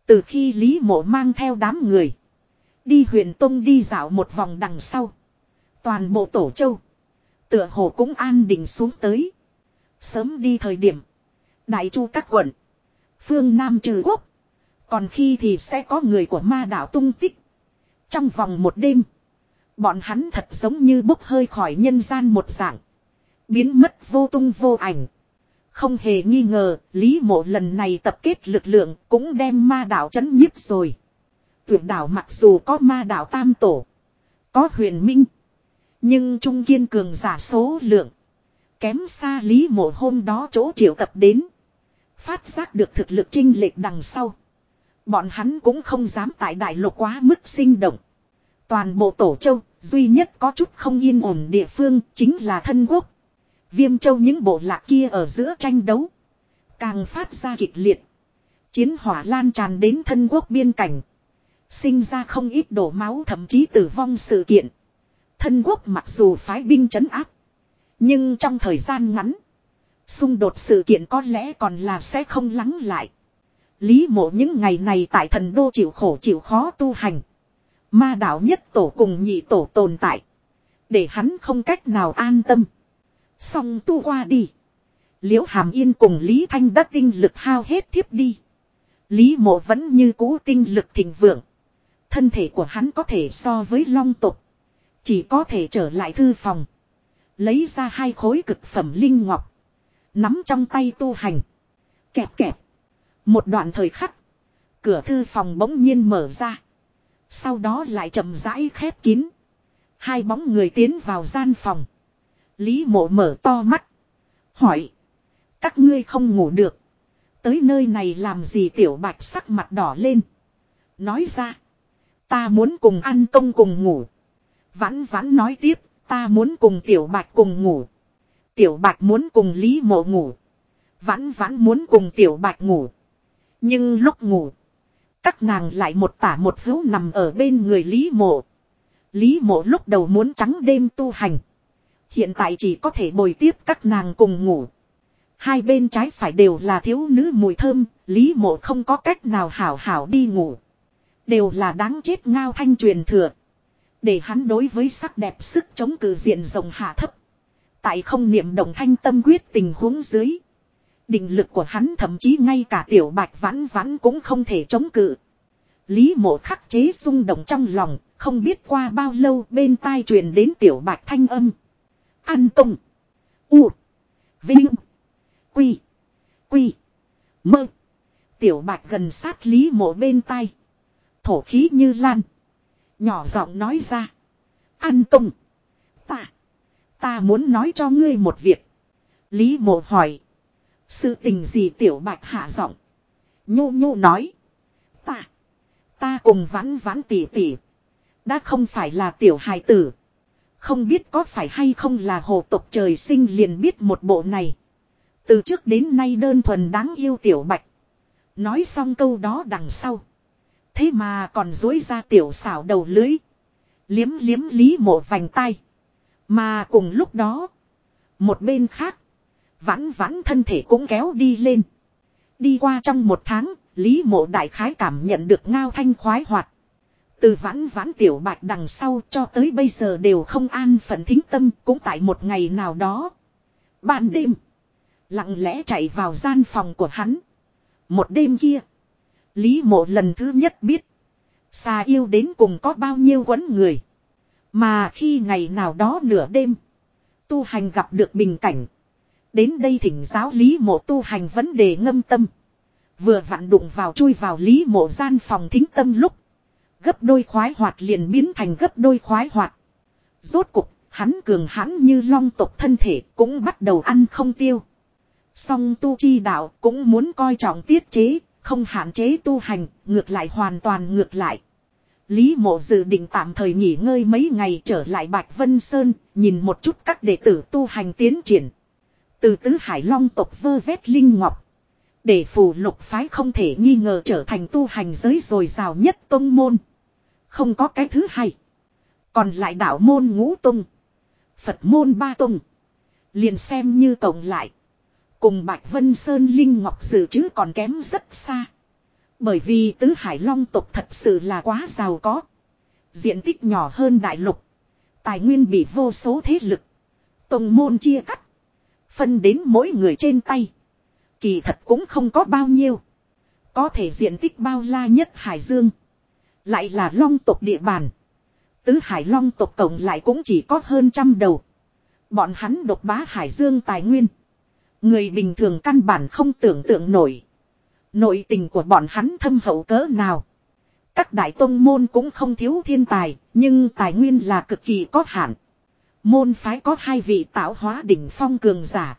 Từ khi Lý Mộ mang theo đám người. Đi huyền tông đi dạo một vòng đằng sau. Toàn bộ tổ châu. Tựa hồ cũng an định xuống tới. Sớm đi thời điểm. Đại chu các quận. Phương Nam trừ quốc. Còn khi thì sẽ có người của ma đảo tung tích. Trong vòng một đêm. Bọn hắn thật giống như bốc hơi khỏi nhân gian một dạng. Biến mất vô tung vô ảnh. Không hề nghi ngờ, Lý Mộ lần này tập kết lực lượng cũng đem ma đảo chấn nhiếp rồi. Tuyệt đảo mặc dù có ma đảo tam tổ, có huyền minh. Nhưng trung kiên cường giả số lượng. Kém xa Lý Mộ hôm đó chỗ triệu tập đến. Phát giác được thực lực trinh lệch đằng sau. Bọn hắn cũng không dám tại đại lục quá mức sinh động. Toàn bộ tổ châu, duy nhất có chút không yên ổn địa phương chính là thân quốc. Viêm châu những bộ lạc kia ở giữa tranh đấu. Càng phát ra kịch liệt. Chiến hỏa lan tràn đến thân quốc biên cảnh. Sinh ra không ít đổ máu thậm chí tử vong sự kiện. Thân quốc mặc dù phái binh trấn áp. Nhưng trong thời gian ngắn. Xung đột sự kiện có lẽ còn là sẽ không lắng lại. Lý mộ những ngày này tại thần đô chịu khổ chịu khó tu hành. Ma đạo nhất tổ cùng nhị tổ tồn tại. Để hắn không cách nào an tâm. Xong tu qua đi. Liễu Hàm Yên cùng Lý Thanh đã tinh lực hao hết thiếp đi. Lý mộ vẫn như cũ tinh lực thịnh vượng. Thân thể của hắn có thể so với long tục. Chỉ có thể trở lại thư phòng. Lấy ra hai khối cực phẩm linh ngọc. Nắm trong tay tu hành. Kẹp kẹp. Một đoạn thời khắc. Cửa thư phòng bỗng nhiên mở ra. Sau đó lại chậm rãi khép kín. Hai bóng người tiến vào gian phòng. Lý mộ mở to mắt. Hỏi. Các ngươi không ngủ được. Tới nơi này làm gì tiểu bạch sắc mặt đỏ lên. Nói ra. Ta muốn cùng ăn công cùng ngủ. Vãn vãn nói tiếp. Ta muốn cùng tiểu bạch cùng ngủ. Tiểu bạch muốn cùng Lý mộ ngủ. Vãn vãn muốn cùng tiểu bạch ngủ. Nhưng lúc ngủ. Các nàng lại một tả một hữu nằm ở bên người Lý mộ. Lý mộ lúc đầu muốn trắng đêm tu hành. Hiện tại chỉ có thể bồi tiếp các nàng cùng ngủ. Hai bên trái phải đều là thiếu nữ mùi thơm, Lý mộ không có cách nào hảo hảo đi ngủ. Đều là đáng chết ngao thanh truyền thừa. Để hắn đối với sắc đẹp sức chống cự diện rộng hạ thấp. Tại không niệm động thanh tâm quyết tình huống dưới. Định lực của hắn thậm chí ngay cả tiểu bạch vãn vãn cũng không thể chống cự. Lý mộ khắc chế xung động trong lòng, không biết qua bao lâu bên tai truyền đến tiểu bạch thanh âm. An công. U. Vinh. Quy. Quy. Mơ. Tiểu bạch gần sát lý mộ bên tai. Thổ khí như lan. Nhỏ giọng nói ra. An công. Ta. Ta muốn nói cho ngươi một việc. Lý mộ hỏi. Sự tình gì tiểu bạch hạ giọng. Nhu nhu nói. Ta. Ta cùng vãn vãn tỉ tỉ. Đã không phải là tiểu hài tử. Không biết có phải hay không là hồ tộc trời sinh liền biết một bộ này. Từ trước đến nay đơn thuần đáng yêu tiểu bạch. Nói xong câu đó đằng sau. Thế mà còn dối ra tiểu xảo đầu lưới. Liếm liếm lý mộ vành tay. Mà cùng lúc đó. Một bên khác. Vãn vãn thân thể cũng kéo đi lên. Đi qua trong một tháng. Lý mộ đại khái cảm nhận được ngao thanh khoái hoạt. Từ vãn vãn tiểu bạch đằng sau cho tới bây giờ đều không an phận thính tâm cũng tại một ngày nào đó. Ban đêm. Lặng lẽ chạy vào gian phòng của hắn. Một đêm kia. Lý mộ lần thứ nhất biết. Xà yêu đến cùng có bao nhiêu quấn người. Mà khi ngày nào đó nửa đêm. Tu hành gặp được bình cảnh. Đến đây thỉnh giáo Lý mộ tu hành vấn đề ngâm tâm. Vừa vặn đụng vào chui vào Lý mộ gian phòng thính tâm lúc. Gấp đôi khoái hoạt liền biến thành gấp đôi khoái hoạt. Rốt cục, hắn cường hãn như long tộc thân thể cũng bắt đầu ăn không tiêu. Song tu chi đạo cũng muốn coi trọng tiết chế, không hạn chế tu hành, ngược lại hoàn toàn ngược lại. Lý mộ dự định tạm thời nghỉ ngơi mấy ngày trở lại Bạch Vân Sơn, nhìn một chút các đệ tử tu hành tiến triển. Từ tứ hải long tộc vơ vét linh ngọc. Để phù lục phái không thể nghi ngờ trở thành tu hành giới rồi rào nhất tông môn. Không có cái thứ hai. Còn lại đạo môn ngũ tông Phật môn ba tông Liền xem như cộng lại. Cùng Bạch Vân Sơn Linh Ngọc dự chứ còn kém rất xa. Bởi vì tứ hải long tộc thật sự là quá giàu có. Diện tích nhỏ hơn đại lục. Tài nguyên bị vô số thế lực. Tông môn chia cắt. Phân đến mỗi người trên tay. Kỳ thật cũng không có bao nhiêu. Có thể diện tích bao la nhất Hải Dương. Lại là long tộc địa bàn. Tứ hải long tộc cộng lại cũng chỉ có hơn trăm đầu. Bọn hắn độc bá Hải Dương tài nguyên. Người bình thường căn bản không tưởng tượng nổi. Nội tình của bọn hắn thâm hậu cỡ nào. Các đại tông môn cũng không thiếu thiên tài, nhưng tài nguyên là cực kỳ có hạn. Môn phái có hai vị tạo hóa đỉnh phong cường giả.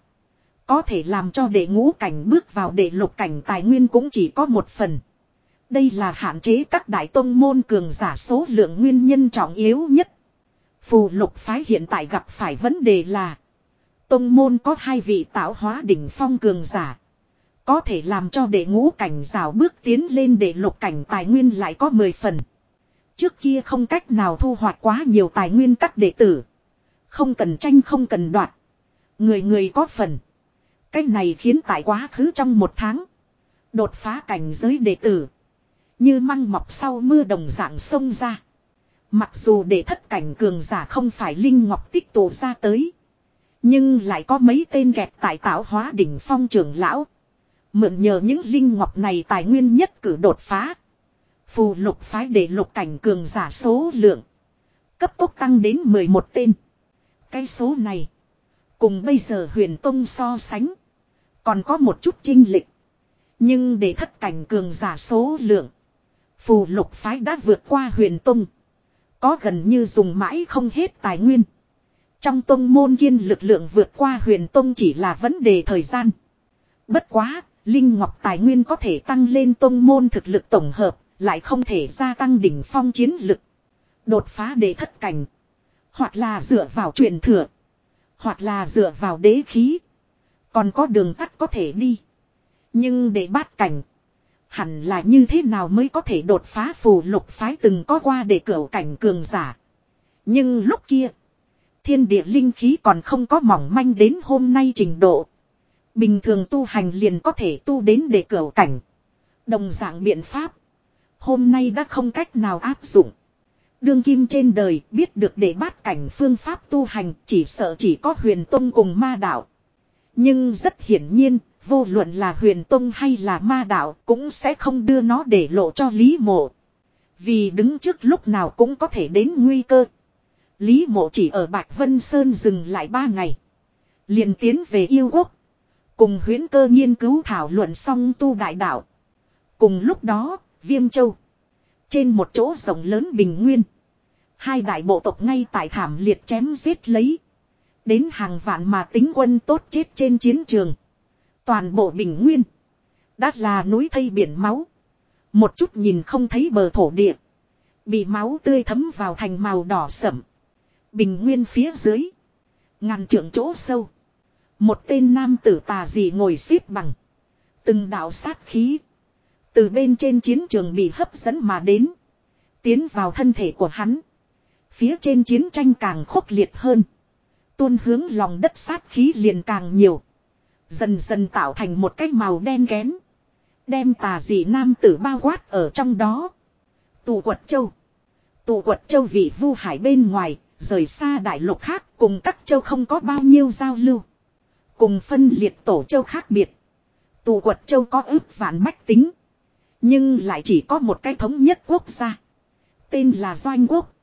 Có thể làm cho đệ ngũ cảnh bước vào đệ lục cảnh tài nguyên cũng chỉ có một phần. Đây là hạn chế các đại tông môn cường giả số lượng nguyên nhân trọng yếu nhất. Phù lục phái hiện tại gặp phải vấn đề là Tông môn có hai vị tạo hóa đỉnh phong cường giả. Có thể làm cho đệ ngũ cảnh rào bước tiến lên để lục cảnh tài nguyên lại có 10 phần. Trước kia không cách nào thu hoạch quá nhiều tài nguyên các đệ tử. Không cần tranh, không cần đoạt. Người người có phần. Cái này khiến tại quá khứ trong một tháng. Đột phá cảnh giới đệ tử. Như măng mọc sau mưa đồng dạng sông ra. Mặc dù đệ thất cảnh cường giả không phải Linh Ngọc tích tụ ra tới. Nhưng lại có mấy tên kẹt tại tạo hóa đỉnh phong trưởng lão. Mượn nhờ những Linh Ngọc này tài nguyên nhất cử đột phá. Phù lục phái để lục cảnh cường giả số lượng. Cấp tốc tăng đến 11 tên. Cái số này. Cùng bây giờ huyền tông so sánh. Còn có một chút trinh lịch. Nhưng để thất cảnh cường giả số lượng. Phù lục phái đã vượt qua huyền tông. Có gần như dùng mãi không hết tài nguyên. Trong tông môn kiên lực lượng vượt qua huyền tông chỉ là vấn đề thời gian. Bất quá, Linh Ngọc tài nguyên có thể tăng lên tông môn thực lực tổng hợp, lại không thể gia tăng đỉnh phong chiến lực. Đột phá đế thất cảnh. Hoặc là dựa vào truyền thừa. Hoặc là dựa vào đế khí. Còn có đường tắt có thể đi. Nhưng để bát cảnh. Hẳn là như thế nào mới có thể đột phá phù lục phái từng có qua để cửa cảnh cường giả. Nhưng lúc kia. Thiên địa linh khí còn không có mỏng manh đến hôm nay trình độ. Bình thường tu hành liền có thể tu đến để cửa cảnh. Đồng dạng biện pháp. Hôm nay đã không cách nào áp dụng. Đương kim trên đời biết được để bát cảnh phương pháp tu hành chỉ sợ chỉ có huyền tông cùng ma đạo. Nhưng rất hiển nhiên, vô luận là huyền tông hay là ma đạo cũng sẽ không đưa nó để lộ cho Lý Mộ. Vì đứng trước lúc nào cũng có thể đến nguy cơ. Lý Mộ chỉ ở Bạch Vân Sơn dừng lại ba ngày. liền tiến về yêu quốc. Cùng huyến cơ nghiên cứu thảo luận xong tu đại đạo. Cùng lúc đó, Viêm Châu. Trên một chỗ rộng lớn bình nguyên. Hai đại bộ tộc ngay tại thảm liệt chém giết lấy. Đến hàng vạn mà tính quân tốt chết trên chiến trường. Toàn bộ bình nguyên. Đã là núi thây biển máu. Một chút nhìn không thấy bờ thổ địa. Bị máu tươi thấm vào thành màu đỏ sẫm. Bình nguyên phía dưới. Ngàn trượng chỗ sâu. Một tên nam tử tà dị ngồi xếp bằng. Từng đạo sát khí. Từ bên trên chiến trường bị hấp dẫn mà đến. Tiến vào thân thể của hắn. Phía trên chiến tranh càng khốc liệt hơn. Tuôn hướng lòng đất sát khí liền càng nhiều. Dần dần tạo thành một cái màu đen ghén. Đem tà dị nam tử bao quát ở trong đó. Tù quật châu. Tù quật châu vị vu hải bên ngoài, rời xa đại lục khác cùng các châu không có bao nhiêu giao lưu. Cùng phân liệt tổ châu khác biệt. Tù quật châu có ước vạn bách tính. Nhưng lại chỉ có một cái thống nhất quốc gia. Tên là Doanh Quốc.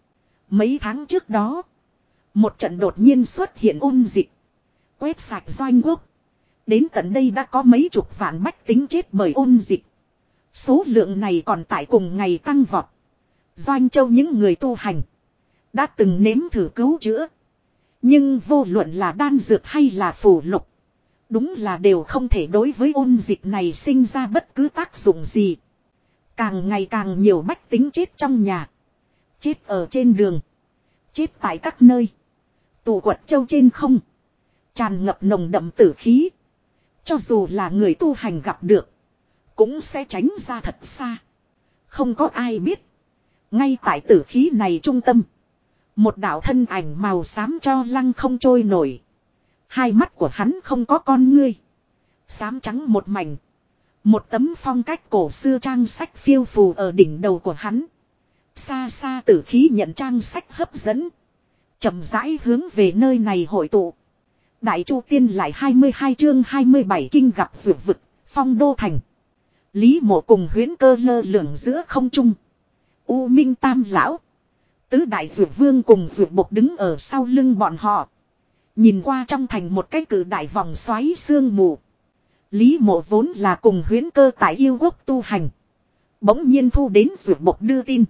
Mấy tháng trước đó. Một trận đột nhiên xuất hiện ôn dịch. Quét sạch Doanh Quốc. Đến tận đây đã có mấy chục vạn bách tính chết bởi ôn dịch. Số lượng này còn tại cùng ngày tăng vọt. Doanh châu những người tu hành. Đã từng nếm thử cứu chữa. Nhưng vô luận là đan dược hay là phù lục. Đúng là đều không thể đối với ôn dịch này sinh ra bất cứ tác dụng gì. Càng ngày càng nhiều bách tính chết trong nhà. Chết ở trên đường. Chết tại các nơi. Tù quật châu trên không. Tràn ngập nồng đậm tử khí. Cho dù là người tu hành gặp được. Cũng sẽ tránh ra thật xa. Không có ai biết. Ngay tại tử khí này trung tâm. Một đạo thân ảnh màu xám cho lăng không trôi nổi. Hai mắt của hắn không có con ngươi. Xám trắng một mảnh. Một tấm phong cách cổ xưa trang sách phiêu phù ở đỉnh đầu của hắn. Xa xa tử khí nhận trang sách hấp dẫn. chậm rãi hướng về nơi này hội tụ. Đại Chu Tiên lại 22 chương 27 kinh gặp vượt vực, phong đô thành. Lý mộ cùng huyến cơ lơ lửng giữa không trung. U Minh Tam Lão. Tứ Đại Dược Vương cùng Dược Bộc đứng ở sau lưng bọn họ. Nhìn qua trong thành một cái cử đại vòng xoáy sương mù. Lý mộ vốn là cùng huyến cơ tại yêu quốc tu hành. Bỗng nhiên thu đến Dược Bộc đưa tin.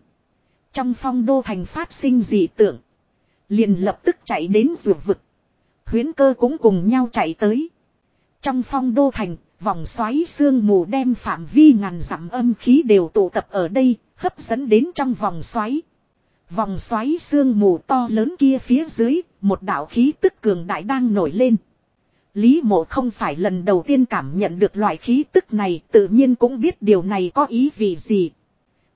Trong phong đô thành phát sinh dị tượng. Liền lập tức chạy đến Dược vực. Huyến cơ cũng cùng nhau chạy tới. Trong phong đô thành, vòng xoáy sương mù đem phạm vi ngàn dặm âm khí đều tụ tập ở đây, hấp dẫn đến trong vòng xoáy. Vòng xoáy xương mù to lớn kia phía dưới, một đạo khí tức cường đại đang nổi lên. Lý mộ không phải lần đầu tiên cảm nhận được loại khí tức này, tự nhiên cũng biết điều này có ý vì gì.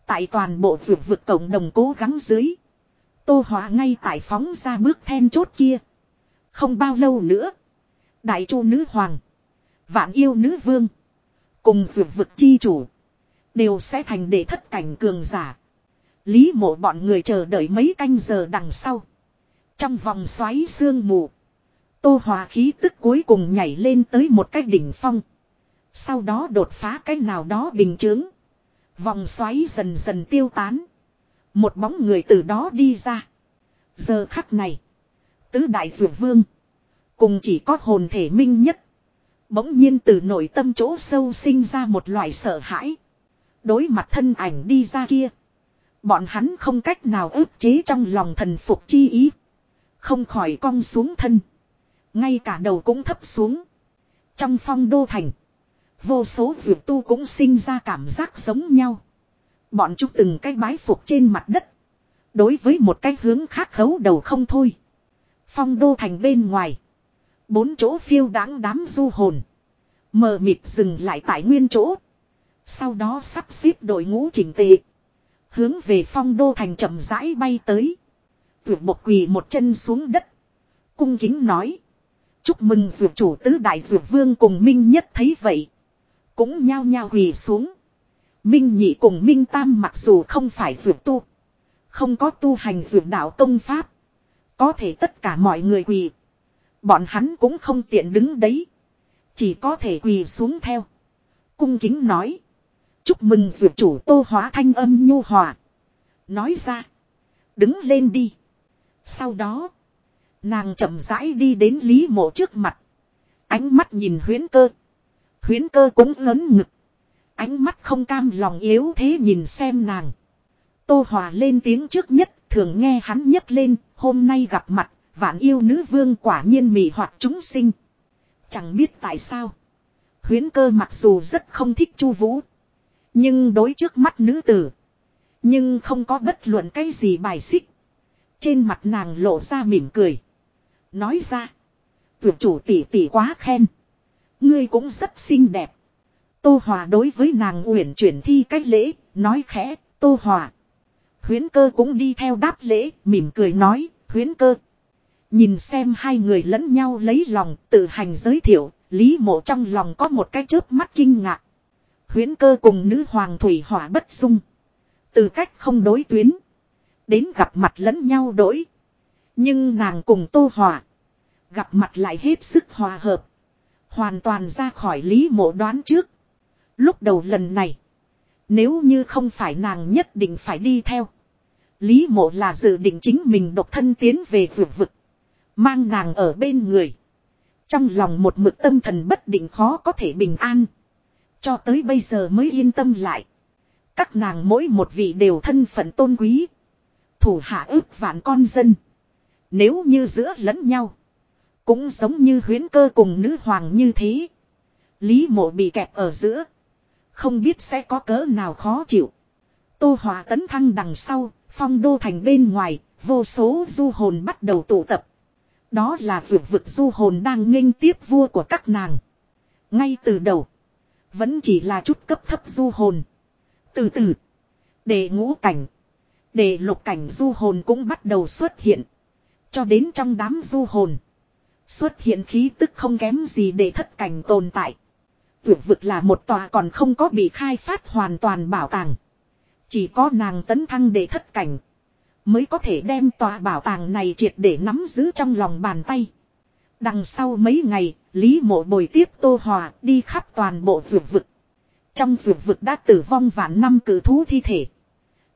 Tại toàn bộ vượt vực cộng đồng cố gắng dưới. Tô Hóa ngay tại phóng ra bước then chốt kia. Không bao lâu nữa. Đại chu nữ hoàng. Vạn yêu nữ vương. Cùng vượt vực chi chủ. Đều sẽ thành đệ thất cảnh cường giả. Lý mộ bọn người chờ đợi mấy canh giờ đằng sau. Trong vòng xoáy sương mù. Tô hòa khí tức cuối cùng nhảy lên tới một cái đỉnh phong. Sau đó đột phá cái nào đó bình chướng. Vòng xoáy dần dần tiêu tán. Một bóng người từ đó đi ra. Giờ khắc này. Tứ đại dược vương. Cùng chỉ có hồn thể minh nhất. Bỗng nhiên từ nội tâm chỗ sâu sinh ra một loại sợ hãi. Đối mặt thân ảnh đi ra kia. Bọn hắn không cách nào ức chế trong lòng thần phục chi ý. Không khỏi cong xuống thân. Ngay cả đầu cũng thấp xuống. Trong phong đô thành. Vô số vượt tu cũng sinh ra cảm giác giống nhau. Bọn chúng từng cái bái phục trên mặt đất. Đối với một cái hướng khác khấu đầu không thôi. Phong đô thành bên ngoài. Bốn chỗ phiêu đáng đám du hồn. Mờ mịt dừng lại tại nguyên chỗ. Sau đó sắp xếp đội ngũ chỉnh tề. Hướng về phong đô thành chậm rãi bay tới. Vượt một quỳ một chân xuống đất. Cung kính nói. Chúc mừng dược chủ tứ đại dược vương cùng Minh nhất thấy vậy. Cũng nhao nhao quỳ xuống. Minh nhị cùng Minh tam mặc dù không phải dược tu. Không có tu hành dược đạo công pháp. Có thể tất cả mọi người quỳ. Bọn hắn cũng không tiện đứng đấy. Chỉ có thể quỳ xuống theo. Cung kính nói. Chúc mừng dược chủ tô hóa thanh âm nhu hòa. Nói ra. Đứng lên đi. Sau đó. Nàng chậm rãi đi đến Lý mộ trước mặt. Ánh mắt nhìn huyến cơ. Huyến cơ cũng lớn ngực. Ánh mắt không cam lòng yếu thế nhìn xem nàng. Tô Hòa lên tiếng trước nhất, thường nghe hắn nhấc lên, hôm nay gặp mặt, vạn yêu nữ vương quả nhiên mị hoạt chúng sinh. Chẳng biết tại sao. Huyến cơ mặc dù rất không thích Chu Vũ, nhưng đối trước mắt nữ tử, nhưng không có bất luận cái gì bài xích. Trên mặt nàng lộ ra mỉm cười, nói ra: "Tuyệt chủ tỷ tỷ quá khen, ngươi cũng rất xinh đẹp." Tô Hòa đối với nàng uyển chuyển thi cách lễ, nói khẽ, "Tô Hòa." Huyến cơ cũng đi theo đáp lễ, mỉm cười nói, huyến cơ. Nhìn xem hai người lẫn nhau lấy lòng, tự hành giới thiệu, Lý mộ trong lòng có một cái chớp mắt kinh ngạc. Huyến cơ cùng nữ hoàng thủy hỏa bất dung. Từ cách không đối tuyến. Đến gặp mặt lẫn nhau đổi. Nhưng nàng cùng tô hỏa Gặp mặt lại hết sức hòa hợp. Hoàn toàn ra khỏi lý mộ đoán trước. Lúc đầu lần này. Nếu như không phải nàng nhất định phải đi theo. Lý mộ là dự định chính mình độc thân tiến về vượt vực. Mang nàng ở bên người. Trong lòng một mực tâm thần bất định khó có thể bình an. Cho tới bây giờ mới yên tâm lại. Các nàng mỗi một vị đều thân phận tôn quý. Thủ hạ ước vạn con dân. Nếu như giữa lẫn nhau. Cũng giống như huyến cơ cùng nữ hoàng như thế. Lý mộ bị kẹp ở giữa. Không biết sẽ có cỡ nào khó chịu. Tô Hòa tấn thăng đằng sau, phong đô thành bên ngoài, vô số du hồn bắt đầu tụ tập. Đó là vượt vực du hồn đang nghênh tiếp vua của các nàng. Ngay từ đầu, vẫn chỉ là chút cấp thấp du hồn. Từ từ, để ngũ cảnh, để lục cảnh du hồn cũng bắt đầu xuất hiện. Cho đến trong đám du hồn, xuất hiện khí tức không kém gì để thất cảnh tồn tại. Vượt vực là một tòa còn không có bị khai phát hoàn toàn bảo tàng. Chỉ có nàng tấn thăng để thất cảnh. Mới có thể đem tòa bảo tàng này triệt để nắm giữ trong lòng bàn tay. Đằng sau mấy ngày, Lý mộ bồi tiếp Tô Hòa đi khắp toàn bộ vượt vực. Trong vượt vực đã tử vong vạn năm cử thú thi thể.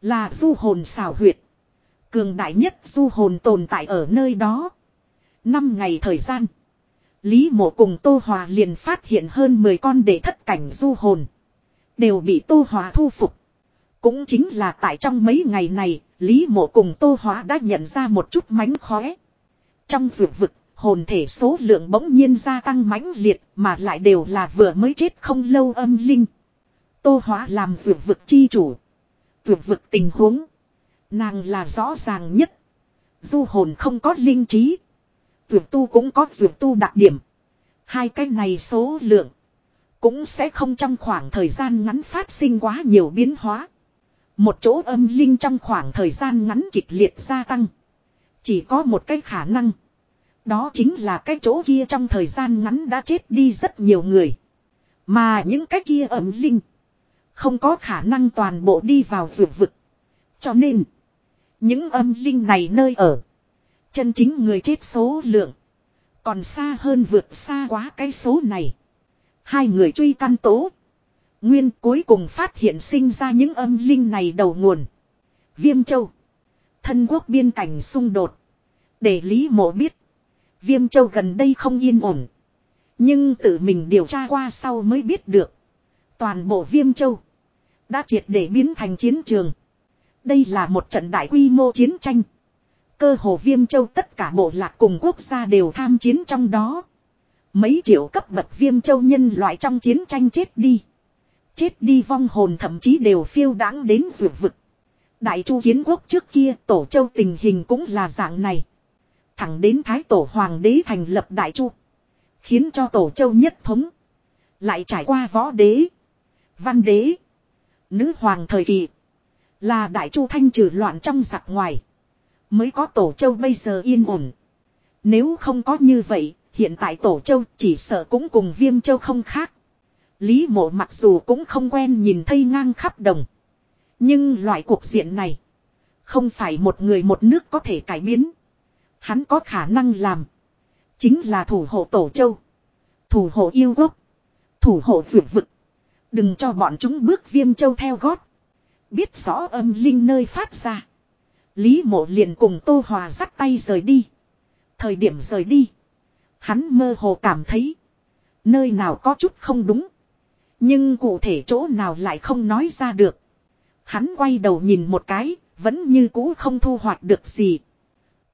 Là du hồn xảo huyệt. Cường đại nhất du hồn tồn tại ở nơi đó. Năm ngày thời gian. Lý mộ cùng Tô Hòa liền phát hiện hơn 10 con để thất cảnh du hồn. Đều bị Tô Hòa thu phục. Cũng chính là tại trong mấy ngày này, Lý Mộ cùng Tô Hòa đã nhận ra một chút mánh khóe. Trong vượt vực, hồn thể số lượng bỗng nhiên gia tăng mãnh liệt mà lại đều là vừa mới chết không lâu âm linh. Tô Hóa làm vượt vực chi chủ. Vượt vực tình huống. Nàng là rõ ràng nhất. Du hồn không có linh trí. Vượt tu cũng có vượt tu đặc điểm. Hai cái này số lượng. Cũng sẽ không trong khoảng thời gian ngắn phát sinh quá nhiều biến hóa. Một chỗ âm linh trong khoảng thời gian ngắn kịch liệt gia tăng. Chỉ có một cái khả năng. Đó chính là cái chỗ kia trong thời gian ngắn đã chết đi rất nhiều người. Mà những cái kia âm linh. Không có khả năng toàn bộ đi vào vượt vực. Cho nên. Những âm linh này nơi ở. Chân chính người chết số lượng. Còn xa hơn vượt xa quá cái số này. Hai người truy căn tố. Nguyên cuối cùng phát hiện sinh ra những âm linh này đầu nguồn. Viêm Châu. Thân quốc biên cảnh xung đột. Để Lý Mộ biết. Viêm Châu gần đây không yên ổn. Nhưng tự mình điều tra qua sau mới biết được. Toàn bộ Viêm Châu. Đã triệt để biến thành chiến trường. Đây là một trận đại quy mô chiến tranh. Cơ hồ Viêm Châu tất cả bộ lạc cùng quốc gia đều tham chiến trong đó. Mấy triệu cấp bậc Viêm Châu nhân loại trong chiến tranh chết đi. Chết đi vong hồn thậm chí đều phiêu đáng đến vượt vực. Đại chu kiến quốc trước kia tổ châu tình hình cũng là dạng này. Thẳng đến thái tổ hoàng đế thành lập đại chu. Khiến cho tổ châu nhất thống. Lại trải qua võ đế. Văn đế. Nữ hoàng thời kỳ. Là đại chu thanh trừ loạn trong giặc ngoài. Mới có tổ châu bây giờ yên ổn. Nếu không có như vậy, hiện tại tổ châu chỉ sợ cũng cùng viêm châu không khác. Lý mộ mặc dù cũng không quen nhìn thấy ngang khắp đồng. Nhưng loại cuộc diện này. Không phải một người một nước có thể cải biến. Hắn có khả năng làm. Chính là thủ hộ tổ châu. Thủ hộ yêu gốc, Thủ hộ vượt vực. Đừng cho bọn chúng bước viêm châu theo gót. Biết rõ âm linh nơi phát ra. Lý mộ liền cùng Tô Hòa dắt tay rời đi. Thời điểm rời đi. Hắn mơ hồ cảm thấy. Nơi nào có chút không đúng. Nhưng cụ thể chỗ nào lại không nói ra được. Hắn quay đầu nhìn một cái, vẫn như cũ không thu hoạch được gì.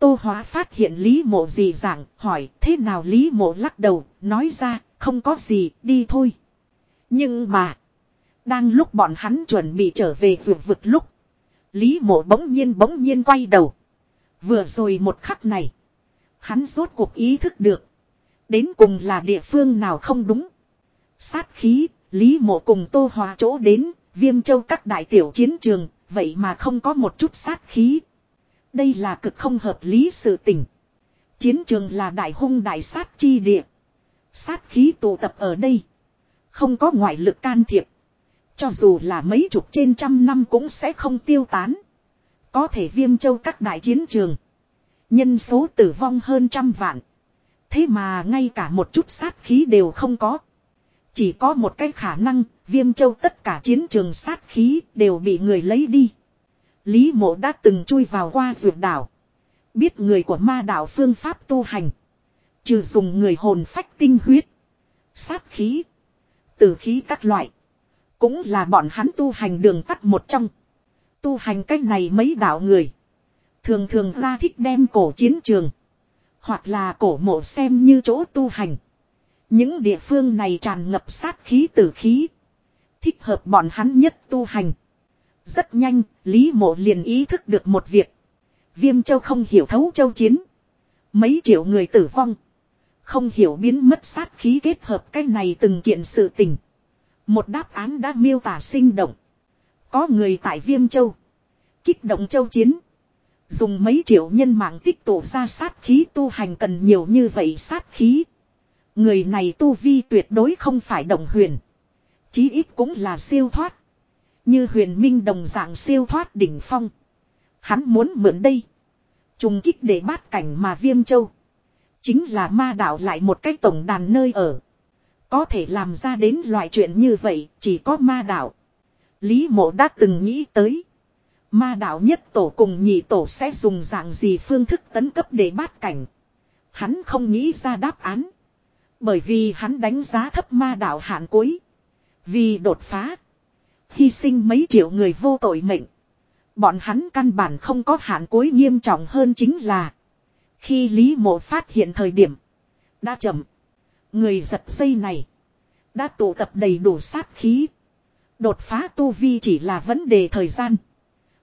Tô Hóa phát hiện Lý Mộ gì dạng, hỏi thế nào Lý Mộ lắc đầu, nói ra, không có gì, đi thôi. Nhưng mà, đang lúc bọn hắn chuẩn bị trở về vượt vực lúc, Lý Mộ bỗng nhiên bỗng nhiên quay đầu. Vừa rồi một khắc này, hắn rốt cuộc ý thức được. Đến cùng là địa phương nào không đúng. Sát khí, Lý Mộ cùng Tô Hóa chỗ đến, Viêm Châu các đại tiểu chiến trường, vậy mà không có một chút sát khí. Đây là cực không hợp lý sự tình. Chiến trường là đại hung đại sát chi địa. Sát khí tụ tập ở đây. Không có ngoại lực can thiệp. Cho dù là mấy chục trên trăm năm cũng sẽ không tiêu tán. Có thể viêm châu các đại chiến trường. Nhân số tử vong hơn trăm vạn. Thế mà ngay cả một chút sát khí đều không có. Chỉ có một cái khả năng, viêm châu tất cả chiến trường sát khí đều bị người lấy đi. Lý mộ đã từng chui vào qua ruột đảo. Biết người của ma đảo phương pháp tu hành. Trừ dùng người hồn phách tinh huyết. Sát khí. Tử khí các loại. Cũng là bọn hắn tu hành đường tắt một trong. Tu hành cách này mấy đạo người. Thường thường ra thích đem cổ chiến trường. Hoặc là cổ mộ xem như chỗ tu hành. Những địa phương này tràn ngập sát khí tử khí. Thích hợp bọn hắn nhất tu hành. Rất nhanh, Lý Mộ liền ý thức được một việc. Viêm châu không hiểu thấu châu chiến. Mấy triệu người tử vong. Không hiểu biến mất sát khí kết hợp cái này từng kiện sự tình. Một đáp án đã miêu tả sinh động. Có người tại Viêm Châu. Kích động châu chiến. Dùng mấy triệu nhân mạng tích tụ ra sát khí tu hành cần nhiều như vậy sát khí. Người này tu vi tuyệt đối không phải đồng huyền. Chí ít cũng là siêu thoát. Như huyền minh đồng dạng siêu thoát đỉnh phong. Hắn muốn mượn đây. Trùng kích để bát cảnh mà viêm châu. Chính là ma đạo lại một cái tổng đàn nơi ở. Có thể làm ra đến loại chuyện như vậy, chỉ có ma đạo. Lý mộ đã từng nghĩ tới. Ma đạo nhất tổ cùng nhị tổ sẽ dùng dạng gì phương thức tấn cấp để bát cảnh. Hắn không nghĩ ra đáp án. Bởi vì hắn đánh giá thấp ma đạo hạn cuối. Vì đột phá. Hy sinh mấy triệu người vô tội mệnh. Bọn hắn căn bản không có hạn cuối nghiêm trọng hơn chính là. Khi Lý Mộ phát hiện thời điểm. Đã chậm. Người giật dây này. Đã tụ tập đầy đủ sát khí. Đột phá tu vi chỉ là vấn đề thời gian.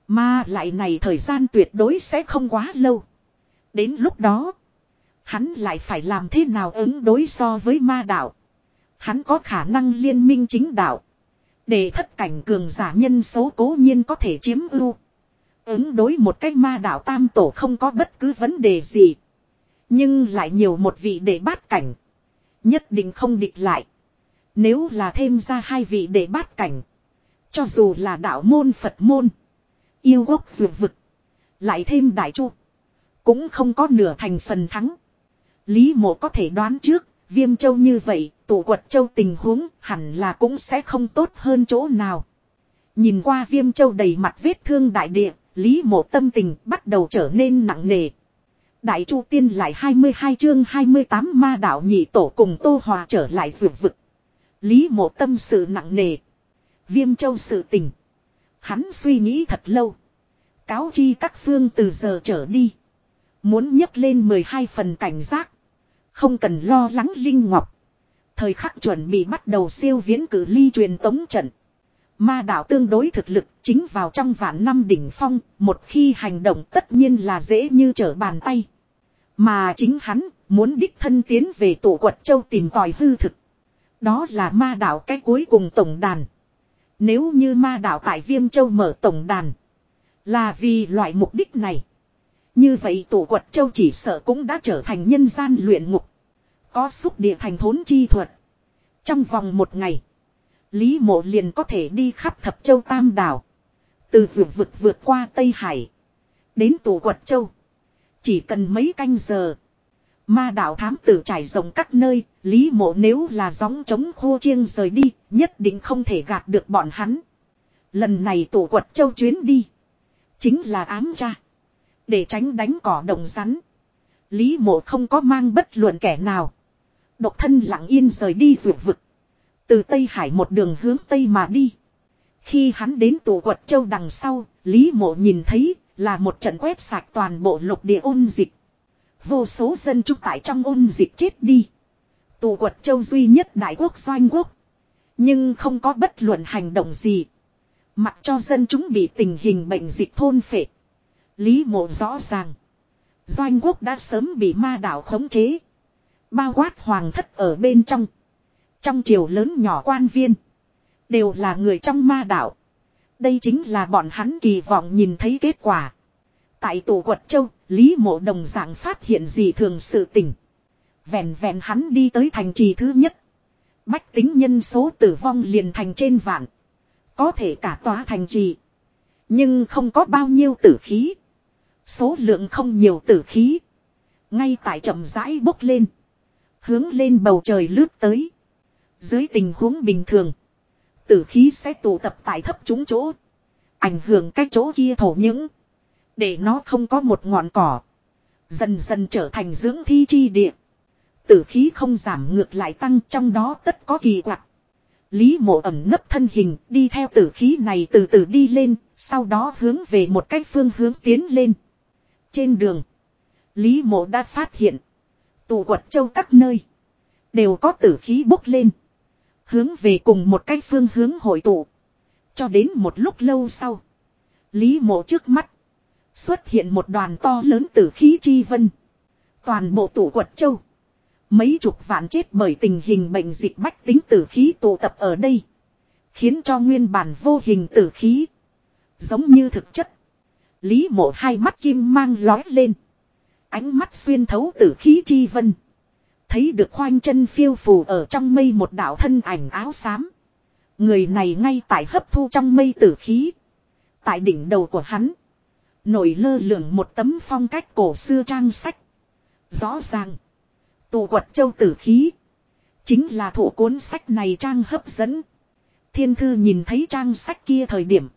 Mà lại này thời gian tuyệt đối sẽ không quá lâu. Đến lúc đó. Hắn lại phải làm thế nào ứng đối so với ma đạo. Hắn có khả năng liên minh chính đạo. Để thất cảnh cường giả nhân số cố nhiên có thể chiếm ưu. Ứng đối một cách ma đạo tam tổ không có bất cứ vấn đề gì. Nhưng lại nhiều một vị để bát cảnh. Nhất định không địch lại. Nếu là thêm ra hai vị để bát cảnh. Cho dù là đạo môn Phật môn. Yêu quốc dược vực. Lại thêm đại chu. Cũng không có nửa thành phần thắng. Lý mộ có thể đoán trước. Viêm châu như vậy. Tụ quật châu tình huống hẳn là cũng sẽ không tốt hơn chỗ nào. Nhìn qua viêm châu đầy mặt vết thương đại địa. Lý mộ tâm tình bắt đầu trở nên nặng nề. Đại Chu Tiên lại 22 chương 28 ma đạo nhị tổ cùng Tô Hòa trở lại vượt vực. Lý mộ tâm sự nặng nề. Viêm châu sự tình. Hắn suy nghĩ thật lâu. Cáo chi các phương từ giờ trở đi. Muốn nhấc lên 12 phần cảnh giác. Không cần lo lắng Linh Ngọc. Thời khắc chuẩn bị bắt đầu siêu viễn cử ly truyền tống trận. Ma đạo tương đối thực lực chính vào trong vạn năm đỉnh phong, một khi hành động tất nhiên là dễ như trở bàn tay. Mà chính hắn muốn đích thân tiến về tổ quật châu tìm tòi hư thực. Đó là ma đạo cái cuối cùng tổng đàn. Nếu như ma đạo tại Viêm Châu mở tổng đàn. Là vì loại mục đích này. Như vậy tổ quật châu chỉ sợ cũng đã trở thành nhân gian luyện ngục. Có xúc địa thành thốn chi thuật. Trong vòng một ngày. Lý mộ liền có thể đi khắp thập châu tam đảo. Từ vượt vực vượt qua Tây Hải. Đến tổ quật châu. Chỉ cần mấy canh giờ. Ma đảo thám tử trải rộng các nơi, Lý mộ nếu là gióng chống khô chiêng rời đi, nhất định không thể gạt được bọn hắn. Lần này tổ quật châu chuyến đi. Chính là ám cha. Để tránh đánh cỏ đồng rắn. Lý mộ không có mang bất luận kẻ nào. Độc thân lặng yên rời đi ruột vực. Từ Tây Hải một đường hướng Tây mà đi. Khi hắn đến Tù quật châu đằng sau, Lý mộ nhìn thấy là một trận quét sạch toàn bộ lục địa ôn dịch. Vô số dân trúc tại trong ôn dịch chết đi. Tù quật châu duy nhất đại quốc doanh quốc. Nhưng không có bất luận hành động gì. Mặc cho dân chúng bị tình hình bệnh dịch thôn phệ. Lý mộ rõ ràng. Doanh quốc đã sớm bị ma đảo khống chế. Bao quát hoàng thất ở bên trong. Trong triều lớn nhỏ quan viên. Đều là người trong ma đảo. Đây chính là bọn hắn kỳ vọng nhìn thấy kết quả. Tại tổ quật châu, Lý Mộ Đồng dạng phát hiện gì thường sự tình. Vẹn vẹn hắn đi tới thành trì thứ nhất. Bách tính nhân số tử vong liền thành trên vạn. Có thể cả tòa thành trì. Nhưng không có bao nhiêu tử khí. Số lượng không nhiều tử khí. Ngay tại chậm rãi bốc lên. Hướng lên bầu trời lướt tới. Dưới tình huống bình thường. Tử khí sẽ tụ tập tại thấp chúng chỗ. Ảnh hưởng cái chỗ kia thổ những. Để nó không có một ngọn cỏ. Dần dần trở thành dưỡng thi chi địa. Tử khí không giảm ngược lại tăng trong đó tất có kỳ quặc. Lý mộ ẩm nấp thân hình đi theo tử khí này từ từ đi lên, sau đó hướng về một cách phương hướng tiến lên. Trên đường, Lý mộ đã phát hiện, tù quật châu các nơi, đều có tử khí bốc lên. Hướng về cùng một cách phương hướng hội tụ. Cho đến một lúc lâu sau, Lý mộ trước mắt, Xuất hiện một đoàn to lớn tử khí chi vân. Toàn bộ tủ quật châu. Mấy chục vạn chết bởi tình hình bệnh dịch bách tính tử khí tụ tập ở đây. Khiến cho nguyên bản vô hình tử khí. Giống như thực chất. Lý mộ hai mắt kim mang lói lên. Ánh mắt xuyên thấu tử khí chi vân. Thấy được khoanh chân phiêu phù ở trong mây một đạo thân ảnh áo xám. Người này ngay tại hấp thu trong mây tử khí. Tại đỉnh đầu của hắn. Nổi lơ lửng một tấm phong cách cổ xưa trang sách. Rõ ràng. Tù quật châu tử khí. Chính là thủ cuốn sách này trang hấp dẫn. Thiên thư nhìn thấy trang sách kia thời điểm.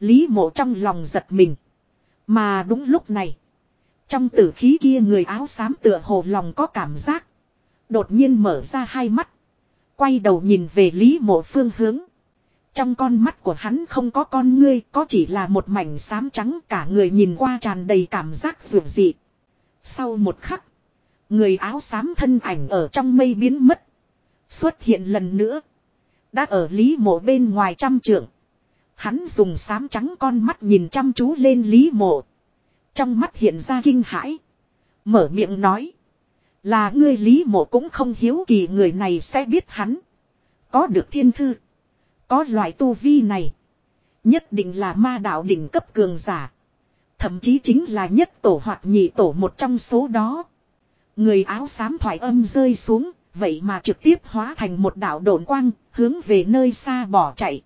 Lý mộ trong lòng giật mình. Mà đúng lúc này. Trong tử khí kia người áo xám tựa hồ lòng có cảm giác. Đột nhiên mở ra hai mắt. Quay đầu nhìn về Lý mộ phương hướng. Trong con mắt của hắn không có con ngươi, có chỉ là một mảnh xám trắng cả người nhìn qua tràn đầy cảm giác rượu dị. Sau một khắc, người áo xám thân ảnh ở trong mây biến mất. Xuất hiện lần nữa. Đã ở Lý mộ bên ngoài trăm trượng. Hắn dùng sám trắng con mắt nhìn chăm chú lên Lý mộ. Trong mắt hiện ra kinh hãi. Mở miệng nói. Là ngươi Lý mộ cũng không hiếu kỳ người này sẽ biết hắn. Có được thiên thư. Có loại tu vi này. Nhất định là ma đạo đỉnh cấp cường giả. Thậm chí chính là nhất tổ hoặc nhị tổ một trong số đó. Người áo xám thoải âm rơi xuống, vậy mà trực tiếp hóa thành một đạo đồn quang, hướng về nơi xa bỏ chạy.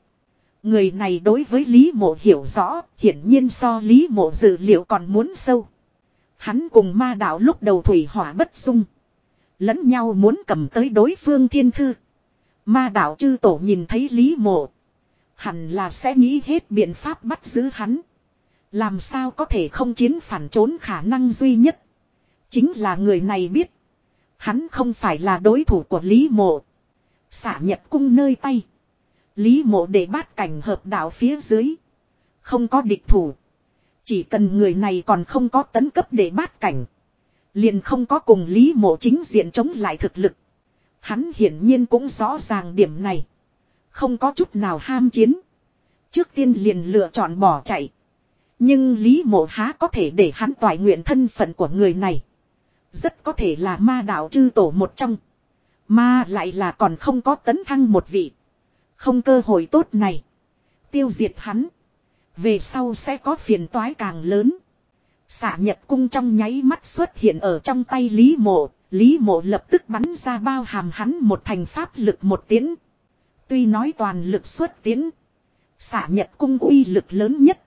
Người này đối với Lý Mộ hiểu rõ, hiển nhiên so Lý Mộ dự liệu còn muốn sâu. Hắn cùng ma đạo lúc đầu thủy hỏa bất dung. Lẫn nhau muốn cầm tới đối phương thiên thư. Ma đạo chư tổ nhìn thấy Lý Mộ. Hẳn là sẽ nghĩ hết biện pháp bắt giữ hắn. Làm sao có thể không chiến phản trốn khả năng duy nhất. Chính là người này biết. Hắn không phải là đối thủ của Lý Mộ. Xả nhật cung nơi tay. Lý mộ để bát cảnh hợp đạo phía dưới. Không có địch thủ. Chỉ cần người này còn không có tấn cấp để bát cảnh. Liền không có cùng Lý mộ chính diện chống lại thực lực. Hắn hiển nhiên cũng rõ ràng điểm này. Không có chút nào ham chiến. Trước tiên liền lựa chọn bỏ chạy. Nhưng Lý mộ há có thể để hắn toại nguyện thân phận của người này. Rất có thể là ma đạo chư tổ một trong. Mà lại là còn không có tấn thăng một vị. Không cơ hội tốt này. Tiêu diệt hắn. Về sau sẽ có phiền toái càng lớn. Xả nhật cung trong nháy mắt xuất hiện ở trong tay Lý Mộ. Lý Mộ lập tức bắn ra bao hàm hắn một thành pháp lực một tiến. Tuy nói toàn lực xuất tiến. Xả nhật cung uy lực lớn nhất.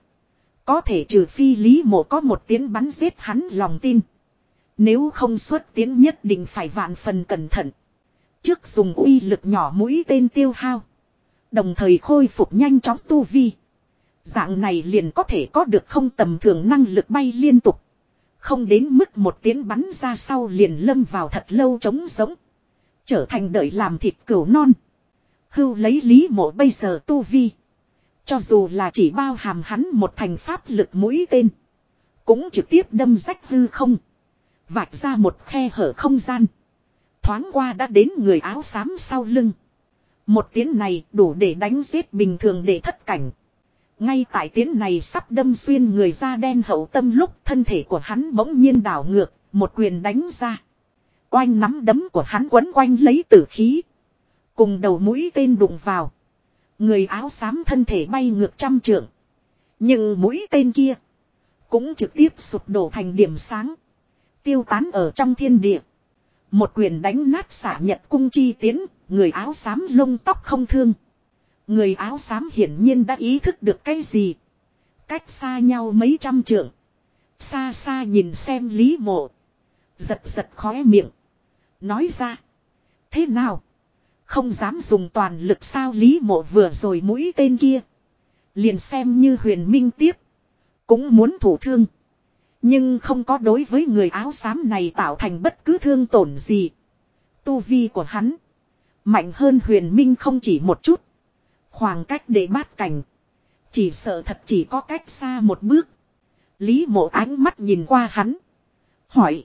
Có thể trừ phi Lý Mộ có một tiến bắn giết hắn lòng tin. Nếu không xuất tiến nhất định phải vạn phần cẩn thận. Trước dùng uy lực nhỏ mũi tên tiêu hao. Đồng thời khôi phục nhanh chóng tu vi. Dạng này liền có thể có được không tầm thường năng lực bay liên tục. Không đến mức một tiếng bắn ra sau liền lâm vào thật lâu trống sống. Trở thành đợi làm thịt cừu non. Hưu lấy lý mộ bây giờ tu vi. Cho dù là chỉ bao hàm hắn một thành pháp lực mũi tên. Cũng trực tiếp đâm rách hư không. Vạch ra một khe hở không gian. Thoáng qua đã đến người áo xám sau lưng. Một tiếng này đủ để đánh giết bình thường để thất cảnh. Ngay tại tiếng này sắp đâm xuyên người da đen hậu tâm lúc thân thể của hắn bỗng nhiên đảo ngược, một quyền đánh ra. Quanh nắm đấm của hắn quấn quanh lấy tử khí. Cùng đầu mũi tên đụng vào. Người áo xám thân thể bay ngược trăm trượng. Nhưng mũi tên kia cũng trực tiếp sụp đổ thành điểm sáng. Tiêu tán ở trong thiên địa. Một quyền đánh nát xả nhật cung chi tiến, người áo xám lông tóc không thương. Người áo xám hiển nhiên đã ý thức được cái gì. Cách xa nhau mấy trăm trượng. Xa xa nhìn xem lý mộ. Giật giật khóe miệng. Nói ra. Thế nào? Không dám dùng toàn lực sao lý mộ vừa rồi mũi tên kia. Liền xem như huyền minh tiếp. Cũng muốn thủ thương. Nhưng không có đối với người áo xám này tạo thành bất cứ thương tổn gì. Tu vi của hắn. Mạnh hơn huyền minh không chỉ một chút. Khoảng cách để bát cảnh. Chỉ sợ thật chỉ có cách xa một bước. Lý mộ ánh mắt nhìn qua hắn. Hỏi.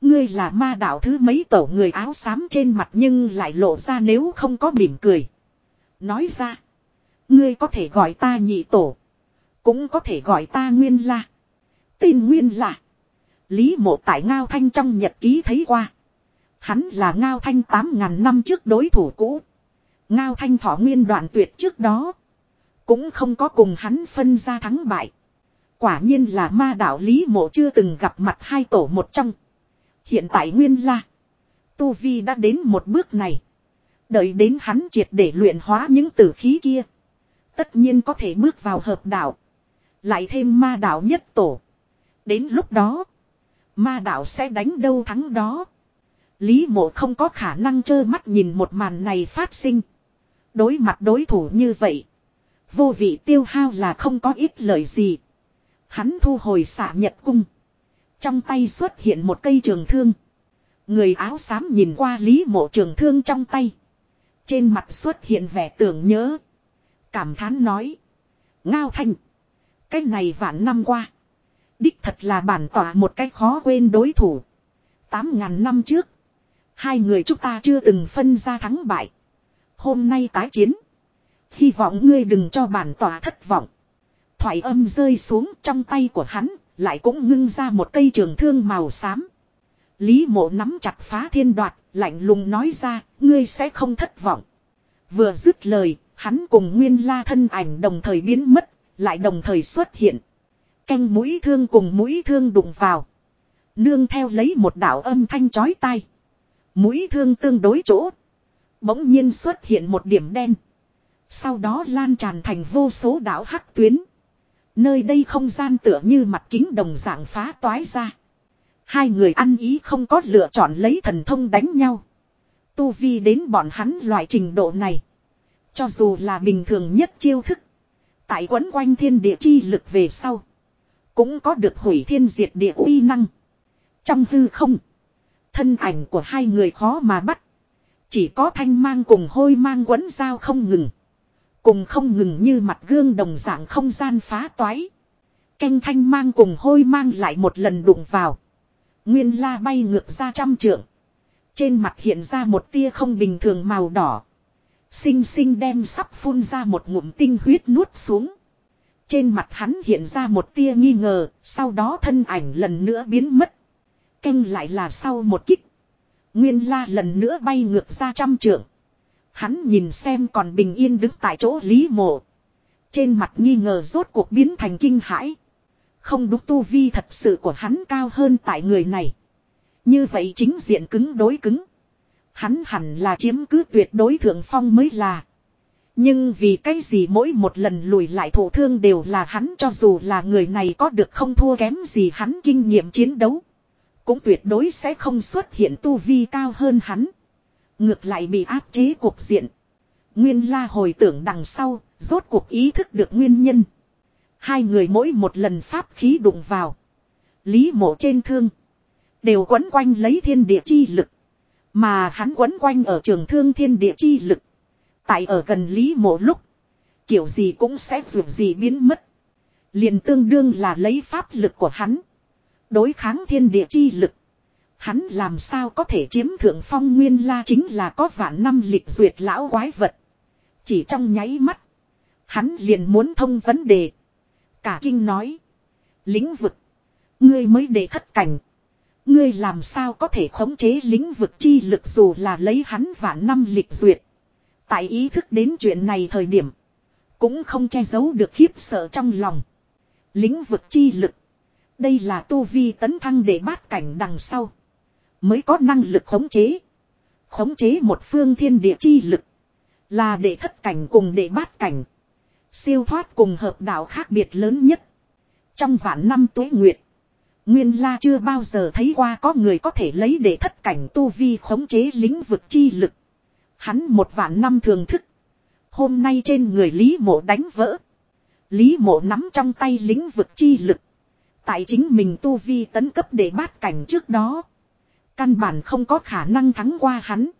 Ngươi là ma đạo thứ mấy tổ người áo xám trên mặt nhưng lại lộ ra nếu không có mỉm cười. Nói ra. Ngươi có thể gọi ta nhị tổ. Cũng có thể gọi ta nguyên la. Tên nguyên là. Lý mộ tại Ngao Thanh trong nhật ký thấy qua. Hắn là Ngao Thanh 8.000 năm trước đối thủ cũ. Ngao Thanh thọ nguyên đoạn tuyệt trước đó. Cũng không có cùng hắn phân ra thắng bại. Quả nhiên là ma đạo Lý mộ chưa từng gặp mặt hai tổ một trong. Hiện tại nguyên là Tu Vi đã đến một bước này. Đợi đến hắn triệt để luyện hóa những tử khí kia. Tất nhiên có thể bước vào hợp đạo. Lại thêm ma đạo nhất tổ. Đến lúc đó, ma đạo sẽ đánh đâu thắng đó. Lý mộ không có khả năng trơ mắt nhìn một màn này phát sinh. Đối mặt đối thủ như vậy. Vô vị tiêu hao là không có ít lời gì. Hắn thu hồi xạ nhật cung. Trong tay xuất hiện một cây trường thương. Người áo xám nhìn qua lý mộ trường thương trong tay. Trên mặt xuất hiện vẻ tưởng nhớ. Cảm thán nói. Ngao thanh. Cái này vạn năm qua. Đích thật là bản tỏa một cách khó quên đối thủ. Tám ngàn năm trước. Hai người chúng ta chưa từng phân ra thắng bại. Hôm nay tái chiến. Hy vọng ngươi đừng cho bản tỏa thất vọng. Thoại âm rơi xuống trong tay của hắn. Lại cũng ngưng ra một cây trường thương màu xám. Lý mộ nắm chặt phá thiên đoạt. Lạnh lùng nói ra. Ngươi sẽ không thất vọng. Vừa dứt lời, hắn cùng Nguyên La thân ảnh đồng thời biến mất, lại đồng thời xuất hiện. Canh mũi thương cùng mũi thương đụng vào. Nương theo lấy một đạo âm thanh chói tai. Mũi thương tương đối chỗ. Bỗng nhiên xuất hiện một điểm đen. Sau đó lan tràn thành vô số đảo hắc tuyến. Nơi đây không gian tựa như mặt kính đồng dạng phá toái ra. Hai người ăn ý không có lựa chọn lấy thần thông đánh nhau. Tu vi đến bọn hắn loại trình độ này. Cho dù là bình thường nhất chiêu thức. Tại quấn quanh thiên địa chi lực về sau. Cũng có được hủy thiên diệt địa uy năng. Trong hư không. Thân ảnh của hai người khó mà bắt. Chỉ có thanh mang cùng hôi mang quấn dao không ngừng. Cùng không ngừng như mặt gương đồng dạng không gian phá toái. Canh thanh mang cùng hôi mang lại một lần đụng vào. Nguyên la bay ngược ra trăm trượng. Trên mặt hiện ra một tia không bình thường màu đỏ. Xinh xinh đem sắp phun ra một ngụm tinh huyết nuốt xuống. Trên mặt hắn hiện ra một tia nghi ngờ, sau đó thân ảnh lần nữa biến mất. Canh lại là sau một kích. Nguyên la lần nữa bay ngược ra trăm trượng. Hắn nhìn xem còn bình yên đứng tại chỗ lý mộ. Trên mặt nghi ngờ rốt cuộc biến thành kinh hãi. Không đúng tu vi thật sự của hắn cao hơn tại người này. Như vậy chính diện cứng đối cứng. Hắn hẳn là chiếm cứ tuyệt đối thượng phong mới là. Nhưng vì cái gì mỗi một lần lùi lại thổ thương đều là hắn cho dù là người này có được không thua kém gì hắn kinh nghiệm chiến đấu. Cũng tuyệt đối sẽ không xuất hiện tu vi cao hơn hắn. Ngược lại bị áp chế cuộc diện. Nguyên la hồi tưởng đằng sau, rốt cuộc ý thức được nguyên nhân. Hai người mỗi một lần pháp khí đụng vào. Lý mộ trên thương. Đều quấn quanh lấy thiên địa chi lực. Mà hắn quấn quanh ở trường thương thiên địa chi lực. Tại ở gần Lý mộ lúc. Kiểu gì cũng sẽ dù gì biến mất. liền tương đương là lấy pháp lực của hắn. Đối kháng thiên địa chi lực. Hắn làm sao có thể chiếm thượng phong nguyên la chính là có vạn năm lịch duyệt lão quái vật. Chỉ trong nháy mắt. Hắn liền muốn thông vấn đề. Cả kinh nói. Lĩnh vực. Ngươi mới để thất cảnh. Ngươi làm sao có thể khống chế lĩnh vực chi lực dù là lấy hắn vạn năm lịch duyệt. Tại ý thức đến chuyện này thời điểm. Cũng không che giấu được khiếp sợ trong lòng. Lĩnh vực chi lực. Đây là tu vi tấn thăng để bát cảnh đằng sau. Mới có năng lực khống chế. Khống chế một phương thiên địa chi lực. Là để thất cảnh cùng để bát cảnh. Siêu thoát cùng hợp đạo khác biệt lớn nhất. Trong vạn năm tuế nguyệt. Nguyên la chưa bao giờ thấy qua có người có thể lấy để thất cảnh tu vi khống chế lĩnh vực chi lực. Hắn một vạn năm thường thức. Hôm nay trên người Lý mộ đánh vỡ. Lý mộ nắm trong tay lĩnh vực chi lực. Tại chính mình tu vi tấn cấp để bát cảnh trước đó. Căn bản không có khả năng thắng qua hắn.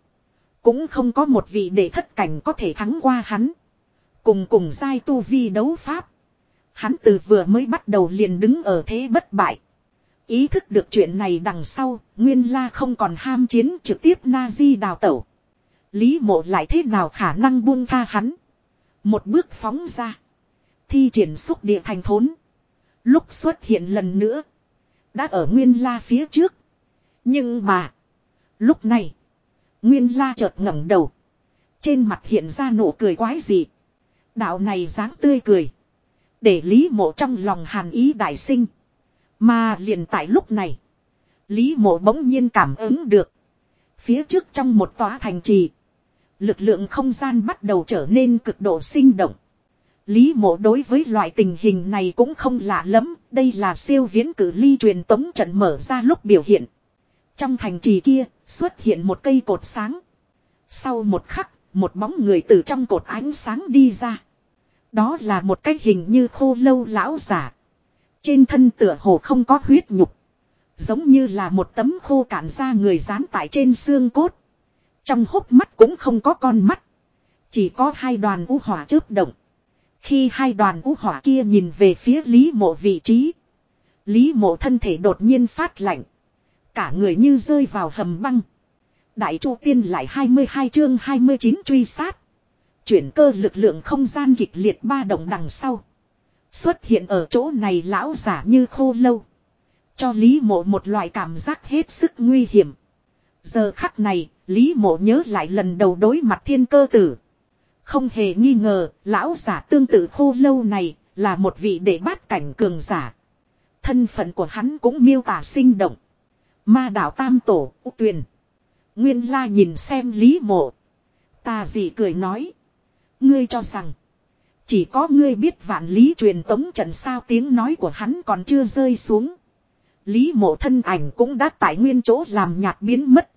Cũng không có một vị để thất cảnh có thể thắng qua hắn. Cùng cùng giai tu vi đấu pháp. Hắn từ vừa mới bắt đầu liền đứng ở thế bất bại. Ý thức được chuyện này đằng sau, Nguyên La không còn ham chiến trực tiếp Nazi đào tẩu. Lý mộ lại thế nào khả năng buông tha hắn. Một bước phóng ra. Thi triển xúc địa thành thốn. Lúc xuất hiện lần nữa. Đã ở Nguyên La phía trước. Nhưng mà. Lúc này. Nguyên La chợt ngẩng đầu. Trên mặt hiện ra nụ cười quái dị. Đạo này dáng tươi cười. Để Lý mộ trong lòng hàn ý đại sinh. Mà liền tại lúc này. Lý mộ bỗng nhiên cảm ứng được. Phía trước trong một tòa thành trì. Lực lượng không gian bắt đầu trở nên cực độ sinh động. Lý mộ đối với loại tình hình này cũng không lạ lắm, đây là siêu viễn cử ly truyền tống trận mở ra lúc biểu hiện. Trong thành trì kia, xuất hiện một cây cột sáng. Sau một khắc, một bóng người từ trong cột ánh sáng đi ra. Đó là một cái hình như khô lâu lão giả. Trên thân tựa hồ không có huyết nhục. Giống như là một tấm khô cản ra người dán tại trên xương cốt. Trong hốc mắt cũng không có con mắt. Chỉ có hai đoàn u hỏa chớp động. Khi hai đoàn u hỏa kia nhìn về phía Lý mộ vị trí. Lý mộ thân thể đột nhiên phát lạnh. Cả người như rơi vào hầm băng. Đại chu tiên lại 22 chương 29 truy sát. Chuyển cơ lực lượng không gian kịch liệt ba động đằng sau. Xuất hiện ở chỗ này lão giả như khô lâu. Cho Lý mộ một loại cảm giác hết sức nguy hiểm. Giờ khắc này, Lý mộ nhớ lại lần đầu đối mặt thiên cơ tử. Không hề nghi ngờ, lão giả tương tự khô lâu này, là một vị đệ bát cảnh cường giả. Thân phận của hắn cũng miêu tả sinh động. Ma đạo tam tổ, U tuyền. Nguyên la nhìn xem lý mộ. Ta gì cười nói. Ngươi cho rằng. Chỉ có ngươi biết vạn lý truyền tống trận sao tiếng nói của hắn còn chưa rơi xuống. Lý mộ thân ảnh cũng đã tại nguyên chỗ làm nhạt biến mất.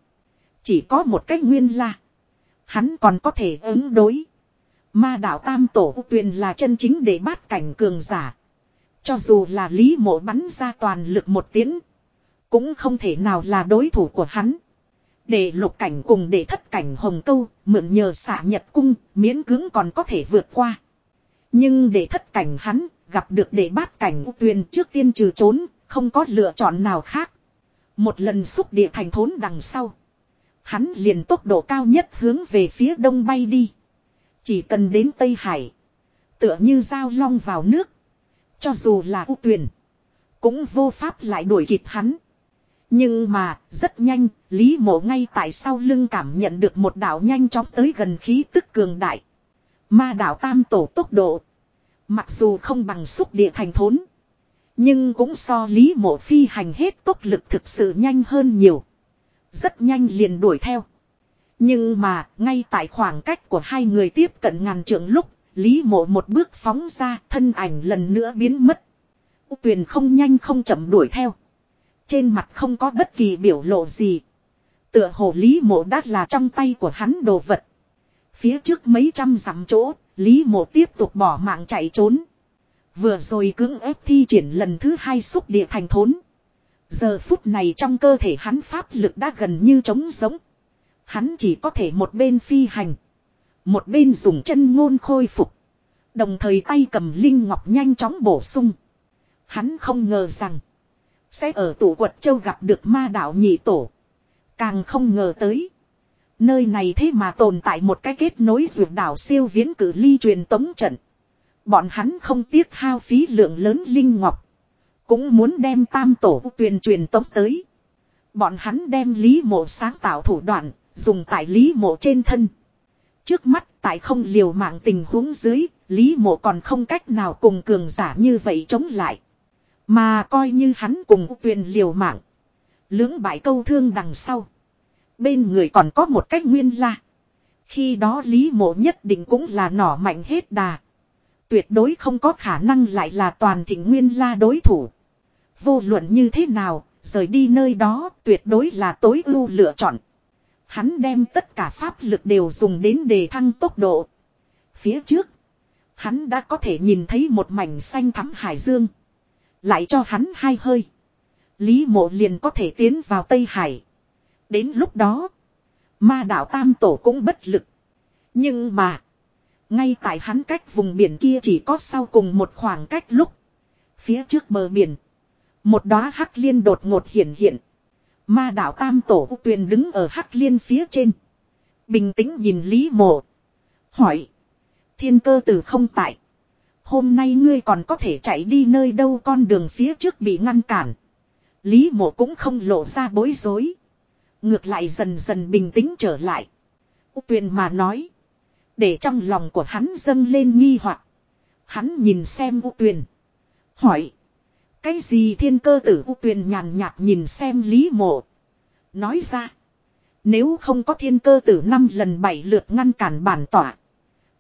Chỉ có một cách nguyên la. Hắn còn có thể ứng đối. Ma đạo tam tổ tuyền là chân chính để bát cảnh cường giả. Cho dù là lý mộ bắn ra toàn lực một tiếng. Cũng không thể nào là đối thủ của hắn. Để lục cảnh cùng để thất cảnh hồng câu, mượn nhờ xạ nhật cung, miễn cưỡng còn có thể vượt qua. Nhưng để thất cảnh hắn, gặp được để bát cảnh tuyền trước tiên trừ trốn, không có lựa chọn nào khác. Một lần xúc địa thành thốn đằng sau. Hắn liền tốc độ cao nhất hướng về phía đông bay đi. Chỉ cần đến Tây Hải. Tựa như dao long vào nước. Cho dù là u tuyển. Cũng vô pháp lại đuổi kịp hắn. Nhưng mà, rất nhanh, Lý mộ ngay tại sau lưng cảm nhận được một đạo nhanh chóng tới gần khí tức cường đại. Ma đạo tam tổ tốc độ. Mặc dù không bằng xúc địa thành thốn. Nhưng cũng so Lý mộ phi hành hết tốc lực thực sự nhanh hơn nhiều. Rất nhanh liền đuổi theo. Nhưng mà, ngay tại khoảng cách của hai người tiếp cận ngàn trượng lúc, Lý mộ một bước phóng ra, thân ảnh lần nữa biến mất. U tuyền không nhanh không chậm đuổi theo. Trên mặt không có bất kỳ biểu lộ gì. Tựa hồ Lý mộ đắt là trong tay của hắn đồ vật. Phía trước mấy trăm dặm chỗ, Lý mộ tiếp tục bỏ mạng chạy trốn. Vừa rồi cưỡng ép thi triển lần thứ hai xúc địa thành thốn. Giờ phút này trong cơ thể hắn pháp lực đã gần như trống giống. Hắn chỉ có thể một bên phi hành. Một bên dùng chân ngôn khôi phục. Đồng thời tay cầm linh ngọc nhanh chóng bổ sung. Hắn không ngờ rằng. Sẽ ở tủ quật châu gặp được ma đạo nhị tổ. Càng không ngờ tới. Nơi này thế mà tồn tại một cái kết nối dược đảo siêu viễn cử ly truyền tống trận. Bọn hắn không tiếc hao phí lượng lớn linh ngọc. Cũng muốn đem tam tổ tuyên truyền tống tới. Bọn hắn đem lý mộ sáng tạo thủ đoạn, dùng tại lý mộ trên thân. Trước mắt tại không liều mạng tình huống dưới, lý mộ còn không cách nào cùng cường giả như vậy chống lại. Mà coi như hắn cùng tuyền liều mạng. Lưỡng bại câu thương đằng sau. Bên người còn có một cách nguyên la. Khi đó lý mộ nhất định cũng là nỏ mạnh hết đà. Tuyệt đối không có khả năng lại là toàn thịnh nguyên la đối thủ. Vô luận như thế nào, rời đi nơi đó tuyệt đối là tối ưu lựa chọn. Hắn đem tất cả pháp lực đều dùng đến đề thăng tốc độ. Phía trước, hắn đã có thể nhìn thấy một mảnh xanh thắm hải dương. Lại cho hắn hai hơi. Lý mộ liền có thể tiến vào Tây Hải. Đến lúc đó, ma đạo tam tổ cũng bất lực. Nhưng mà, ngay tại hắn cách vùng biển kia chỉ có sau cùng một khoảng cách lúc. Phía trước bờ biển, một đóa hắc liên đột ngột hiện hiện. Ma đạo tam tổ tuyền đứng ở hắc liên phía trên. Bình tĩnh nhìn Lý Mộ. Hỏi. Thiên cơ tử không tại. Hôm nay ngươi còn có thể chạy đi nơi đâu con đường phía trước bị ngăn cản. Lý mộ cũng không lộ ra bối rối. Ngược lại dần dần bình tĩnh trở lại. Úc tuyền mà nói. Để trong lòng của hắn dâng lên nghi hoặc Hắn nhìn xem Úc tuyền. Hỏi. Cái gì thiên cơ tử U tuyền nhàn nhạt nhìn xem Lý mộ. Nói ra. Nếu không có thiên cơ tử năm lần bảy lượt ngăn cản bản tỏa.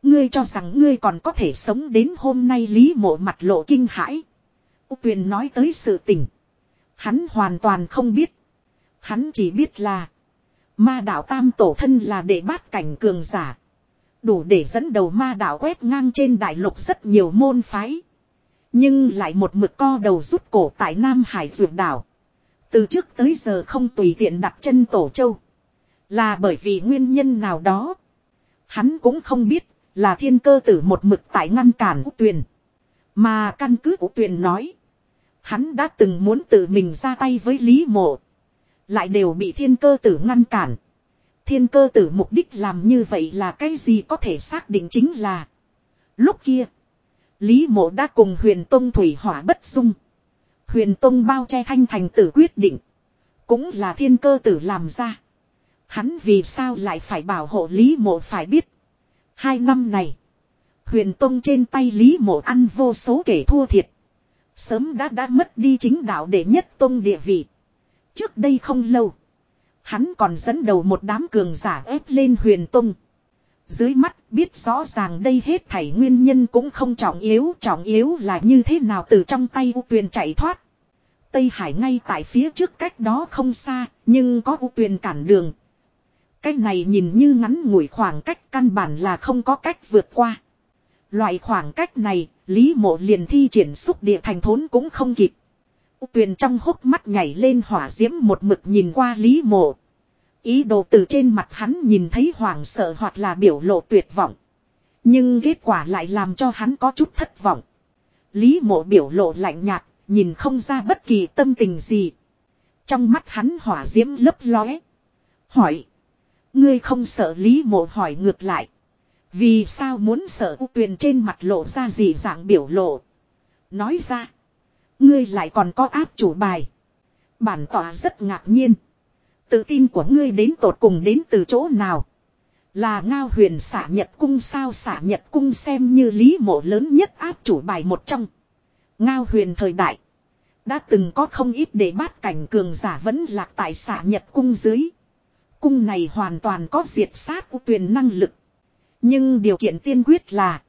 Ngươi cho rằng ngươi còn có thể sống đến hôm nay Lý mộ mặt lộ kinh hãi. U tuyền nói tới sự tình. Hắn hoàn toàn không biết. Hắn chỉ biết là. Ma đạo tam tổ thân là đệ bát cảnh cường giả. Đủ để dẫn đầu ma đạo quét ngang trên đại lục rất nhiều môn phái. Nhưng lại một mực co đầu rút cổ tại Nam Hải ruột đảo. Từ trước tới giờ không tùy tiện đặt chân tổ châu. Là bởi vì nguyên nhân nào đó. Hắn cũng không biết là thiên cơ tử một mực tại ngăn cản Úc Tuyền. Mà căn cứ Úc Tuyền nói. Hắn đã từng muốn tự mình ra tay với Lý Mộ. Lại đều bị thiên cơ tử ngăn cản. Thiên cơ tử mục đích làm như vậy là cái gì có thể xác định chính là. Lúc kia. Lý mộ đã cùng huyền tông thủy hỏa bất dung. Huyền tông bao che thanh thành tử quyết định. Cũng là thiên cơ tử làm ra. Hắn vì sao lại phải bảo hộ Lý mộ phải biết. Hai năm này. Huyền Tông trên tay Lý Mộ ăn vô số kể thua thiệt. Sớm đã đã mất đi chính đạo để nhất Tông địa vị. Trước đây không lâu. Hắn còn dẫn đầu một đám cường giả ép lên huyền Tông. Dưới mắt biết rõ ràng đây hết thảy nguyên nhân cũng không trọng yếu. Trọng yếu là như thế nào từ trong tay U Tuyền chạy thoát. Tây Hải ngay tại phía trước cách đó không xa, nhưng có U Tuyền cản đường. Cách này nhìn như ngắn ngủi khoảng cách căn bản là không có cách vượt qua. Loại khoảng cách này, Lý Mộ liền thi triển xúc địa thành thốn cũng không kịp. U Tuyền trong hốc mắt nhảy lên hỏa diễm một mực nhìn qua Lý Mộ. Ý đồ từ trên mặt hắn nhìn thấy hoảng sợ hoặc là biểu lộ tuyệt vọng. Nhưng kết quả lại làm cho hắn có chút thất vọng. Lý mộ biểu lộ lạnh nhạt, nhìn không ra bất kỳ tâm tình gì. Trong mắt hắn hỏa diễm lấp lóe. Hỏi. Ngươi không sợ Lý mộ hỏi ngược lại. Vì sao muốn sợ u tuyền trên mặt lộ ra gì dạng biểu lộ. Nói ra. Ngươi lại còn có áp chủ bài. Bản tỏa rất ngạc nhiên. Tự tin của ngươi đến tột cùng đến từ chỗ nào? Là ngao huyền xả nhật cung sao xả nhật cung xem như lý mộ lớn nhất áp chủ bài một trong. Ngao huyền thời đại. Đã từng có không ít để bát cảnh cường giả vẫn lạc tại xả nhật cung dưới. Cung này hoàn toàn có diệt sát u tuyền năng lực. Nhưng điều kiện tiên quyết là.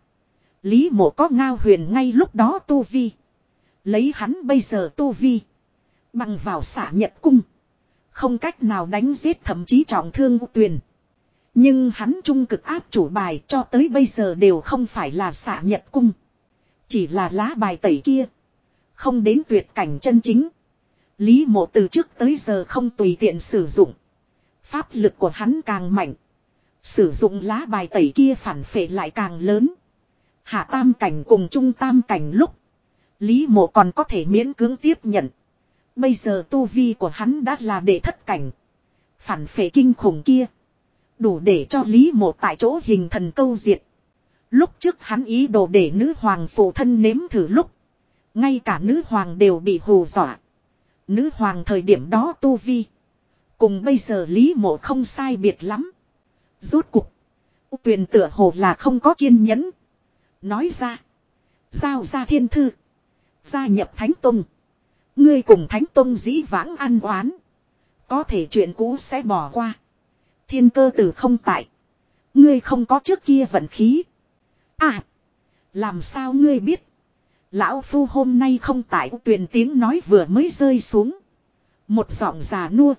Lý mộ có ngao huyền ngay lúc đó tu vi. Lấy hắn bây giờ tu vi. Bằng vào xả nhật cung. Không cách nào đánh giết thậm chí trọng thương U Tuyền. Nhưng hắn trung cực áp chủ bài cho tới bây giờ đều không phải là xạ nhật cung. Chỉ là lá bài tẩy kia. Không đến tuyệt cảnh chân chính. Lý mộ từ trước tới giờ không tùy tiện sử dụng. Pháp lực của hắn càng mạnh. Sử dụng lá bài tẩy kia phản phệ lại càng lớn. Hạ tam cảnh cùng trung tam cảnh lúc. Lý mộ còn có thể miễn cưỡng tiếp nhận. Bây giờ tu vi của hắn đã là đệ thất cảnh. Phản phệ kinh khủng kia. Đủ để cho Lý Mộ tại chỗ hình thần câu diệt. Lúc trước hắn ý đồ để nữ hoàng phụ thân nếm thử lúc. Ngay cả nữ hoàng đều bị hù dọa. Nữ hoàng thời điểm đó tu vi. Cùng bây giờ Lý Mộ không sai biệt lắm. Rốt cục. Tuyền tựa hồ là không có kiên nhẫn. Nói ra. Giao ra thiên thư. Gia nhập Thánh Tông. Ngươi cùng Thánh Tông dĩ vãng ăn oán. Có thể chuyện cũ sẽ bỏ qua. Thiên cơ tử không tại. Ngươi không có trước kia vận khí. À. Làm sao ngươi biết. Lão Phu hôm nay không tại tuyền tiếng nói vừa mới rơi xuống. Một giọng già nua.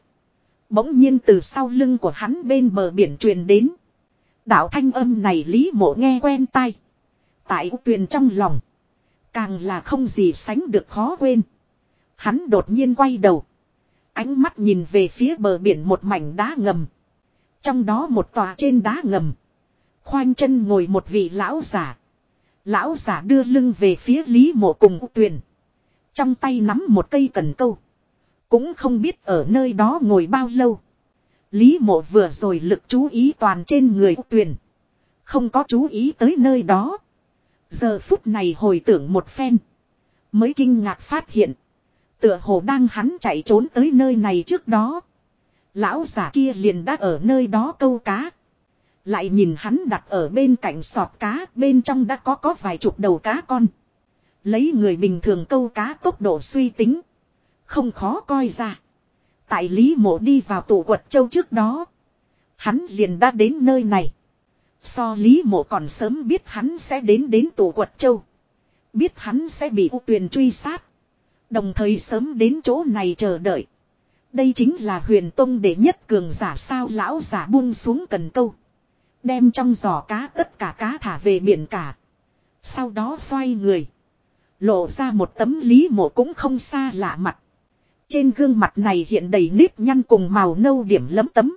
Bỗng nhiên từ sau lưng của hắn bên bờ biển truyền đến. Đạo thanh âm này Lý mộ nghe quen tai. Tại tuyền trong lòng. Càng là không gì sánh được khó quên. Hắn đột nhiên quay đầu. Ánh mắt nhìn về phía bờ biển một mảnh đá ngầm. Trong đó một tòa trên đá ngầm. Khoanh chân ngồi một vị lão giả. Lão giả đưa lưng về phía Lý Mộ cùng U Tuyền. Trong tay nắm một cây cần câu. Cũng không biết ở nơi đó ngồi bao lâu. Lý Mộ vừa rồi lực chú ý toàn trên người U Tuyền. Không có chú ý tới nơi đó. Giờ phút này hồi tưởng một phen. Mới kinh ngạc phát hiện. Tựa hồ đang hắn chạy trốn tới nơi này trước đó. Lão giả kia liền đã ở nơi đó câu cá. Lại nhìn hắn đặt ở bên cạnh sọt cá, bên trong đã có có vài chục đầu cá con. Lấy người bình thường câu cá tốc độ suy tính. Không khó coi ra. Tại Lý Mộ đi vào tủ quật châu trước đó. Hắn liền đã đến nơi này. So Lý Mộ còn sớm biết hắn sẽ đến đến tủ quật châu. Biết hắn sẽ bị U Tuyền truy sát. Đồng thời sớm đến chỗ này chờ đợi. Đây chính là huyền tông đệ nhất cường giả sao lão giả buông xuống cần câu. Đem trong giỏ cá tất cả cá thả về biển cả. Sau đó xoay người. Lộ ra một tấm lý mộ cũng không xa lạ mặt. Trên gương mặt này hiện đầy nếp nhăn cùng màu nâu điểm lấm tấm.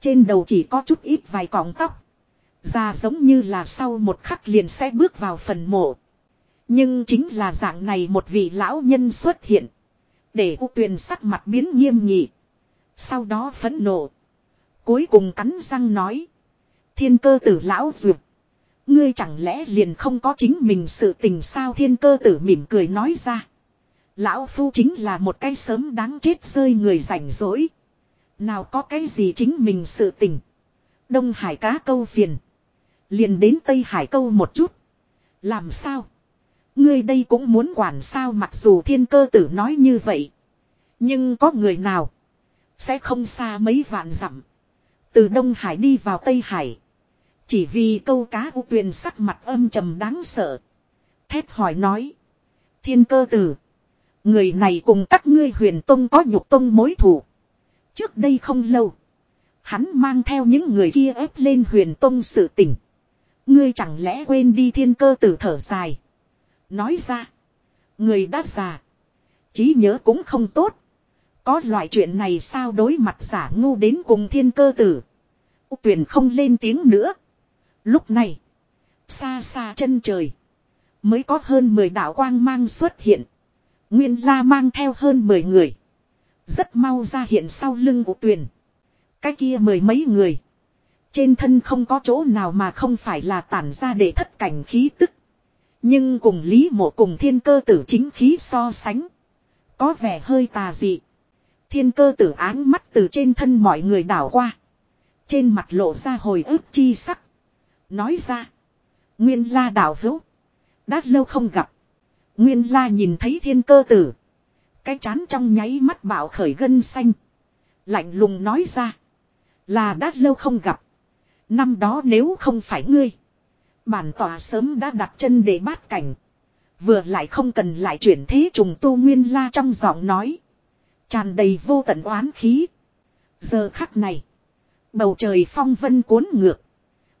Trên đầu chỉ có chút ít vài cọng tóc. Da giống như là sau một khắc liền sẽ bước vào phần mộ. Nhưng chính là dạng này một vị lão nhân xuất hiện. Để U tuyền sắc mặt biến nghiêm nghị. Sau đó phẫn nộ. Cuối cùng cắn răng nói. Thiên cơ tử lão dược. Ngươi chẳng lẽ liền không có chính mình sự tình sao thiên cơ tử mỉm cười nói ra. Lão phu chính là một cái sớm đáng chết rơi người rảnh rỗi. Nào có cái gì chính mình sự tình. Đông hải cá câu phiền. Liền đến Tây Hải câu một chút. Làm sao? Ngươi đây cũng muốn quản sao mặc dù thiên cơ tử nói như vậy. Nhưng có người nào. Sẽ không xa mấy vạn dặm. Từ Đông Hải đi vào Tây Hải. Chỉ vì câu cá u tuyền sắc mặt âm trầm đáng sợ. Thét hỏi nói. Thiên cơ tử. Người này cùng các ngươi huyền tông có nhục tông mối thủ. Trước đây không lâu. Hắn mang theo những người kia ép lên huyền tông sự tỉnh. Ngươi chẳng lẽ quên đi thiên cơ tử thở dài. Nói ra. Người đã già. trí nhớ cũng không tốt. Có loại chuyện này sao đối mặt giả ngu đến cùng thiên cơ tử. U tuyển không lên tiếng nữa. Lúc này. Xa xa chân trời. Mới có hơn 10 đạo quang mang xuất hiện. Nguyên la mang theo hơn 10 người. Rất mau ra hiện sau lưng Úc tuyển. Cái kia mười mấy người. Trên thân không có chỗ nào mà không phải là tản ra để thất cảnh khí tức. Nhưng cùng Lý Mộ cùng thiên cơ tử chính khí so sánh. Có vẻ hơi tà dị. Thiên cơ tử áng mắt từ trên thân mọi người đảo qua. Trên mặt lộ ra hồi ức chi sắc. Nói ra. Nguyên la đảo hữu. Đã lâu không gặp. Nguyên la nhìn thấy thiên cơ tử. Cái chán trong nháy mắt bảo khởi gân xanh. Lạnh lùng nói ra. Là đã lâu không gặp. Năm đó nếu không phải ngươi. Bản tòa sớm đã đặt chân để bát cảnh. Vừa lại không cần lại chuyển thế trùng tu nguyên la trong giọng nói. Tràn đầy vô tận oán khí. Giờ khắc này. Bầu trời phong vân cuốn ngược.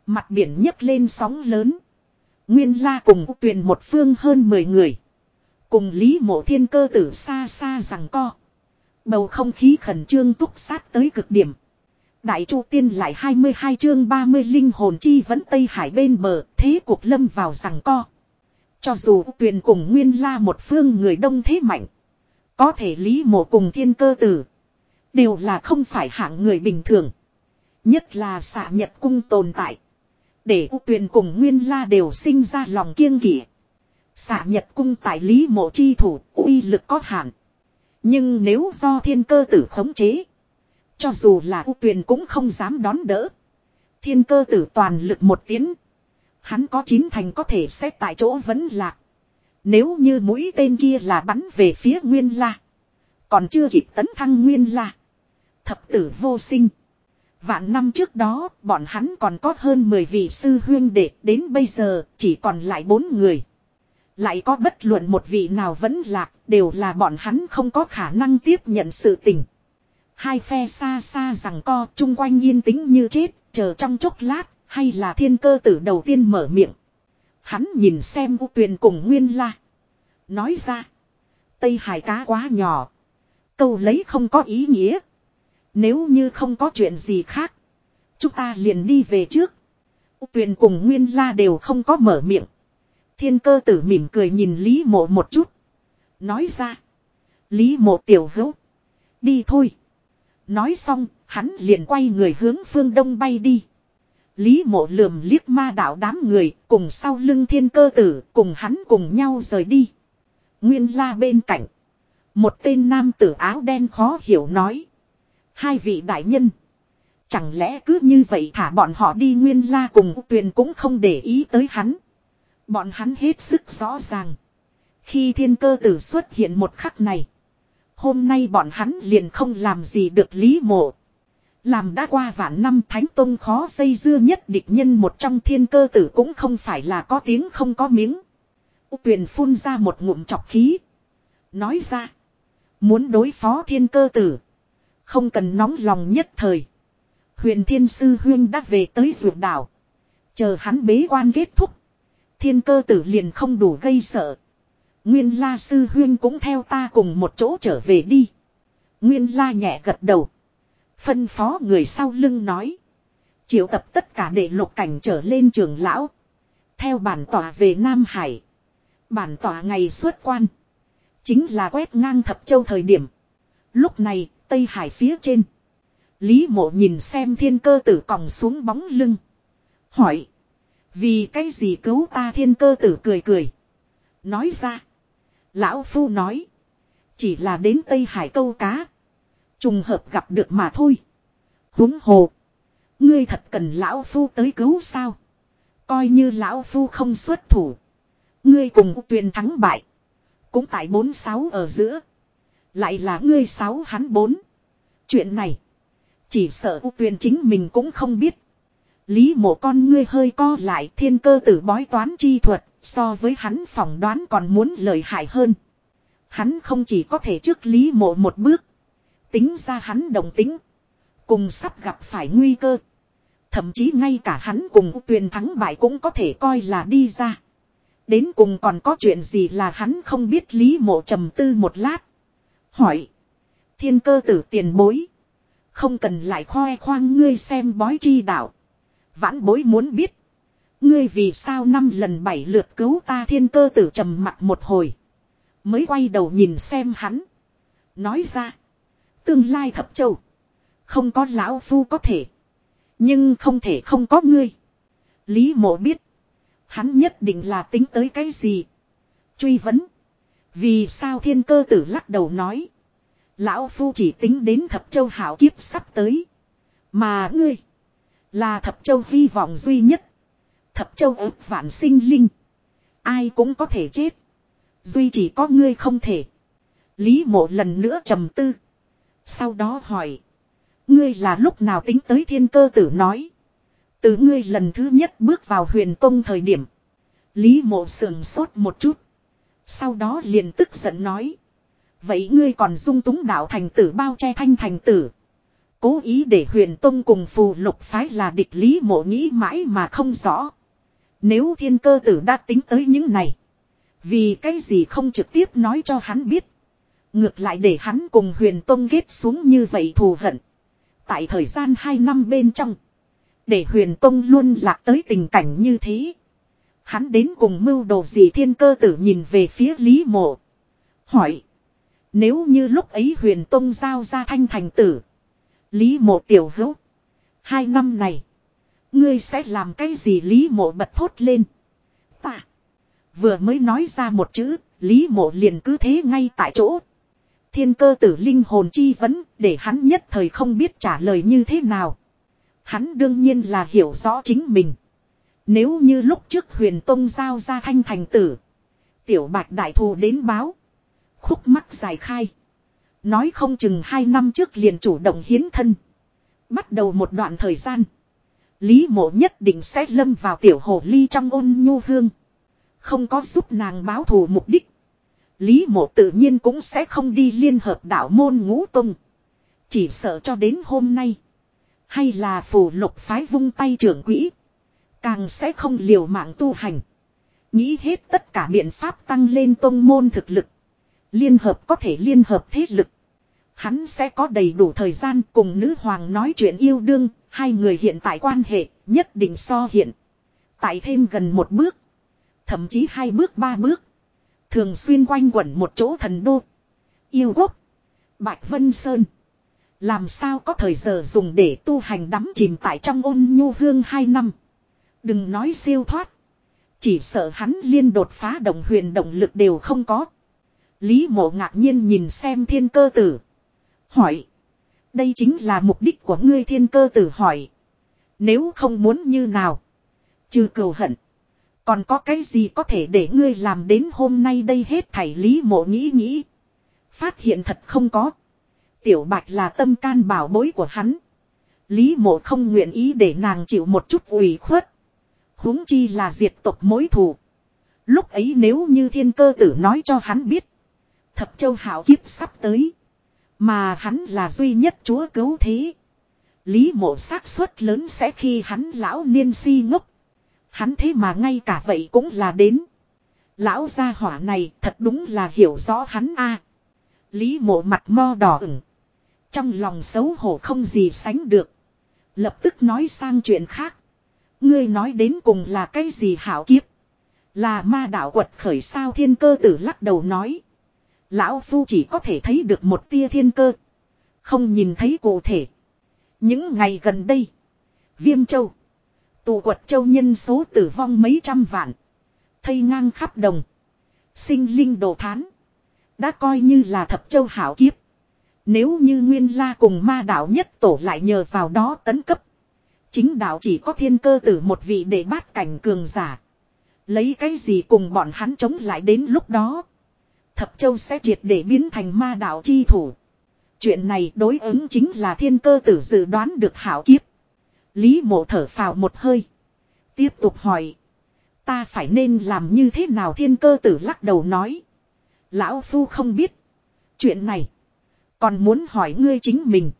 Mặt biển nhấc lên sóng lớn. Nguyên la cùng tuyền một phương hơn 10 người. Cùng Lý Mộ Thiên Cơ tử xa xa rằng co. Bầu không khí khẩn trương túc sát tới cực điểm. Đại Chu Tiên lại 22 chương 30 linh hồn chi vẫn Tây Hải bên bờ, thế cuộc lâm vào rằng co. Cho dù tuyền cùng nguyên la một phương người đông thế mạnh. Có thể lý mộ cùng thiên cơ tử. Đều là không phải hạng người bình thường. Nhất là xạ nhật cung tồn tại. Để U tuyền cùng nguyên la đều sinh ra lòng kiêng kỵ. Xạ nhật cung tại lý mộ chi thủ, uy lực có hạn. Nhưng nếu do thiên cơ tử khống chế cho dù là U tuyền cũng không dám đón đỡ. Thiên cơ tử toàn lực một tiến. Hắn có chín thành có thể xét tại chỗ vẫn lạc. Nếu như mũi tên kia là bắn về phía Nguyên La. Còn chưa kịp tấn thăng Nguyên La. Thập tử vô sinh. Vạn năm trước đó, bọn hắn còn có hơn 10 vị sư huyên đệ, đến bây giờ, chỉ còn lại bốn người. Lại có bất luận một vị nào vẫn lạc, đều là bọn hắn không có khả năng tiếp nhận sự tình. Hai phe xa xa rằng co chung quanh yên tĩnh như chết, chờ trong chốc lát, hay là thiên cơ tử đầu tiên mở miệng. Hắn nhìn xem U tuyền cùng Nguyên La. Nói ra, Tây Hải cá quá nhỏ. Câu lấy không có ý nghĩa. Nếu như không có chuyện gì khác, chúng ta liền đi về trước. U tuyền cùng Nguyên La đều không có mở miệng. Thiên cơ tử mỉm cười nhìn Lý mộ một chút. Nói ra, Lý mộ tiểu hữu. Đi thôi. Nói xong, hắn liền quay người hướng phương đông bay đi. Lý mộ lườm liếc ma đạo đám người, cùng sau lưng thiên cơ tử, cùng hắn cùng nhau rời đi. Nguyên la bên cạnh. Một tên nam tử áo đen khó hiểu nói. Hai vị đại nhân. Chẳng lẽ cứ như vậy thả bọn họ đi nguyên la cùng tuyền cũng không để ý tới hắn. Bọn hắn hết sức rõ ràng. Khi thiên cơ tử xuất hiện một khắc này. Hôm nay bọn hắn liền không làm gì được lý mộ. Làm đã qua vạn năm thánh tông khó xây dưa nhất địch nhân một trong thiên cơ tử cũng không phải là có tiếng không có miếng. U tuyền phun ra một ngụm chọc khí. Nói ra. Muốn đối phó thiên cơ tử. Không cần nóng lòng nhất thời. Huyền thiên sư huyên đã về tới ruột đảo. Chờ hắn bế quan kết thúc. Thiên cơ tử liền không đủ gây sợ. Nguyên la sư huyên cũng theo ta cùng một chỗ trở về đi. Nguyên la nhẹ gật đầu. Phân phó người sau lưng nói. Triệu tập tất cả để lục cảnh trở lên trường lão. Theo bản tỏa về Nam Hải. Bản tỏa ngày xuất quan. Chính là quét ngang thập châu thời điểm. Lúc này, Tây Hải phía trên. Lý mộ nhìn xem thiên cơ tử còng xuống bóng lưng. Hỏi. Vì cái gì cứu ta thiên cơ tử cười cười. Nói ra. Lão Phu nói. Chỉ là đến Tây Hải câu cá. Trùng hợp gặp được mà thôi. Húng hồ. Ngươi thật cần Lão Phu tới cứu sao. Coi như lão phu không xuất thủ. Ngươi cùng tuyền thắng bại. Cũng tại bốn sáu ở giữa. Lại là ngươi sáu hắn bốn. Chuyện này. Chỉ sợ U Tuyền chính mình cũng không biết. Lý mộ con ngươi hơi co lại thiên cơ tử bói toán chi thuật. So với hắn phỏng đoán còn muốn lợi hại hơn. Hắn không chỉ có thể trước lý mộ một bước. Tính ra hắn đồng tính. Cùng sắp gặp phải nguy cơ. Thậm chí ngay cả hắn cùng tuyền thắng bại cũng có thể coi là đi ra. Đến cùng còn có chuyện gì là hắn không biết lý mộ trầm tư một lát. Hỏi. Thiên cơ tử tiền bối. Không cần lại khoe khoang ngươi xem bói chi đạo. Vãn bối muốn biết. Ngươi vì sao năm lần bảy lượt cứu ta thiên cơ tử trầm mặt một hồi. Mới quay đầu nhìn xem hắn. Nói ra. Tương lai thập châu. Không có lão phu có thể. Nhưng không thể không có ngươi. Lý mộ biết. Hắn nhất định là tính tới cái gì. Truy vấn. Vì sao thiên cơ tử lắc đầu nói. Lão phu chỉ tính đến thập châu hảo kiếp sắp tới. Mà ngươi. Là thập châu hy vọng duy nhất. Thập châu ức vạn sinh linh. Ai cũng có thể chết. Duy chỉ có ngươi không thể. Lý mộ lần nữa trầm tư. Sau đó hỏi. Ngươi là lúc nào tính tới thiên cơ tử nói. Từ ngươi lần thứ nhất bước vào huyền tông thời điểm. Lý mộ sườn sốt một chút. Sau đó liền tức giận nói. Vậy ngươi còn dung túng đạo thành tử bao che thanh thành tử. Cố ý để huyền tông cùng phù lục phái là địch lý mộ nghĩ mãi mà không rõ. Nếu thiên cơ tử đã tính tới những này. Vì cái gì không trực tiếp nói cho hắn biết. Ngược lại để hắn cùng huyền tông ghét xuống như vậy thù hận. Tại thời gian 2 năm bên trong. Để huyền tông luôn lạc tới tình cảnh như thế. Hắn đến cùng mưu đồ gì thiên cơ tử nhìn về phía Lý Mộ. Hỏi. Nếu như lúc ấy huyền tông giao ra thanh thành tử. Lý mộ tiểu hữu. Hai năm này. Ngươi sẽ làm cái gì Lý mộ bật thốt lên. Ta. Vừa mới nói ra một chữ. Lý mộ liền cứ thế ngay tại chỗ. Thiên cơ tử linh hồn chi vấn. Để hắn nhất thời không biết trả lời như thế nào. Hắn đương nhiên là hiểu rõ chính mình. Nếu như lúc trước huyền tông giao ra thanh thành tử. Tiểu bạch đại thù đến báo. Khúc mắc giải khai. Nói không chừng hai năm trước liền chủ động hiến thân. Bắt đầu một đoạn thời gian. Lý mộ nhất định sẽ lâm vào tiểu hồ ly trong ôn nhu hương. Không có giúp nàng báo thù mục đích. Lý mộ tự nhiên cũng sẽ không đi liên hợp đạo môn ngũ tung. Chỉ sợ cho đến hôm nay. Hay là phù lục phái vung tay trưởng quỹ. Càng sẽ không liều mạng tu hành. Nghĩ hết tất cả biện pháp tăng lên tông môn thực lực. Liên hợp có thể liên hợp thế lực. Hắn sẽ có đầy đủ thời gian cùng nữ hoàng nói chuyện yêu đương. Hai người hiện tại quan hệ nhất định so hiện. Tại thêm gần một bước. Thậm chí hai bước ba bước. Thường xuyên quanh quẩn một chỗ thần đô. Yêu quốc. Bạch Vân Sơn. Làm sao có thời giờ dùng để tu hành đắm chìm tại trong ôn nhu hương hai năm. Đừng nói siêu thoát. Chỉ sợ hắn liên đột phá động huyền động lực đều không có. Lý mộ ngạc nhiên nhìn xem thiên cơ tử. Hỏi. Đây chính là mục đích của ngươi thiên cơ tử hỏi. Nếu không muốn như nào. Trừ cầu hận. Còn có cái gì có thể để ngươi làm đến hôm nay đây hết thảy lý mộ nghĩ nghĩ. Phát hiện thật không có. Tiểu bạch là tâm can bảo bối của hắn. Lý mộ không nguyện ý để nàng chịu một chút ủy khuất huống chi là diệt tộc mối thù. Lúc ấy nếu như thiên cơ tử nói cho hắn biết. Thập châu hảo kiếp sắp tới. Mà hắn là duy nhất chúa cứu thế. Lý mộ xác suất lớn sẽ khi hắn lão niên si ngốc. Hắn thế mà ngay cả vậy cũng là đến. Lão gia hỏa này thật đúng là hiểu rõ hắn a. Lý mộ mặt mo đỏ ửng. Trong lòng xấu hổ không gì sánh được. Lập tức nói sang chuyện khác. Ngươi nói đến cùng là cái gì hảo kiếp? Là ma đạo quật khởi sao thiên cơ tử lắc đầu nói. Lão Phu chỉ có thể thấy được một tia thiên cơ. Không nhìn thấy cụ thể. Những ngày gần đây. Viêm châu. Tù quật châu nhân số tử vong mấy trăm vạn. Thây ngang khắp đồng. Sinh linh đồ thán. Đã coi như là thập châu hảo kiếp. Nếu như Nguyên La cùng ma đạo nhất tổ lại nhờ vào đó tấn cấp. Chính đạo chỉ có thiên cơ tử một vị để bát cảnh cường giả. Lấy cái gì cùng bọn hắn chống lại đến lúc đó. Thập châu sẽ triệt để biến thành ma đạo chi thủ. Chuyện này đối ứng chính là thiên cơ tử dự đoán được hảo kiếp. Lý mộ thở phào một hơi. Tiếp tục hỏi. Ta phải nên làm như thế nào thiên cơ tử lắc đầu nói. Lão Phu không biết. Chuyện này. Còn muốn hỏi ngươi chính mình.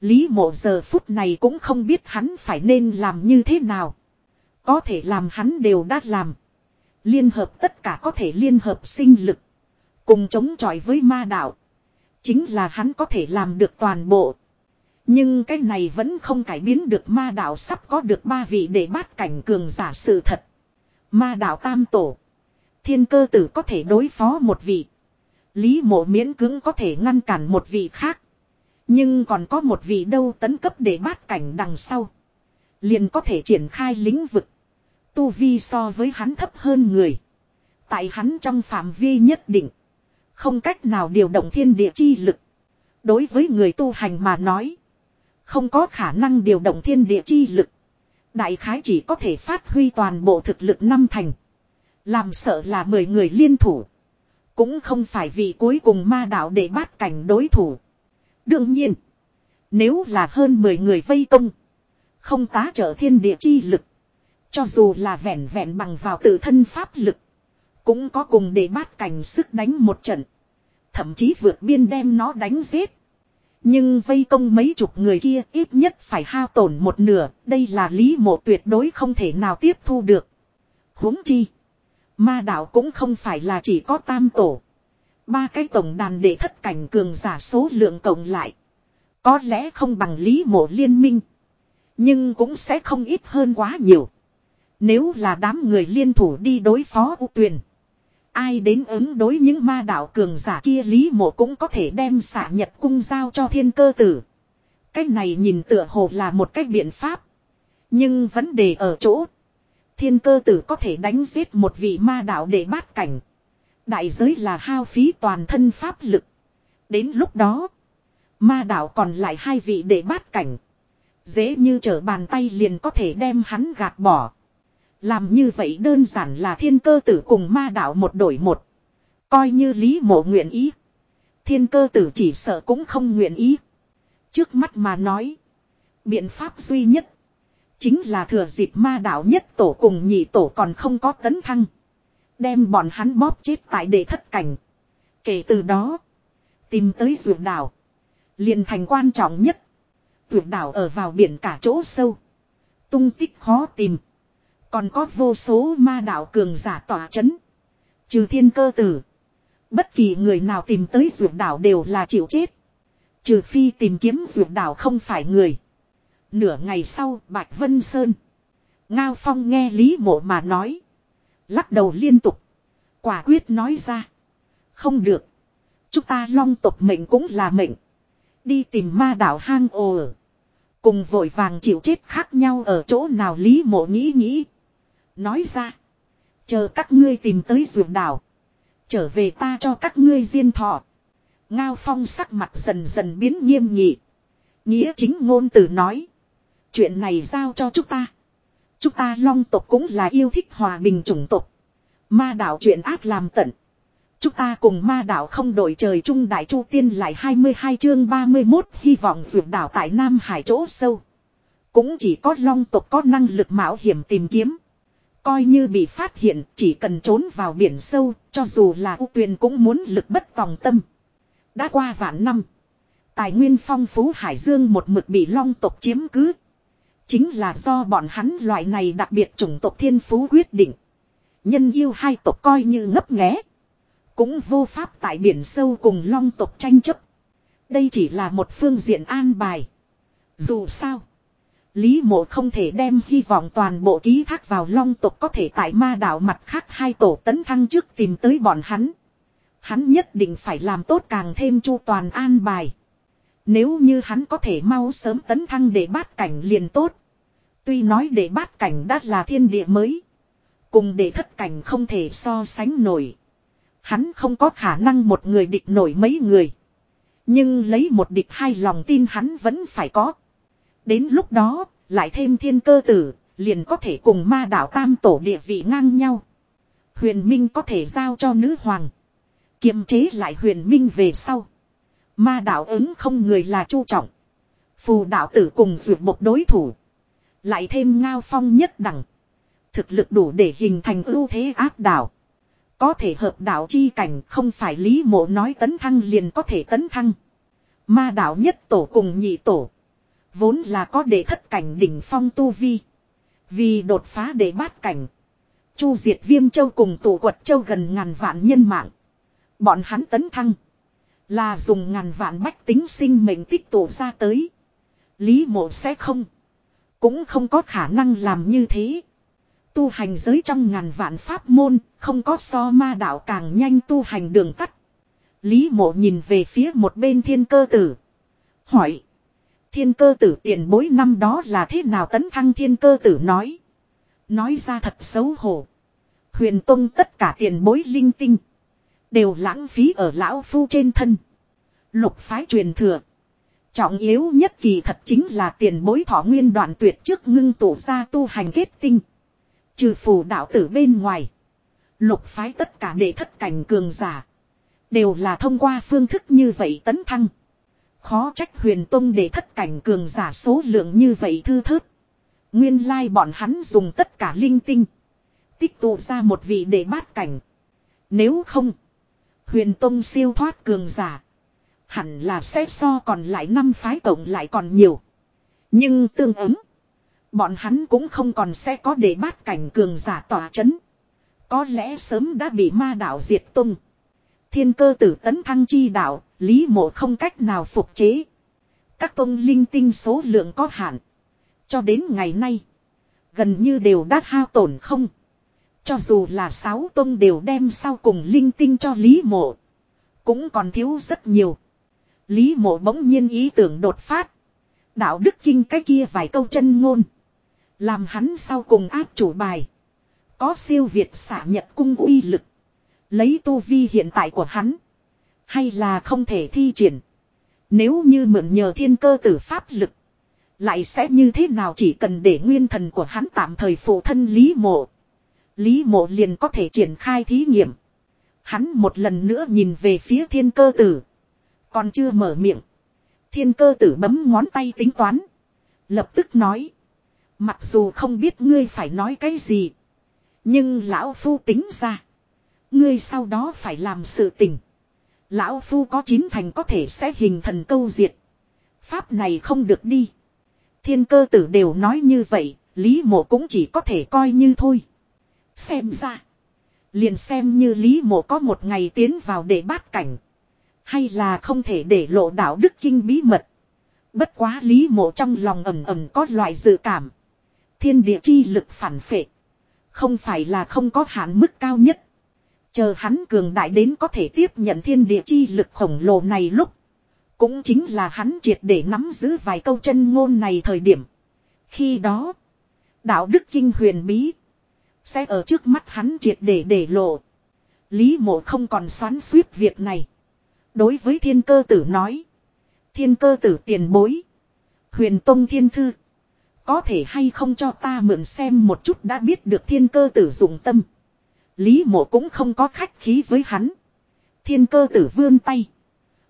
Lý mộ giờ phút này cũng không biết hắn phải nên làm như thế nào. Có thể làm hắn đều đã làm. Liên hợp tất cả có thể liên hợp sinh lực. Cùng chống chọi với ma đạo. Chính là hắn có thể làm được toàn bộ. Nhưng cái này vẫn không cải biến được ma đạo sắp có được ba vị để bát cảnh cường giả sự thật. Ma đạo tam tổ. Thiên cơ tử có thể đối phó một vị. Lý mộ miễn cứng có thể ngăn cản một vị khác. Nhưng còn có một vị đâu tấn cấp để bát cảnh đằng sau. Liền có thể triển khai lĩnh vực. Tu vi so với hắn thấp hơn người. Tại hắn trong phạm vi nhất định. Không cách nào điều động thiên địa chi lực. Đối với người tu hành mà nói. Không có khả năng điều động thiên địa chi lực. Đại khái chỉ có thể phát huy toàn bộ thực lực năm thành. Làm sợ là mười người liên thủ. Cũng không phải vì cuối cùng ma đạo để bắt cảnh đối thủ. Đương nhiên. Nếu là hơn 10 người vây công. Không tá trợ thiên địa chi lực. Cho dù là vẹn vẹn bằng vào tự thân pháp lực. Cũng có cùng để bắt cảnh sức đánh một trận. Thậm chí vượt biên đem nó đánh giết. Nhưng vây công mấy chục người kia ít nhất phải hao tổn một nửa. Đây là lý mộ tuyệt đối không thể nào tiếp thu được. huống chi. Ma đạo cũng không phải là chỉ có tam tổ. Ba cái tổng đàn để thất cảnh cường giả số lượng cộng lại. Có lẽ không bằng lý mộ liên minh. Nhưng cũng sẽ không ít hơn quá nhiều. Nếu là đám người liên thủ đi đối phó U Tuyền. Ai đến ứng đối những ma đạo cường giả kia, lý mộ cũng có thể đem xả nhật cung giao cho thiên cơ tử. Cách này nhìn tựa hồ là một cách biện pháp. Nhưng vấn đề ở chỗ. Thiên cơ tử có thể đánh giết một vị ma đạo để bát cảnh. Đại giới là hao phí toàn thân pháp lực. Đến lúc đó. Ma đạo còn lại hai vị để bát cảnh. Dễ như trở bàn tay liền có thể đem hắn gạt bỏ. Làm như vậy đơn giản là thiên cơ tử cùng ma đạo một đổi một. Coi như lý mộ nguyện ý. Thiên cơ tử chỉ sợ cũng không nguyện ý. Trước mắt mà nói. Biện pháp duy nhất. Chính là thừa dịp ma đạo nhất tổ cùng nhị tổ còn không có tấn thăng. Đem bọn hắn bóp chết tại đệ thất cảnh. Kể từ đó. Tìm tới ruột đảo. liền thành quan trọng nhất. Ruột đảo ở vào biển cả chỗ sâu. Tung tích khó tìm. Còn có vô số ma đạo cường giả tỏa chấn. Trừ thiên cơ tử. Bất kỳ người nào tìm tới ruột đảo đều là chịu chết. Trừ phi tìm kiếm ruột đảo không phải người. Nửa ngày sau, Bạch Vân Sơn. Ngao Phong nghe Lý Mộ mà nói. Lắc đầu liên tục. Quả quyết nói ra. Không được. Chúng ta long tộc mệnh cũng là mệnh. Đi tìm ma đảo hang ồ. Cùng vội vàng chịu chết khác nhau ở chỗ nào Lý Mộ nghĩ nghĩ. Nói ra. Chờ các ngươi tìm tới ruột đảo. Trở về ta cho các ngươi diên thọ. Ngao Phong sắc mặt dần dần biến nghiêm nghị. Nghĩa chính ngôn từ nói. Chuyện này giao cho chúng ta. Chúng ta long tộc cũng là yêu thích hòa bình chủng tộc. Ma đạo chuyện ác làm tận. Chúng ta cùng ma đạo không đổi trời chung đại chu tiên lại 22 chương 31 hy vọng vượt đảo tại Nam Hải chỗ sâu. Cũng chỉ có long tộc có năng lực mạo hiểm tìm kiếm. Coi như bị phát hiện, chỉ cần trốn vào biển sâu, cho dù là U Tuyền cũng muốn lực bất tòng tâm. Đã qua vạn năm. Tài nguyên phong phú Hải Dương một mực bị long tộc chiếm cứ. Chính là do bọn hắn loại này đặc biệt chủng tộc thiên phú quyết định. Nhân yêu hai tộc coi như ngấp nghé. Cũng vô pháp tại biển sâu cùng long tộc tranh chấp. Đây chỉ là một phương diện an bài. Dù sao. Lý mộ không thể đem hy vọng toàn bộ ký thác vào long tộc có thể tại ma đảo mặt khác hai tổ tấn thăng trước tìm tới bọn hắn. Hắn nhất định phải làm tốt càng thêm chu toàn an bài. Nếu như hắn có thể mau sớm tấn thăng để bát cảnh liền tốt. Tuy nói để bát cảnh đã là thiên địa mới. Cùng để thất cảnh không thể so sánh nổi. Hắn không có khả năng một người địch nổi mấy người. Nhưng lấy một địch hai lòng tin hắn vẫn phải có. Đến lúc đó, Lại thêm thiên cơ tử, liền có thể cùng ma đạo tam tổ địa vị ngang nhau. Huyền Minh có thể giao cho nữ hoàng. Kiềm chế lại huyền Minh về sau. Ma đạo ứng không người là chu trọng. Phù đạo tử cùng vượt một đối thủ. Lại thêm ngao phong nhất đẳng. Thực lực đủ để hình thành ưu thế áp đảo. Có thể hợp đạo chi cảnh không phải lý mộ nói tấn thăng liền có thể tấn thăng. Ma đạo nhất tổ cùng nhị tổ. Vốn là có để thất cảnh đỉnh phong tu vi. Vì đột phá để bát cảnh. Chu diệt viêm châu cùng tụ quật châu gần ngàn vạn nhân mạng. Bọn hắn tấn thăng. Là dùng ngàn vạn bách tính sinh mệnh tích tụ ra tới. Lý mộ sẽ không. Cũng không có khả năng làm như thế. Tu hành giới trong ngàn vạn pháp môn, không có so ma đạo càng nhanh tu hành đường tắt. Lý mộ nhìn về phía một bên thiên cơ tử. Hỏi. Thiên cơ tử tiền bối năm đó là thế nào tấn thăng thiên cơ tử nói. Nói ra thật xấu hổ. Huyền Tông tất cả tiền bối linh tinh. Đều lãng phí ở lão phu trên thân. Lục phái truyền thừa. Trọng yếu nhất kỳ thật chính là tiền bối thọ nguyên đoạn tuyệt trước ngưng tụ ra tu hành kết tinh. Trừ phù đạo tử bên ngoài. Lục phái tất cả đệ thất cảnh cường giả. Đều là thông qua phương thức như vậy tấn thăng. Khó trách huyền tông để thất cảnh cường giả số lượng như vậy thư thớt. Nguyên lai bọn hắn dùng tất cả linh tinh. Tích tụ ra một vị để bát cảnh. Nếu không. Huyền tông siêu thoát cường giả. Hẳn là sẽ so còn lại năm phái cộng lại còn nhiều. Nhưng tương ứng. Bọn hắn cũng không còn sẽ có để bát cảnh cường giả tỏa chấn. Có lẽ sớm đã bị ma đạo diệt tung. Thiên cơ tử tấn thăng chi đạo, lý mộ không cách nào phục chế. Các tông linh tinh số lượng có hạn. Cho đến ngày nay, gần như đều đã hao tổn không. Cho dù là sáu tông đều đem sau cùng linh tinh cho lý mộ. Cũng còn thiếu rất nhiều. Lý mộ bỗng nhiên ý tưởng đột phát. Đạo đức kinh cái kia vài câu chân ngôn. Làm hắn sau cùng áp chủ bài. Có siêu việt xả nhật cung uy lực. Lấy tu vi hiện tại của hắn. Hay là không thể thi triển. Nếu như mượn nhờ thiên cơ tử pháp lực. Lại sẽ như thế nào chỉ cần để nguyên thần của hắn tạm thời phụ thân Lý Mộ. Lý Mộ liền có thể triển khai thí nghiệm. Hắn một lần nữa nhìn về phía thiên cơ tử. Còn chưa mở miệng. Thiên cơ tử bấm ngón tay tính toán. Lập tức nói. Mặc dù không biết ngươi phải nói cái gì. Nhưng lão phu tính ra. Ngươi sau đó phải làm sự tình. Lão phu có chín thành có thể sẽ hình thần câu diệt. Pháp này không được đi. Thiên cơ tử đều nói như vậy, Lý mộ cũng chỉ có thể coi như thôi. Xem ra. Liền xem như Lý mộ có một ngày tiến vào để bát cảnh. Hay là không thể để lộ đạo đức kinh bí mật. Bất quá Lý mộ trong lòng ẩm ẩm có loại dự cảm. Thiên địa chi lực phản phệ. Không phải là không có hạn mức cao nhất. Chờ hắn cường đại đến có thể tiếp nhận thiên địa chi lực khổng lồ này lúc. Cũng chính là hắn triệt để nắm giữ vài câu chân ngôn này thời điểm. Khi đó, đạo đức kinh huyền bí sẽ ở trước mắt hắn triệt để để lộ. Lý mộ không còn xoắn suýt việc này. Đối với thiên cơ tử nói. Thiên cơ tử tiền bối. Huyền Tông Thiên Thư. Có thể hay không cho ta mượn xem một chút đã biết được thiên cơ tử dụng tâm. Lý mộ cũng không có khách khí với hắn. Thiên cơ tử vươn tay.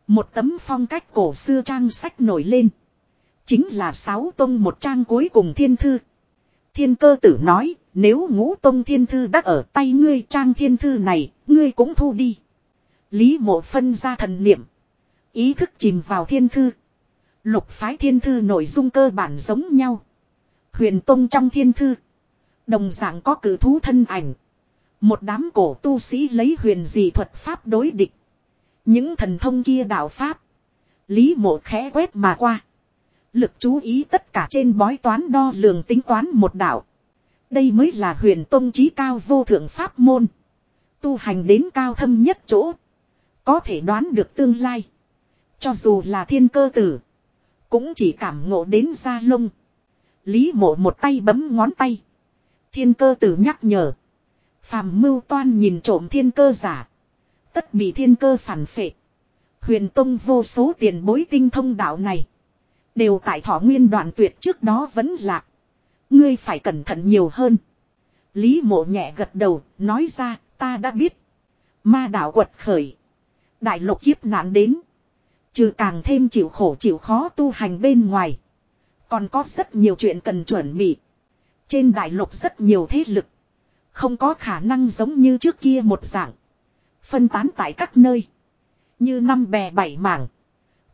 Một tấm phong cách cổ xưa trang sách nổi lên. Chính là sáu tông một trang cuối cùng thiên thư. Thiên cơ tử nói, nếu ngũ tông thiên thư đã ở tay ngươi trang thiên thư này, ngươi cũng thu đi. Lý mộ phân ra thần niệm. Ý thức chìm vào thiên thư. Lục phái thiên thư nội dung cơ bản giống nhau. Huyền tông trong thiên thư. Đồng dạng có cử thú thân ảnh. Một đám cổ tu sĩ lấy huyền dị thuật pháp đối địch. Những thần thông kia đạo pháp. Lý mộ khẽ quét mà qua. Lực chú ý tất cả trên bói toán đo lường tính toán một đạo. Đây mới là huyền tông trí cao vô thượng pháp môn. Tu hành đến cao thâm nhất chỗ. Có thể đoán được tương lai. Cho dù là thiên cơ tử. Cũng chỉ cảm ngộ đến ra lông. Lý mộ một tay bấm ngón tay. Thiên cơ tử nhắc nhở. Phàm mưu toan nhìn trộm thiên cơ giả. Tất bị thiên cơ phản phệ. Huyền Tông vô số tiền bối tinh thông đạo này. Đều tại thọ nguyên đoạn tuyệt trước đó vẫn lạc. Ngươi phải cẩn thận nhiều hơn. Lý mộ nhẹ gật đầu, nói ra, ta đã biết. Ma đạo quật khởi. Đại lục kiếp nạn đến. Trừ càng thêm chịu khổ chịu khó tu hành bên ngoài. Còn có rất nhiều chuyện cần chuẩn bị. Trên đại lục rất nhiều thế lực. Không có khả năng giống như trước kia một dạng. Phân tán tại các nơi. Như năm bè bảy mảng.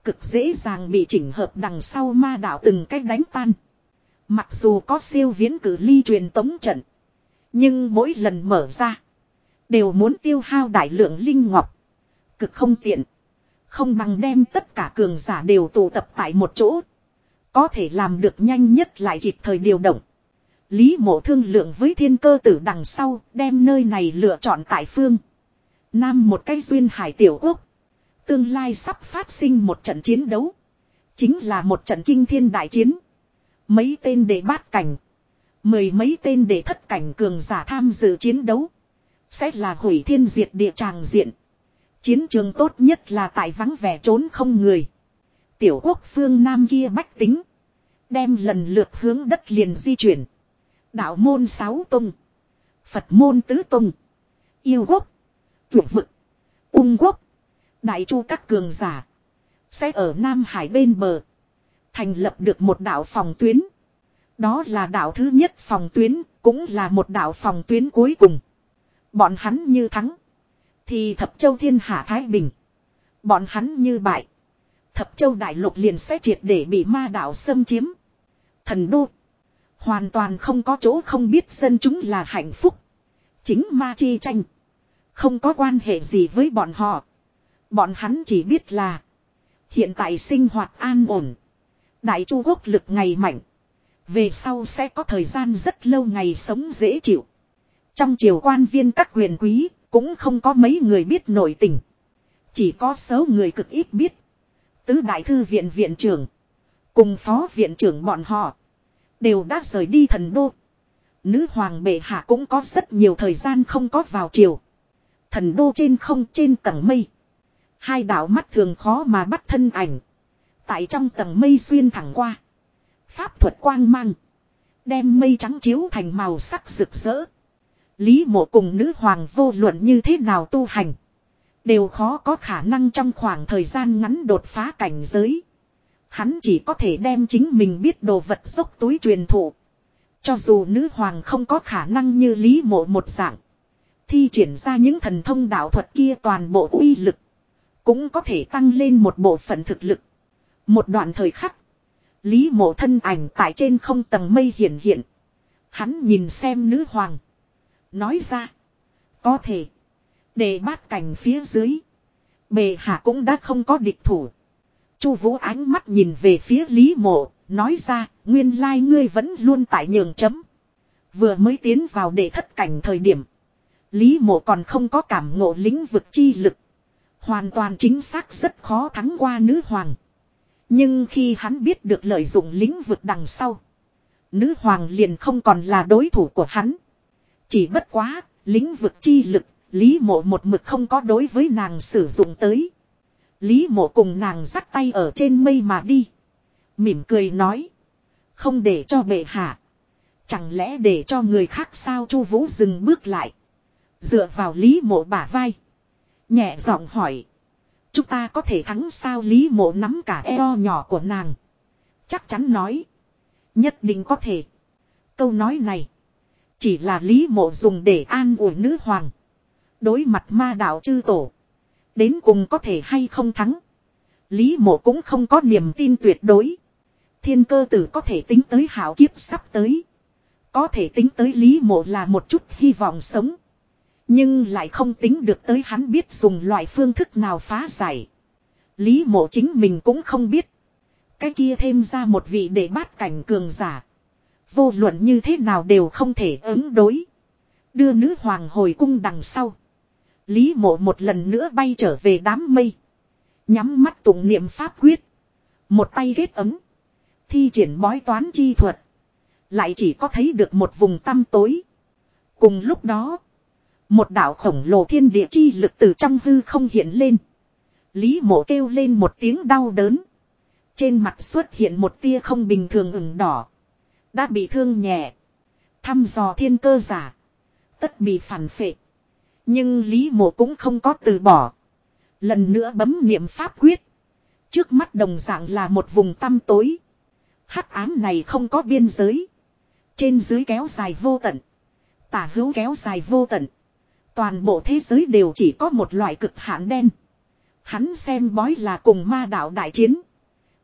Cực dễ dàng bị chỉnh hợp đằng sau ma đạo từng cách đánh tan. Mặc dù có siêu viễn cử ly truyền tống trận. Nhưng mỗi lần mở ra. Đều muốn tiêu hao đại lượng linh ngọc. Cực không tiện. Không bằng đem tất cả cường giả đều tụ tập tại một chỗ. Có thể làm được nhanh nhất lại kịp thời điều động. Lý mộ thương lượng với thiên cơ tử đằng sau, đem nơi này lựa chọn tại phương. Nam một cái duyên hải tiểu quốc. Tương lai sắp phát sinh một trận chiến đấu. Chính là một trận kinh thiên đại chiến. Mấy tên để bát cảnh. Mười mấy tên để thất cảnh cường giả tham dự chiến đấu. Sẽ là hủy thiên diệt địa tràng diện. Chiến trường tốt nhất là tại vắng vẻ trốn không người. Tiểu quốc phương Nam kia bách tính. Đem lần lượt hướng đất liền di chuyển. Đạo môn sáu tông. Phật môn tứ tông. Yêu quốc. Tuyệt vực. Ung quốc. Đại chu các cường giả. Sẽ ở Nam Hải bên bờ. Thành lập được một đạo phòng tuyến. Đó là đạo thứ nhất phòng tuyến. Cũng là một đạo phòng tuyến cuối cùng. Bọn hắn như thắng. Thì thập châu thiên hạ Thái Bình. Bọn hắn như bại. Thập châu đại lục liền sẽ triệt để bị ma đạo xâm chiếm. Thần đô. Hoàn toàn không có chỗ không biết dân chúng là hạnh phúc. Chính ma chi tranh. Không có quan hệ gì với bọn họ. Bọn hắn chỉ biết là. Hiện tại sinh hoạt an ổn. Đại chu quốc lực ngày mạnh. Về sau sẽ có thời gian rất lâu ngày sống dễ chịu. Trong triều quan viên các quyền quý cũng không có mấy người biết nổi tình. Chỉ có số người cực ít biết. Tứ đại thư viện viện trưởng. Cùng phó viện trưởng bọn họ. Đều đã rời đi thần đô. Nữ hoàng bệ hạ cũng có rất nhiều thời gian không có vào triều. Thần đô trên không trên tầng mây. Hai đạo mắt thường khó mà bắt thân ảnh. Tại trong tầng mây xuyên thẳng qua. Pháp thuật quang mang. Đem mây trắng chiếu thành màu sắc rực rỡ. Lý mộ cùng nữ hoàng vô luận như thế nào tu hành. Đều khó có khả năng trong khoảng thời gian ngắn đột phá cảnh giới. Hắn chỉ có thể đem chính mình biết đồ vật dốc túi truyền thụ. Cho dù nữ hoàng không có khả năng như lý mộ một dạng. Thi triển ra những thần thông đạo thuật kia toàn bộ uy lực. Cũng có thể tăng lên một bộ phận thực lực. Một đoạn thời khắc. Lý mộ thân ảnh tại trên không tầng mây hiện hiện. Hắn nhìn xem nữ hoàng. Nói ra. Có thể. Để bát cảnh phía dưới. Bề hạ cũng đã không có địch thủ. Chu vũ ánh mắt nhìn về phía Lý mộ. Nói ra. Nguyên lai ngươi vẫn luôn tại nhường chấm. Vừa mới tiến vào để thất cảnh thời điểm. Lý mộ còn không có cảm ngộ lĩnh vực chi lực. Hoàn toàn chính xác rất khó thắng qua nữ hoàng. Nhưng khi hắn biết được lợi dụng lĩnh vực đằng sau. Nữ hoàng liền không còn là đối thủ của hắn. Chỉ bất quá, lĩnh vực chi lực, Lý mộ một mực không có đối với nàng sử dụng tới. Lý mộ cùng nàng dắt tay ở trên mây mà đi. Mỉm cười nói. Không để cho bệ hạ. Chẳng lẽ để cho người khác sao chu vũ dừng bước lại. Dựa vào Lý mộ bả vai. Nhẹ giọng hỏi. Chúng ta có thể thắng sao Lý mộ nắm cả eo nhỏ của nàng. Chắc chắn nói. Nhất định có thể. Câu nói này. Chỉ là Lý mộ dùng để an ủi nữ hoàng. Đối mặt ma đạo chư tổ. Đến cùng có thể hay không thắng. Lý mộ cũng không có niềm tin tuyệt đối. Thiên cơ tử có thể tính tới hảo kiếp sắp tới. Có thể tính tới Lý mộ là một chút hy vọng sống. Nhưng lại không tính được tới hắn biết dùng loại phương thức nào phá giải. Lý mộ chính mình cũng không biết. Cái kia thêm ra một vị để bát cảnh cường giả. Vô luận như thế nào đều không thể ứng đối. Đưa nữ hoàng hồi cung đằng sau. Lý mộ một lần nữa bay trở về đám mây. Nhắm mắt tụng niệm pháp quyết. Một tay ghét ấm. Thi triển bói toán chi thuật. Lại chỉ có thấy được một vùng tăm tối. Cùng lúc đó. Một đạo khổng lồ thiên địa chi lực từ trong hư không hiện lên. Lý mộ kêu lên một tiếng đau đớn. Trên mặt xuất hiện một tia không bình thường ửng đỏ. Đã bị thương nhẹ. Thăm dò thiên cơ giả. Tất bị phản phệ. Nhưng Lý Mộ cũng không có từ bỏ. Lần nữa bấm niệm pháp quyết. Trước mắt đồng dạng là một vùng tăm tối. hắc ám này không có biên giới. Trên dưới kéo dài vô tận. Tả hữu kéo dài vô tận. Toàn bộ thế giới đều chỉ có một loại cực hạn đen. Hắn xem bói là cùng ma đạo đại chiến.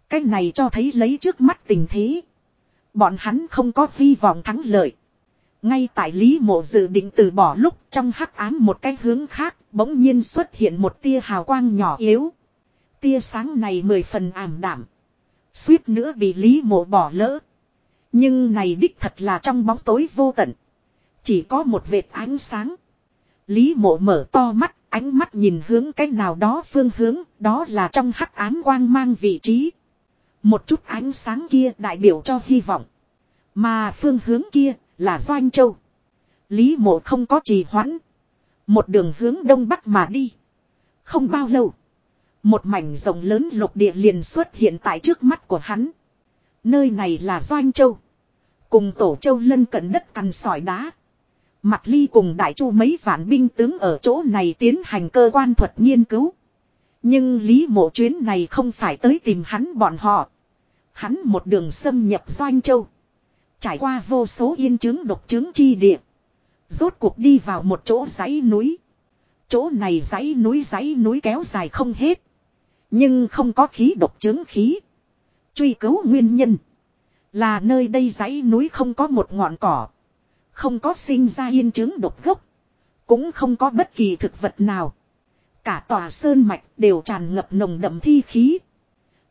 Cái này cho thấy lấy trước mắt tình thế. Bọn hắn không có hy vọng thắng lợi. Ngay tại Lý Mộ dự định từ bỏ lúc trong hắc ám một cái hướng khác bỗng nhiên xuất hiện một tia hào quang nhỏ yếu. Tia sáng này mười phần ảm đảm. Suýt nữa bị Lý Mộ bỏ lỡ. Nhưng này đích thật là trong bóng tối vô tận. Chỉ có một vệt ánh sáng. Lý Mộ mở to mắt, ánh mắt nhìn hướng cái nào đó phương hướng, đó là trong hắc ám quang mang vị trí. Một chút ánh sáng kia đại biểu cho hy vọng. Mà phương hướng kia là Doanh Châu. Lý mộ không có trì hoãn. Một đường hướng đông bắc mà đi. Không bao lâu. Một mảnh rộng lớn lục địa liền xuất hiện tại trước mắt của hắn. Nơi này là Doanh Châu. Cùng Tổ Châu lân cận đất cằn sỏi đá. Mặt ly cùng đại chu mấy vạn binh tướng ở chỗ này tiến hành cơ quan thuật nghiên cứu. Nhưng Lý mộ chuyến này không phải tới tìm hắn bọn họ. Hắn một đường xâm nhập Doanh Châu. Trải qua vô số yên chứng độc chứng chi địa. Rốt cuộc đi vào một chỗ dãy núi. Chỗ này dãy núi dãy núi kéo dài không hết. Nhưng không có khí độc chứng khí. Truy cứu nguyên nhân. Là nơi đây dãy núi không có một ngọn cỏ. Không có sinh ra yên chứng độc gốc. Cũng không có bất kỳ thực vật nào. Cả tòa sơn mạch đều tràn ngập nồng đậm thi khí.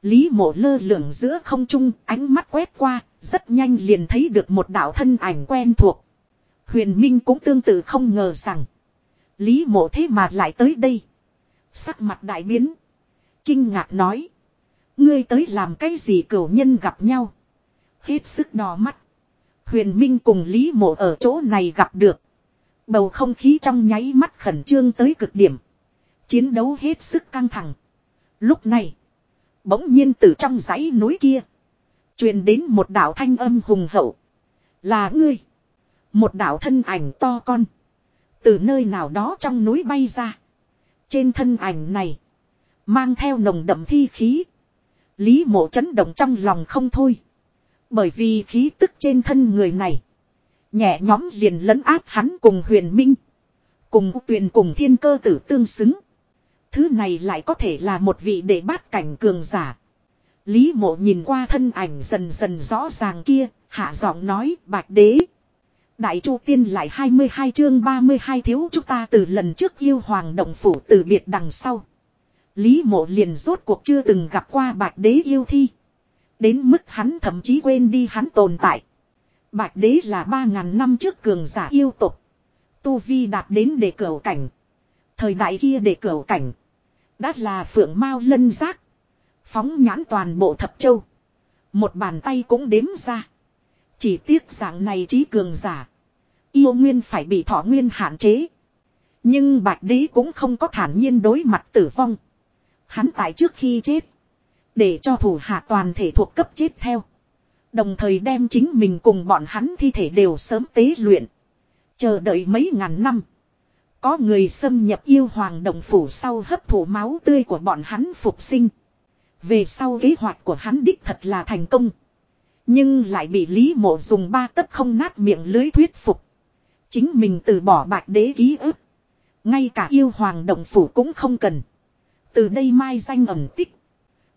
Lý mộ lơ lửng giữa không trung, ánh mắt quét qua, rất nhanh liền thấy được một đạo thân ảnh quen thuộc. Huyền Minh cũng tương tự không ngờ rằng. Lý mộ thế mà lại tới đây. Sắc mặt đại biến. Kinh ngạc nói. Ngươi tới làm cái gì cửu nhân gặp nhau. Hết sức đỏ mắt. Huyền Minh cùng Lý mộ ở chỗ này gặp được. Bầu không khí trong nháy mắt khẩn trương tới cực điểm. Chiến đấu hết sức căng thẳng. Lúc này. Bỗng nhiên từ trong dãy núi kia. truyền đến một đạo thanh âm hùng hậu. Là ngươi. Một đạo thân ảnh to con. Từ nơi nào đó trong núi bay ra. Trên thân ảnh này. Mang theo nồng đậm thi khí. Lý mộ chấn động trong lòng không thôi. Bởi vì khí tức trên thân người này. Nhẹ nhóm liền lấn áp hắn cùng huyền minh. Cùng tuyền cùng thiên cơ tử tương xứng. Thứ này lại có thể là một vị đệ bát cảnh cường giả. Lý mộ nhìn qua thân ảnh dần dần rõ ràng kia, hạ giọng nói bạch đế. Đại chu tiên lại 22 chương 32 thiếu chúng ta từ lần trước yêu hoàng động phủ từ biệt đằng sau. Lý mộ liền rốt cuộc chưa từng gặp qua bạch đế yêu thi. Đến mức hắn thậm chí quên đi hắn tồn tại. Bạch đế là 3.000 năm trước cường giả yêu tục. Tu Vi đạt đến để cửa cảnh. Thời đại kia để cửa cảnh. Đã là phượng mao lân giác. Phóng nhãn toàn bộ thập châu. Một bàn tay cũng đếm ra. Chỉ tiếc dạng này trí cường giả. Yêu nguyên phải bị thọ nguyên hạn chế. Nhưng bạch đế cũng không có thản nhiên đối mặt tử vong. Hắn tại trước khi chết. Để cho thủ hạ toàn thể thuộc cấp chết theo. Đồng thời đem chính mình cùng bọn hắn thi thể đều sớm tế luyện. Chờ đợi mấy ngàn năm. Có người xâm nhập yêu hoàng đồng phủ sau hấp thụ máu tươi của bọn hắn phục sinh. Về sau kế hoạch của hắn đích thật là thành công. Nhưng lại bị Lý Mộ dùng ba tấc không nát miệng lưới thuyết phục. Chính mình từ bỏ bạch đế ký ức. Ngay cả yêu hoàng động phủ cũng không cần. Từ đây mai danh ẩn tích.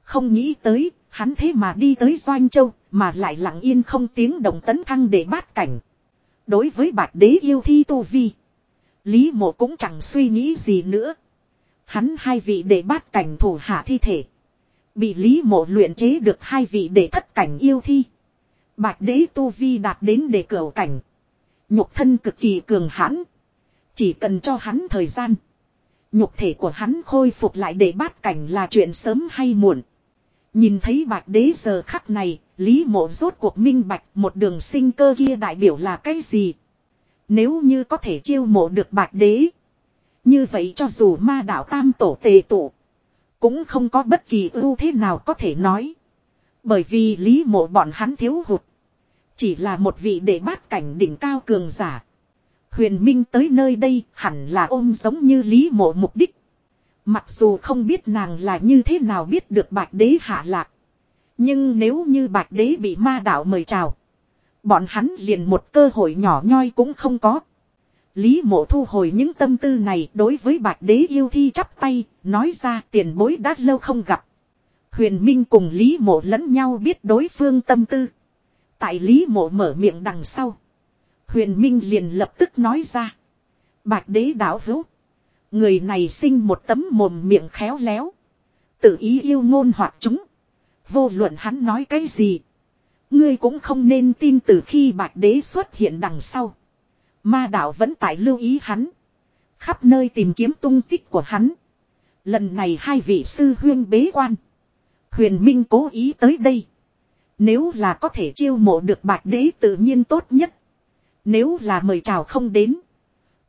Không nghĩ tới, hắn thế mà đi tới Doanh Châu, mà lại lặng yên không tiếng động tấn thăng để bát cảnh. Đối với bạch đế yêu thi tu vi. Lý mộ cũng chẳng suy nghĩ gì nữa. Hắn hai vị để bát cảnh thủ hạ thi thể. Bị Lý mộ luyện chế được hai vị để thất cảnh yêu thi. Bạch đế tu vi đạt đến để cửu cảnh. Nhục thân cực kỳ cường hãn. Chỉ cần cho hắn thời gian. Nhục thể của hắn khôi phục lại để bát cảnh là chuyện sớm hay muộn. Nhìn thấy bạch đế giờ khắc này, Lý mộ rốt cuộc minh bạch một đường sinh cơ kia đại biểu là cái gì. Nếu như có thể chiêu mộ được bạch đế. Như vậy cho dù ma đạo tam tổ tề tụ. Cũng không có bất kỳ ưu thế nào có thể nói. Bởi vì lý mộ bọn hắn thiếu hụt. Chỉ là một vị đệ bát cảnh đỉnh cao cường giả. Huyền Minh tới nơi đây hẳn là ôm giống như Lý Mộ mục đích. Mặc dù không biết nàng là như thế nào biết được bạch đế hạ lạc. Nhưng nếu như bạch đế bị ma đạo mời chào. Bọn hắn liền một cơ hội nhỏ nhoi cũng không có. Lý mộ thu hồi những tâm tư này đối với bạch đế yêu thi chắp tay, nói ra tiền bối đã lâu không gặp. Huyền Minh cùng Lý mộ lẫn nhau biết đối phương tâm tư. Tại Lý mộ mở miệng đằng sau. Huyền Minh liền lập tức nói ra. Bạch đế đảo hữu. Người này sinh một tấm mồm miệng khéo léo. Tự ý yêu ngôn hoặc chúng. Vô luận hắn nói cái gì. Ngươi cũng không nên tin từ khi bạch đế xuất hiện đằng sau. Ma đạo vẫn tại lưu ý hắn. Khắp nơi tìm kiếm tung tích của hắn. Lần này hai vị sư huyên bế quan. Huyền Minh cố ý tới đây. Nếu là có thể chiêu mộ được bạch đế tự nhiên tốt nhất. Nếu là mời chào không đến.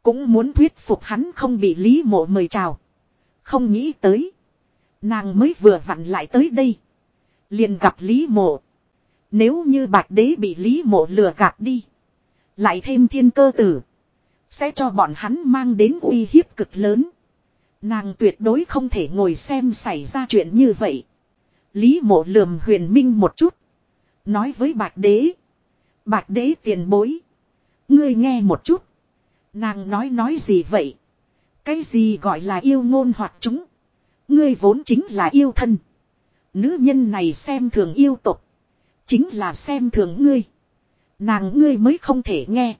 Cũng muốn thuyết phục hắn không bị lý mộ mời chào. Không nghĩ tới. Nàng mới vừa vặn lại tới đây. Liền gặp lý mộ. Nếu như bạch đế bị lý mộ lừa gạt đi. Lại thêm thiên cơ tử. Sẽ cho bọn hắn mang đến uy hiếp cực lớn. Nàng tuyệt đối không thể ngồi xem xảy ra chuyện như vậy. Lý mộ lườm huyền minh một chút. Nói với bạch đế. Bạch đế tiền bối. Ngươi nghe một chút. Nàng nói nói gì vậy? Cái gì gọi là yêu ngôn hoặc chúng? Ngươi vốn chính là yêu thân. Nữ nhân này xem thường yêu tục. Chính là xem thường ngươi. Nàng ngươi mới không thể nghe.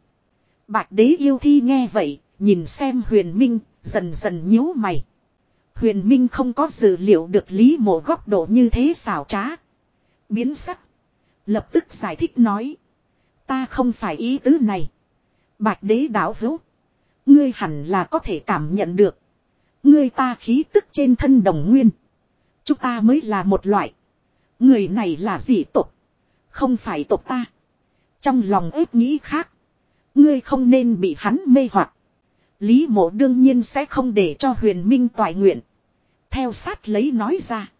Bạch đế yêu thi nghe vậy, nhìn xem huyền minh, dần dần nhíu mày. Huyền minh không có dự liệu được lý mộ góc độ như thế xảo trá. Biến sắc. Lập tức giải thích nói. Ta không phải ý tứ này. Bạch đế đảo hữu. Ngươi hẳn là có thể cảm nhận được. Ngươi ta khí tức trên thân đồng nguyên. Chúng ta mới là một loại. Người này là gì tục. Không phải tộc ta. Trong lòng ếp nghĩ khác. Ngươi không nên bị hắn mê hoặc. Lý mộ đương nhiên sẽ không để cho huyền minh toại nguyện. Theo sát lấy nói ra.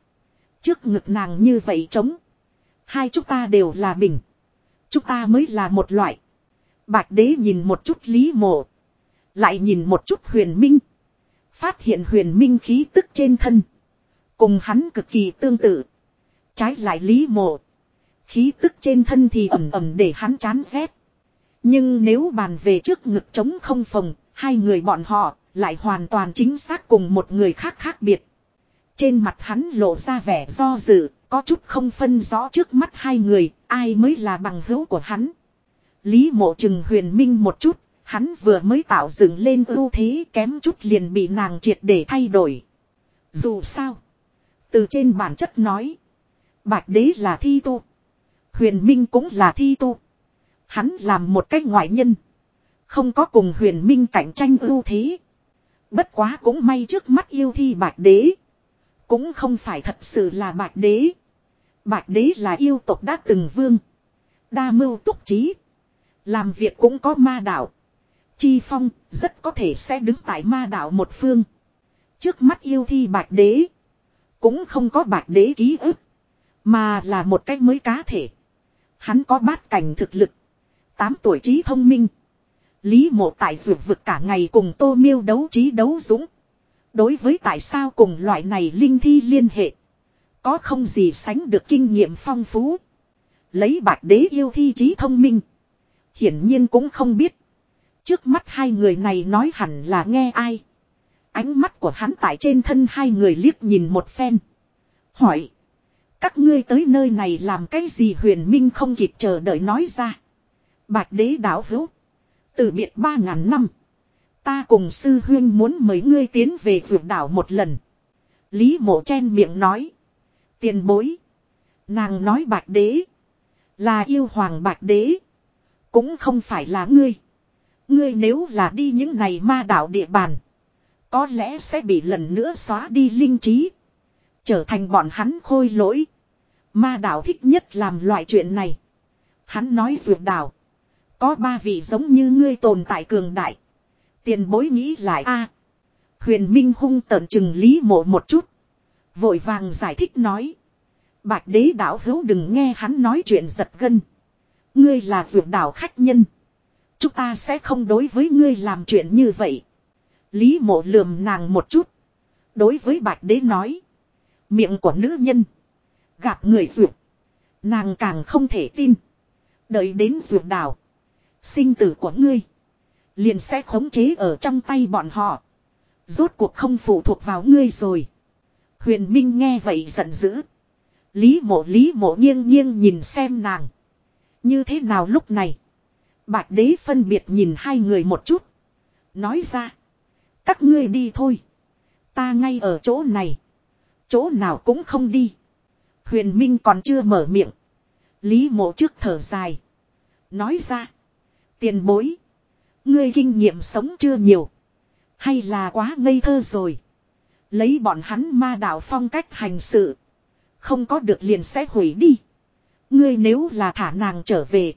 Trước ngực nàng như vậy trống. Hai chúng ta đều là bình. Chúng ta mới là một loại. Bạch đế nhìn một chút lý mộ. Lại nhìn một chút huyền minh. Phát hiện huyền minh khí tức trên thân. Cùng hắn cực kỳ tương tự. Trái lại lý mộ. Khí tức trên thân thì ẩm ẩm để hắn chán rét. Nhưng nếu bàn về trước ngực trống không phòng, hai người bọn họ lại hoàn toàn chính xác cùng một người khác khác biệt. Trên mặt hắn lộ ra vẻ do dự, có chút không phân rõ trước mắt hai người, ai mới là bằng hữu của hắn. Lý mộ trừng huyền minh một chút, hắn vừa mới tạo dựng lên ưu thế kém chút liền bị nàng triệt để thay đổi. Dù sao, từ trên bản chất nói, bạch đế là thi tu. Huyền Minh cũng là thi tu. Hắn làm một cách ngoại nhân. Không có cùng huyền minh cạnh tranh ưu thế. Bất quá cũng may trước mắt yêu thi bạch đế. Cũng không phải thật sự là bạch đế. Bạch đế là yêu tộc đã từng vương. Đa mưu túc trí. Làm việc cũng có ma đạo. Chi phong rất có thể sẽ đứng tại ma đạo một phương. Trước mắt yêu thi bạch đế. Cũng không có bạch đế ký ức. Mà là một cách mới cá thể. Hắn có bát cảnh thực lực. Tám tuổi trí thông minh. Lý mộ tại dược vực cả ngày cùng tô miêu đấu trí đấu dũng. Đối với tại sao cùng loại này linh thi liên hệ. Có không gì sánh được kinh nghiệm phong phú. Lấy bạch đế yêu thi trí thông minh. Hiển nhiên cũng không biết. Trước mắt hai người này nói hẳn là nghe ai. Ánh mắt của hắn tại trên thân hai người liếc nhìn một phen. Hỏi. Các ngươi tới nơi này làm cái gì huyền minh không kịp chờ đợi nói ra. Bạch đế đảo hữu. Từ biệt ba ngàn năm. Ta cùng sư huyên muốn mời ngươi tiến về vượt đảo một lần. Lý mộ chen miệng nói. Tiền bối. Nàng nói bạch đế. Là yêu hoàng bạch đế. Cũng không phải là ngươi. Ngươi nếu là đi những này ma đảo địa bàn. Có lẽ sẽ bị lần nữa xóa đi linh trí. Trở thành bọn hắn khôi lỗi. Ma đảo thích nhất làm loại chuyện này. Hắn nói ruột đảo. Có ba vị giống như ngươi tồn tại cường đại. Tiền bối nghĩ lại a Huyền Minh hung tợn chừng lý mộ một chút. Vội vàng giải thích nói. Bạch đế đảo hữu đừng nghe hắn nói chuyện giật gân. Ngươi là ruột đảo khách nhân. Chúng ta sẽ không đối với ngươi làm chuyện như vậy. Lý mộ lườm nàng một chút. Đối với bạch đế nói. Miệng của nữ nhân. Gặp người duyệt. Nàng càng không thể tin. Đợi đến duyệt đảo. Sinh tử của ngươi. Liền sẽ khống chế ở trong tay bọn họ. Rốt cuộc không phụ thuộc vào ngươi rồi. Huyền Minh nghe vậy giận dữ. Lý mộ lý mộ nghiêng nghiêng nhìn xem nàng. Như thế nào lúc này? Bạch đế phân biệt nhìn hai người một chút. Nói ra. Các ngươi đi thôi. Ta ngay ở chỗ này. Chỗ nào cũng không đi. Huyền Minh còn chưa mở miệng. Lý mộ trước thở dài. Nói ra. Tiền bối. Ngươi kinh nghiệm sống chưa nhiều. Hay là quá ngây thơ rồi. Lấy bọn hắn ma đạo phong cách hành sự. Không có được liền sẽ hủy đi. Ngươi nếu là thả nàng trở về.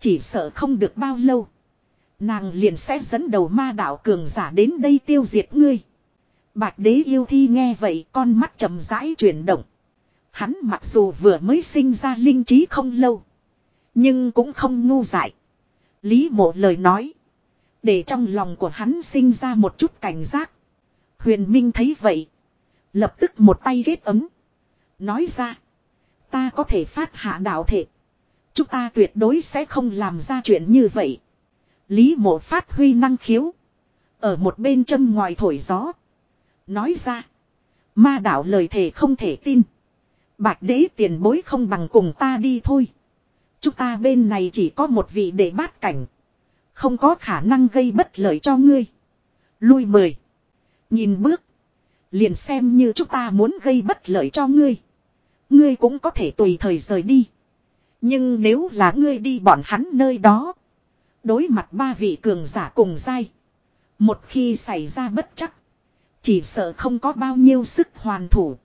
Chỉ sợ không được bao lâu. Nàng liền sẽ dẫn đầu ma đạo cường giả đến đây tiêu diệt ngươi. Bạch đế yêu thi nghe vậy, con mắt chậm rãi chuyển động. Hắn mặc dù vừa mới sinh ra linh trí không lâu. Nhưng cũng không ngu dại. Lý mộ lời nói. Để trong lòng của hắn sinh ra một chút cảnh giác. Huyền Minh thấy vậy. Lập tức một tay ghét ấm. Nói ra. Ta có thể phát hạ đạo thể. Chúng ta tuyệt đối sẽ không làm ra chuyện như vậy. Lý mộ phát huy năng khiếu. Ở một bên châm ngoài thổi gió. Nói ra. Ma đạo lời thề không thể tin. Bạch đế tiền bối không bằng cùng ta đi thôi. Chúng ta bên này chỉ có một vị để bát cảnh. Không có khả năng gây bất lợi cho ngươi. Lui mời. Nhìn bước. Liền xem như chúng ta muốn gây bất lợi cho ngươi. Ngươi cũng có thể tùy thời rời đi. Nhưng nếu là ngươi đi bọn hắn nơi đó. Đối mặt ba vị cường giả cùng dai. Một khi xảy ra bất chắc. Chỉ sợ không có bao nhiêu sức hoàn thủ.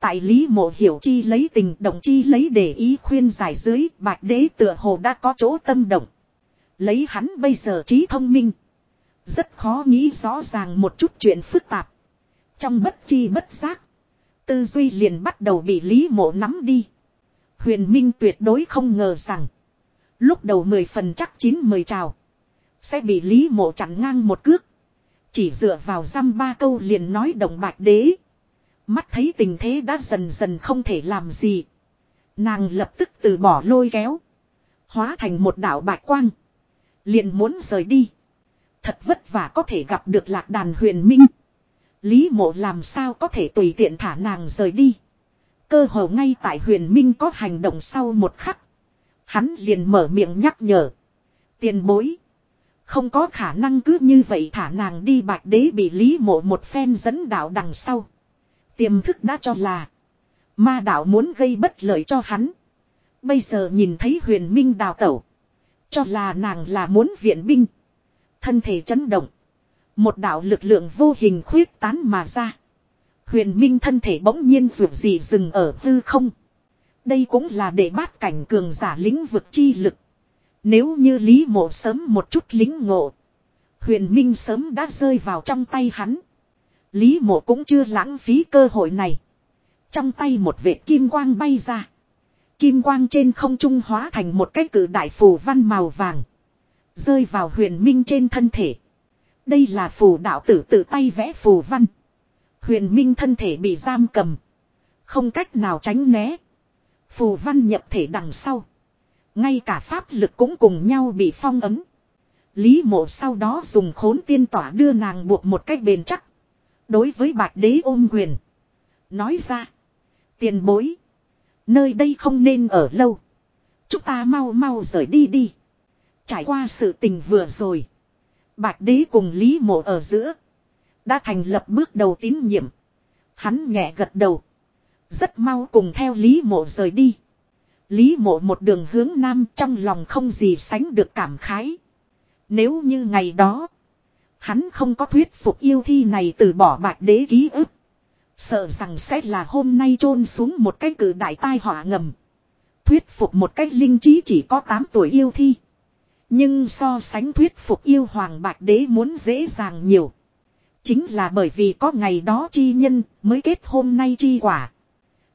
Tại Lý Mộ Hiểu Chi lấy tình động chi lấy để ý khuyên giải dưới, bạch đế tựa hồ đã có chỗ tâm động. Lấy hắn bây giờ trí thông minh. Rất khó nghĩ rõ ràng một chút chuyện phức tạp. Trong bất chi bất giác. Tư duy liền bắt đầu bị Lý Mộ nắm đi. Huyền Minh tuyệt đối không ngờ rằng. Lúc đầu mười phần chắc chín mời chào. Sẽ bị Lý Mộ chặn ngang một cước. Chỉ dựa vào răm ba câu liền nói đồng bạch đế. Mắt thấy tình thế đã dần dần không thể làm gì. Nàng lập tức từ bỏ lôi kéo. Hóa thành một đạo bạch quang. Liền muốn rời đi. Thật vất vả có thể gặp được lạc đàn huyền minh. Lý mộ làm sao có thể tùy tiện thả nàng rời đi. Cơ hồ ngay tại huyền minh có hành động sau một khắc. Hắn liền mở miệng nhắc nhở. Tiền bối. Không có khả năng cứ như vậy thả nàng đi bạch đế bị lý mộ một phen dẫn đạo đằng sau. Tiềm thức đã cho là. Ma đạo muốn gây bất lợi cho hắn. Bây giờ nhìn thấy huyền minh đào tẩu. Cho là nàng là muốn viện binh. Thân thể chấn động. Một đạo lực lượng vô hình khuyết tán mà ra. Huyền minh thân thể bỗng nhiên ruột gì dừng ở hư không. Đây cũng là để bát cảnh cường giả lĩnh vực chi lực. Nếu như Lý Mộ sớm một chút lính ngộ. Huyền Minh sớm đã rơi vào trong tay hắn. Lý Mộ cũng chưa lãng phí cơ hội này. Trong tay một vệt kim quang bay ra. Kim quang trên không trung hóa thành một cái cử đại phù văn màu vàng. Rơi vào huyền minh trên thân thể. Đây là phù đạo tử tự tay vẽ phù văn. Huyền minh thân thể bị giam cầm. Không cách nào tránh né. Phù văn nhập thể đằng sau. Ngay cả pháp lực cũng cùng nhau bị phong ấm. Lý mộ sau đó dùng khốn tiên tỏa đưa nàng buộc một cách bền chắc. Đối với bạch đế ôm quyền. Nói ra. Tiền bối. Nơi đây không nên ở lâu. Chúng ta mau mau rời đi đi. Trải qua sự tình vừa rồi. Bạch đế cùng Lý mộ ở giữa. Đã thành lập bước đầu tín nhiệm. Hắn nhẹ gật đầu. Rất mau cùng theo Lý mộ rời đi. Lý mộ một đường hướng nam trong lòng không gì sánh được cảm khái. Nếu như ngày đó. Hắn không có thuyết phục yêu thi này từ bỏ bạch đế ký ức. Sợ rằng sẽ là hôm nay chôn xuống một cái cử đại tai họa ngầm. Thuyết phục một cách linh trí chỉ có 8 tuổi yêu thi. Nhưng so sánh thuyết phục yêu hoàng bạch đế muốn dễ dàng nhiều. Chính là bởi vì có ngày đó chi nhân mới kết hôm nay chi quả.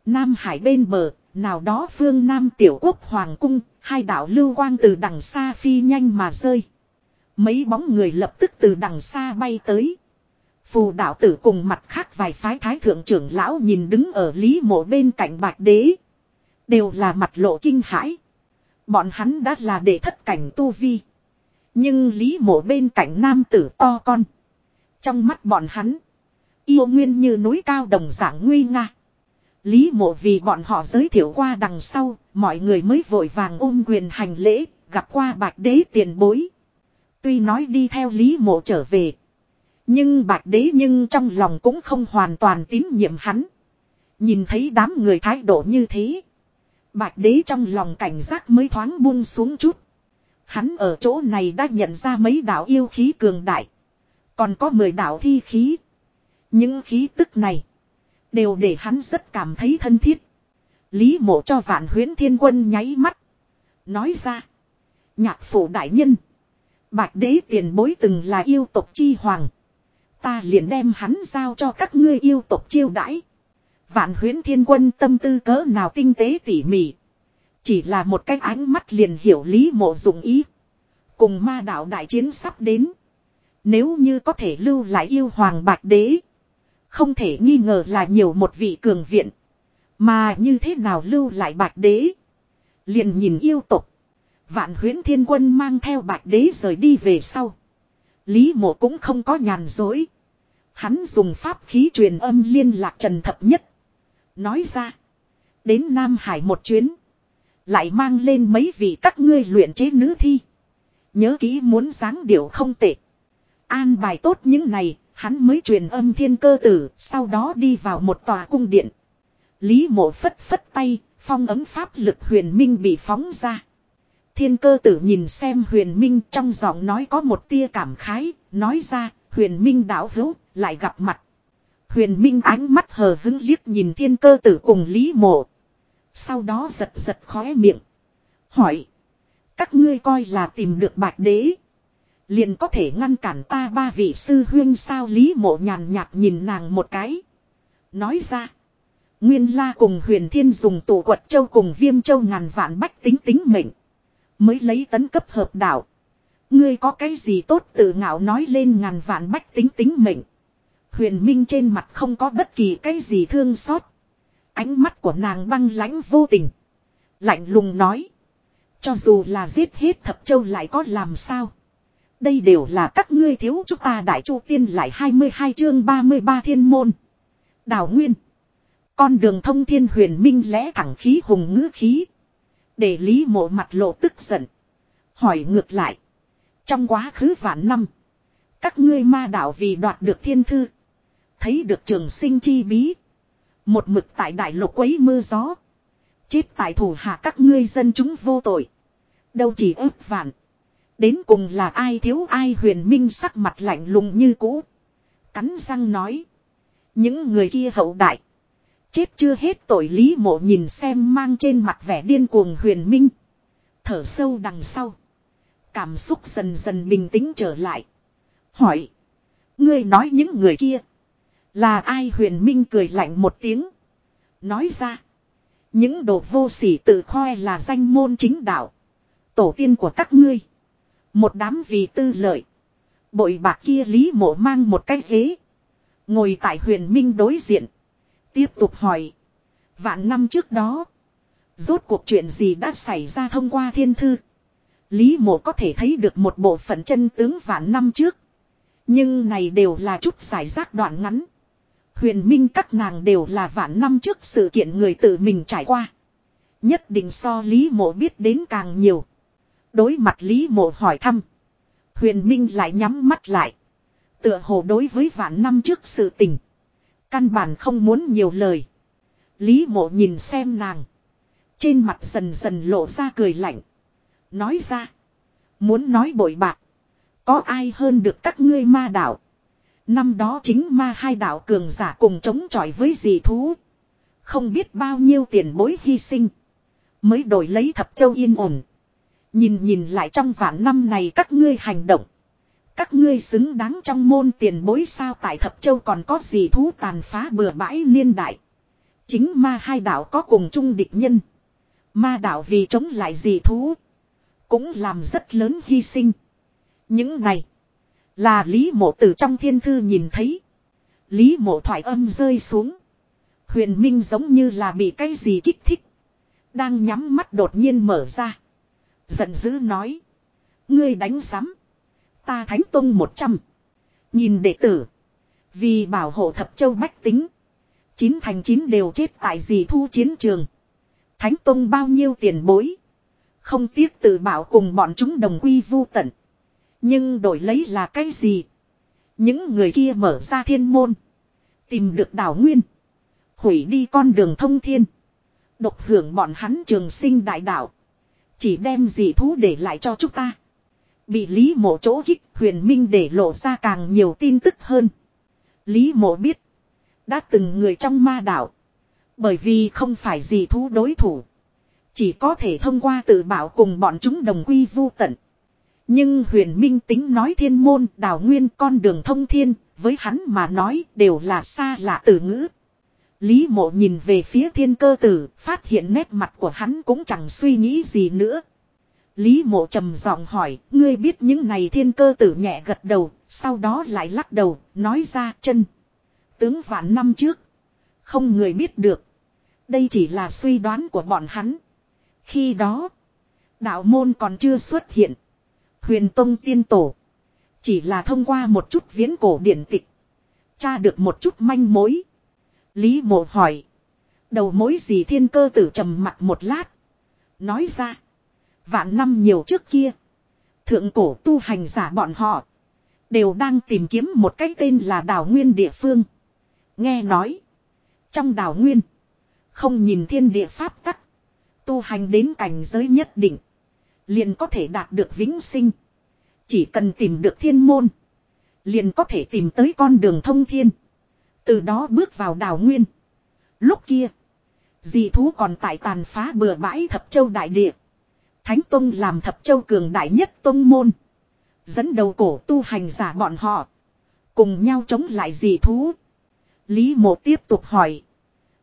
Nam Hải bên bờ, nào đó phương Nam tiểu quốc hoàng cung, Hai đạo lưu quang từ đằng xa phi nhanh mà rơi. Mấy bóng người lập tức từ đằng xa bay tới. Phù đạo tử cùng mặt khác vài phái thái thượng trưởng lão nhìn đứng ở lý mộ bên cạnh bạch đế. Đều là mặt lộ kinh hãi. Bọn hắn đã là để thất cảnh tu vi. Nhưng lý mộ bên cạnh nam tử to con. Trong mắt bọn hắn. Yêu nguyên như núi cao đồng dạng nguy nga. Lý mộ vì bọn họ giới thiệu qua đằng sau. Mọi người mới vội vàng ôm quyền hành lễ. Gặp qua bạch đế tiền bối. Tuy nói đi theo lý mộ trở về. Nhưng bạch đế nhưng trong lòng cũng không hoàn toàn tín nhiệm hắn. Nhìn thấy đám người thái độ như thế. Bạch đế trong lòng cảnh giác mới thoáng buông xuống chút. Hắn ở chỗ này đã nhận ra mấy đạo yêu khí cường đại. Còn có 10 đạo thi khí. Những khí tức này. Đều để hắn rất cảm thấy thân thiết. Lý mộ cho vạn huyến thiên quân nháy mắt. Nói ra. Nhạc phủ đại nhân. Bạch đế tiền bối từng là yêu tộc chi hoàng. Ta liền đem hắn giao cho các ngươi yêu tộc chiêu đãi. Vạn huyến thiên quân tâm tư cỡ nào tinh tế tỉ mỉ. Chỉ là một cái ánh mắt liền hiểu lý mộ dụng ý. Cùng ma đạo đại chiến sắp đến. Nếu như có thể lưu lại yêu hoàng bạch đế. Không thể nghi ngờ là nhiều một vị cường viện. Mà như thế nào lưu lại bạch đế. Liền nhìn yêu tục. Vạn huyến thiên quân mang theo bạch đế rời đi về sau. Lý mộ cũng không có nhàn dối. Hắn dùng pháp khí truyền âm liên lạc trần thập nhất. Nói ra. Đến Nam Hải một chuyến. Lại mang lên mấy vị các ngươi luyện chế nữ thi. Nhớ kỹ muốn dáng điệu không tệ. An bài tốt những này, hắn mới truyền âm thiên cơ tử, sau đó đi vào một tòa cung điện. Lý mộ phất phất tay, phong ấm pháp lực huyền minh bị phóng ra. Thiên cơ tử nhìn xem huyền minh trong giọng nói có một tia cảm khái, nói ra, huyền minh đảo hữu, lại gặp mặt. Huyền minh ánh mắt hờ hứng liếc nhìn thiên cơ tử cùng Lý mộ. Sau đó giật giật khóe miệng. Hỏi. Các ngươi coi là tìm được bạch đế. Liền có thể ngăn cản ta ba vị sư huyên sao Lý mộ nhàn nhạt nhìn nàng một cái. Nói ra. Nguyên la cùng huyền thiên dùng tụ quật châu cùng viêm châu ngàn vạn bách tính tính mệnh. Mới lấy tấn cấp hợp đạo. Ngươi có cái gì tốt tự ngạo nói lên ngàn vạn bách tính tính mệnh. Huyền Minh trên mặt không có bất kỳ cái gì thương xót. Ánh mắt của nàng băng lãnh vô tình. Lạnh lùng nói. Cho dù là giết hết thập châu lại có làm sao. Đây đều là các ngươi thiếu, chúng ta đại chu tiên lại 22 chương 33 thiên môn. Đào Nguyên. Con đường thông thiên huyền minh lẽ thẳng khí hùng ngữ khí. Để lý mộ mặt lộ tức giận. Hỏi ngược lại. Trong quá khứ vạn năm. Các ngươi ma đạo vì đoạt được thiên thư. Thấy được trường sinh chi bí. Một mực tại đại lục quấy mưa gió. Chết tại thủ hạ các ngươi dân chúng vô tội. Đâu chỉ ước vạn. Đến cùng là ai thiếu ai huyền minh sắc mặt lạnh lùng như cũ. Cắn răng nói. Những người kia hậu đại. Chết chưa hết tội lý mộ nhìn xem mang trên mặt vẻ điên cuồng huyền minh. Thở sâu đằng sau. Cảm xúc dần dần bình tĩnh trở lại. Hỏi. Ngươi nói những người kia. Là ai huyền minh cười lạnh một tiếng. Nói ra. Những đồ vô sỉ tự khoe là danh môn chính đạo. Tổ tiên của các ngươi. Một đám vì tư lợi. Bội bạc kia lý mộ mang một cái ghế. Ngồi tại huyền minh đối diện. Tiếp tục hỏi. Vạn năm trước đó. Rốt cuộc chuyện gì đã xảy ra thông qua thiên thư. Lý mộ có thể thấy được một bộ phận chân tướng vạn năm trước. Nhưng này đều là chút giải rác đoạn ngắn. Huyền Minh các nàng đều là vạn năm trước sự kiện người tự mình trải qua. Nhất định so Lý Mộ biết đến càng nhiều. Đối mặt Lý Mộ hỏi thăm. Huyền Minh lại nhắm mắt lại. Tựa hồ đối với vạn năm trước sự tình. Căn bản không muốn nhiều lời. Lý Mộ nhìn xem nàng. Trên mặt dần dần lộ ra cười lạnh. Nói ra. Muốn nói bội bạc. Có ai hơn được các ngươi ma đạo. Năm đó chính ma hai đạo cường giả cùng chống chọi với dị thú. Không biết bao nhiêu tiền bối hy sinh. Mới đổi lấy thập châu yên ổn. Nhìn nhìn lại trong vạn năm này các ngươi hành động. Các ngươi xứng đáng trong môn tiền bối sao tại thập châu còn có gì thú tàn phá bừa bãi niên đại. Chính ma hai đạo có cùng chung địch nhân. Ma đạo vì chống lại dị thú. Cũng làm rất lớn hy sinh. Những này. Là Lý mộ từ trong thiên thư nhìn thấy. Lý mộ thoại âm rơi xuống. Huyền Minh giống như là bị cái gì kích thích. Đang nhắm mắt đột nhiên mở ra. Giận dữ nói. Ngươi đánh giám. Ta thánh tông một trăm. Nhìn đệ tử. Vì bảo hộ thập châu bách tính. Chín thành chín đều chết tại gì thu chiến trường. Thánh tông bao nhiêu tiền bối. Không tiếc tự bảo cùng bọn chúng đồng quy vu tận. Nhưng đổi lấy là cái gì? Những người kia mở ra thiên môn. Tìm được đảo nguyên. Hủy đi con đường thông thiên. Độc hưởng bọn hắn trường sinh đại đạo. Chỉ đem dị thú để lại cho chúng ta. Bị Lý mộ chỗ kích huyền minh để lộ ra càng nhiều tin tức hơn. Lý mộ biết. Đã từng người trong ma đạo. Bởi vì không phải dị thú đối thủ. Chỉ có thể thông qua tự bảo cùng bọn chúng đồng quy vu tận. Nhưng huyền minh tính nói thiên môn đào nguyên con đường thông thiên, với hắn mà nói đều là xa lạ từ ngữ. Lý mộ nhìn về phía thiên cơ tử, phát hiện nét mặt của hắn cũng chẳng suy nghĩ gì nữa. Lý mộ trầm giọng hỏi, ngươi biết những này thiên cơ tử nhẹ gật đầu, sau đó lại lắc đầu, nói ra chân. Tướng vạn năm trước, không người biết được. Đây chỉ là suy đoán của bọn hắn. Khi đó, đạo môn còn chưa xuất hiện. Huyền Tông tiên tổ. Chỉ là thông qua một chút viễn cổ điển tịch. Tra được một chút manh mối. Lý mộ hỏi. Đầu mối gì thiên cơ tử trầm mặt một lát. Nói ra. Vạn năm nhiều trước kia. Thượng cổ tu hành giả bọn họ. Đều đang tìm kiếm một cái tên là đảo nguyên địa phương. Nghe nói. Trong đảo nguyên. Không nhìn thiên địa pháp tắc. Tu hành đến cảnh giới nhất định. Liền có thể đạt được vĩnh sinh. Chỉ cần tìm được thiên môn. Liền có thể tìm tới con đường thông thiên. Từ đó bước vào đảo nguyên. Lúc kia. Dị thú còn tại tàn phá bừa bãi thập châu đại địa. Thánh Tông làm thập châu cường đại nhất tông môn. Dẫn đầu cổ tu hành giả bọn họ. Cùng nhau chống lại dị thú. Lý mộ tiếp tục hỏi.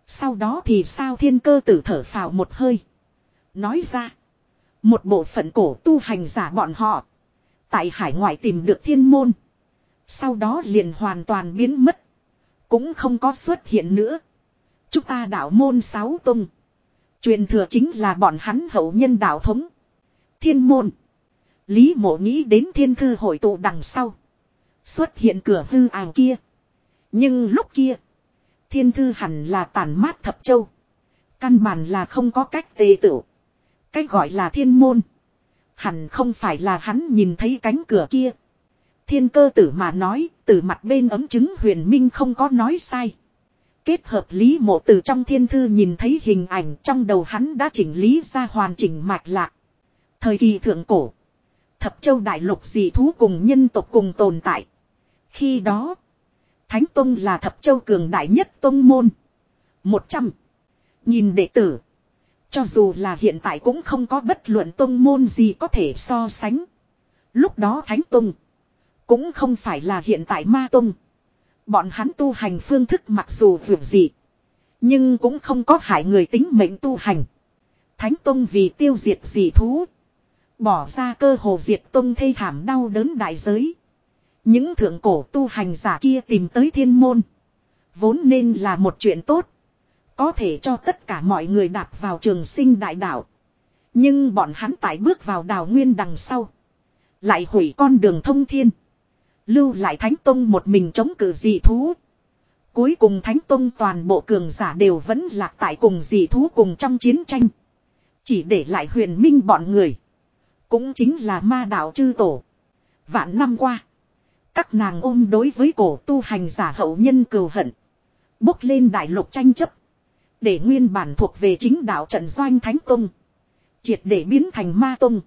Sau đó thì sao thiên cơ tử thở phào một hơi. Nói ra. Một bộ phận cổ tu hành giả bọn họ. Tại hải ngoại tìm được thiên môn. Sau đó liền hoàn toàn biến mất. Cũng không có xuất hiện nữa. Chúng ta đạo môn sáu tung. Truyền thừa chính là bọn hắn hậu nhân đạo thống. Thiên môn. Lý mộ nghĩ đến thiên thư hội tụ đằng sau. Xuất hiện cửa hư ảo kia. Nhưng lúc kia. Thiên thư hẳn là tàn mát thập châu. Căn bản là không có cách tề tử. Cách gọi là thiên môn. Hẳn không phải là hắn nhìn thấy cánh cửa kia. Thiên cơ tử mà nói, từ mặt bên ấm chứng huyền minh không có nói sai. Kết hợp lý mộ từ trong thiên thư nhìn thấy hình ảnh trong đầu hắn đã chỉnh lý ra hoàn chỉnh mạch lạc. Thời kỳ thượng cổ, thập châu đại lục dị thú cùng nhân tộc cùng tồn tại. Khi đó, Thánh Tông là thập châu cường đại nhất tông môn. Một trăm Nhìn đệ tử. Cho dù là hiện tại cũng không có bất luận tông môn gì có thể so sánh. Lúc đó Thánh Tông. Cũng không phải là hiện tại Ma Tông. Bọn hắn tu hành phương thức mặc dù vượt gì. Nhưng cũng không có hại người tính mệnh tu hành. Thánh Tông vì tiêu diệt dị thú. Bỏ ra cơ hồ diệt Tông thê thảm đau đớn đại giới. Những thượng cổ tu hành giả kia tìm tới thiên môn. Vốn nên là một chuyện tốt. Có thể cho tất cả mọi người đạp vào trường sinh đại đạo. Nhưng bọn hắn tại bước vào đào nguyên đằng sau. Lại hủy con đường thông thiên. Lưu lại Thánh Tông một mình chống cự dị thú. Cuối cùng Thánh Tông toàn bộ cường giả đều vẫn lạc tại cùng dị thú cùng trong chiến tranh. Chỉ để lại huyền minh bọn người. Cũng chính là ma đạo chư tổ. Vạn năm qua. Các nàng ôm đối với cổ tu hành giả hậu nhân cừu hận. Bốc lên đại lục tranh chấp. Để nguyên bản thuộc về chính đạo trận doanh Thánh Tông. Triệt để biến thành ma tông.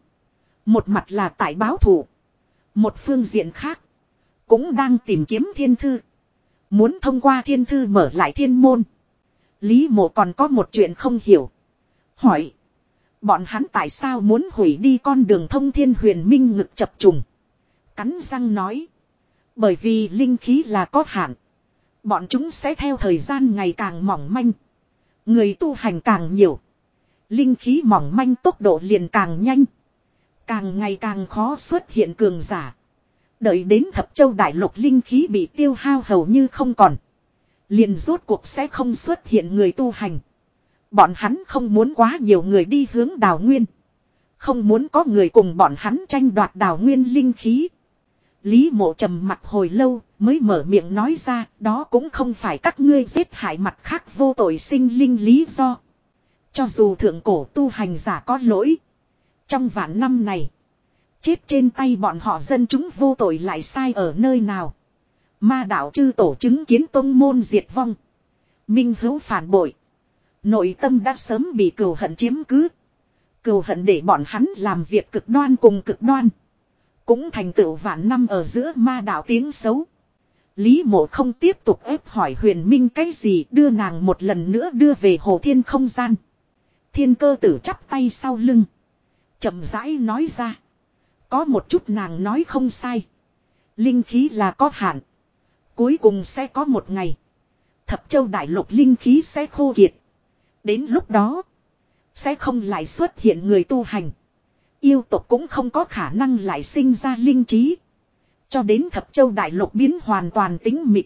Một mặt là tại báo thủ. Một phương diện khác. Cũng đang tìm kiếm thiên thư. Muốn thông qua thiên thư mở lại thiên môn. Lý mộ còn có một chuyện không hiểu. Hỏi. Bọn hắn tại sao muốn hủy đi con đường thông thiên huyền minh ngực chập trùng. Cắn răng nói. Bởi vì linh khí là có hạn. Bọn chúng sẽ theo thời gian ngày càng mỏng manh. Người tu hành càng nhiều. Linh khí mỏng manh tốc độ liền càng nhanh. Càng ngày càng khó xuất hiện cường giả. Đợi đến thập châu đại lục linh khí bị tiêu hao hầu như không còn. Liền rốt cuộc sẽ không xuất hiện người tu hành. Bọn hắn không muốn quá nhiều người đi hướng đào nguyên. Không muốn có người cùng bọn hắn tranh đoạt đào nguyên linh khí. Lý mộ trầm mặt hồi lâu mới mở miệng nói ra, đó cũng không phải các ngươi giết hại mặt khác vô tội sinh linh lý do. Cho dù thượng cổ tu hành giả có lỗi. Trong vạn năm này. Chết trên tay bọn họ dân chúng vô tội lại sai ở nơi nào. Ma đạo chư tổ chứng kiến tông môn diệt vong. Minh hữu phản bội. Nội tâm đã sớm bị cừu hận chiếm cứ. Cừu hận để bọn hắn làm việc cực đoan cùng cực đoan. Cũng thành tựu vạn năm ở giữa ma đạo tiếng xấu. Lý mộ không tiếp tục ép hỏi huyền minh cái gì đưa nàng một lần nữa đưa về hồ thiên không gian. Thiên cơ tử chắp tay sau lưng. chậm rãi nói ra. Có một chút nàng nói không sai. Linh khí là có hạn. Cuối cùng sẽ có một ngày. Thập châu đại lục linh khí sẽ khô kiệt. Đến lúc đó. Sẽ không lại xuất hiện người tu hành. Yêu tộc cũng không có khả năng lại sinh ra linh trí. Cho đến thập châu đại lục biến hoàn toàn tính mịt.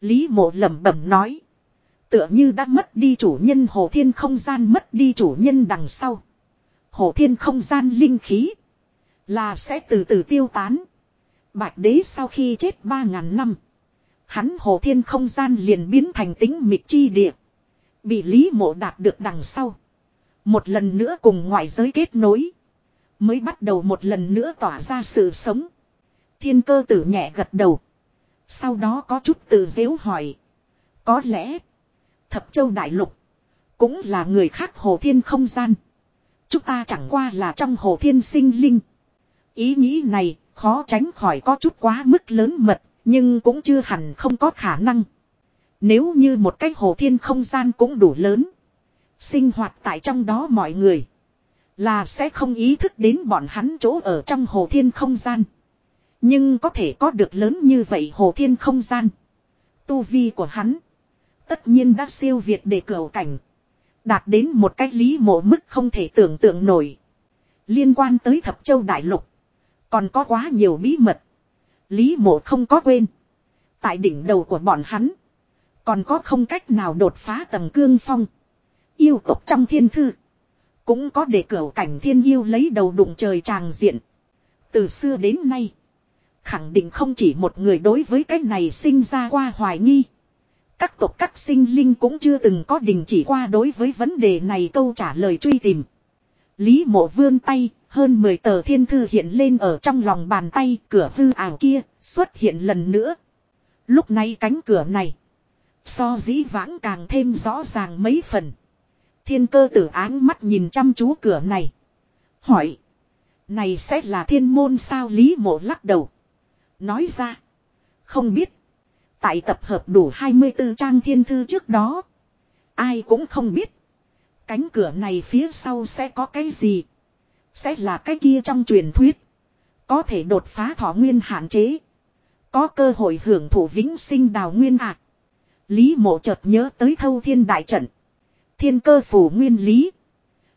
Lý mộ lẩm bẩm nói. Tựa như đã mất đi chủ nhân hồ thiên không gian, mất đi chủ nhân đằng sau. Hồ thiên không gian linh khí. Là sẽ từ từ tiêu tán. Bạch đế sau khi chết ba ngàn năm. Hắn hồ thiên không gian liền biến thành tính mịt chi địa. Bị lý mộ đạt được đằng sau. Một lần nữa cùng ngoại giới kết nối. Mới bắt đầu một lần nữa tỏa ra sự sống. Thiên cơ tử nhẹ gật đầu. Sau đó có chút tự dễu hỏi. Có lẽ. Thập châu đại lục. Cũng là người khác hồ thiên không gian. Chúng ta chẳng qua là trong hồ thiên sinh linh. Ý nghĩ này khó tránh khỏi có chút quá mức lớn mật. Nhưng cũng chưa hẳn không có khả năng. Nếu như một cái hồ thiên không gian cũng đủ lớn. Sinh hoạt tại trong đó mọi người. Là sẽ không ý thức đến bọn hắn chỗ ở trong hồ thiên không gian. Nhưng có thể có được lớn như vậy hồ thiên không gian. Tu vi của hắn. Tất nhiên đã siêu việt để cửa cảnh. Đạt đến một cách lý mộ mức không thể tưởng tượng nổi. Liên quan tới thập châu đại lục. Còn có quá nhiều bí mật. Lý mộ không có quên. Tại đỉnh đầu của bọn hắn. Còn có không cách nào đột phá tầng cương phong. Yêu tộc trong thiên thư. Cũng có để cửa cảnh thiên yêu lấy đầu đụng trời tràng diện. Từ xưa đến nay. Khẳng định không chỉ một người đối với cái này sinh ra qua hoài nghi. Các tộc các sinh linh cũng chưa từng có đình chỉ qua đối với vấn đề này câu trả lời truy tìm. Lý mộ vươn tay, hơn 10 tờ thiên thư hiện lên ở trong lòng bàn tay, cửa hư ảo kia, xuất hiện lần nữa. Lúc này cánh cửa này, so dĩ vãng càng thêm rõ ràng mấy phần. Thiên cơ tử áng mắt nhìn chăm chú cửa này. Hỏi, này sẽ là thiên môn sao Lý mộ lắc đầu. Nói ra, không biết. Tại tập hợp đủ 24 trang thiên thư trước đó. Ai cũng không biết. Cánh cửa này phía sau sẽ có cái gì. Sẽ là cái kia trong truyền thuyết. Có thể đột phá thọ nguyên hạn chế. Có cơ hội hưởng thụ vĩnh sinh đào nguyên ạ. Lý mộ chợt nhớ tới thâu thiên đại trận. Thiên cơ phủ nguyên lý.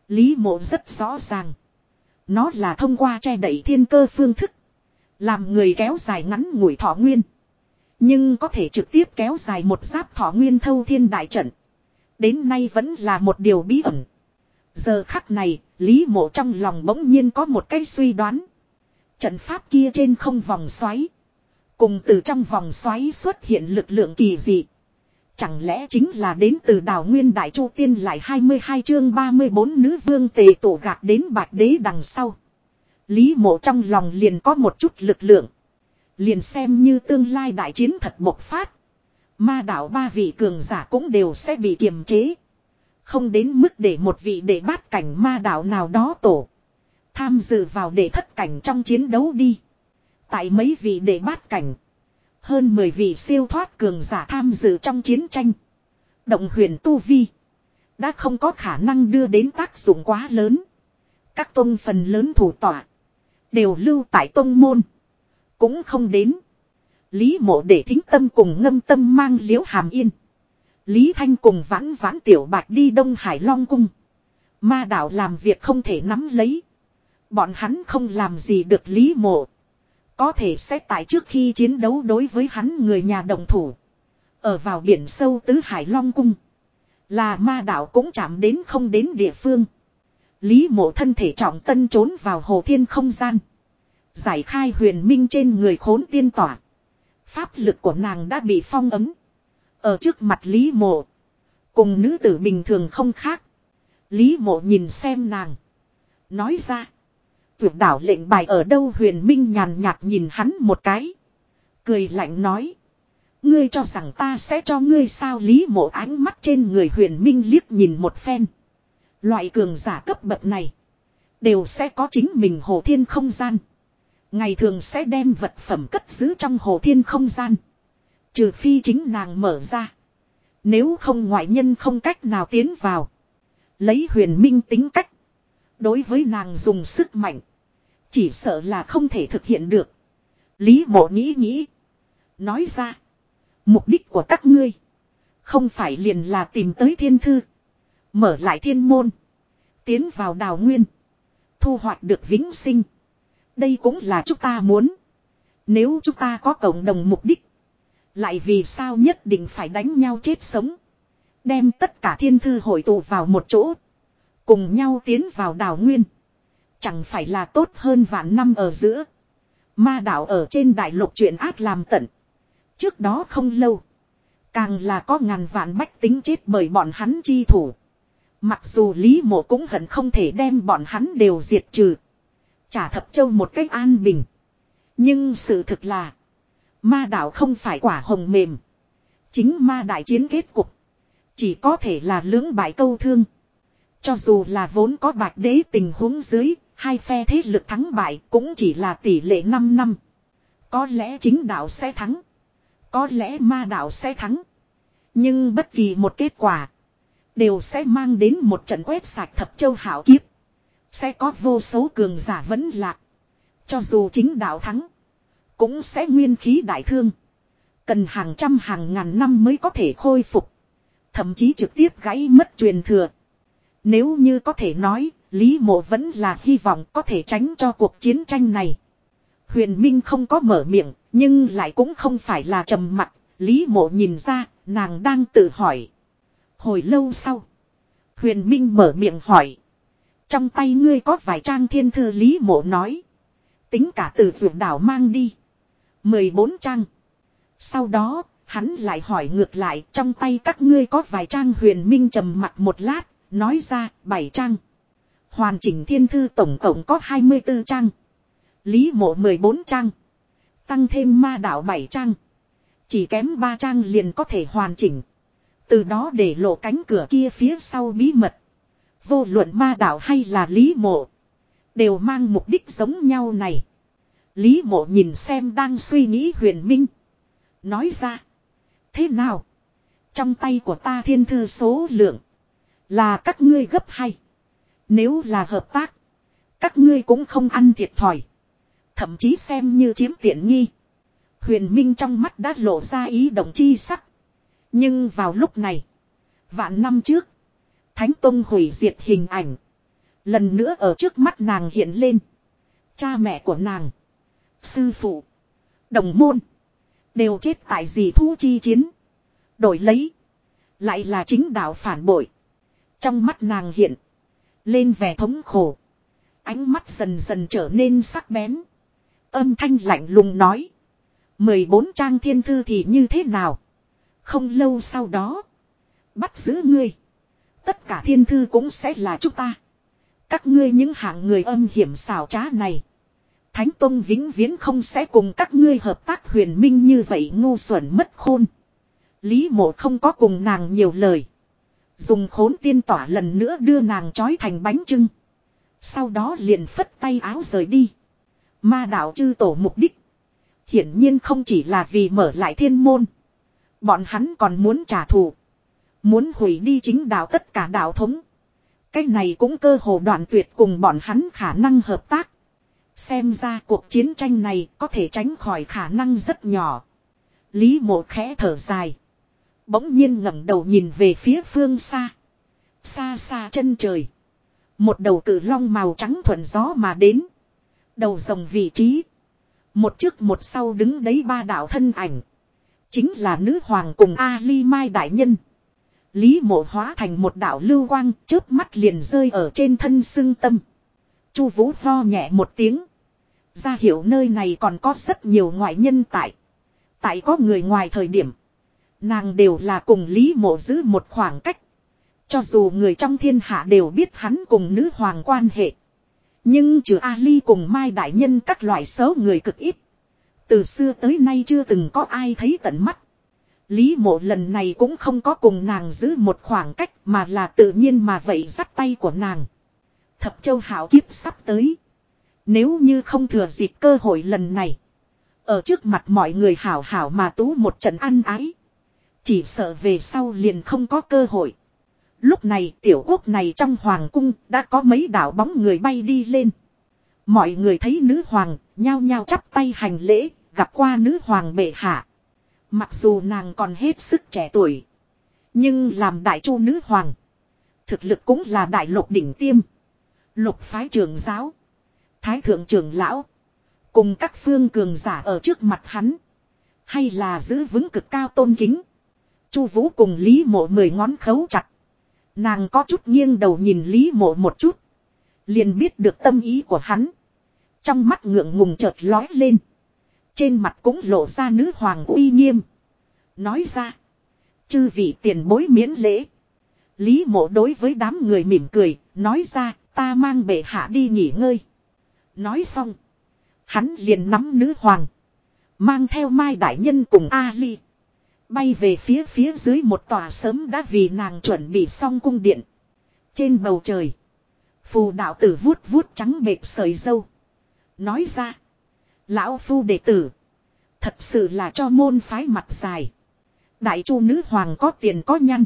Lý mộ rất rõ ràng. Nó là thông qua che đẩy thiên cơ phương thức. Làm người kéo dài ngắn ngủi thọ nguyên. Nhưng có thể trực tiếp kéo dài một giáp thọ nguyên thâu thiên đại trận. Đến nay vẫn là một điều bí ẩn. Giờ khắc này, Lý mộ trong lòng bỗng nhiên có một cái suy đoán. Trận pháp kia trên không vòng xoáy. Cùng từ trong vòng xoáy xuất hiện lực lượng kỳ dị. Chẳng lẽ chính là đến từ đảo nguyên đại chu tiên lại 22 chương 34 nữ vương tề tổ gạt đến bạch đế đằng sau. Lý mộ trong lòng liền có một chút lực lượng. Liền xem như tương lai đại chiến thật bộc phát. Ma đảo ba vị cường giả cũng đều sẽ bị kiềm chế. Không đến mức để một vị để bát cảnh ma đạo nào đó tổ. Tham dự vào để thất cảnh trong chiến đấu đi. Tại mấy vị để bát cảnh. Hơn 10 vị siêu thoát cường giả tham dự trong chiến tranh. Động huyền tu vi. Đã không có khả năng đưa đến tác dụng quá lớn. Các tôn phần lớn thủ tọa. Đều lưu tại tôn môn. Cũng không đến. Lý mộ để thính tâm cùng ngâm tâm mang liễu hàm yên. Lý Thanh cùng vãn vãn tiểu bạch đi Đông Hải Long Cung. Ma đạo làm việc không thể nắm lấy. Bọn hắn không làm gì được lý mộ. Có thể sẽ tại trước khi chiến đấu đối với hắn người nhà đồng thủ. Ở vào biển sâu tứ Hải Long Cung. Là ma đạo cũng chạm đến không đến địa phương. Lý mộ thân thể trọng tân trốn vào hồ thiên không gian. Giải khai huyền minh trên người khốn tiên tỏa. Pháp lực của nàng đã bị phong ấm. Ở trước mặt Lý mộ. Cùng nữ tử bình thường không khác. Lý mộ nhìn xem nàng. Nói ra. Tuyệt đảo lệnh bài ở đâu huyền minh nhàn nhạt nhìn hắn một cái. Cười lạnh nói. Ngươi cho rằng ta sẽ cho ngươi sao lý mộ ánh mắt trên người huyền minh liếc nhìn một phen. Loại cường giả cấp bậc này. Đều sẽ có chính mình hồ thiên không gian. Ngày thường sẽ đem vật phẩm cất giữ trong hồ thiên không gian. Trừ phi chính nàng mở ra. Nếu không ngoại nhân không cách nào tiến vào. Lấy huyền minh tính cách. Đối với nàng dùng sức mạnh. Chỉ sợ là không thể thực hiện được. Lý mộ nghĩ nghĩ. Nói ra. Mục đích của các ngươi. Không phải liền là tìm tới thiên thư. Mở lại thiên môn. Tiến vào đào nguyên. Thu hoạch được vĩnh sinh. Đây cũng là chúng ta muốn. Nếu chúng ta có cộng đồng mục đích. Lại vì sao nhất định phải đánh nhau chết sống. Đem tất cả thiên thư hội tụ vào một chỗ. Cùng nhau tiến vào đào nguyên. Chẳng phải là tốt hơn vạn năm ở giữa. Ma đạo ở trên đại lục chuyện ác làm tận. Trước đó không lâu. Càng là có ngàn vạn bách tính chết bởi bọn hắn chi thủ. Mặc dù Lý Mộ cũng hận không thể đem bọn hắn đều diệt trừ. Trả thập châu một cách an bình. Nhưng sự thực là. Ma đạo không phải quả hồng mềm. Chính ma đại chiến kết cục. Chỉ có thể là lưỡng bại câu thương. Cho dù là vốn có bạch đế tình huống dưới. Hai phe thế lực thắng bại cũng chỉ là tỷ lệ 5 năm. Có lẽ chính đạo sẽ thắng. Có lẽ ma đạo sẽ thắng. Nhưng bất kỳ một kết quả. Đều sẽ mang đến một trận quét sạch thập châu hảo kiếp. Sẽ có vô số cường giả vẫn lạc. Cho dù chính đạo thắng. Cũng sẽ nguyên khí đại thương. Cần hàng trăm hàng ngàn năm mới có thể khôi phục. Thậm chí trực tiếp gãy mất truyền thừa. Nếu như có thể nói, Lý Mộ vẫn là hy vọng có thể tránh cho cuộc chiến tranh này. Huyền Minh không có mở miệng, nhưng lại cũng không phải là trầm mặc. Lý Mộ nhìn ra, nàng đang tự hỏi. Hồi lâu sau, Huyền Minh mở miệng hỏi. Trong tay ngươi có vài trang thiên thư Lý Mộ nói. Tính cả từ ruộng đảo mang đi. 14 trang. Sau đó, hắn lại hỏi ngược lại trong tay các ngươi có vài trang huyền minh trầm mặt một lát, nói ra bảy trang. Hoàn chỉnh thiên thư tổng cộng có 24 trang. Lý mộ 14 trang. Tăng thêm ma đạo 7 trang. Chỉ kém 3 trang liền có thể hoàn chỉnh. Từ đó để lộ cánh cửa kia phía sau bí mật. Vô luận ma đạo hay là lý mộ. Đều mang mục đích giống nhau này. Lý mộ nhìn xem đang suy nghĩ huyền minh. Nói ra. Thế nào? Trong tay của ta thiên thư số lượng. Là các ngươi gấp hay. Nếu là hợp tác. Các ngươi cũng không ăn thiệt thòi. Thậm chí xem như chiếm tiện nghi. Huyền Minh trong mắt đã lộ ra ý động chi sắc. Nhưng vào lúc này. Vạn năm trước. Thánh Tông hủy diệt hình ảnh. Lần nữa ở trước mắt nàng hiện lên. Cha mẹ của nàng. Sư phụ. Đồng môn. Đều chết tại gì thu chi chiến. Đổi lấy. Lại là chính đạo phản bội. Trong mắt nàng hiện. Lên vẻ thống khổ. Ánh mắt dần dần trở nên sắc bén. Âm thanh lạnh lùng nói. 14 trang thiên thư thì như thế nào? Không lâu sau đó. Bắt giữ ngươi. Tất cả thiên thư cũng sẽ là chúng ta. Các ngươi những hạng người âm hiểm xảo trá này. Thánh Tông vĩnh viễn không sẽ cùng các ngươi hợp tác huyền minh như vậy ngu xuẩn mất khôn. Lý mộ không có cùng nàng nhiều lời. Dùng khốn tiên tỏa lần nữa đưa nàng trói thành bánh trưng. Sau đó liền phất tay áo rời đi. Ma đạo chư tổ mục đích. Hiển nhiên không chỉ là vì mở lại thiên môn. Bọn hắn còn muốn trả thù. Muốn hủy đi chính đạo tất cả đạo thống. Cái này cũng cơ hồ đoạn tuyệt cùng bọn hắn khả năng hợp tác. Xem ra cuộc chiến tranh này có thể tránh khỏi khả năng rất nhỏ. Lý mộ khẽ thở dài. Bỗng nhiên ngẩng đầu nhìn về phía phương xa. Xa xa chân trời. Một đầu cử long màu trắng thuận gió mà đến. Đầu rồng vị trí. Một trước một sau đứng đấy ba đạo thân ảnh. Chính là nữ hoàng cùng Ali Mai Đại Nhân. Lý mộ hóa thành một đạo lưu quang, chớp mắt liền rơi ở trên thân xương tâm. Chu Vũ ho nhẹ một tiếng. Ra hiểu nơi này còn có rất nhiều ngoại nhân tại. Tại có người ngoài thời điểm. Nàng đều là cùng Lý mộ giữ một khoảng cách. Cho dù người trong thiên hạ đều biết hắn cùng nữ hoàng quan hệ. Nhưng trừ Ali cùng Mai Đại Nhân các loại xấu người cực ít. Từ xưa tới nay chưa từng có ai thấy tận mắt. Lý mộ lần này cũng không có cùng nàng giữ một khoảng cách mà là tự nhiên mà vậy dắt tay của nàng. Thập châu hảo kiếp sắp tới. Nếu như không thừa dịp cơ hội lần này. Ở trước mặt mọi người hảo hảo mà tú một trận ăn ái. Chỉ sợ về sau liền không có cơ hội. Lúc này tiểu quốc này trong hoàng cung đã có mấy đảo bóng người bay đi lên. Mọi người thấy nữ hoàng nhao nhao chắp tay hành lễ, gặp qua nữ hoàng bệ hạ. Mặc dù nàng còn hết sức trẻ tuổi. Nhưng làm đại chu nữ hoàng. Thực lực cũng là đại lục đỉnh tiêm. Lục phái trường giáo. Thái thượng trưởng lão. Cùng các phương cường giả ở trước mặt hắn. Hay là giữ vững cực cao tôn kính. Chu Vũ cùng Lý Mộ mười ngón khấu chặt. Nàng có chút nghiêng đầu nhìn Lý Mộ một chút. Liền biết được tâm ý của hắn. Trong mắt ngượng ngùng chợt lói lên. Trên mặt cũng lộ ra nữ hoàng uy nghiêm. Nói ra. Chư vị tiền bối miễn lễ. Lý mộ đối với đám người mỉm cười. Nói ra, ta mang bệ hạ đi nghỉ ngơi. Nói xong. Hắn liền nắm nữ hoàng. Mang theo Mai Đại Nhân cùng Ali. Bay về phía phía dưới một tòa sớm đã vì nàng chuẩn bị xong cung điện. Trên bầu trời. Phù đạo tử vuốt vuốt trắng bệt sợi dâu. Nói ra. Lão phu đệ tử. Thật sự là cho môn phái mặt dài. Đại chu nữ hoàng có tiền có nhăn.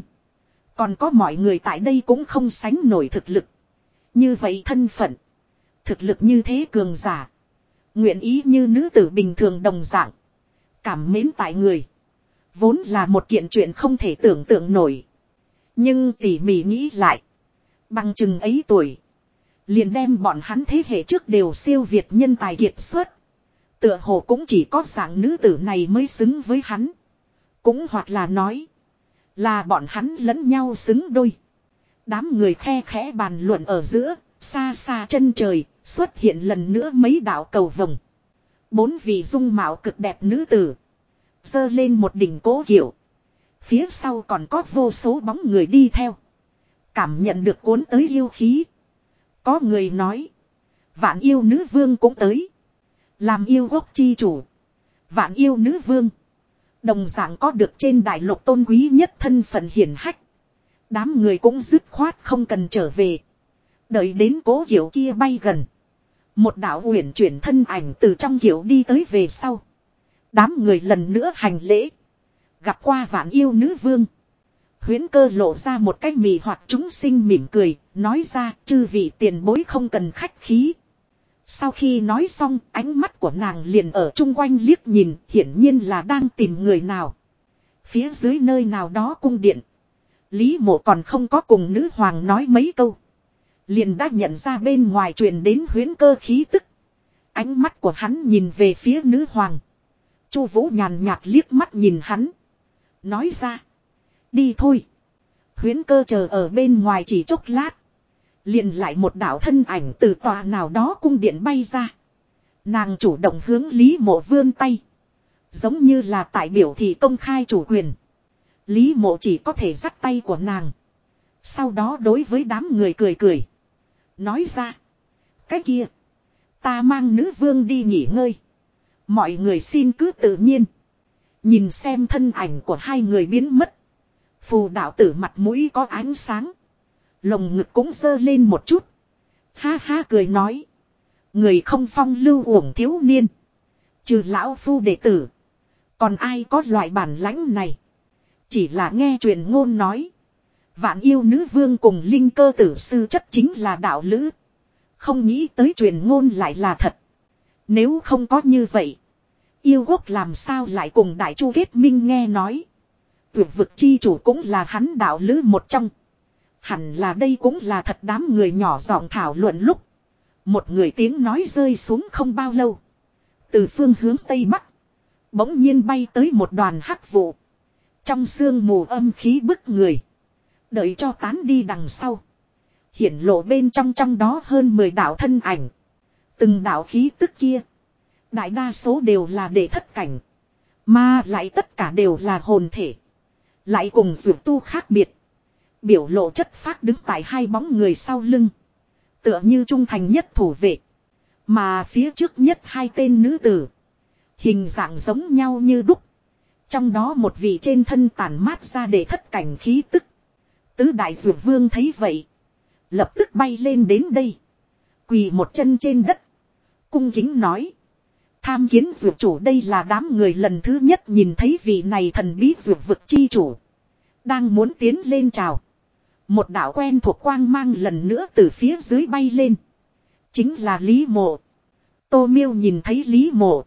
Còn có mọi người tại đây cũng không sánh nổi thực lực. Như vậy thân phận. Thực lực như thế cường giả. Nguyện ý như nữ tử bình thường đồng dạng. Cảm mến tại người. Vốn là một kiện chuyện không thể tưởng tượng nổi. Nhưng tỉ mỉ nghĩ lại. Bằng chừng ấy tuổi. Liền đem bọn hắn thế hệ trước đều siêu việt nhân tài kiệt xuất. Tựa hồ cũng chỉ có dạng nữ tử này mới xứng với hắn. Cũng hoặc là nói. Là bọn hắn lẫn nhau xứng đôi. Đám người khe khẽ bàn luận ở giữa. Xa xa chân trời. Xuất hiện lần nữa mấy đạo cầu vồng. Bốn vị dung mạo cực đẹp nữ tử. Dơ lên một đỉnh cố kiểu. Phía sau còn có vô số bóng người đi theo. Cảm nhận được cuốn tới yêu khí. Có người nói. Vạn yêu nữ vương cũng tới. Làm yêu quốc chi chủ. Vạn yêu nữ vương. Đồng dạng có được trên đại lục tôn quý nhất thân phận hiển hách. Đám người cũng dứt khoát không cần trở về. Đợi đến cố hiểu kia bay gần. Một đạo uyển chuyển thân ảnh từ trong kiểu đi tới về sau. Đám người lần nữa hành lễ. Gặp qua vạn yêu nữ vương. Huyến cơ lộ ra một cái mì hoặc chúng sinh mỉm cười, nói ra chư vị tiền bối không cần khách khí. Sau khi nói xong, ánh mắt của nàng liền ở chung quanh liếc nhìn, hiển nhiên là đang tìm người nào. Phía dưới nơi nào đó cung điện. Lý mộ còn không có cùng nữ hoàng nói mấy câu. Liền đã nhận ra bên ngoài truyền đến huyến cơ khí tức. Ánh mắt của hắn nhìn về phía nữ hoàng. Chu vũ nhàn nhạt liếc mắt nhìn hắn. Nói ra. Đi thôi. Huyến cơ chờ ở bên ngoài chỉ chốc lát. Liền lại một đạo thân ảnh từ tòa nào đó cung điện bay ra. Nàng chủ động hướng Lý mộ vươn tay. Giống như là tại biểu thị công khai chủ quyền. Lý mộ chỉ có thể dắt tay của nàng. Sau đó đối với đám người cười cười. Nói ra. Cái kia. Ta mang nữ vương đi nghỉ ngơi. Mọi người xin cứ tự nhiên. Nhìn xem thân ảnh của hai người biến mất. Phù đạo tử mặt mũi có ánh sáng. Lồng ngực cũng dơ lên một chút. Ha ha cười nói. Người không phong lưu uổng thiếu niên. Trừ lão phu đệ tử. Còn ai có loại bản lãnh này. Chỉ là nghe truyền ngôn nói. Vạn yêu nữ vương cùng linh cơ tử sư chất chính là đạo lữ. Không nghĩ tới truyền ngôn lại là thật. Nếu không có như vậy. Yêu quốc làm sao lại cùng đại chu kết minh nghe nói. Tuyệt vực chi chủ cũng là hắn đạo lữ một trong. Hẳn là đây cũng là thật đám người nhỏ giọng thảo luận lúc. Một người tiếng nói rơi xuống không bao lâu. Từ phương hướng Tây Bắc. Bỗng nhiên bay tới một đoàn hắc vụ. Trong sương mù âm khí bức người. Đợi cho tán đi đằng sau. Hiển lộ bên trong trong đó hơn 10 đạo thân ảnh. Từng đạo khí tức kia. Đại đa số đều là để thất cảnh. Mà lại tất cả đều là hồn thể. Lại cùng dược tu khác biệt. Biểu lộ chất phát đứng tại hai bóng người sau lưng. Tựa như trung thành nhất thủ vệ. Mà phía trước nhất hai tên nữ tử. Hình dạng giống nhau như đúc. Trong đó một vị trên thân tàn mát ra để thất cảnh khí tức. Tứ đại dược vương thấy vậy. Lập tức bay lên đến đây. Quỳ một chân trên đất. Cung kính nói. Tham kiến dược chủ đây là đám người lần thứ nhất nhìn thấy vị này thần bí dược vực chi chủ. Đang muốn tiến lên chào. Một đạo quen thuộc quang mang lần nữa từ phía dưới bay lên. Chính là Lý Mộ. Tô Miêu nhìn thấy Lý Mộ.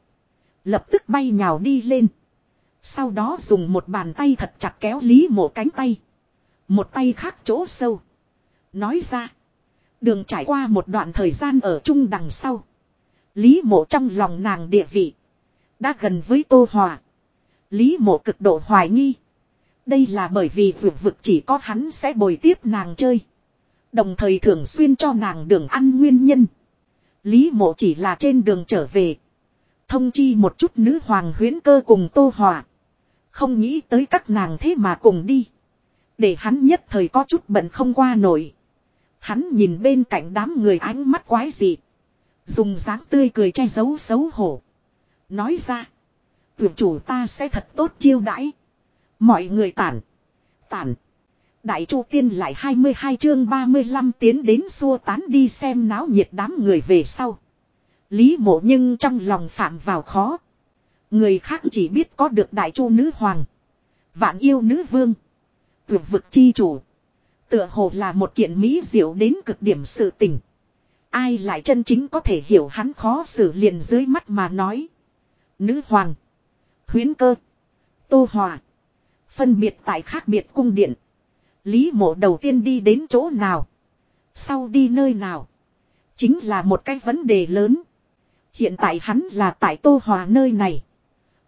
Lập tức bay nhào đi lên. Sau đó dùng một bàn tay thật chặt kéo Lý Mộ cánh tay. Một tay khác chỗ sâu. Nói ra. Đường trải qua một đoạn thời gian ở chung đằng sau. Lý mộ trong lòng nàng địa vị. Đã gần với Tô Hòa. Lý mộ cực độ hoài nghi. Đây là bởi vì vượt vực chỉ có hắn sẽ bồi tiếp nàng chơi. Đồng thời thường xuyên cho nàng đường ăn nguyên nhân. Lý mộ chỉ là trên đường trở về. Thông chi một chút nữ hoàng huyến cơ cùng Tô Hòa. Không nghĩ tới các nàng thế mà cùng đi. Để hắn nhất thời có chút bận không qua nổi. Hắn nhìn bên cạnh đám người ánh mắt quái dị. Dùng dáng tươi cười che giấu xấu hổ. Nói ra. Tuyển chủ ta sẽ thật tốt chiêu đãi. Mọi người tản. Tản. Đại Chu Tiên lại 22 chương 35 tiến đến xua tán đi xem náo nhiệt đám người về sau. Lý mộ nhưng trong lòng phạm vào khó. Người khác chỉ biết có được Đại Chu Nữ Hoàng. Vạn yêu nữ vương. Tuyệt vực chi chủ. Tựa hồ là một kiện mỹ diệu đến cực điểm sự tình. Ai lại chân chính có thể hiểu hắn khó xử liền dưới mắt mà nói. Nữ hoàng. Huyến cơ. Tô hòa. Phân biệt tại khác biệt cung điện. Lý mộ đầu tiên đi đến chỗ nào. Sau đi nơi nào. Chính là một cái vấn đề lớn. Hiện tại hắn là tại Tô Hòa nơi này.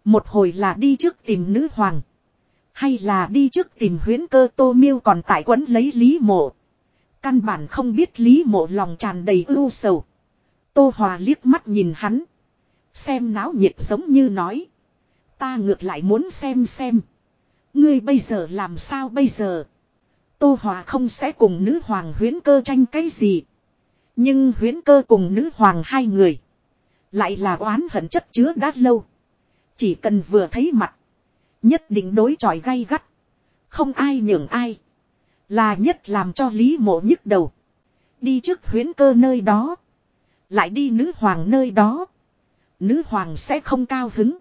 Một hồi là đi trước tìm nữ hoàng. Hay là đi trước tìm huyến cơ tô miêu còn tại quấn lấy Lý mộ. Căn bản không biết Lý mộ lòng tràn đầy ưu sầu. Tô Hòa liếc mắt nhìn hắn. Xem náo nhiệt giống như nói. Ta ngược lại muốn xem xem. Ngươi bây giờ làm sao bây giờ? Tô Hòa không sẽ cùng nữ hoàng huyến cơ tranh cái gì. Nhưng huyến cơ cùng nữ hoàng hai người. Lại là oán hận chất chứa đã lâu. Chỉ cần vừa thấy mặt. Nhất định đối chọi gay gắt. Không ai nhường ai. Là nhất làm cho Lý mộ nhức đầu. Đi trước huyến cơ nơi đó. Lại đi nữ hoàng nơi đó. Nữ hoàng sẽ không cao hứng.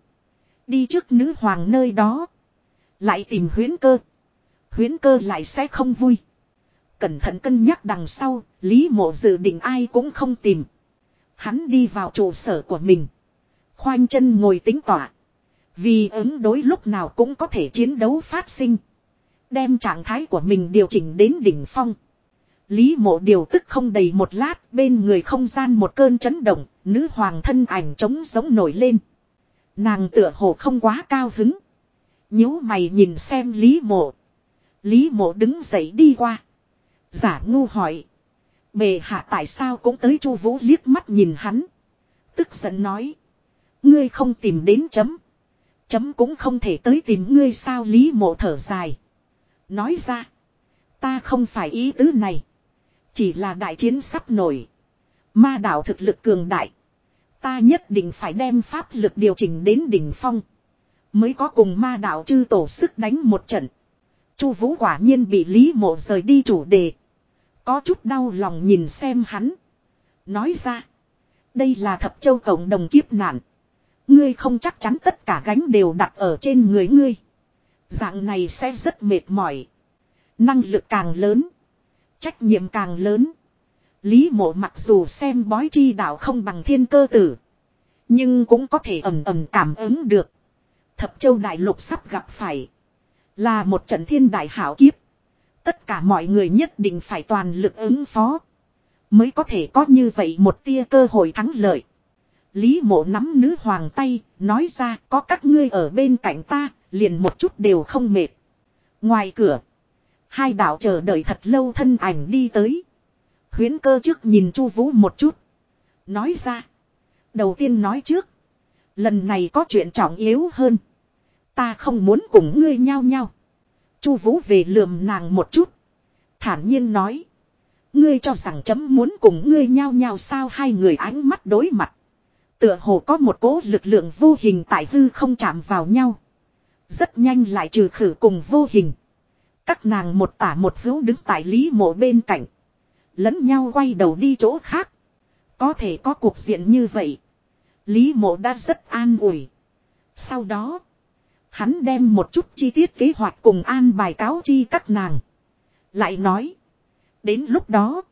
Đi trước nữ hoàng nơi đó. Lại tìm huyến cơ. Huyến cơ lại sẽ không vui. Cẩn thận cân nhắc đằng sau, Lý mộ dự định ai cũng không tìm. Hắn đi vào trụ sở của mình. Khoanh chân ngồi tính tỏa. Vì ứng đối lúc nào cũng có thể chiến đấu phát sinh. Đem trạng thái của mình điều chỉnh đến đỉnh phong. Lý mộ điều tức không đầy một lát bên người không gian một cơn chấn động, nữ hoàng thân ảnh trống giống nổi lên. Nàng tựa hồ không quá cao hứng. nhíu mày nhìn xem Lý mộ. Lý mộ đứng dậy đi qua. Giả ngu hỏi. Bề hạ tại sao cũng tới chu vũ liếc mắt nhìn hắn. Tức giận nói. Ngươi không tìm đến chấm. Chấm cũng không thể tới tìm ngươi sao Lý mộ thở dài. Nói ra. Ta không phải ý tứ này. Chỉ là đại chiến sắp nổi. Ma đạo thực lực cường đại. Ta nhất định phải đem pháp lực điều chỉnh đến đỉnh phong. Mới có cùng ma đạo chư tổ sức đánh một trận. Chu vũ quả nhiên bị Lý mộ rời đi chủ đề. Có chút đau lòng nhìn xem hắn. Nói ra. Đây là thập châu cộng đồng kiếp nạn. Ngươi không chắc chắn tất cả gánh đều đặt ở trên người ngươi. Dạng này sẽ rất mệt mỏi. Năng lực càng lớn. Trách nhiệm càng lớn. Lý mộ mặc dù xem bói chi đạo không bằng thiên cơ tử. Nhưng cũng có thể ẩm ẩm cảm ứng được. Thập châu đại lục sắp gặp phải. Là một trận thiên đại hảo kiếp. Tất cả mọi người nhất định phải toàn lực ứng phó. Mới có thể có như vậy một tia cơ hội thắng lợi. Lý mộ nắm nữ hoàng tay, nói ra có các ngươi ở bên cạnh ta, liền một chút đều không mệt. Ngoài cửa, hai đạo chờ đợi thật lâu thân ảnh đi tới. Huyến cơ trước nhìn Chu Vũ một chút. Nói ra. Đầu tiên nói trước. Lần này có chuyện trọng yếu hơn. Ta không muốn cùng ngươi nhau nhau. Chu Vũ về lườm nàng một chút. Thản nhiên nói. Ngươi cho rằng chấm muốn cùng ngươi nhau nhau sao hai người ánh mắt đối mặt. Tựa hồ có một cỗ lực lượng vô hình tại hư không chạm vào nhau. Rất nhanh lại trừ khử cùng vô hình. Các nàng một tả một hữu đứng tại lý mộ bên cạnh. Lẫn nhau quay đầu đi chỗ khác. Có thể có cuộc diện như vậy. Lý mộ đã rất an ủi. Sau đó. Hắn đem một chút chi tiết kế hoạch cùng an bài cáo chi các nàng. Lại nói. Đến lúc đó.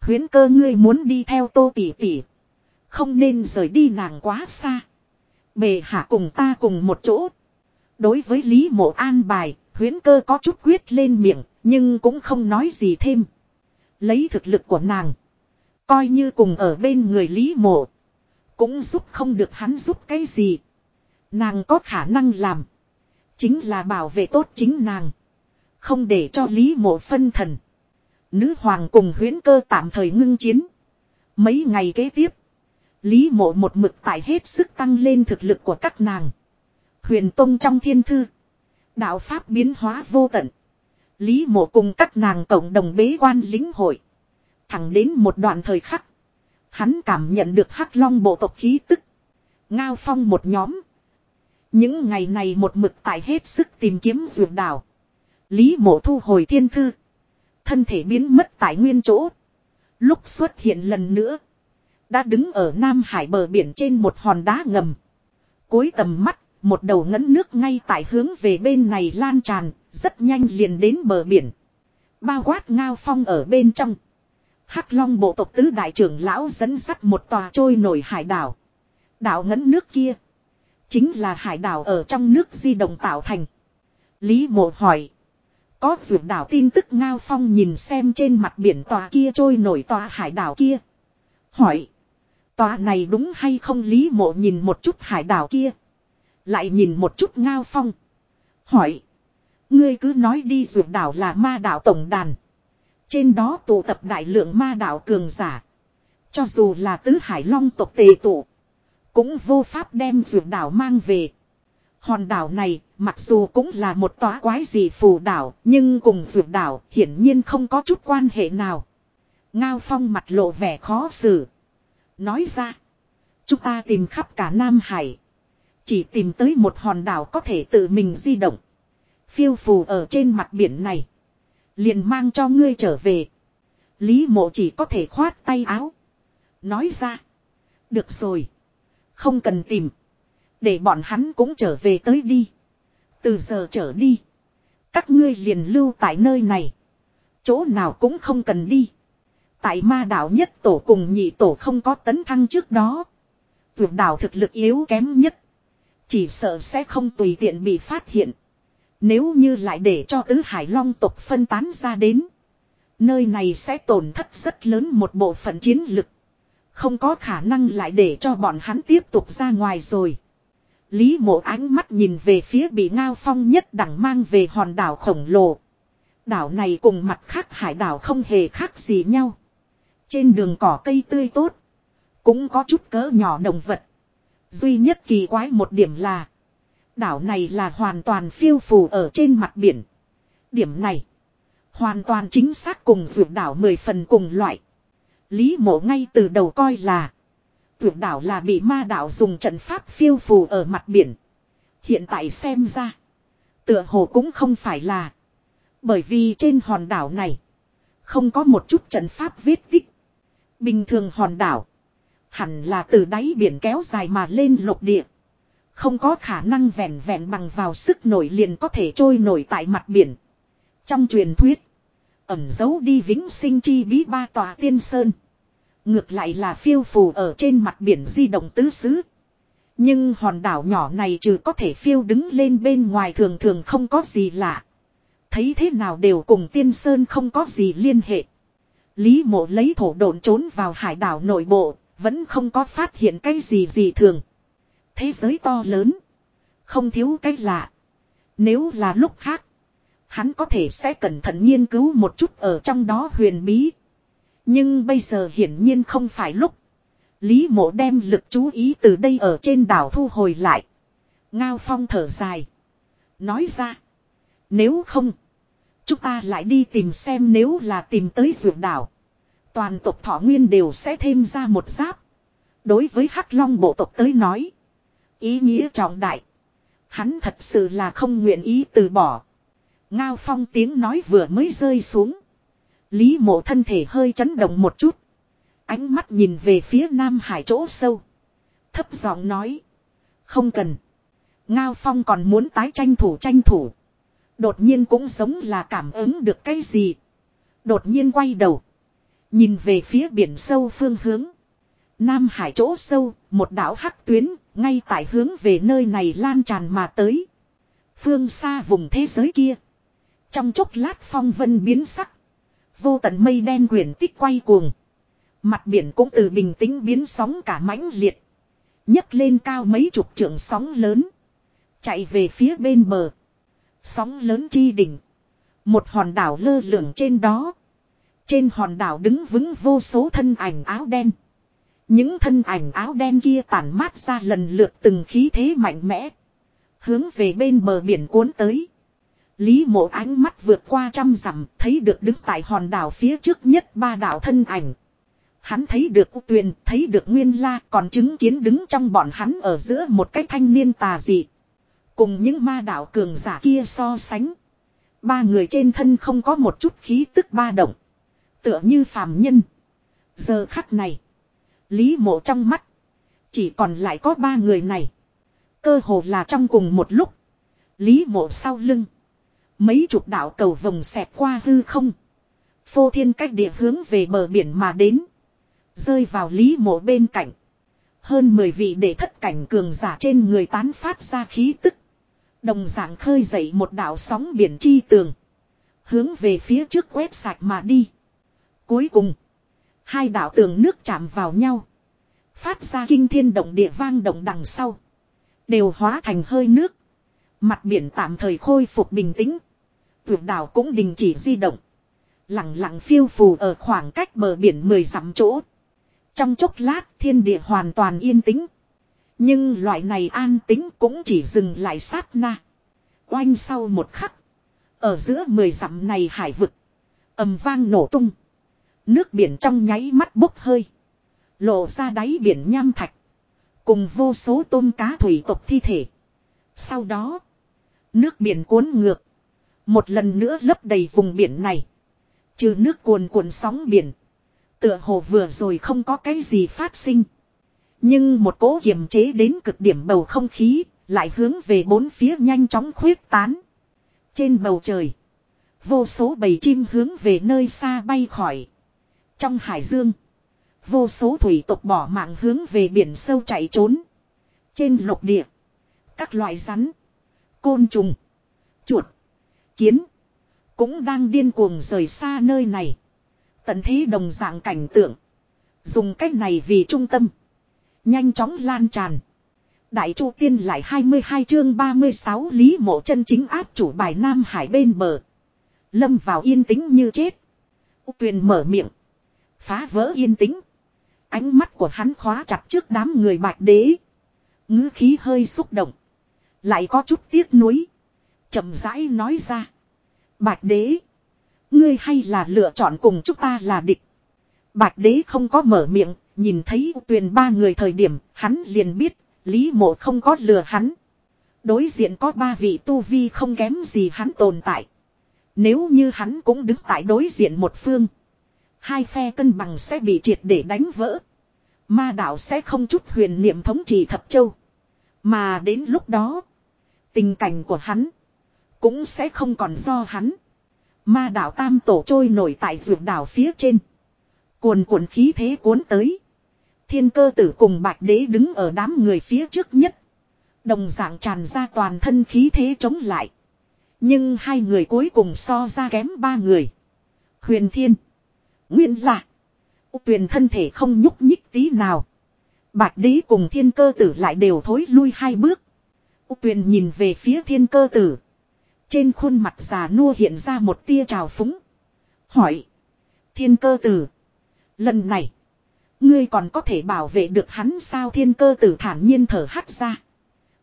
Huyến cơ ngươi muốn đi theo tô tỷ tỷ. Không nên rời đi nàng quá xa. Bề hạ cùng ta cùng một chỗ. Đối với Lý Mộ an bài, huyến cơ có chút quyết lên miệng, nhưng cũng không nói gì thêm. Lấy thực lực của nàng. Coi như cùng ở bên người Lý Mộ. Cũng giúp không được hắn giúp cái gì. Nàng có khả năng làm. Chính là bảo vệ tốt chính nàng. Không để cho Lý Mộ phân thần. Nữ hoàng cùng huyến cơ tạm thời ngưng chiến. Mấy ngày kế tiếp. Lý mộ một mực tại hết sức tăng lên thực lực của các nàng. Huyền Tông trong thiên thư. Đạo Pháp biến hóa vô tận. Lý mộ cùng các nàng cộng đồng bế quan lính hội. Thẳng đến một đoạn thời khắc. Hắn cảm nhận được hắc long bộ tộc khí tức. Ngao phong một nhóm. Những ngày này một mực tại hết sức tìm kiếm ruột đảo. Lý mộ thu hồi thiên thư. Thân thể biến mất tại nguyên chỗ. Lúc xuất hiện lần nữa. Đã đứng ở Nam Hải bờ biển trên một hòn đá ngầm. Cuối tầm mắt, một đầu ngấn nước ngay tại hướng về bên này lan tràn, rất nhanh liền đến bờ biển. Bao quát ngao phong ở bên trong. Hắc Long bộ tộc tứ đại trưởng lão dẫn sắt một tòa trôi nổi hải đảo. Đảo ngấn nước kia. Chính là hải đảo ở trong nước di động tạo thành. Lý mộ hỏi. Có vượt đảo tin tức ngao phong nhìn xem trên mặt biển tòa kia trôi nổi tòa hải đảo kia. Hỏi. Tòa này đúng hay không lý mộ nhìn một chút hải đảo kia. Lại nhìn một chút ngao phong. Hỏi. Ngươi cứ nói đi ruột đảo là ma đảo tổng đàn. Trên đó tụ tập đại lượng ma đảo cường giả. Cho dù là tứ hải long tộc tề tụ. Cũng vô pháp đem ruột đảo mang về. Hòn đảo này, mặc dù cũng là một tòa quái gì phù đảo, nhưng cùng ruột đảo hiển nhiên không có chút quan hệ nào. Ngao phong mặt lộ vẻ khó xử. Nói ra. Chúng ta tìm khắp cả Nam Hải. Chỉ tìm tới một hòn đảo có thể tự mình di động. Phiêu phù ở trên mặt biển này. Liền mang cho ngươi trở về. Lý mộ chỉ có thể khoát tay áo. Nói ra. Được rồi. Không cần tìm. Để bọn hắn cũng trở về tới đi. Từ giờ trở đi. Các ngươi liền lưu tại nơi này. Chỗ nào cũng không cần đi. Tại ma đảo nhất tổ cùng nhị tổ không có tấn thăng trước đó. Vượt đảo thực lực yếu kém nhất. Chỉ sợ sẽ không tùy tiện bị phát hiện. Nếu như lại để cho tứ hải long tộc phân tán ra đến. Nơi này sẽ tổn thất rất lớn một bộ phận chiến lực. Không có khả năng lại để cho bọn hắn tiếp tục ra ngoài rồi. Lý mộ ánh mắt nhìn về phía bị ngao phong nhất đẳng mang về hòn đảo khổng lồ. Đảo này cùng mặt khác hải đảo không hề khác gì nhau. Trên đường cỏ cây tươi tốt. Cũng có chút cỡ nhỏ động vật. Duy nhất kỳ quái một điểm là. Đảo này là hoàn toàn phiêu phù ở trên mặt biển. Điểm này. Hoàn toàn chính xác cùng vượt đảo mười phần cùng loại. Lý mộ ngay từ đầu coi là. Vượt đảo là bị ma đảo dùng trận pháp phiêu phù ở mặt biển. Hiện tại xem ra. Tựa hồ cũng không phải là. Bởi vì trên hòn đảo này. Không có một chút trận pháp vết tích. Bình thường hòn đảo. Hẳn là từ đáy biển kéo dài mà lên lục địa. Không có khả năng vẹn vẹn bằng vào sức nổi liền có thể trôi nổi tại mặt biển. Trong truyền thuyết. Ẩm giấu đi vĩnh sinh chi bí ba tòa tiên sơn. Ngược lại là phiêu phù ở trên mặt biển di động tứ xứ. Nhưng hòn đảo nhỏ này trừ có thể phiêu đứng lên bên ngoài thường thường không có gì lạ. Thấy thế nào đều cùng tiên sơn không có gì liên hệ. Lý mộ lấy thổ độn trốn vào hải đảo nội bộ, vẫn không có phát hiện cái gì gì thường. Thế giới to lớn. Không thiếu cái lạ. Nếu là lúc khác. Hắn có thể sẽ cẩn thận nghiên cứu một chút ở trong đó huyền bí. Nhưng bây giờ hiển nhiên không phải lúc. Lý mộ đem lực chú ý từ đây ở trên đảo thu hồi lại. Ngao phong thở dài. Nói ra. Nếu không. Chúng ta lại đi tìm xem nếu là tìm tới ruột đảo. Toàn tộc thọ nguyên đều sẽ thêm ra một giáp. Đối với Hắc Long bộ tộc tới nói. Ý nghĩa trọng đại. Hắn thật sự là không nguyện ý từ bỏ. Ngao phong tiếng nói vừa mới rơi xuống. Lý mộ thân thể hơi chấn động một chút. Ánh mắt nhìn về phía Nam Hải chỗ sâu. Thấp giọng nói. Không cần. Ngao phong còn muốn tái tranh thủ tranh thủ. Đột nhiên cũng giống là cảm ứng được cái gì. Đột nhiên quay đầu. Nhìn về phía biển sâu phương hướng. Nam Hải chỗ sâu, một đảo hắc tuyến, ngay tại hướng về nơi này lan tràn mà tới. Phương xa vùng thế giới kia. Trong chốc lát phong vân biến sắc. Vô tận mây đen quyển tích quay cuồng. Mặt biển cũng từ bình tĩnh biến sóng cả mãnh liệt. nhấc lên cao mấy chục trượng sóng lớn. Chạy về phía bên bờ. Sóng lớn chi đỉnh. Một hòn đảo lơ lửng trên đó. Trên hòn đảo đứng vững vô số thân ảnh áo đen. Những thân ảnh áo đen kia tản mát ra lần lượt từng khí thế mạnh mẽ. Hướng về bên bờ biển cuốn tới. Lý mộ ánh mắt vượt qua trăm dặm thấy được đứng tại hòn đảo phía trước nhất ba đảo thân ảnh. Hắn thấy được U Tuyền, thấy được Nguyên La, còn chứng kiến đứng trong bọn hắn ở giữa một cái thanh niên tà dị. Cùng những ma đạo cường giả kia so sánh. Ba người trên thân không có một chút khí tức ba động. Tựa như phàm nhân. Giờ khắc này. Lý mộ trong mắt. Chỉ còn lại có ba người này. Cơ hồ là trong cùng một lúc. Lý mộ sau lưng. Mấy chục đạo cầu vòng xẹp qua hư không. Phô thiên cách địa hướng về bờ biển mà đến. Rơi vào lý mộ bên cạnh. Hơn 10 vị để thất cảnh cường giả trên người tán phát ra khí tức. Đồng dạng khơi dậy một đạo sóng biển chi tường. Hướng về phía trước quét sạch mà đi. Cuối cùng. Hai đạo tường nước chạm vào nhau. Phát ra kinh thiên động địa vang động đằng sau. Đều hóa thành hơi nước. Mặt biển tạm thời khôi phục bình tĩnh. Tuyệt đảo cũng đình chỉ di động. Lặng lặng phiêu phù ở khoảng cách bờ biển mười dặm chỗ. Trong chốc lát, thiên địa hoàn toàn yên tĩnh. Nhưng loại này an tĩnh cũng chỉ dừng lại sát na. Oanh sau một khắc. Ở giữa mười dặm này hải vực. ầm vang nổ tung. Nước biển trong nháy mắt bốc hơi. Lộ ra đáy biển nham thạch. Cùng vô số tôm cá thủy tộc thi thể. Sau đó. Nước biển cuốn ngược. Một lần nữa lấp đầy vùng biển này. Trừ nước cuồn cuộn sóng biển. Tựa hồ vừa rồi không có cái gì phát sinh. Nhưng một cố kiềm chế đến cực điểm bầu không khí. Lại hướng về bốn phía nhanh chóng khuyết tán. Trên bầu trời. Vô số bầy chim hướng về nơi xa bay khỏi. Trong hải dương. Vô số thủy tộc bỏ mạng hướng về biển sâu chạy trốn. Trên lục địa. Các loại rắn. Côn trùng. Chuột. Kiến. Cũng đang điên cuồng rời xa nơi này. Tận thế đồng dạng cảnh tượng. Dùng cách này vì trung tâm. Nhanh chóng lan tràn. Đại Chu Tiên lại 22 chương 36 Lý Mộ chân chính áp chủ bài Nam Hải bên bờ. Lâm vào yên tĩnh như chết. U Tuyền mở miệng. Phá vỡ yên tĩnh. Ánh mắt của hắn khóa chặt trước đám người bạch đế. ngữ khí hơi xúc động. Lại có chút tiếc nuối. chậm rãi nói ra. Bạch đế. Ngươi hay là lựa chọn cùng chúng ta là địch. Bạch đế không có mở miệng. Nhìn thấy tuyền ba người thời điểm. Hắn liền biết. Lý mộ không có lừa hắn. Đối diện có ba vị tu vi không kém gì hắn tồn tại. Nếu như hắn cũng đứng tại đối diện một phương. Hai phe cân bằng sẽ bị triệt để đánh vỡ. Ma đạo sẽ không chút huyền niệm thống trị thập châu. Mà đến lúc đó. Tình cảnh của hắn. Cũng sẽ không còn do hắn. Ma đạo tam tổ trôi nổi tại ruột đảo phía trên. Cuồn cuộn khí thế cuốn tới. Thiên cơ tử cùng bạch đế đứng ở đám người phía trước nhất. Đồng dạng tràn ra toàn thân khí thế chống lại. Nhưng hai người cuối cùng so ra kém ba người. Huyền Thiên. Nguyên Lạc. Tuyền thân thể không nhúc nhích tí nào. Bạch đế cùng thiên cơ tử lại đều thối lui hai bước. Tuyền nhìn về phía thiên cơ tử. Trên khuôn mặt già nua hiện ra một tia trào phúng. Hỏi. Thiên cơ tử. Lần này. Ngươi còn có thể bảo vệ được hắn sao thiên cơ tử thản nhiên thở hắt ra.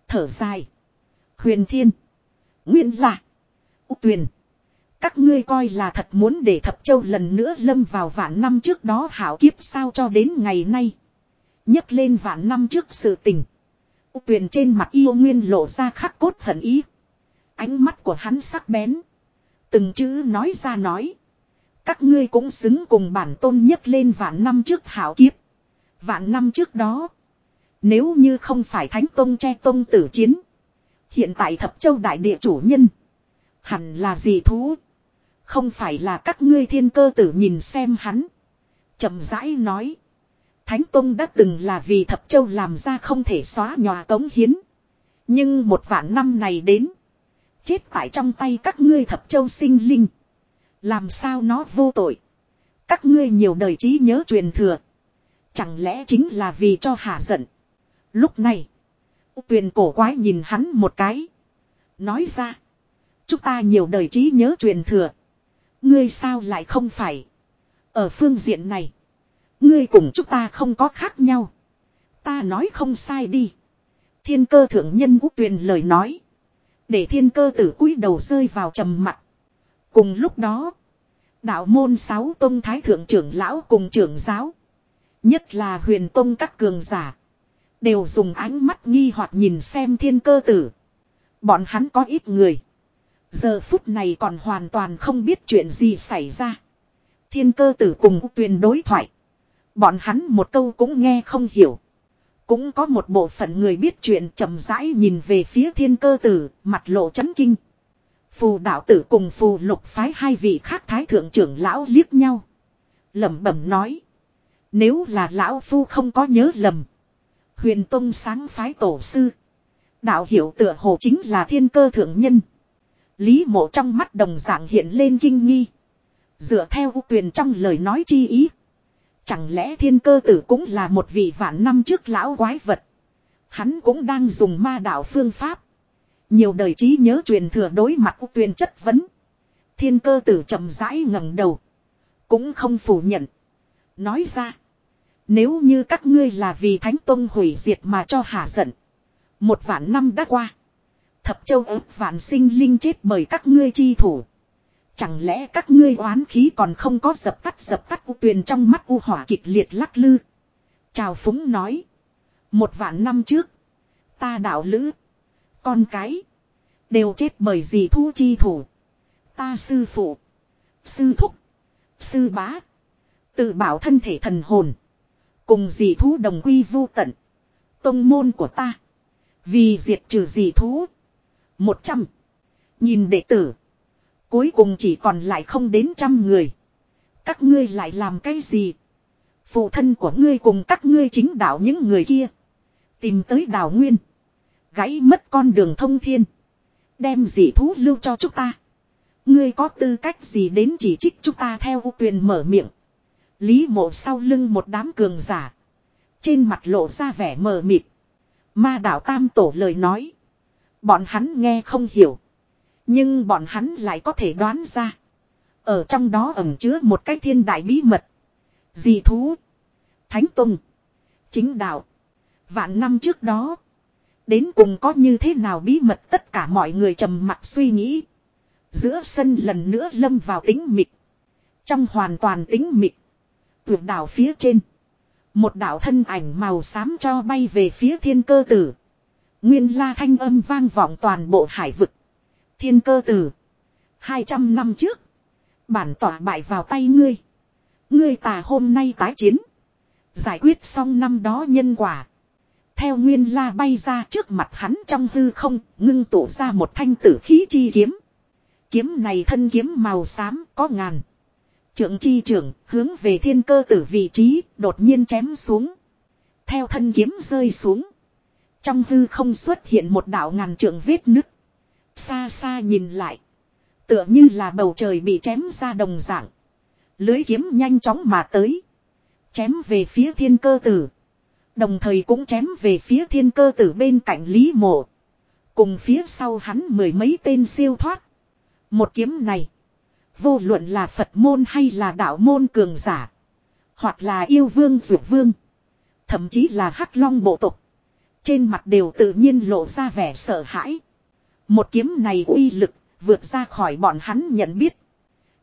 Thở dài. Huyền thiên. Nguyên là. Úc tuyền. Các ngươi coi là thật muốn để thập châu lần nữa lâm vào vạn năm trước đó hảo kiếp sao cho đến ngày nay. nhấc lên vạn năm trước sự tình. Úc tuyền trên mặt yêu nguyên lộ ra khắc cốt hận ý. Ánh mắt của hắn sắc bén. Từng chữ nói ra nói. Các ngươi cũng xứng cùng bản tôn nhất lên vạn năm trước hảo kiếp. Vạn năm trước đó. Nếu như không phải thánh tôn che tôn tử chiến. Hiện tại thập châu đại địa chủ nhân. Hẳn là gì thú. Không phải là các ngươi thiên cơ tử nhìn xem hắn. chậm rãi nói. Thánh Tông đã từng là vì thập châu làm ra không thể xóa nhòa cống hiến. Nhưng một vạn năm này đến. Chết tại trong tay các ngươi thập châu sinh linh. Làm sao nó vô tội. Các ngươi nhiều đời trí nhớ truyền thừa. Chẳng lẽ chính là vì cho hạ giận. Lúc này. Tuyền cổ quái nhìn hắn một cái. Nói ra. Chúng ta nhiều đời trí nhớ truyền thừa. Ngươi sao lại không phải. Ở phương diện này. Ngươi cùng chúng ta không có khác nhau. Ta nói không sai đi. Thiên cơ thượng nhân úc tuyền lời nói. Để thiên cơ tử cúi đầu rơi vào trầm mặt. Cùng lúc đó. Đạo môn sáu tông thái thượng trưởng lão cùng trưởng giáo. Nhất là huyền tông các cường giả. Đều dùng ánh mắt nghi hoặc nhìn xem thiên cơ tử. Bọn hắn có ít người. Giờ phút này còn hoàn toàn không biết chuyện gì xảy ra. Thiên cơ tử cùng tuyền đối thoại. Bọn hắn một câu cũng nghe không hiểu. Cũng có một bộ phận người biết chuyện chậm rãi nhìn về phía thiên cơ tử, mặt lộ chấn kinh. Phù đạo tử cùng phù lục phái hai vị khác thái thượng trưởng lão liếc nhau. lẩm bẩm nói. Nếu là lão phu không có nhớ lầm. Huyền Tông sáng phái tổ sư. Đạo hiểu tựa hồ chính là thiên cơ thượng nhân. Lý mộ trong mắt đồng dạng hiện lên kinh nghi. Dựa theo u tuyền trong lời nói chi ý. Chẳng lẽ thiên cơ tử cũng là một vị vạn năm trước lão quái vật. Hắn cũng đang dùng ma đạo phương pháp. Nhiều đời trí nhớ truyền thừa đối mặt u tuyền chất vấn. Thiên cơ tử chậm rãi ngẩng đầu. Cũng không phủ nhận. Nói ra. Nếu như các ngươi là vì Thánh Tông hủy diệt mà cho hạ giận. Một vạn năm đã qua. Thập châu ớt vạn sinh linh chết bởi các ngươi chi thủ. Chẳng lẽ các ngươi oán khí còn không có dập tắt dập tắt u tuyền trong mắt u hỏa kịch liệt lắc lư. Chào phúng nói. Một vạn năm trước. Ta đạo lữ. Con cái. Đều chết bởi gì thu chi thủ. Ta sư phụ. Sư thúc. Sư bá. Tự bảo thân thể thần hồn. Cùng dị thú đồng quy vu tận. Tông môn của ta. Vì diệt trừ dị thú. Một trăm. Nhìn đệ tử. Cuối cùng chỉ còn lại không đến trăm người. Các ngươi lại làm cái gì? Phụ thân của ngươi cùng các ngươi chính đạo những người kia. Tìm tới đào nguyên. Gãy mất con đường thông thiên. Đem dị thú lưu cho chúng ta. Ngươi có tư cách gì đến chỉ trích chúng ta theo ưu tuyền mở miệng. Lý mộ sau lưng một đám cường giả. Trên mặt lộ ra vẻ mờ mịt. Ma đạo tam tổ lời nói. Bọn hắn nghe không hiểu. Nhưng bọn hắn lại có thể đoán ra. Ở trong đó ẩn chứa một cái thiên đại bí mật. Dị thú. Thánh Tông. Chính đạo. Vạn năm trước đó. Đến cùng có như thế nào bí mật tất cả mọi người trầm mặt suy nghĩ. Giữa sân lần nữa lâm vào tính mịt. Trong hoàn toàn tính mịt. Tuyệt đảo phía trên. Một đạo thân ảnh màu xám cho bay về phía thiên cơ tử. Nguyên la thanh âm vang vọng toàn bộ hải vực. Thiên cơ tử. 200 năm trước. Bản tỏa bại vào tay ngươi. Ngươi tà hôm nay tái chiến. Giải quyết xong năm đó nhân quả. Theo nguyên la bay ra trước mặt hắn trong hư không, ngưng tụ ra một thanh tử khí chi kiếm. Kiếm này thân kiếm màu xám có ngàn. Trưởng chi trưởng hướng về thiên cơ tử vị trí đột nhiên chém xuống. Theo thân kiếm rơi xuống. Trong hư không xuất hiện một đạo ngàn trượng vết nứt. Xa xa nhìn lại. Tựa như là bầu trời bị chém ra đồng dạng. Lưới kiếm nhanh chóng mà tới. Chém về phía thiên cơ tử. Đồng thời cũng chém về phía thiên cơ tử bên cạnh Lý Mộ. Cùng phía sau hắn mười mấy tên siêu thoát. Một kiếm này. Vô luận là Phật môn hay là đạo môn cường giả. Hoặc là yêu vương dược vương. Thậm chí là hắc long bộ tục. Trên mặt đều tự nhiên lộ ra vẻ sợ hãi. Một kiếm này uy lực vượt ra khỏi bọn hắn nhận biết.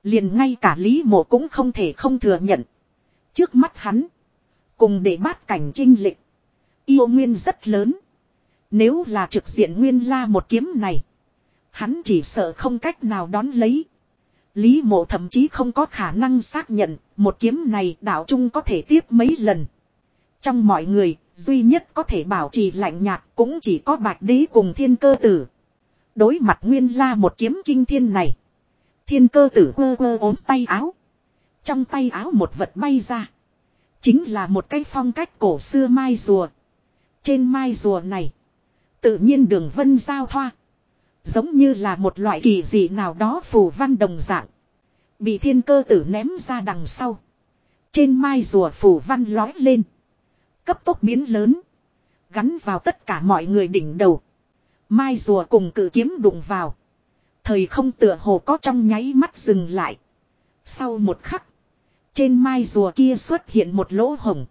Liền ngay cả Lý Mộ cũng không thể không thừa nhận. Trước mắt hắn. Cùng để bát cảnh trinh lịch. Yêu nguyên rất lớn. Nếu là trực diện nguyên la một kiếm này. Hắn chỉ sợ không cách nào đón lấy. Lý mộ thậm chí không có khả năng xác nhận một kiếm này đạo trung có thể tiếp mấy lần. Trong mọi người, duy nhất có thể bảo trì lạnh nhạt cũng chỉ có bạch đế cùng thiên cơ tử. Đối mặt nguyên la một kiếm kinh thiên này. Thiên cơ tử quơ quơ ốm tay áo. Trong tay áo một vật bay ra. Chính là một cái phong cách cổ xưa mai rùa. Trên mai rùa này. Tự nhiên đường vân giao thoa. Giống như là một loại kỳ dị nào đó phù văn đồng dạng. Bị thiên cơ tử ném ra đằng sau. Trên mai rùa phù văn lói lên. Cấp tốc biến lớn. Gắn vào tất cả mọi người đỉnh đầu. Mai rùa cùng cử kiếm đụng vào. Thời không tựa hồ có trong nháy mắt dừng lại. Sau một khắc. Trên mai rùa kia xuất hiện một lỗ hồng.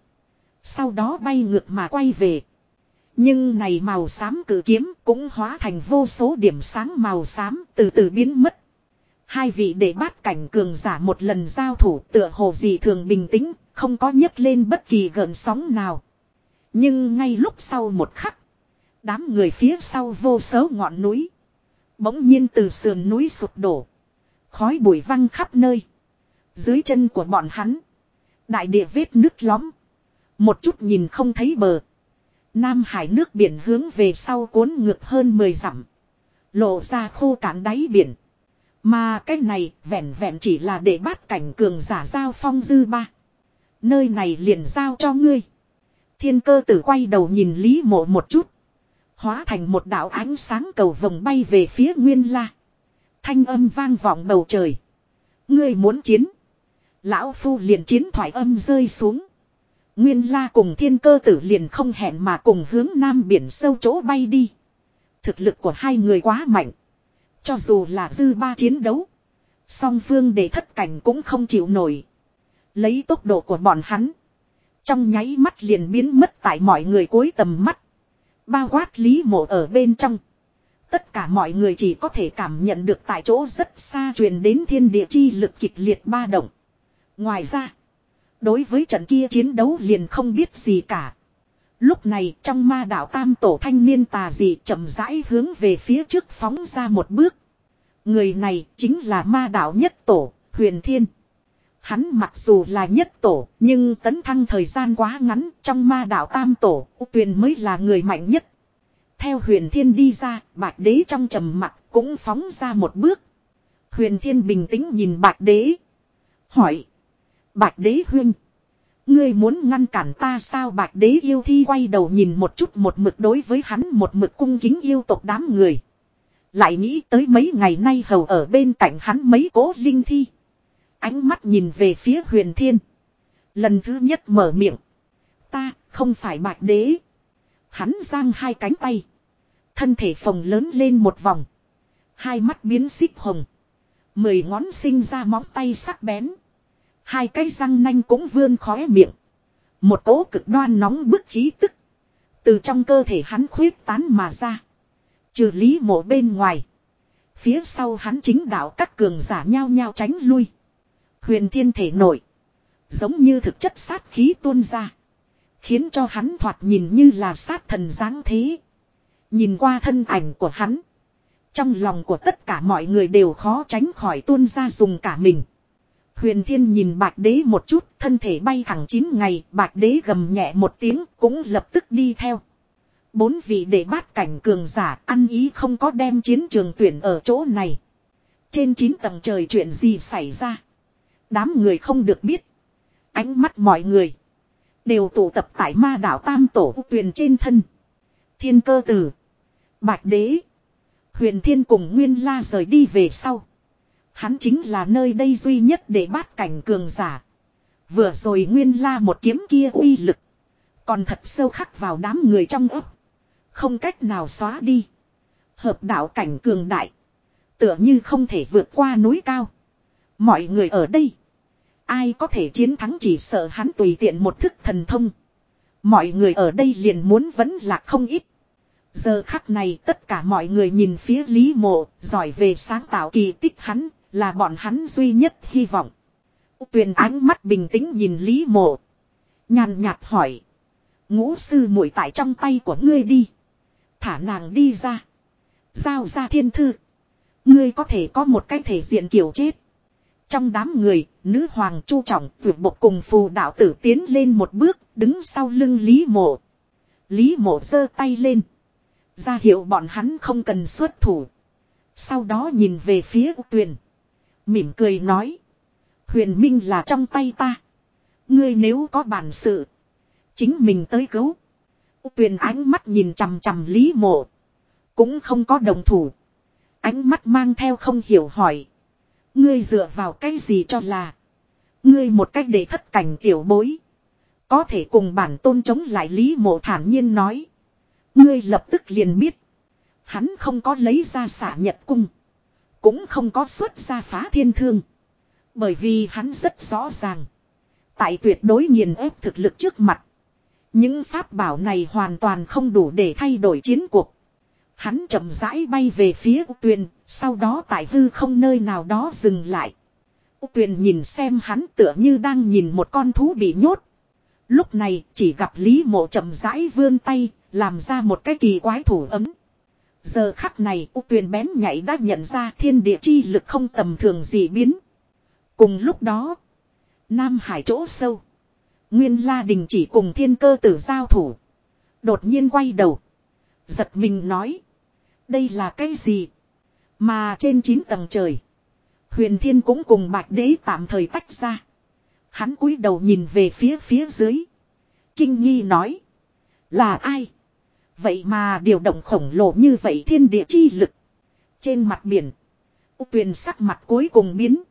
Sau đó bay ngược mà quay về. Nhưng này màu xám cử kiếm cũng hóa thành vô số điểm sáng màu xám từ từ biến mất. Hai vị để bát cảnh cường giả một lần giao thủ tựa hồ gì thường bình tĩnh, không có nhấc lên bất kỳ gợn sóng nào. Nhưng ngay lúc sau một khắc, đám người phía sau vô số ngọn núi. Bỗng nhiên từ sườn núi sụp đổ. Khói bụi văng khắp nơi. Dưới chân của bọn hắn. Đại địa vết nước lõm. Một chút nhìn không thấy bờ. Nam hải nước biển hướng về sau cuốn ngược hơn 10 dặm. Lộ ra khô cạn đáy biển. Mà cái này vẹn vẹn chỉ là để bắt cảnh cường giả giao phong dư ba. Nơi này liền giao cho ngươi. Thiên cơ tử quay đầu nhìn Lý mộ một chút. Hóa thành một đạo ánh sáng cầu vồng bay về phía nguyên la. Thanh âm vang vọng bầu trời. Ngươi muốn chiến. Lão phu liền chiến thoại âm rơi xuống. Nguyên la cùng thiên cơ tử liền không hẹn mà cùng hướng nam biển sâu chỗ bay đi. Thực lực của hai người quá mạnh. Cho dù là dư ba chiến đấu. Song phương để thất cảnh cũng không chịu nổi. Lấy tốc độ của bọn hắn. Trong nháy mắt liền biến mất tại mọi người cuối tầm mắt. Bao quát lý mộ ở bên trong. Tất cả mọi người chỉ có thể cảm nhận được tại chỗ rất xa truyền đến thiên địa chi lực kịch liệt ba động. Ngoài ra, đối với trận kia chiến đấu liền không biết gì cả. Lúc này trong ma đạo tam tổ thanh niên tà dị chậm rãi hướng về phía trước phóng ra một bước. Người này chính là ma đạo nhất tổ, huyền thiên. Hắn mặc dù là nhất tổ, nhưng tấn thăng thời gian quá ngắn trong ma đạo tam tổ, tuyền mới là người mạnh nhất. Theo huyền thiên đi ra, bạch đế trong trầm mặt cũng phóng ra một bước. Huyền thiên bình tĩnh nhìn bạch đế. Hỏi. Bạch đế Huyên, Ngươi muốn ngăn cản ta sao bạch đế yêu thi quay đầu nhìn một chút một mực đối với hắn một mực cung kính yêu tộc đám người. Lại nghĩ tới mấy ngày nay hầu ở bên cạnh hắn mấy cố linh thi. Ánh mắt nhìn về phía huyền thiên. Lần thứ nhất mở miệng. Ta không phải bạch đế. Hắn giang hai cánh tay. Thân thể phồng lớn lên một vòng. Hai mắt biến xích hồng. Mười ngón sinh ra móng tay sắc bén. Hai cái răng nanh cũng vươn khóe miệng. Một cỗ cực đoan nóng bức khí tức. Từ trong cơ thể hắn khuyết tán mà ra. Trừ lý mộ bên ngoài. Phía sau hắn chính đạo các cường giả nhao nhao tránh lui. Huyền thiên thể nổi. Giống như thực chất sát khí tuôn ra. Khiến cho hắn thoạt nhìn như là sát thần dáng thế. Nhìn qua thân ảnh của hắn. Trong lòng của tất cả mọi người đều khó tránh khỏi tuôn ra dùng cả mình. Huyền thiên nhìn bạch đế một chút, thân thể bay thẳng chín ngày, bạch đế gầm nhẹ một tiếng, cũng lập tức đi theo. Bốn vị để bát cảnh cường giả ăn ý không có đem chiến trường tuyển ở chỗ này. Trên chín tầng trời chuyện gì xảy ra. Đám người không được biết. Ánh mắt mọi người. Đều tụ tập tại ma đảo tam tổ tuyền trên thân. Thiên cơ tử. Bạch đế. Huyền thiên cùng nguyên la rời đi về sau. Hắn chính là nơi đây duy nhất để bát cảnh cường giả. Vừa rồi nguyên la một kiếm kia uy lực. Còn thật sâu khắc vào đám người trong ấp. Không cách nào xóa đi. Hợp đạo cảnh cường đại. Tựa như không thể vượt qua núi cao. Mọi người ở đây. Ai có thể chiến thắng chỉ sợ hắn tùy tiện một thức thần thông. Mọi người ở đây liền muốn vẫn là không ít. Giờ khắc này tất cả mọi người nhìn phía Lý Mộ, giỏi về sáng tạo kỳ tích hắn, là bọn hắn duy nhất hy vọng. Tuyền ánh mắt bình tĩnh nhìn Lý Mộ. Nhàn nhạt hỏi. Ngũ sư muội tại trong tay của ngươi đi. Thả nàng đi ra. Giao ra thiên thư. Ngươi có thể có một cái thể diện kiểu chết. Trong đám người, nữ hoàng chu trọng vượt bộ cùng phù đạo tử tiến lên một bước, đứng sau lưng Lý Mộ. Lý Mộ giơ tay lên. ra hiệu bọn hắn không cần xuất thủ. Sau đó nhìn về phía tuyền. Mỉm cười nói. Huyền Minh là trong tay ta. Ngươi nếu có bản sự. Chính mình tới cứu. Tuyền ánh mắt nhìn chằm chằm Lý Mộ. Cũng không có đồng thủ. Ánh mắt mang theo không hiểu hỏi. Ngươi dựa vào cái gì cho là. Ngươi một cách để thất cảnh tiểu bối. Có thể cùng bản tôn chống lại Lý Mộ thản nhiên nói. Ngươi lập tức liền biết. Hắn không có lấy ra xả nhật cung. Cũng không có xuất ra phá thiên thương. Bởi vì hắn rất rõ ràng. Tại tuyệt đối nghiền ép thực lực trước mặt. Những pháp bảo này hoàn toàn không đủ để thay đổi chiến cuộc. Hắn chậm rãi bay về phía U Tuyền, sau đó tại hư không nơi nào đó dừng lại. U Tuyền nhìn xem hắn tựa như đang nhìn một con thú bị nhốt. Lúc này chỉ gặp Lý Mộ chậm rãi vươn tay, làm ra một cái kỳ quái thủ ấm. Giờ khắc này U Tuyền bén nhảy đã nhận ra thiên địa chi lực không tầm thường gì biến. Cùng lúc đó, Nam Hải chỗ sâu. Nguyên La Đình chỉ cùng thiên cơ tử giao thủ. Đột nhiên quay đầu. Giật mình nói. Đây là cái gì? Mà trên 9 tầng trời. Huyền Thiên cũng cùng Bạch Đế tạm thời tách ra. Hắn cúi đầu nhìn về phía phía dưới. Kinh nghi nói. Là ai? Vậy mà điều động khổng lồ như vậy thiên địa chi lực. Trên mặt biển. U tuyền sắc mặt cuối cùng biến.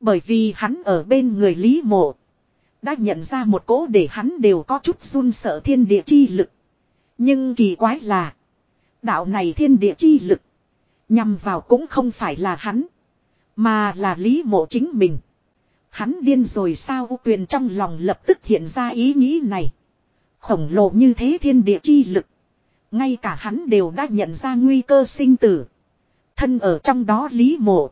Bởi vì hắn ở bên người Lý Mộ. Đã nhận ra một cỗ để hắn đều có chút run sợ thiên địa chi lực. Nhưng kỳ quái là. Đạo này thiên địa chi lực. Nhằm vào cũng không phải là hắn. Mà là Lý Mộ chính mình. Hắn điên rồi sao U tuyền trong lòng lập tức hiện ra ý nghĩ này. Khổng lồ như thế thiên địa chi lực. Ngay cả hắn đều đã nhận ra nguy cơ sinh tử. Thân ở trong đó Lý Mộ.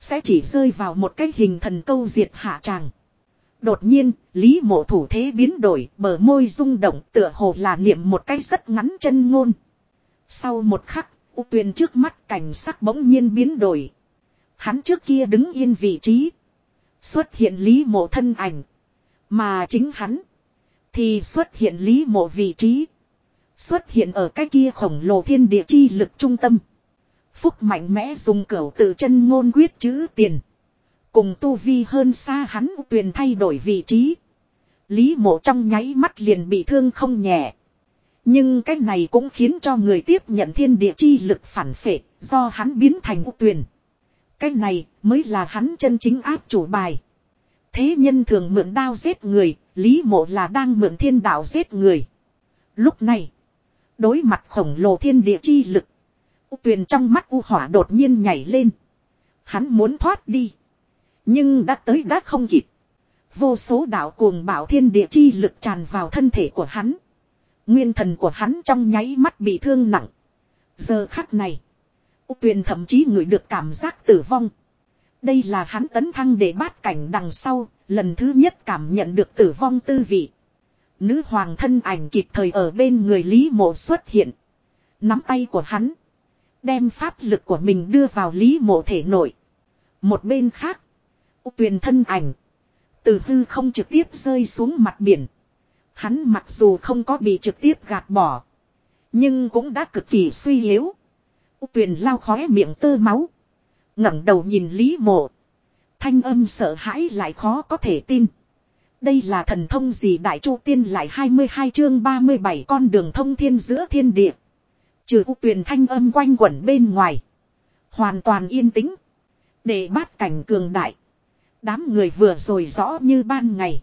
Sẽ chỉ rơi vào một cái hình thần câu diệt hạ tràng. Đột nhiên, Lý Mộ thủ thế biến đổi, bờ môi rung động tựa hồ là niệm một cái rất ngắn chân ngôn. Sau một khắc, U Tuyền trước mắt cảnh sắc bỗng nhiên biến đổi. Hắn trước kia đứng yên vị trí. Xuất hiện Lý Mộ thân ảnh. Mà chính hắn. Thì xuất hiện Lý Mộ vị trí. Xuất hiện ở cái kia khổng lồ thiên địa chi lực trung tâm. Phúc mạnh mẽ dùng cửu tự chân ngôn quyết chữ tiền. Cùng tu vi hơn xa hắn tuyền thay đổi vị trí. Lý mộ trong nháy mắt liền bị thương không nhẹ. Nhưng cái này cũng khiến cho người tiếp nhận thiên địa chi lực phản phệ do hắn biến thành u tuyền. Cái này mới là hắn chân chính áp chủ bài. Thế nhân thường mượn đao giết người, Lý mộ là đang mượn thiên đạo giết người. Lúc này, đối mặt khổng lồ thiên địa chi lực. U tuyền trong mắt u hỏa đột nhiên nhảy lên. Hắn muốn thoát đi. Nhưng đã tới đã không kịp. Vô số đạo cuồng bảo thiên địa chi lực tràn vào thân thể của hắn. Nguyên thần của hắn trong nháy mắt bị thương nặng. Giờ khắc này. U tuyền thậm chí ngửi được cảm giác tử vong. Đây là hắn tấn thăng để bát cảnh đằng sau, lần thứ nhất cảm nhận được tử vong tư vị. Nữ hoàng thân ảnh kịp thời ở bên người Lý Mộ xuất hiện. Nắm tay của hắn. Đem pháp lực của mình đưa vào Lý Mộ thể nội. Một bên khác. Tuyền thân ảnh. Từ hư không trực tiếp rơi xuống mặt biển. Hắn mặc dù không có bị trực tiếp gạt bỏ. Nhưng cũng đã cực kỳ suy yếu. Tuyền lao khóe miệng tơ máu. ngẩng đầu nhìn Lý Mộ. Thanh âm sợ hãi lại khó có thể tin. Đây là thần thông gì đại chu tiên lại 22 chương 37 con đường thông thiên giữa thiên địa. Trừ u tuyền thanh âm quanh quẩn bên ngoài. Hoàn toàn yên tĩnh. Để bát cảnh cường đại. Đám người vừa rồi rõ như ban ngày.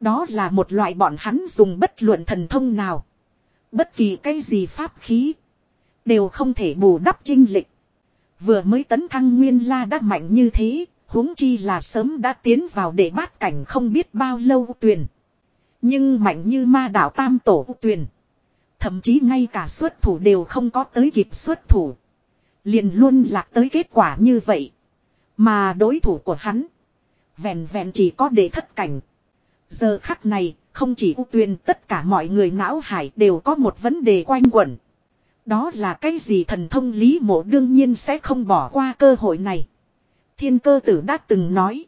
Đó là một loại bọn hắn dùng bất luận thần thông nào. Bất kỳ cái gì pháp khí. Đều không thể bù đắp trinh lịch. Vừa mới tấn thăng nguyên la đã mạnh như thế huống chi là sớm đã tiến vào để bát cảnh không biết bao lâu tuyền. Nhưng mạnh như ma đạo tam tổ tuyền. Thậm chí ngay cả xuất thủ đều không có tới kịp xuất thủ. Liền luôn lạc tới kết quả như vậy. Mà đối thủ của hắn. Vẹn vẹn chỉ có để thất cảnh. Giờ khắc này, không chỉ U Tuyền tất cả mọi người não hải đều có một vấn đề quanh quẩn. Đó là cái gì thần thông lý mộ đương nhiên sẽ không bỏ qua cơ hội này. Thiên cơ tử đã từng nói.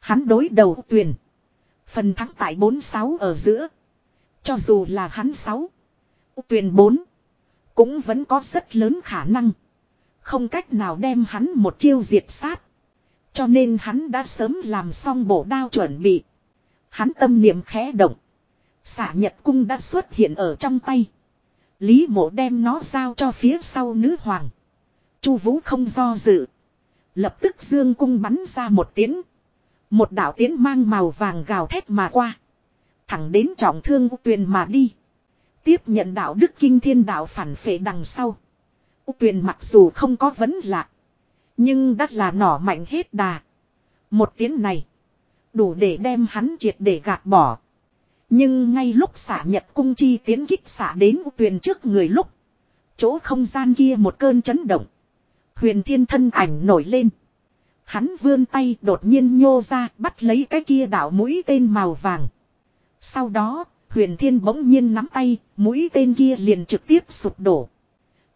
Hắn đối đầu tuyển. Tuyền. Phần thắng tại 4-6 ở giữa. Cho dù là hắn 6. Tuyển Tuyền 4. Cũng vẫn có rất lớn khả năng. Không cách nào đem hắn một chiêu diệt sát. Cho nên hắn đã sớm làm xong bổ đao chuẩn bị. Hắn tâm niệm khẽ động. Xả nhật cung đã xuất hiện ở trong tay. Lý mộ đem nó giao cho phía sau nữ hoàng. Chu vũ không do dự. Lập tức dương cung bắn ra một tiếng. Một đạo tiến mang màu vàng gào thét mà qua. Thẳng đến trọng thương tuyền mà đi. Tiếp nhận đạo đức kinh thiên đạo phản phệ đằng sau. u Tuyền mặc dù không có vấn lạc. Nhưng đắt là nỏ mạnh hết đà. Một tiếng này. Đủ để đem hắn triệt để gạt bỏ. Nhưng ngay lúc xả nhật cung chi tiến kích xả đến u tuyền trước người lúc. Chỗ không gian kia một cơn chấn động. Huyền thiên thân ảnh nổi lên. Hắn vươn tay đột nhiên nhô ra bắt lấy cái kia đảo mũi tên màu vàng. Sau đó, huyền thiên bỗng nhiên nắm tay, mũi tên kia liền trực tiếp sụp đổ.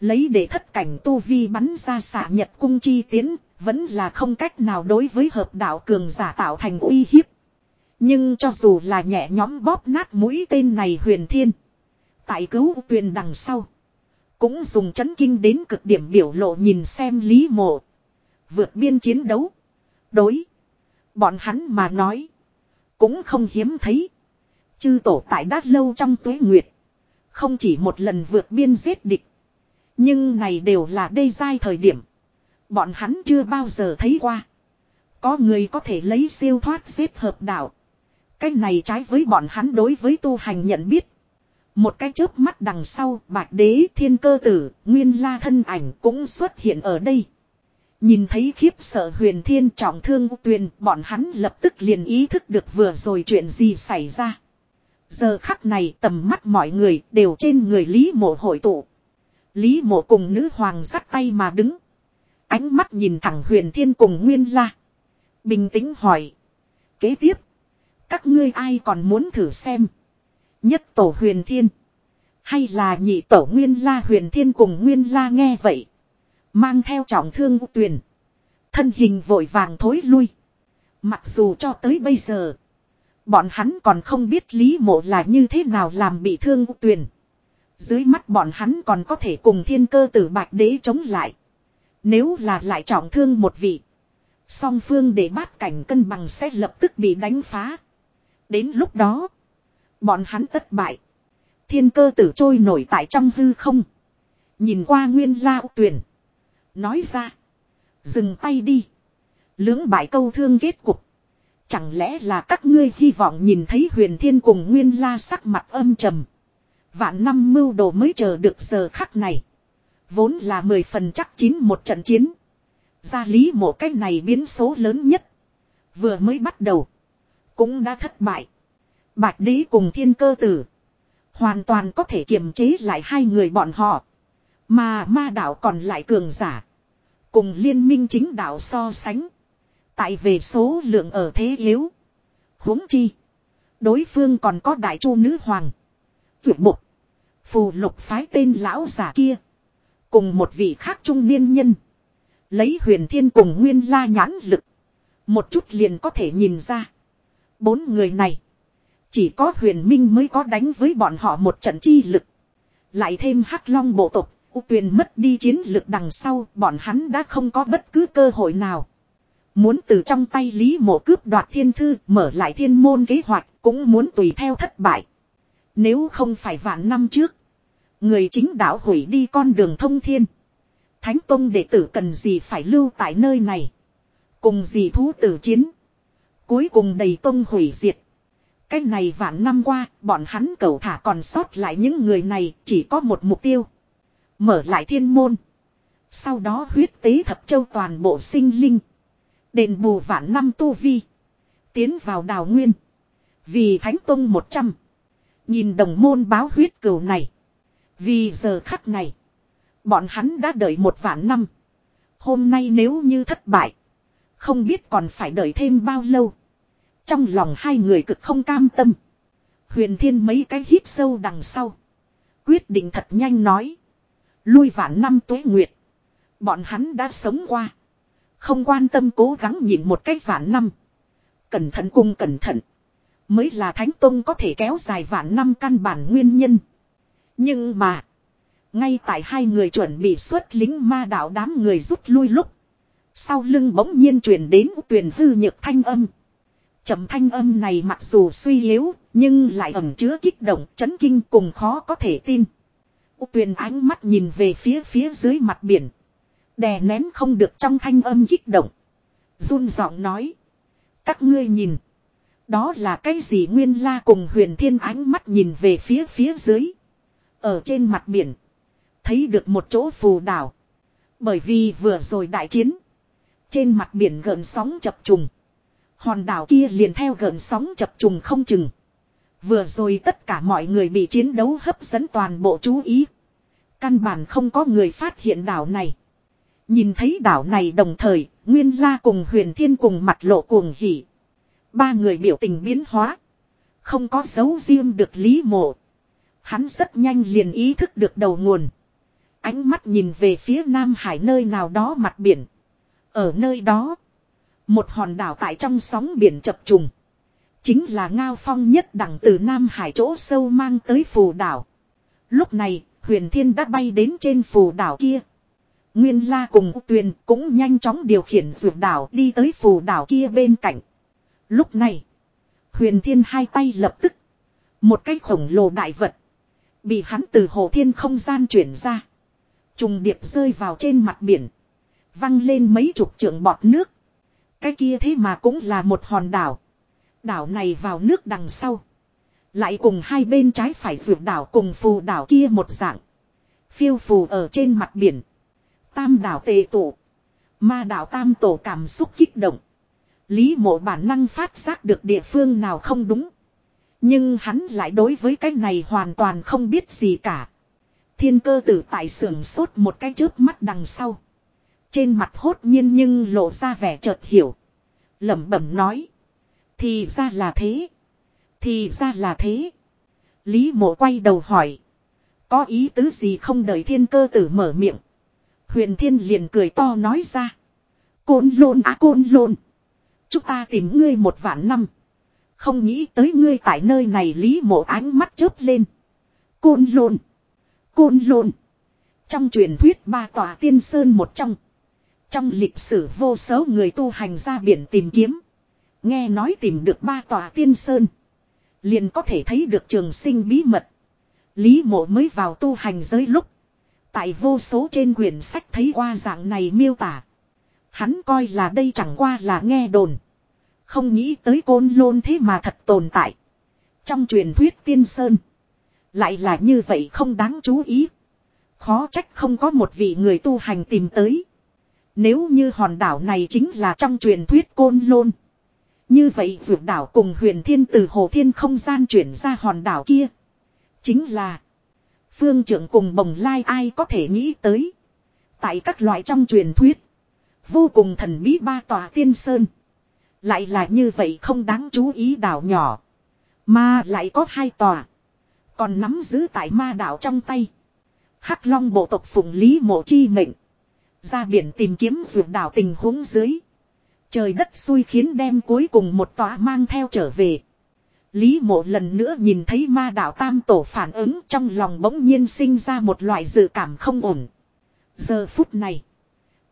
Lấy để thất cảnh tu vi bắn ra xả nhật cung chi tiến, vẫn là không cách nào đối với hợp đạo cường giả tạo thành uy hiếp. Nhưng cho dù là nhẹ nhóm bóp nát mũi tên này huyền thiên. Tại cứu tuyền đằng sau. Cũng dùng chấn kinh đến cực điểm biểu lộ nhìn xem lý mộ. Vượt biên chiến đấu. Đối. Bọn hắn mà nói. Cũng không hiếm thấy. Chư tổ tại đát lâu trong tuế nguyệt. Không chỉ một lần vượt biên giết địch. Nhưng này đều là đây dai thời điểm. Bọn hắn chưa bao giờ thấy qua. Có người có thể lấy siêu thoát xếp hợp đạo. cách này trái với bọn hắn đối với tu hành nhận biết. Một cái chớp mắt đằng sau, bạch đế thiên cơ tử, nguyên la thân ảnh cũng xuất hiện ở đây. Nhìn thấy khiếp sợ huyền thiên trọng thương tuyền, bọn hắn lập tức liền ý thức được vừa rồi chuyện gì xảy ra. Giờ khắc này tầm mắt mọi người đều trên người Lý mộ hội tụ. Lý mộ cùng nữ hoàng dắt tay mà đứng. Ánh mắt nhìn thẳng huyền thiên cùng nguyên la. Bình tĩnh hỏi. Kế tiếp. Các ngươi ai còn muốn thử xem. Nhất tổ huyền thiên. Hay là nhị tổ nguyên la huyền thiên cùng nguyên la nghe vậy. Mang theo trọng thương tuyền. Thân hình vội vàng thối lui. Mặc dù cho tới bây giờ. Bọn hắn còn không biết lý mộ là như thế nào làm bị thương tuyền. Dưới mắt bọn hắn còn có thể cùng thiên cơ tử bạch đế chống lại. Nếu là lại trọng thương một vị. Song phương để bát cảnh cân bằng sẽ lập tức bị đánh phá. Đến lúc đó. Bọn hắn tất bại. Thiên cơ tử trôi nổi tại trong hư không. Nhìn qua nguyên la tuyển. Nói ra. Dừng tay đi. Lưỡng bại câu thương kết cục. Chẳng lẽ là các ngươi hy vọng nhìn thấy huyền thiên cùng nguyên la sắc mặt âm trầm. Vạn năm mưu đồ mới chờ được giờ khắc này. Vốn là mười phần chắc chín một trận chiến. Gia lý một cách này biến số lớn nhất. Vừa mới bắt đầu. Cũng đã thất bại. Bạch đế cùng thiên cơ tử. Hoàn toàn có thể kiềm chế lại hai người bọn họ. Mà ma đạo còn lại cường giả. Cùng liên minh chính đạo so sánh. Tại về số lượng ở thế yếu. huống chi. Đối phương còn có đại chu nữ hoàng. Vượt mục. Phù lục phái tên lão giả kia. Cùng một vị khác trung niên nhân. Lấy huyền thiên cùng nguyên la nhãn lực. Một chút liền có thể nhìn ra. Bốn người này. Chỉ có huyền minh mới có đánh với bọn họ một trận chi lực. Lại thêm hắc long bộ tộc. U tuyền mất đi chiến lực đằng sau. Bọn hắn đã không có bất cứ cơ hội nào. Muốn từ trong tay Lý Mộ cướp đoạt thiên thư, mở lại thiên môn kế hoạch, cũng muốn tùy theo thất bại. Nếu không phải vạn năm trước, Người chính đạo hủy đi con đường thông thiên. Thánh Tông đệ tử cần gì phải lưu tại nơi này. Cùng gì thú tử chiến. Cuối cùng đầy tông hủy diệt. Cái này vạn năm qua, bọn hắn cầu thả còn sót lại những người này chỉ có một mục tiêu. Mở lại thiên môn. Sau đó huyết tế thập châu toàn bộ sinh linh. Đền bù vạn năm tu vi. Tiến vào đào nguyên. Vì Thánh Tông 100. Nhìn đồng môn báo huyết cừu này. Vì giờ khắc này. Bọn hắn đã đợi một vạn năm. Hôm nay nếu như thất bại. Không biết còn phải đợi thêm bao lâu. Trong lòng hai người cực không cam tâm. Huyền thiên mấy cái hít sâu đằng sau. Quyết định thật nhanh nói. Lui vạn năm tuế nguyệt. Bọn hắn đã sống qua. Không quan tâm cố gắng nhịn một cách vạn năm. Cẩn thận cung cẩn thận. Mới là Thánh Tông có thể kéo dài vạn năm căn bản nguyên nhân. Nhưng mà. Ngay tại hai người chuẩn bị xuất lính ma đạo đám người rút lui lúc. Sau lưng bỗng nhiên truyền đến tuyển hư nhược thanh âm. Trầm thanh âm này mặc dù suy yếu, nhưng lại ẩn chứa kích động, chấn kinh cùng khó có thể tin. Tuyền ánh mắt nhìn về phía phía dưới mặt biển. Đè nén không được trong thanh âm kích động. run giọng nói. Các ngươi nhìn. Đó là cái gì nguyên la cùng huyền thiên ánh mắt nhìn về phía phía dưới. Ở trên mặt biển. Thấy được một chỗ phù đảo. Bởi vì vừa rồi đại chiến. Trên mặt biển gợn sóng chập trùng. Hòn đảo kia liền theo gợn sóng chập trùng không chừng. Vừa rồi tất cả mọi người bị chiến đấu hấp dẫn toàn bộ chú ý. Căn bản không có người phát hiện đảo này. Nhìn thấy đảo này đồng thời, Nguyên La cùng Huyền Thiên cùng mặt lộ cuồng hỉ. Ba người biểu tình biến hóa. Không có dấu riêng được Lý Mộ. Hắn rất nhanh liền ý thức được đầu nguồn. Ánh mắt nhìn về phía Nam Hải nơi nào đó mặt biển. Ở nơi đó, một hòn đảo tại trong sóng biển chập trùng. Chính là ngao phong nhất đẳng từ Nam Hải chỗ sâu mang tới phù đảo. Lúc này, huyền thiên đã bay đến trên phù đảo kia. Nguyên la cùng tuyền cũng nhanh chóng điều khiển ruột đảo đi tới phù đảo kia bên cạnh. Lúc này, huyền thiên hai tay lập tức. Một cái khổng lồ đại vật. Bị hắn từ hồ thiên không gian chuyển ra. Trùng điệp rơi vào trên mặt biển. Văng lên mấy chục trượng bọt nước. Cái kia thế mà cũng là một hòn đảo. Đảo này vào nước đằng sau. Lại cùng hai bên trái phải vượt đảo cùng phù đảo kia một dạng. Phiêu phù ở trên mặt biển. Tam đảo tề tụ. Ma đảo tam tổ cảm xúc kích động. Lý mộ bản năng phát giác được địa phương nào không đúng. Nhưng hắn lại đối với cái này hoàn toàn không biết gì cả. Thiên cơ tử tại sưởng sốt một cái chớp mắt đằng sau. Trên mặt hốt nhiên nhưng lộ ra vẻ chợt hiểu. lẩm bẩm nói. Thì ra là thế. Thì ra là thế. Lý mộ quay đầu hỏi. Có ý tứ gì không đợi thiên cơ tử mở miệng. Huyền thiên liền cười to nói ra. Côn lôn á côn lôn. Chúng ta tìm ngươi một vạn năm. Không nghĩ tới ngươi tại nơi này lý mộ ánh mắt chớp lên. Côn lôn. Côn lôn. Trong truyền thuyết ba tòa tiên sơn một trong. Trong lịch sử vô số người tu hành ra biển tìm kiếm. Nghe nói tìm được ba tòa tiên sơn. Liền có thể thấy được trường sinh bí mật. Lý mộ mới vào tu hành giới lúc. Tại vô số trên quyển sách thấy qua dạng này miêu tả. Hắn coi là đây chẳng qua là nghe đồn. Không nghĩ tới côn lôn thế mà thật tồn tại. Trong truyền thuyết tiên sơn. Lại là như vậy không đáng chú ý. Khó trách không có một vị người tu hành tìm tới. Nếu như hòn đảo này chính là trong truyền thuyết côn lôn. Như vậy vượt đảo cùng huyền thiên từ hồ thiên không gian chuyển ra hòn đảo kia. Chính là. Phương trưởng cùng bồng lai ai có thể nghĩ tới. Tại các loại trong truyền thuyết. Vô cùng thần bí ba tòa tiên sơn. Lại là như vậy không đáng chú ý đảo nhỏ. Mà lại có hai tòa. Còn nắm giữ tại ma đảo trong tay. Hắc long bộ tộc phụng lý mộ chi mệnh. Ra biển tìm kiếm vượt đảo tình huống dưới. Trời đất xui khiến đem cuối cùng một tòa mang theo trở về. Lý mộ lần nữa nhìn thấy ma đảo tam tổ phản ứng trong lòng bỗng nhiên sinh ra một loại dự cảm không ổn. Giờ phút này.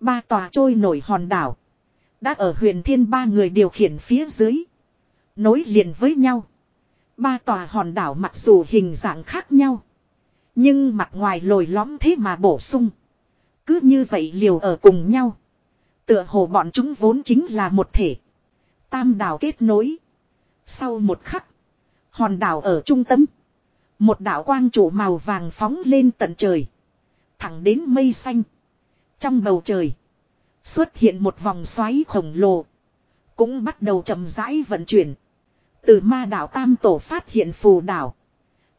Ba tòa trôi nổi hòn đảo. Đã ở huyền thiên ba người điều khiển phía dưới. Nối liền với nhau. Ba tòa hòn đảo mặc dù hình dạng khác nhau. Nhưng mặt ngoài lồi lõm thế mà bổ sung. Cứ như vậy liều ở cùng nhau. Tựa hồ bọn chúng vốn chính là một thể. Tam đảo kết nối. Sau một khắc. Hòn đảo ở trung tâm. Một đảo quang trụ màu vàng phóng lên tận trời. Thẳng đến mây xanh. Trong bầu trời. Xuất hiện một vòng xoáy khổng lồ. Cũng bắt đầu chậm rãi vận chuyển. Từ ma đảo Tam Tổ phát hiện phù đảo.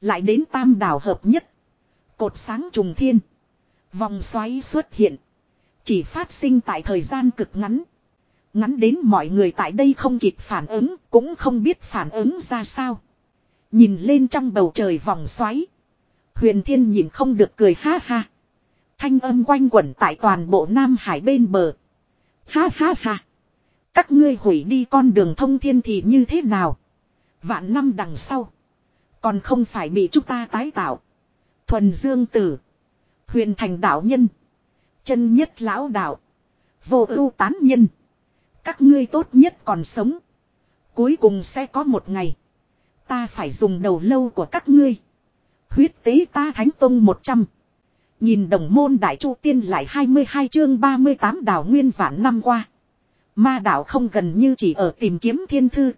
Lại đến Tam đảo hợp nhất. Cột sáng trùng thiên. Vòng xoáy xuất hiện. Chỉ phát sinh tại thời gian cực ngắn. Ngắn đến mọi người tại đây không kịp phản ứng, cũng không biết phản ứng ra sao. Nhìn lên trong bầu trời vòng xoáy. Huyền Thiên nhìn không được cười ha ha. Thanh âm quanh quẩn tại toàn bộ Nam Hải bên bờ. Ha ha ha. Các ngươi hủy đi con đường thông thiên thì như thế nào? Vạn năm đằng sau. Còn không phải bị chúng ta tái tạo. Thuần Dương Tử. Huyền Thành đạo nhân. Chân nhất lão đạo. Vô ưu tán nhân. Các ngươi tốt nhất còn sống. Cuối cùng sẽ có một ngày. Ta phải dùng đầu lâu của các ngươi. Huyết tế ta thánh tông một trăm Nhìn đồng môn đại chu tiên lại 22 chương 38 đảo nguyên vạn năm qua. Ma đảo không gần như chỉ ở tìm kiếm thiên thư.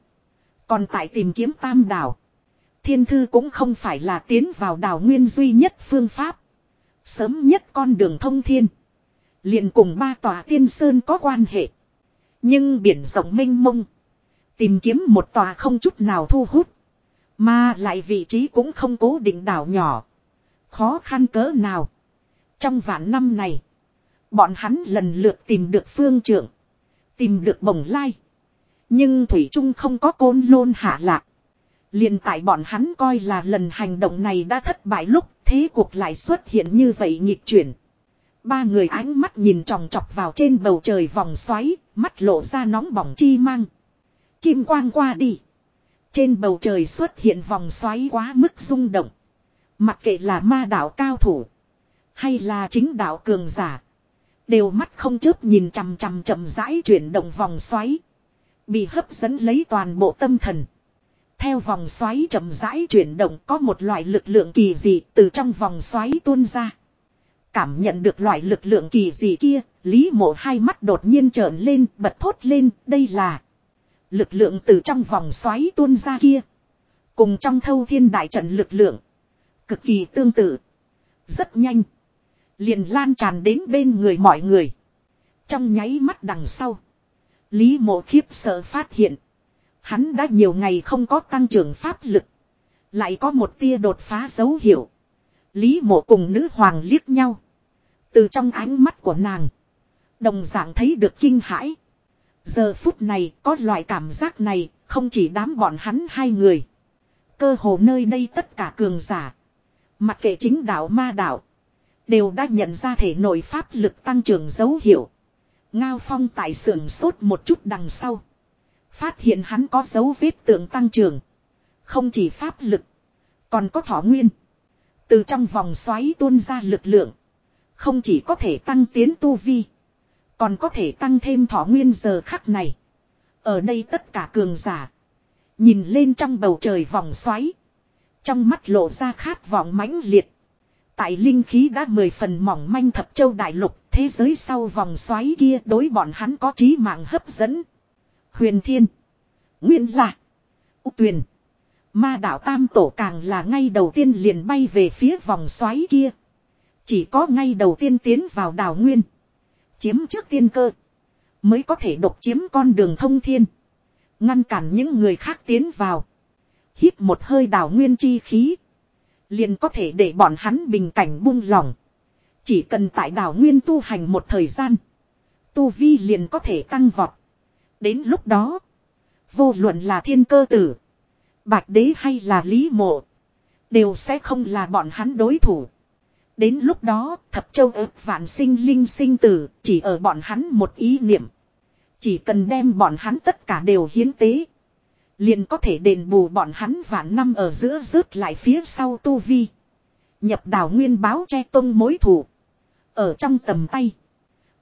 Còn tại tìm kiếm tam đảo. Thiên thư cũng không phải là tiến vào đảo nguyên duy nhất phương pháp. Sớm nhất con đường thông thiên. liền cùng ba tòa tiên sơn có quan hệ. Nhưng biển rộng mênh mông. Tìm kiếm một tòa không chút nào thu hút. Mà lại vị trí cũng không cố định đảo nhỏ. Khó khăn cỡ nào. Trong vạn năm này. Bọn hắn lần lượt tìm được phương trưởng. Tìm được bồng lai. Nhưng Thủy Trung không có côn lôn hạ lạc. liền tại bọn hắn coi là lần hành động này đã thất bại lúc thế cuộc lại xuất hiện như vậy nghịch chuyển. Ba người ánh mắt nhìn tròng trọc vào trên bầu trời vòng xoáy, mắt lộ ra nóng bỏng chi mang. Kim quang qua đi. Trên bầu trời xuất hiện vòng xoáy quá mức rung động. Mặc kệ là ma đạo cao thủ. Hay là chính đạo cường giả. Đều mắt không chớp nhìn chằm chằm chậm rãi chuyển động vòng xoáy. Bị hấp dẫn lấy toàn bộ tâm thần. Theo vòng xoáy chậm rãi chuyển động có một loại lực lượng kỳ dị từ trong vòng xoáy tuôn ra. Cảm nhận được loại lực lượng kỳ dị kia, Lý mộ hai mắt đột nhiên trợn lên, bật thốt lên, đây là lực lượng từ trong vòng xoáy tuôn ra kia. Cùng trong thâu thiên đại trận lực lượng. Cực kỳ tương tự. Rất nhanh. Liền lan tràn đến bên người mọi người. Trong nháy mắt đằng sau. Lý mộ khiếp sợ phát hiện. Hắn đã nhiều ngày không có tăng trưởng pháp lực. Lại có một tia đột phá dấu hiệu. Lý mộ cùng nữ hoàng liếc nhau. Từ trong ánh mắt của nàng. Đồng dạng thấy được kinh hãi. Giờ phút này có loại cảm giác này, không chỉ đám bọn hắn hai người. Cơ hồ nơi đây tất cả cường giả. Mặc kệ chính đạo ma đạo. Đều đã nhận ra thể nội pháp lực tăng trưởng dấu hiệu. Ngao phong tại sưởng sốt một chút đằng sau. Phát hiện hắn có dấu vết tượng tăng trưởng. Không chỉ pháp lực. Còn có thỏ nguyên. Từ trong vòng xoáy tuôn ra lực lượng. Không chỉ có thể tăng tiến tu vi. Còn có thể tăng thêm thỏ nguyên giờ khắc này. Ở đây tất cả cường giả. Nhìn lên trong bầu trời vòng xoáy. Trong mắt lộ ra khát vọng mãnh liệt. Tại linh khí đã mười phần mỏng manh thập châu đại lục. Thế giới sau vòng xoáy kia đối bọn hắn có trí mạng hấp dẫn. Huyền thiên. Nguyên là U tuyền. Ma đạo tam tổ càng là ngay đầu tiên liền bay về phía vòng xoáy kia. Chỉ có ngay đầu tiên tiến vào đảo nguyên. Chiếm trước tiên cơ. Mới có thể độc chiếm con đường thông thiên. Ngăn cản những người khác tiến vào. Hít một hơi đảo nguyên chi khí. Liền có thể để bọn hắn bình cảnh buông lỏng. Chỉ cần tại đảo nguyên tu hành một thời gian. Tu vi liền có thể tăng vọt. Đến lúc đó. Vô luận là thiên cơ tử. Bạch đế hay là lý mộ. Đều sẽ không là bọn hắn đối thủ. Đến lúc đó, thập châu ước vạn sinh linh sinh tử, chỉ ở bọn hắn một ý niệm. Chỉ cần đem bọn hắn tất cả đều hiến tế. Liền có thể đền bù bọn hắn vạn năm ở giữa rớt lại phía sau tu vi. Nhập đảo nguyên báo che tông mối thủ. Ở trong tầm tay.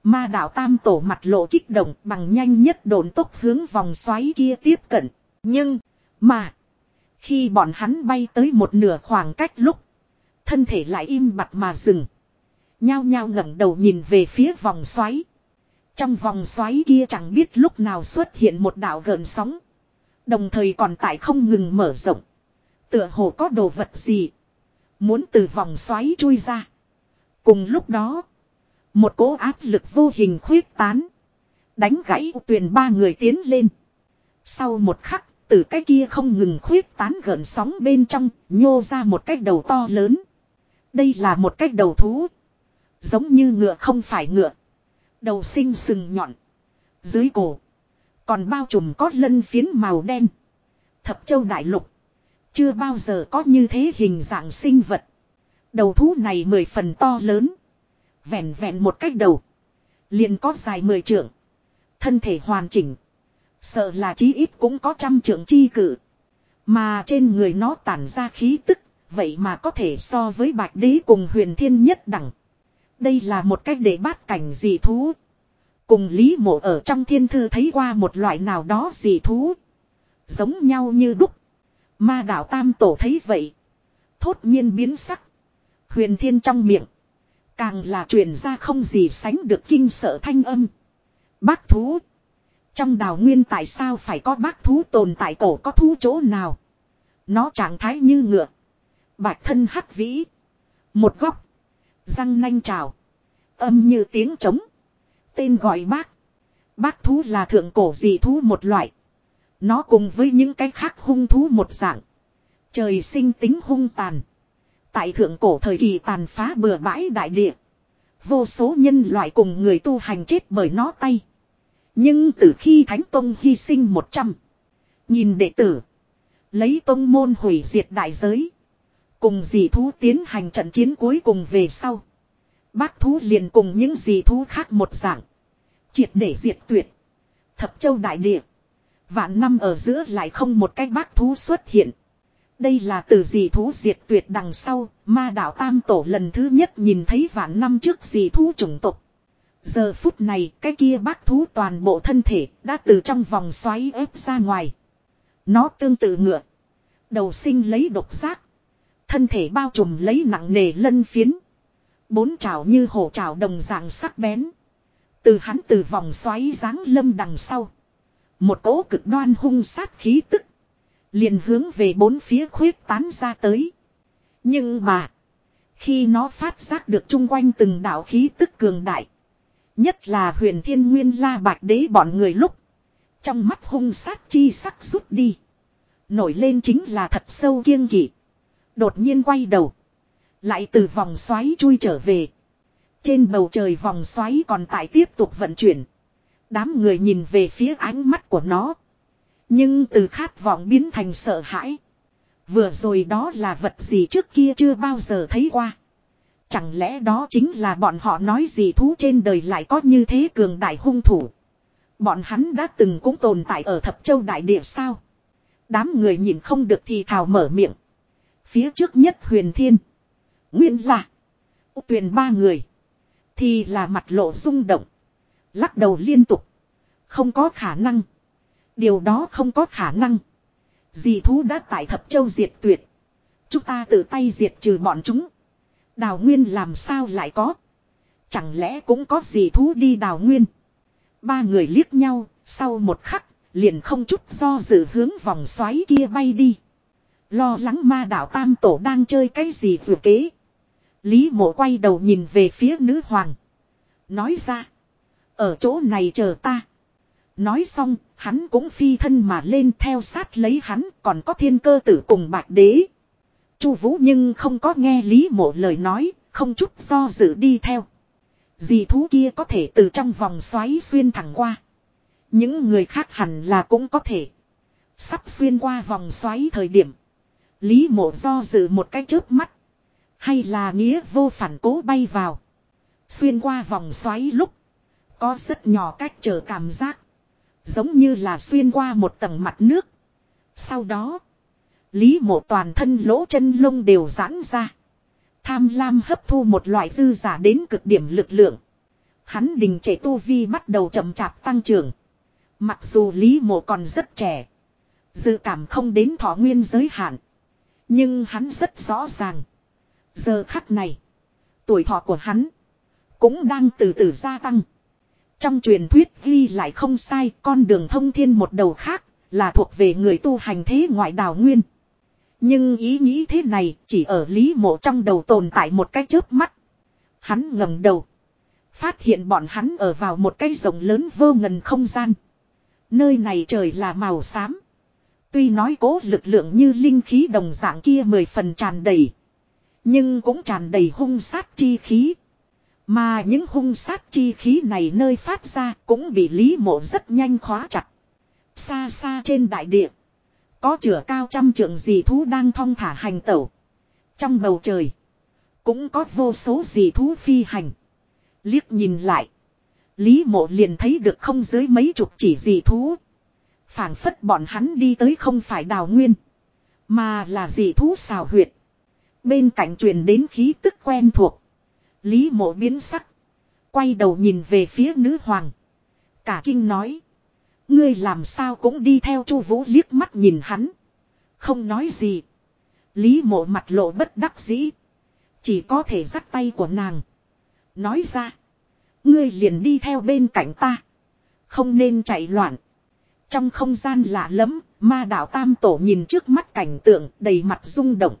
Ma đạo tam tổ mặt lộ kích động bằng nhanh nhất đồn tốc hướng vòng xoáy kia tiếp cận. Nhưng, mà, khi bọn hắn bay tới một nửa khoảng cách lúc, thân thể lại im bặt mà dừng. Nhao nhao ngẩng đầu nhìn về phía vòng xoáy. Trong vòng xoáy kia chẳng biết lúc nào xuất hiện một đạo gợn sóng. Đồng thời còn tại không ngừng mở rộng. Tựa hồ có đồ vật gì. Muốn từ vòng xoáy chui ra. Cùng lúc đó. Một cỗ áp lực vô hình khuyết tán. Đánh gãy tuyền ba người tiến lên. Sau một khắc, từ cái kia không ngừng khuyết tán gợn sóng bên trong, nhô ra một cái đầu to lớn. Đây là một cái đầu thú. Giống như ngựa không phải ngựa. Đầu sinh sừng nhọn. Dưới cổ. Còn bao trùm có lân phiến màu đen. Thập châu đại lục. Chưa bao giờ có như thế hình dạng sinh vật. Đầu thú này mười phần to lớn. Vẹn vẹn một cách đầu. Liền có dài mười trượng. Thân thể hoàn chỉnh. Sợ là chí ít cũng có trăm trượng chi cử. Mà trên người nó tản ra khí tức. Vậy mà có thể so với bạch đế cùng huyền thiên nhất đẳng. Đây là một cách để bát cảnh dị thú. Cùng Lý Mộ ở trong thiên thư thấy qua một loại nào đó dị thú. Giống nhau như đúc. Ma đạo tam tổ thấy vậy. Thốt nhiên biến sắc. Huyền thiên trong miệng. Càng là truyền ra không gì sánh được kinh sợ thanh âm. Bác thú. Trong đào nguyên tại sao phải có bác thú tồn tại cổ có thú chỗ nào. Nó trạng thái như ngựa. Bạch thân hắc vĩ. Một góc. Răng nanh trào. Âm như tiếng trống. Tên gọi bác. Bác thú là thượng cổ dị thú một loại. Nó cùng với những cái khác hung thú một dạng. Trời sinh tính hung tàn. Tại thượng cổ thời kỳ tàn phá bừa bãi đại địa. Vô số nhân loại cùng người tu hành chết bởi nó tay. Nhưng từ khi Thánh Tông hy sinh một trăm, Nhìn đệ tử. Lấy tông môn hủy diệt đại giới. Cùng dị thú tiến hành trận chiến cuối cùng về sau. Bác thú liền cùng những dị thú khác một dạng. Triệt để diệt tuyệt. Thập châu đại địa. Vạn năm ở giữa lại không một cái bác thú xuất hiện. Đây là từ dị thú diệt tuyệt đằng sau, ma đạo tam tổ lần thứ nhất nhìn thấy vạn năm trước dị thú chủng tộc. Giờ phút này cái kia bác thú toàn bộ thân thể đã từ trong vòng xoáy ép ra ngoài. Nó tương tự ngựa. Đầu sinh lấy độc giác. Thân thể bao trùm lấy nặng nề lân phiến. Bốn trào như hổ trào đồng dạng sắc bén. Từ hắn từ vòng xoáy dáng lâm đằng sau. Một cỗ cực đoan hung sát khí tức. Liền hướng về bốn phía khuyết tán ra tới. Nhưng mà. Khi nó phát giác được chung quanh từng đạo khí tức cường đại. Nhất là huyền thiên nguyên la bạch đế bọn người lúc. Trong mắt hung sát chi sắc rút đi. Nổi lên chính là thật sâu kiêng kỵ. Đột nhiên quay đầu. Lại từ vòng xoáy chui trở về. Trên bầu trời vòng xoáy còn tại tiếp tục vận chuyển. Đám người nhìn về phía ánh mắt của nó. Nhưng từ khát vọng biến thành sợ hãi. Vừa rồi đó là vật gì trước kia chưa bao giờ thấy qua. Chẳng lẽ đó chính là bọn họ nói gì thú trên đời lại có như thế cường đại hung thủ. Bọn hắn đã từng cũng tồn tại ở thập châu đại địa sao. Đám người nhìn không được thì thào mở miệng. Phía trước nhất huyền thiên. Nguyên là. Tuyền ba người. Thì là mặt lộ rung động. Lắc đầu liên tục. Không có khả năng. Điều đó không có khả năng. Dì thú đã tại thập châu diệt tuyệt. Chúng ta tự tay diệt trừ bọn chúng. Đào nguyên làm sao lại có. Chẳng lẽ cũng có dì thú đi đào nguyên. Ba người liếc nhau, sau một khắc, liền không chút do dự hướng vòng xoáy kia bay đi. Lo lắng ma đạo tam tổ đang chơi cái gì vừa kế. Lý mộ quay đầu nhìn về phía nữ hoàng. Nói ra. Ở chỗ này chờ ta. Nói xong, hắn cũng phi thân mà lên theo sát lấy hắn còn có thiên cơ tử cùng bạc đế. Chu Vũ nhưng không có nghe Lý Mộ lời nói, không chút do dự đi theo. Dì thú kia có thể từ trong vòng xoáy xuyên thẳng qua. Những người khác hẳn là cũng có thể. Sắp xuyên qua vòng xoáy thời điểm. Lý mộ do dự một cái chớp mắt. Hay là nghĩa vô phản cố bay vào. Xuyên qua vòng xoáy lúc. Có rất nhỏ cách chờ cảm giác. Giống như là xuyên qua một tầng mặt nước. Sau đó. Lý mộ toàn thân lỗ chân lông đều giãn ra. Tham lam hấp thu một loại dư giả đến cực điểm lực lượng. Hắn đình trẻ tu vi bắt đầu chậm chạp tăng trưởng. Mặc dù Lý mộ còn rất trẻ. Dự cảm không đến thọ nguyên giới hạn. Nhưng hắn rất rõ ràng. Giờ khắc này. Tuổi thọ của hắn. Cũng đang từ từ gia tăng. Trong truyền thuyết ghi lại không sai, con đường thông thiên một đầu khác, là thuộc về người tu hành thế ngoại đào nguyên. Nhưng ý nghĩ thế này chỉ ở lý mộ trong đầu tồn tại một cái chớp mắt. Hắn ngẩng đầu. Phát hiện bọn hắn ở vào một cái rộng lớn vô ngần không gian. Nơi này trời là màu xám. Tuy nói cố lực lượng như linh khí đồng dạng kia mười phần tràn đầy. Nhưng cũng tràn đầy hung sát chi khí. Mà những hung sát chi khí này nơi phát ra cũng bị Lý Mộ rất nhanh khóa chặt. Xa xa trên đại địa. Có chửa cao trăm trượng dị thú đang thong thả hành tẩu. Trong bầu trời. Cũng có vô số dị thú phi hành. Liếc nhìn lại. Lý mộ liền thấy được không dưới mấy chục chỉ dị thú. phảng phất bọn hắn đi tới không phải đào nguyên. Mà là dị thú xào huyệt. Bên cạnh truyền đến khí tức quen thuộc. Lý mộ biến sắc. Quay đầu nhìn về phía nữ hoàng. Cả kinh nói. Ngươi làm sao cũng đi theo chu vũ liếc mắt nhìn hắn. Không nói gì. Lý mộ mặt lộ bất đắc dĩ. Chỉ có thể dắt tay của nàng. Nói ra. Ngươi liền đi theo bên cạnh ta. Không nên chạy loạn. Trong không gian lạ lẫm, ma đạo tam tổ nhìn trước mắt cảnh tượng đầy mặt rung động.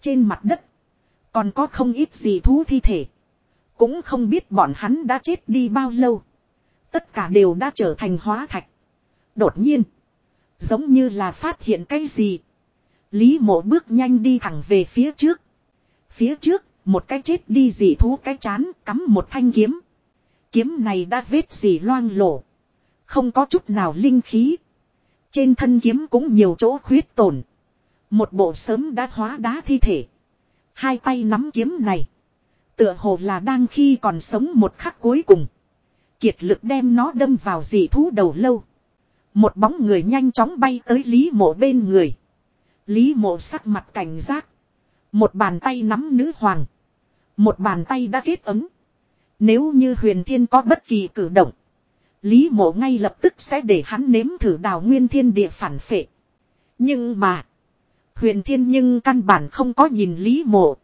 Trên mặt đất. Còn có không ít gì thú thi thể. Cũng không biết bọn hắn đã chết đi bao lâu. Tất cả đều đã trở thành hóa thạch. Đột nhiên. Giống như là phát hiện cái gì. Lý mộ bước nhanh đi thẳng về phía trước. Phía trước, một cái chết đi dị thú cái chán cắm một thanh kiếm. Kiếm này đã vết gì loang lổ. Không có chút nào linh khí. Trên thân kiếm cũng nhiều chỗ khuyết tổn. Một bộ sớm đã hóa đá thi thể. Hai tay nắm kiếm này. Tựa hồ là đang khi còn sống một khắc cuối cùng. Kiệt lực đem nó đâm vào dị thú đầu lâu. Một bóng người nhanh chóng bay tới Lý mộ bên người. Lý mộ sắc mặt cảnh giác. Một bàn tay nắm nữ hoàng. Một bàn tay đã kết ấm. Nếu như huyền thiên có bất kỳ cử động. Lý mộ ngay lập tức sẽ để hắn nếm thử đào nguyên thiên địa phản phệ. Nhưng mà. Huyền thiên nhưng căn bản không có nhìn Lý mộ.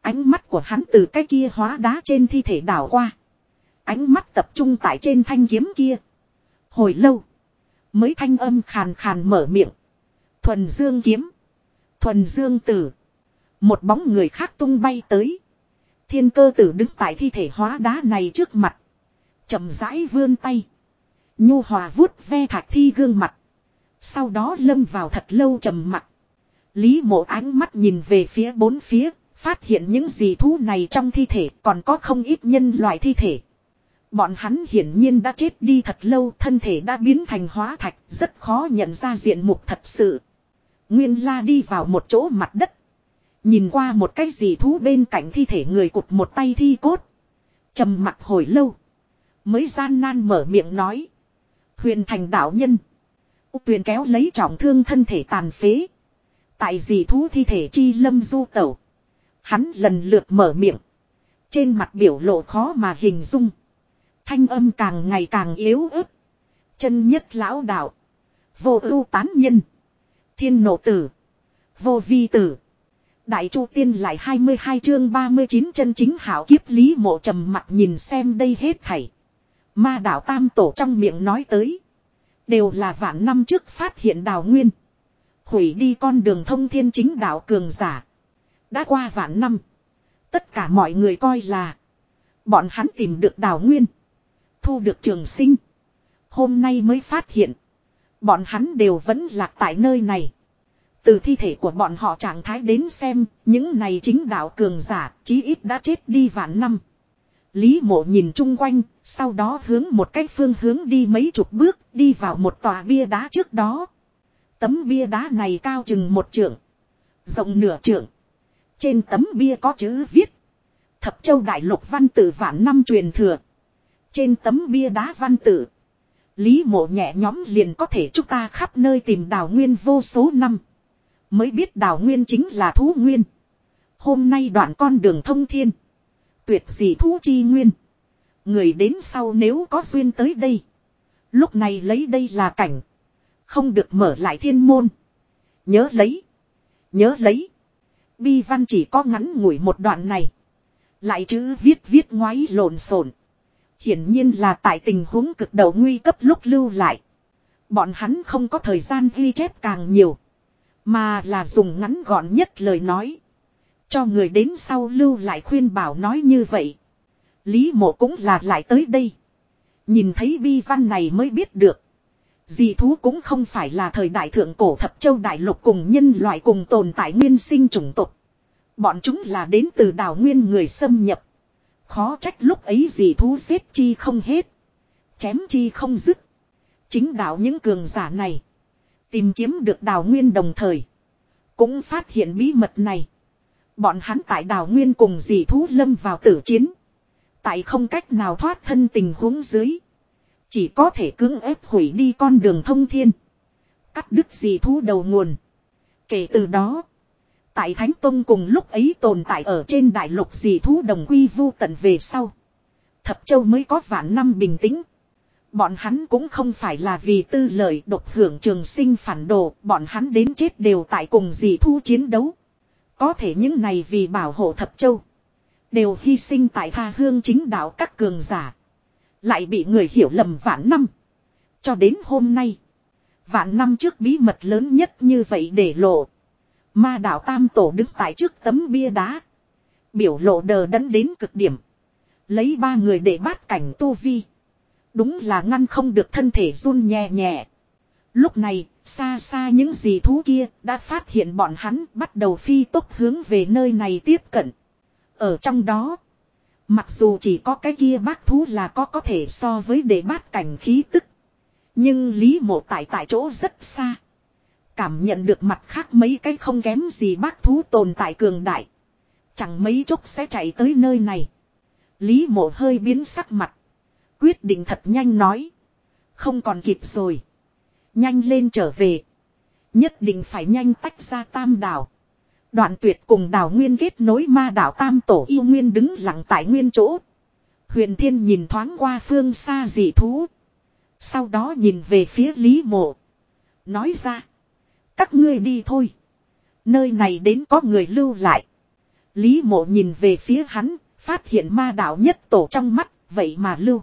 Ánh mắt của hắn từ cái kia hóa đá trên thi thể đảo qua. Ánh mắt tập trung tại trên thanh kiếm kia. Hồi lâu. Mới thanh âm khàn khàn mở miệng. Thuần dương kiếm. Thuần dương tử. Một bóng người khác tung bay tới. Thiên cơ tử đứng tại thi thể hóa đá này trước mặt. chậm rãi vươn tay. Nhu hòa vuốt ve thạch thi gương mặt. Sau đó lâm vào thật lâu trầm mặt. Lý mộ ánh mắt nhìn về phía bốn phía. Phát hiện những gì thú này trong thi thể còn có không ít nhân loại thi thể. Bọn hắn hiển nhiên đã chết đi thật lâu, thân thể đã biến thành hóa thạch, rất khó nhận ra diện mục thật sự. Nguyên la đi vào một chỗ mặt đất. Nhìn qua một cái gì thú bên cạnh thi thể người cụt một tay thi cốt. trầm mặt hồi lâu. Mới gian nan mở miệng nói. Huyền thành đạo nhân. Tuyền kéo lấy trọng thương thân thể tàn phế. Tại gì thú thi thể chi lâm du tẩu. Hắn lần lượt mở miệng. Trên mặt biểu lộ khó mà hình dung. Thanh âm càng ngày càng yếu ớt. Chân nhất lão đạo. Vô ưu tán nhân. Thiên nộ tử. Vô vi tử. Đại chu tiên lại 22 chương 39 chân chính hảo kiếp lý mộ trầm mặt nhìn xem đây hết thảy. Ma đạo tam tổ trong miệng nói tới. Đều là vạn năm trước phát hiện đào nguyên. Hủy đi con đường thông thiên chính đạo cường giả. Đã qua vạn năm. Tất cả mọi người coi là. Bọn hắn tìm được đào nguyên. Thu được trường sinh. Hôm nay mới phát hiện. Bọn hắn đều vẫn lạc tại nơi này. Từ thi thể của bọn họ trạng thái đến xem, những này chính đạo cường giả, chí ít đã chết đi vạn năm. Lý mộ nhìn chung quanh, sau đó hướng một cách phương hướng đi mấy chục bước, đi vào một tòa bia đá trước đó. Tấm bia đá này cao chừng một trượng, rộng nửa trượng. Trên tấm bia có chữ viết. Thập châu đại lục văn tự vạn năm truyền thừa. Trên tấm bia đá văn tự. Lý mộ nhẹ nhóm liền có thể chúng ta khắp nơi tìm đào nguyên vô số năm. Mới biết đào nguyên chính là thú nguyên. Hôm nay đoạn con đường thông thiên. Tuyệt gì thú chi nguyên. Người đến sau nếu có duyên tới đây. Lúc này lấy đây là cảnh. Không được mở lại thiên môn. Nhớ lấy. Nhớ lấy. Bi văn chỉ có ngắn ngủi một đoạn này. Lại chữ viết viết ngoái lộn xộn. Hiển nhiên là tại tình huống cực đầu nguy cấp lúc lưu lại. Bọn hắn không có thời gian ghi chép càng nhiều. Mà là dùng ngắn gọn nhất lời nói. Cho người đến sau lưu lại khuyên bảo nói như vậy. Lý mộ cũng là lại tới đây. Nhìn thấy bi văn này mới biết được. Dì thú cũng không phải là thời đại thượng cổ thập châu đại lục cùng nhân loại cùng tồn tại nguyên sinh chủng tộc. Bọn chúng là đến từ đảo nguyên người xâm nhập. Khó trách lúc ấy dì thú xếp chi không hết. Chém chi không dứt. Chính đạo những cường giả này. Tìm kiếm được đào nguyên đồng thời. Cũng phát hiện bí mật này. Bọn hắn tại đào nguyên cùng dì thú lâm vào tử chiến. Tại không cách nào thoát thân tình huống dưới. Chỉ có thể cưỡng ép hủy đi con đường thông thiên. Cắt đứt dị thú đầu nguồn. Kể từ đó. Tại Thánh Tông cùng lúc ấy tồn tại ở trên đại lục dị thú đồng quy vu tận về sau. Thập Châu mới có vạn năm bình tĩnh. Bọn hắn cũng không phải là vì tư lợi độc hưởng trường sinh phản đồ, bọn hắn đến chết đều tại cùng dị thu chiến đấu. Có thể những này vì bảo hộ thập châu. Đều hy sinh tại tha hương chính đạo các cường giả. Lại bị người hiểu lầm vạn năm. Cho đến hôm nay. Vạn năm trước bí mật lớn nhất như vậy để lộ. Ma đạo Tam Tổ đứng tại trước tấm bia đá. Biểu lộ đờ đẫn đến cực điểm. Lấy ba người để bát cảnh tu vi. Đúng là ngăn không được thân thể run nhẹ nhẹ. Lúc này, xa xa những gì thú kia đã phát hiện bọn hắn bắt đầu phi tốc hướng về nơi này tiếp cận. Ở trong đó, mặc dù chỉ có cái kia bác thú là có có thể so với để bát cảnh khí tức. Nhưng Lý Mộ tại tại chỗ rất xa. Cảm nhận được mặt khác mấy cái không kém gì bác thú tồn tại cường đại. Chẳng mấy chốc sẽ chạy tới nơi này. Lý mộ hơi biến sắc mặt. Quyết định thật nhanh nói. Không còn kịp rồi. Nhanh lên trở về. Nhất định phải nhanh tách ra tam đảo. Đoạn tuyệt cùng đào nguyên kết nối ma đảo tam tổ yêu nguyên đứng lặng tại nguyên chỗ. Huyền thiên nhìn thoáng qua phương xa dị thú. Sau đó nhìn về phía Lý mộ. Nói ra. Các ngươi đi thôi. Nơi này đến có người lưu lại. Lý mộ nhìn về phía hắn. Phát hiện ma đạo nhất tổ trong mắt. Vậy mà lưu.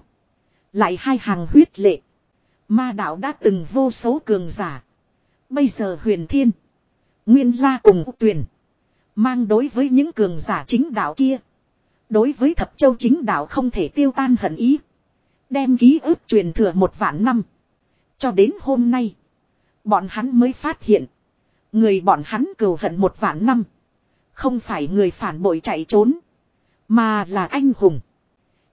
Lại hai hàng huyết lệ. Ma đạo đã từng vô số cường giả. Bây giờ huyền thiên. Nguyên la cùng tuyển. Mang đối với những cường giả chính đạo kia. Đối với thập châu chính đạo không thể tiêu tan hận ý. Đem ký ức truyền thừa một vạn năm. Cho đến hôm nay. Bọn hắn mới phát hiện. Người bọn hắn cừu hận một vạn năm. Không phải người phản bội chạy trốn. Mà là anh hùng.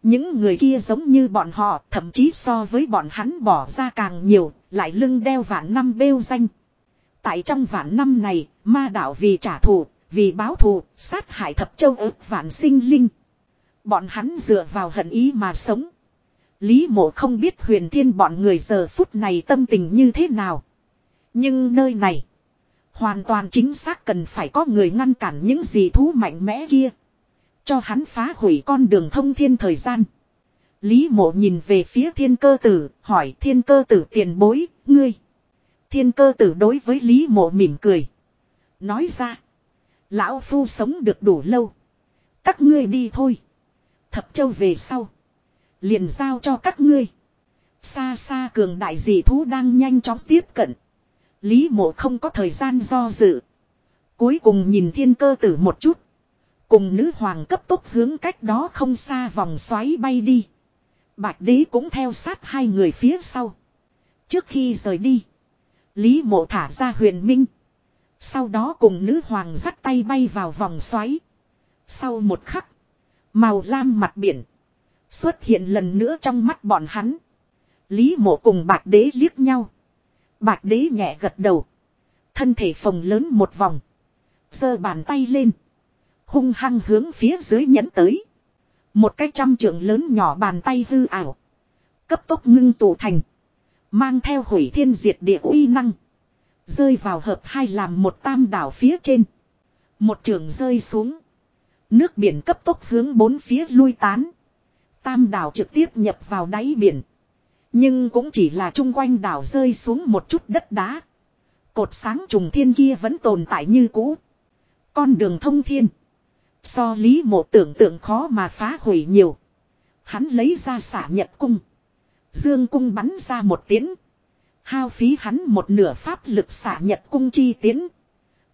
Những người kia giống như bọn họ, thậm chí so với bọn hắn bỏ ra càng nhiều, lại lưng đeo vạn năm bêu danh. Tại trong vạn năm này, ma đạo vì trả thù, vì báo thù, sát hại thập châu ức vạn sinh linh. Bọn hắn dựa vào hận ý mà sống. Lý mộ không biết huyền thiên bọn người giờ phút này tâm tình như thế nào. Nhưng nơi này, hoàn toàn chính xác cần phải có người ngăn cản những gì thú mạnh mẽ kia. Cho hắn phá hủy con đường thông thiên thời gian. Lý mộ nhìn về phía thiên cơ tử, hỏi thiên cơ tử tiền bối, ngươi. Thiên cơ tử đối với Lý mộ mỉm cười. Nói ra. Lão phu sống được đủ lâu. Các ngươi đi thôi. Thập châu về sau. Liền giao cho các ngươi. Xa xa cường đại dị thú đang nhanh chóng tiếp cận. Lý mộ không có thời gian do dự. Cuối cùng nhìn thiên cơ tử một chút. Cùng nữ hoàng cấp tốc hướng cách đó không xa vòng xoáy bay đi. Bạch đế cũng theo sát hai người phía sau. Trước khi rời đi. Lý mộ thả ra huyền minh. Sau đó cùng nữ hoàng dắt tay bay vào vòng xoáy. Sau một khắc. Màu lam mặt biển. Xuất hiện lần nữa trong mắt bọn hắn. Lý mộ cùng bạc đế liếc nhau. bạc đế nhẹ gật đầu. Thân thể phồng lớn một vòng. giơ bàn tay lên hung hăng hướng phía dưới nhẫn tới. Một cái trăm trượng lớn nhỏ bàn tay hư ảo. Cấp tốc ngưng tụ thành. Mang theo hủy thiên diệt địa uy năng. Rơi vào hợp hai làm một tam đảo phía trên. Một trường rơi xuống. Nước biển cấp tốc hướng bốn phía lui tán. Tam đảo trực tiếp nhập vào đáy biển. Nhưng cũng chỉ là chung quanh đảo rơi xuống một chút đất đá. Cột sáng trùng thiên kia vẫn tồn tại như cũ. Con đường thông thiên. So lý mộ tưởng tượng khó mà phá hủy nhiều. Hắn lấy ra xả nhật cung. Dương cung bắn ra một tiếng. Hao phí hắn một nửa pháp lực xả nhật cung chi tiến.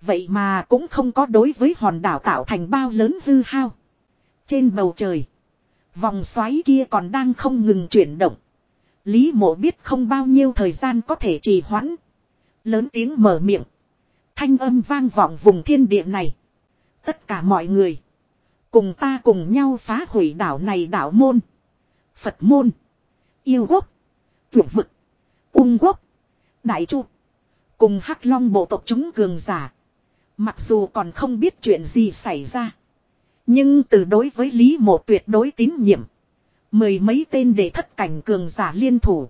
Vậy mà cũng không có đối với hòn đảo tạo thành bao lớn hư hao. Trên bầu trời. Vòng xoáy kia còn đang không ngừng chuyển động. Lý mộ biết không bao nhiêu thời gian có thể trì hoãn. Lớn tiếng mở miệng. Thanh âm vang vọng vùng thiên địa này. Tất cả mọi người. Cùng ta cùng nhau phá hủy đảo này đảo môn. Phật môn. Yêu quốc. Tuyệt vực. Ung quốc. Đại chu. Cùng hắc long bộ tộc chúng cường giả. Mặc dù còn không biết chuyện gì xảy ra. Nhưng từ đối với Lý Mộ tuyệt đối tín nhiệm. Mười mấy tên để thất cảnh cường giả liên thủ.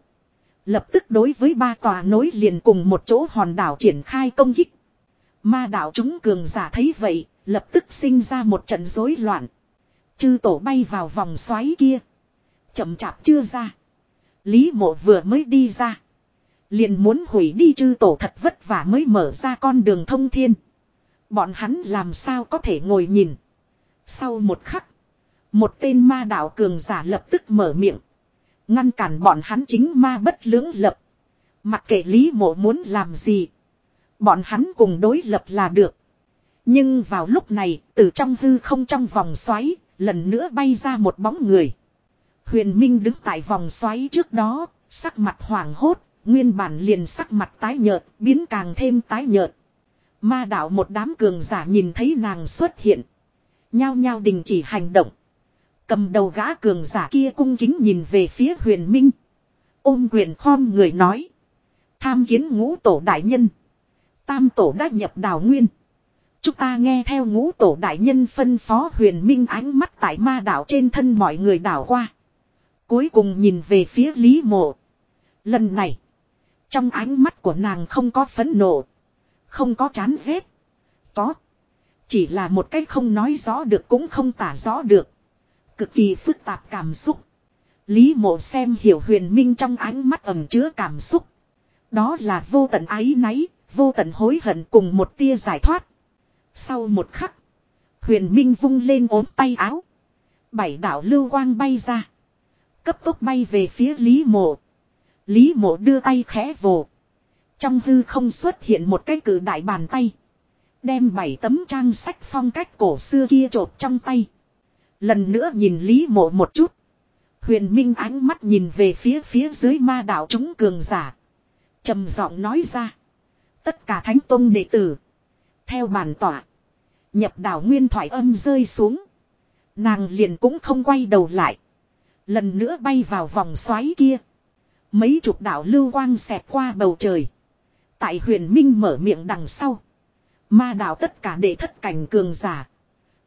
Lập tức đối với ba tòa nối liền cùng một chỗ hòn đảo triển khai công kích. Ma đảo chúng cường giả thấy vậy, lập tức sinh ra một trận rối loạn. Chư tổ bay vào vòng xoáy kia. Chậm chạp chưa ra. Lý mộ vừa mới đi ra. Liền muốn hủy đi chư tổ thật vất vả mới mở ra con đường thông thiên. Bọn hắn làm sao có thể ngồi nhìn. Sau một khắc. Một tên ma đạo cường giả lập tức mở miệng. Ngăn cản bọn hắn chính ma bất lưỡng lập. Mặc kệ Lý mộ muốn làm gì. Bọn hắn cùng đối lập là được. Nhưng vào lúc này, từ trong hư không trong vòng xoáy, lần nữa bay ra một bóng người. Huyền Minh đứng tại vòng xoáy trước đó, sắc mặt hoảng hốt, nguyên bản liền sắc mặt tái nhợt, biến càng thêm tái nhợt. Ma đạo một đám cường giả nhìn thấy nàng xuất hiện. Nhao nhao đình chỉ hành động. Cầm đầu gã cường giả kia cung kính nhìn về phía huyền minh. Ôm quyền khom người nói. Tham kiến ngũ tổ đại nhân. Tam tổ đã nhập đào nguyên. Chúng ta nghe theo ngũ tổ đại nhân phân phó huyền minh ánh mắt tại ma đảo trên thân mọi người đảo qua. Cuối cùng nhìn về phía Lý Mộ. Lần này. Trong ánh mắt của nàng không có phấn nộ. Không có chán ghét. Có. Chỉ là một cách không nói rõ được cũng không tả rõ được. Cực kỳ phức tạp cảm xúc. Lý mộ xem hiểu huyền minh trong ánh mắt ẩm chứa cảm xúc. Đó là vô tận ái náy, vô tận hối hận cùng một tia giải thoát. Sau một khắc, huyền minh vung lên ốm tay áo. Bảy đạo lưu quang bay ra. Cấp tốc bay về phía Lý mộ. Lý mộ đưa tay khẽ vồ. Trong hư không xuất hiện một cái cử đại bàn tay. Đem bảy tấm trang sách phong cách cổ xưa kia trộp trong tay. Lần nữa nhìn Lý mộ một chút. Huyền Minh ánh mắt nhìn về phía phía dưới ma đạo chúng cường giả. trầm giọng nói ra. Tất cả thánh tông đệ tử. Theo bản tỏa. Nhập đảo nguyên thoại âm rơi xuống. Nàng liền cũng không quay đầu lại. Lần nữa bay vào vòng xoáy kia. Mấy chục đạo lưu quang xẹt qua bầu trời. Tại huyền minh mở miệng đằng sau. Ma đạo tất cả đệ thất cảnh cường giả.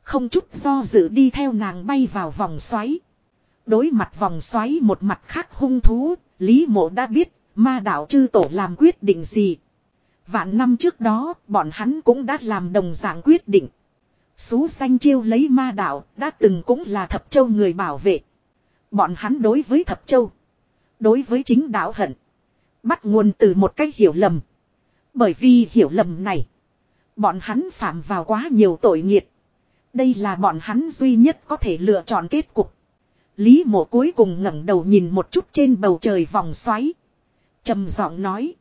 Không chút do dự đi theo nàng bay vào vòng xoáy. Đối mặt vòng xoáy một mặt khác hung thú, Lý mộ đã biết, ma đạo chư tổ làm quyết định gì. Vạn năm trước đó, bọn hắn cũng đã làm đồng dạng quyết định. Xú xanh chiêu lấy ma đạo, đã từng cũng là thập châu người bảo vệ. Bọn hắn đối với thập châu. Đối với chính đạo hận. Bắt nguồn từ một cái hiểu lầm. Bởi vì hiểu lầm này. Bọn hắn phạm vào quá nhiều tội nghiệt. Đây là bọn hắn duy nhất có thể lựa chọn kết cục. Lý mộ cuối cùng ngẩng đầu nhìn một chút trên bầu trời vòng xoáy. trầm giọng nói.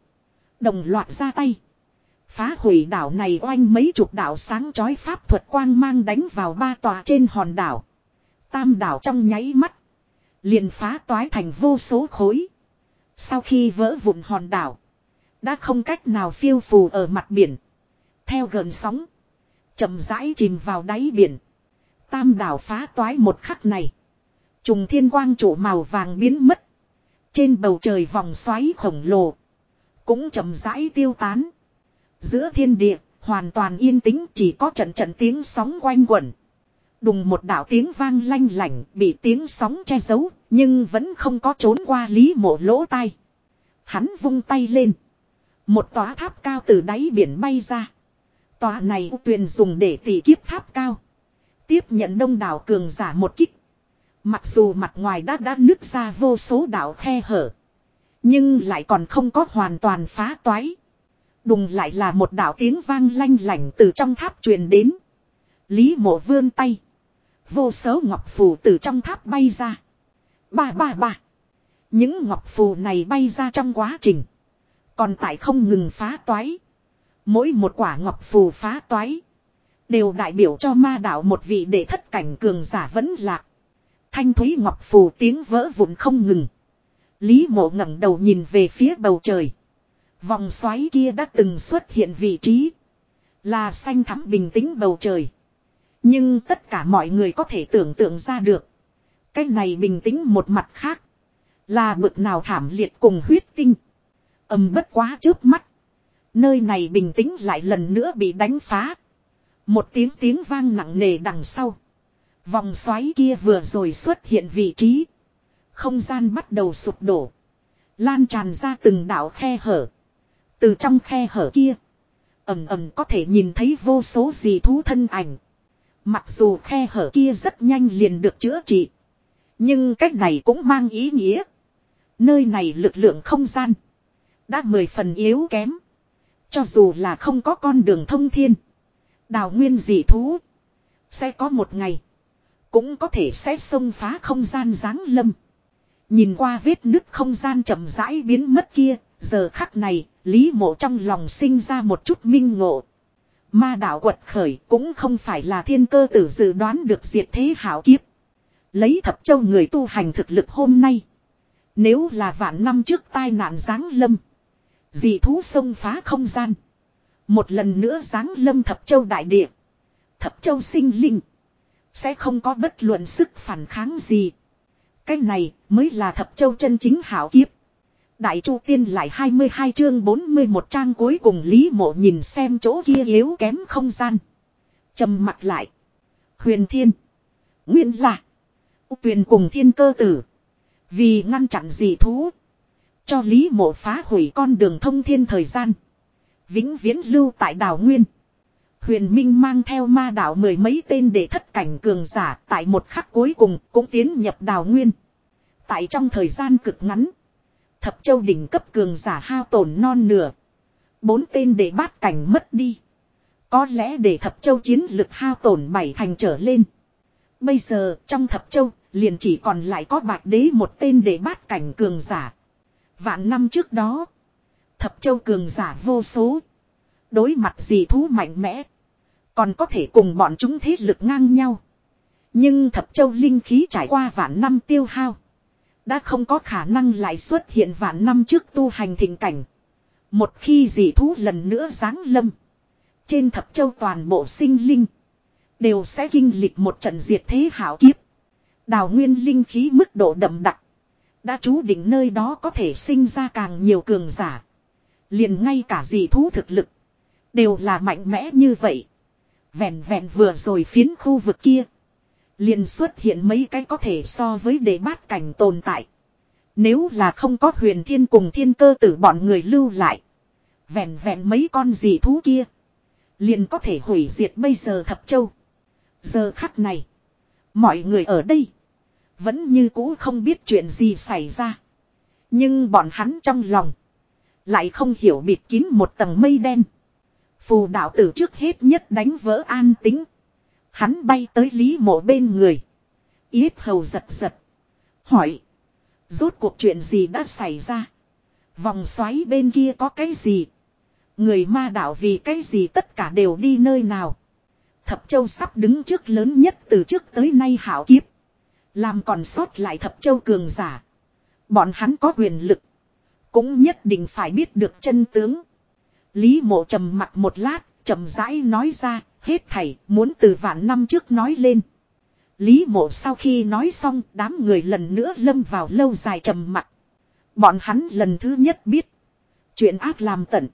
Đồng loạt ra tay. Phá hủy đảo này oanh mấy chục đảo sáng chói pháp thuật quang mang đánh vào ba tòa trên hòn đảo. Tam đảo trong nháy mắt. Liền phá toái thành vô số khối. Sau khi vỡ vụn hòn đảo. Đã không cách nào phiêu phù ở mặt biển. Theo gần sóng. chậm rãi chìm vào đáy biển. Tam đảo phá toái một khắc này. Trùng thiên quang trụ màu vàng biến mất. Trên bầu trời vòng xoáy khổng lồ. Cũng chậm rãi tiêu tán. Giữa thiên địa, hoàn toàn yên tĩnh chỉ có trận trận tiếng sóng quanh quẩn. Đùng một đạo tiếng vang lanh lảnh bị tiếng sóng che giấu, nhưng vẫn không có trốn qua lý mộ lỗ tai. Hắn vung tay lên. Một tòa tháp cao từ đáy biển bay ra. Tòa này tuyền dùng để tỷ kiếp tháp cao. Tiếp nhận đông đảo cường giả một kích. Mặc dù mặt ngoài đã đã nứt ra vô số đảo khe hở. Nhưng lại còn không có hoàn toàn phá toái. Đùng lại là một đảo tiếng vang lanh lảnh từ trong tháp truyền đến. Lý mộ vươn tay. Vô số ngọc phù từ trong tháp bay ra. Ba ba ba. Những ngọc phù này bay ra trong quá trình. Còn tại không ngừng phá toái. Mỗi một quả ngọc phù phá toái. Đều đại biểu cho ma đạo một vị để thất cảnh cường giả vẫn lạc. Thanh thúy ngọc phù tiếng vỡ vụn không ngừng. Lý mộ ngẩng đầu nhìn về phía bầu trời. Vòng xoáy kia đã từng xuất hiện vị trí. Là xanh thắm bình tĩnh bầu trời. Nhưng tất cả mọi người có thể tưởng tượng ra được. Cái này bình tĩnh một mặt khác. Là bực nào thảm liệt cùng huyết tinh. Âm bất quá trước mắt. Nơi này bình tĩnh lại lần nữa bị đánh phá. Một tiếng tiếng vang nặng nề đằng sau. Vòng xoáy kia vừa rồi xuất hiện vị trí. Không gian bắt đầu sụp đổ. Lan tràn ra từng đạo khe hở. Từ trong khe hở kia. Ẩm ẩm có thể nhìn thấy vô số gì thú thân ảnh. Mặc dù khe hở kia rất nhanh liền được chữa trị. Nhưng cách này cũng mang ý nghĩa. Nơi này lực lượng không gian. Đã mười phần yếu kém. Cho dù là không có con đường thông thiên. Đào nguyên dị thú. Sẽ có một ngày. Cũng có thể sẽ xông phá không gian giáng lâm. Nhìn qua vết nứt không gian chậm rãi biến mất kia. Giờ khắc này, Lý mộ trong lòng sinh ra một chút minh ngộ. Ma đạo quật khởi cũng không phải là thiên cơ tử dự đoán được diệt thế hảo kiếp. Lấy thập châu người tu hành thực lực hôm nay. Nếu là vạn năm trước tai nạn giáng lâm. Dị thú xông phá không gian. Một lần nữa giáng lâm thập châu đại địa. Thập châu sinh linh. Sẽ không có bất luận sức phản kháng gì. Cái này mới là thập châu chân chính hảo kiếp. Đại Chu Tiên lại 22 chương 41 trang cuối cùng Lý Mộ nhìn xem chỗ kia yếu kém không gian. trầm mặt lại. Huyền Thiên. Nguyên là. Tuyền cùng thiên cơ tử. Vì ngăn chặn dị thú. Cho Lý Mộ phá hủy con đường thông thiên thời gian. Vĩnh viễn lưu tại đảo Nguyên. Huyền Minh mang theo ma đảo mười mấy tên để thất cảnh cường giả tại một khắc cuối cùng cũng tiến nhập đảo Nguyên. Tại trong thời gian cực ngắn. Thập châu đỉnh cấp cường giả hao tổn non nửa. Bốn tên để bát cảnh mất đi. Có lẽ để thập châu chiến lực hao tổn bảy thành trở lên. Bây giờ, trong thập châu, liền chỉ còn lại có bạc đế một tên để bát cảnh cường giả. Vạn năm trước đó. Thập châu cường giả vô số. Đối mặt gì thú mạnh mẽ. Còn có thể cùng bọn chúng thế lực ngang nhau. Nhưng thập châu linh khí trải qua vạn năm tiêu hao. Đã không có khả năng lại xuất hiện vạn năm trước tu hành thịnh cảnh. Một khi dị thú lần nữa giáng lâm. Trên thập châu toàn bộ sinh linh. Đều sẽ kinh lịch một trận diệt thế hảo kiếp. Đào nguyên linh khí mức độ đậm đặc. Đã chú định nơi đó có thể sinh ra càng nhiều cường giả. Liền ngay cả dị thú thực lực. Đều là mạnh mẽ như vậy. Vẹn vẹn vừa rồi phiến khu vực kia. Liền xuất hiện mấy cái có thể so với đề bát cảnh tồn tại. Nếu là không có huyền thiên cùng thiên cơ tử bọn người lưu lại. Vẹn vẹn mấy con dị thú kia. Liền có thể hủy diệt bây giờ thập châu. Giờ khắc này. Mọi người ở đây. Vẫn như cũ không biết chuyện gì xảy ra. Nhưng bọn hắn trong lòng. Lại không hiểu bịt kín một tầng mây đen. Phù đạo tử trước hết nhất đánh vỡ an tính. Hắn bay tới Lý mộ bên người. Yết hầu giật giật. Hỏi. Rốt cuộc chuyện gì đã xảy ra? Vòng xoáy bên kia có cái gì? Người ma đạo vì cái gì tất cả đều đi nơi nào? Thập Châu sắp đứng trước lớn nhất từ trước tới nay hảo kiếp. Làm còn sót lại Thập Châu cường giả. Bọn hắn có quyền lực. Cũng nhất định phải biết được chân tướng. Lý mộ trầm mặt một lát, trầm rãi nói ra, hết thảy muốn từ vạn năm trước nói lên. Lý mộ sau khi nói xong đám người lần nữa lâm vào lâu dài trầm mặc. Bọn hắn lần thứ nhất biết. Chuyện ác làm tận.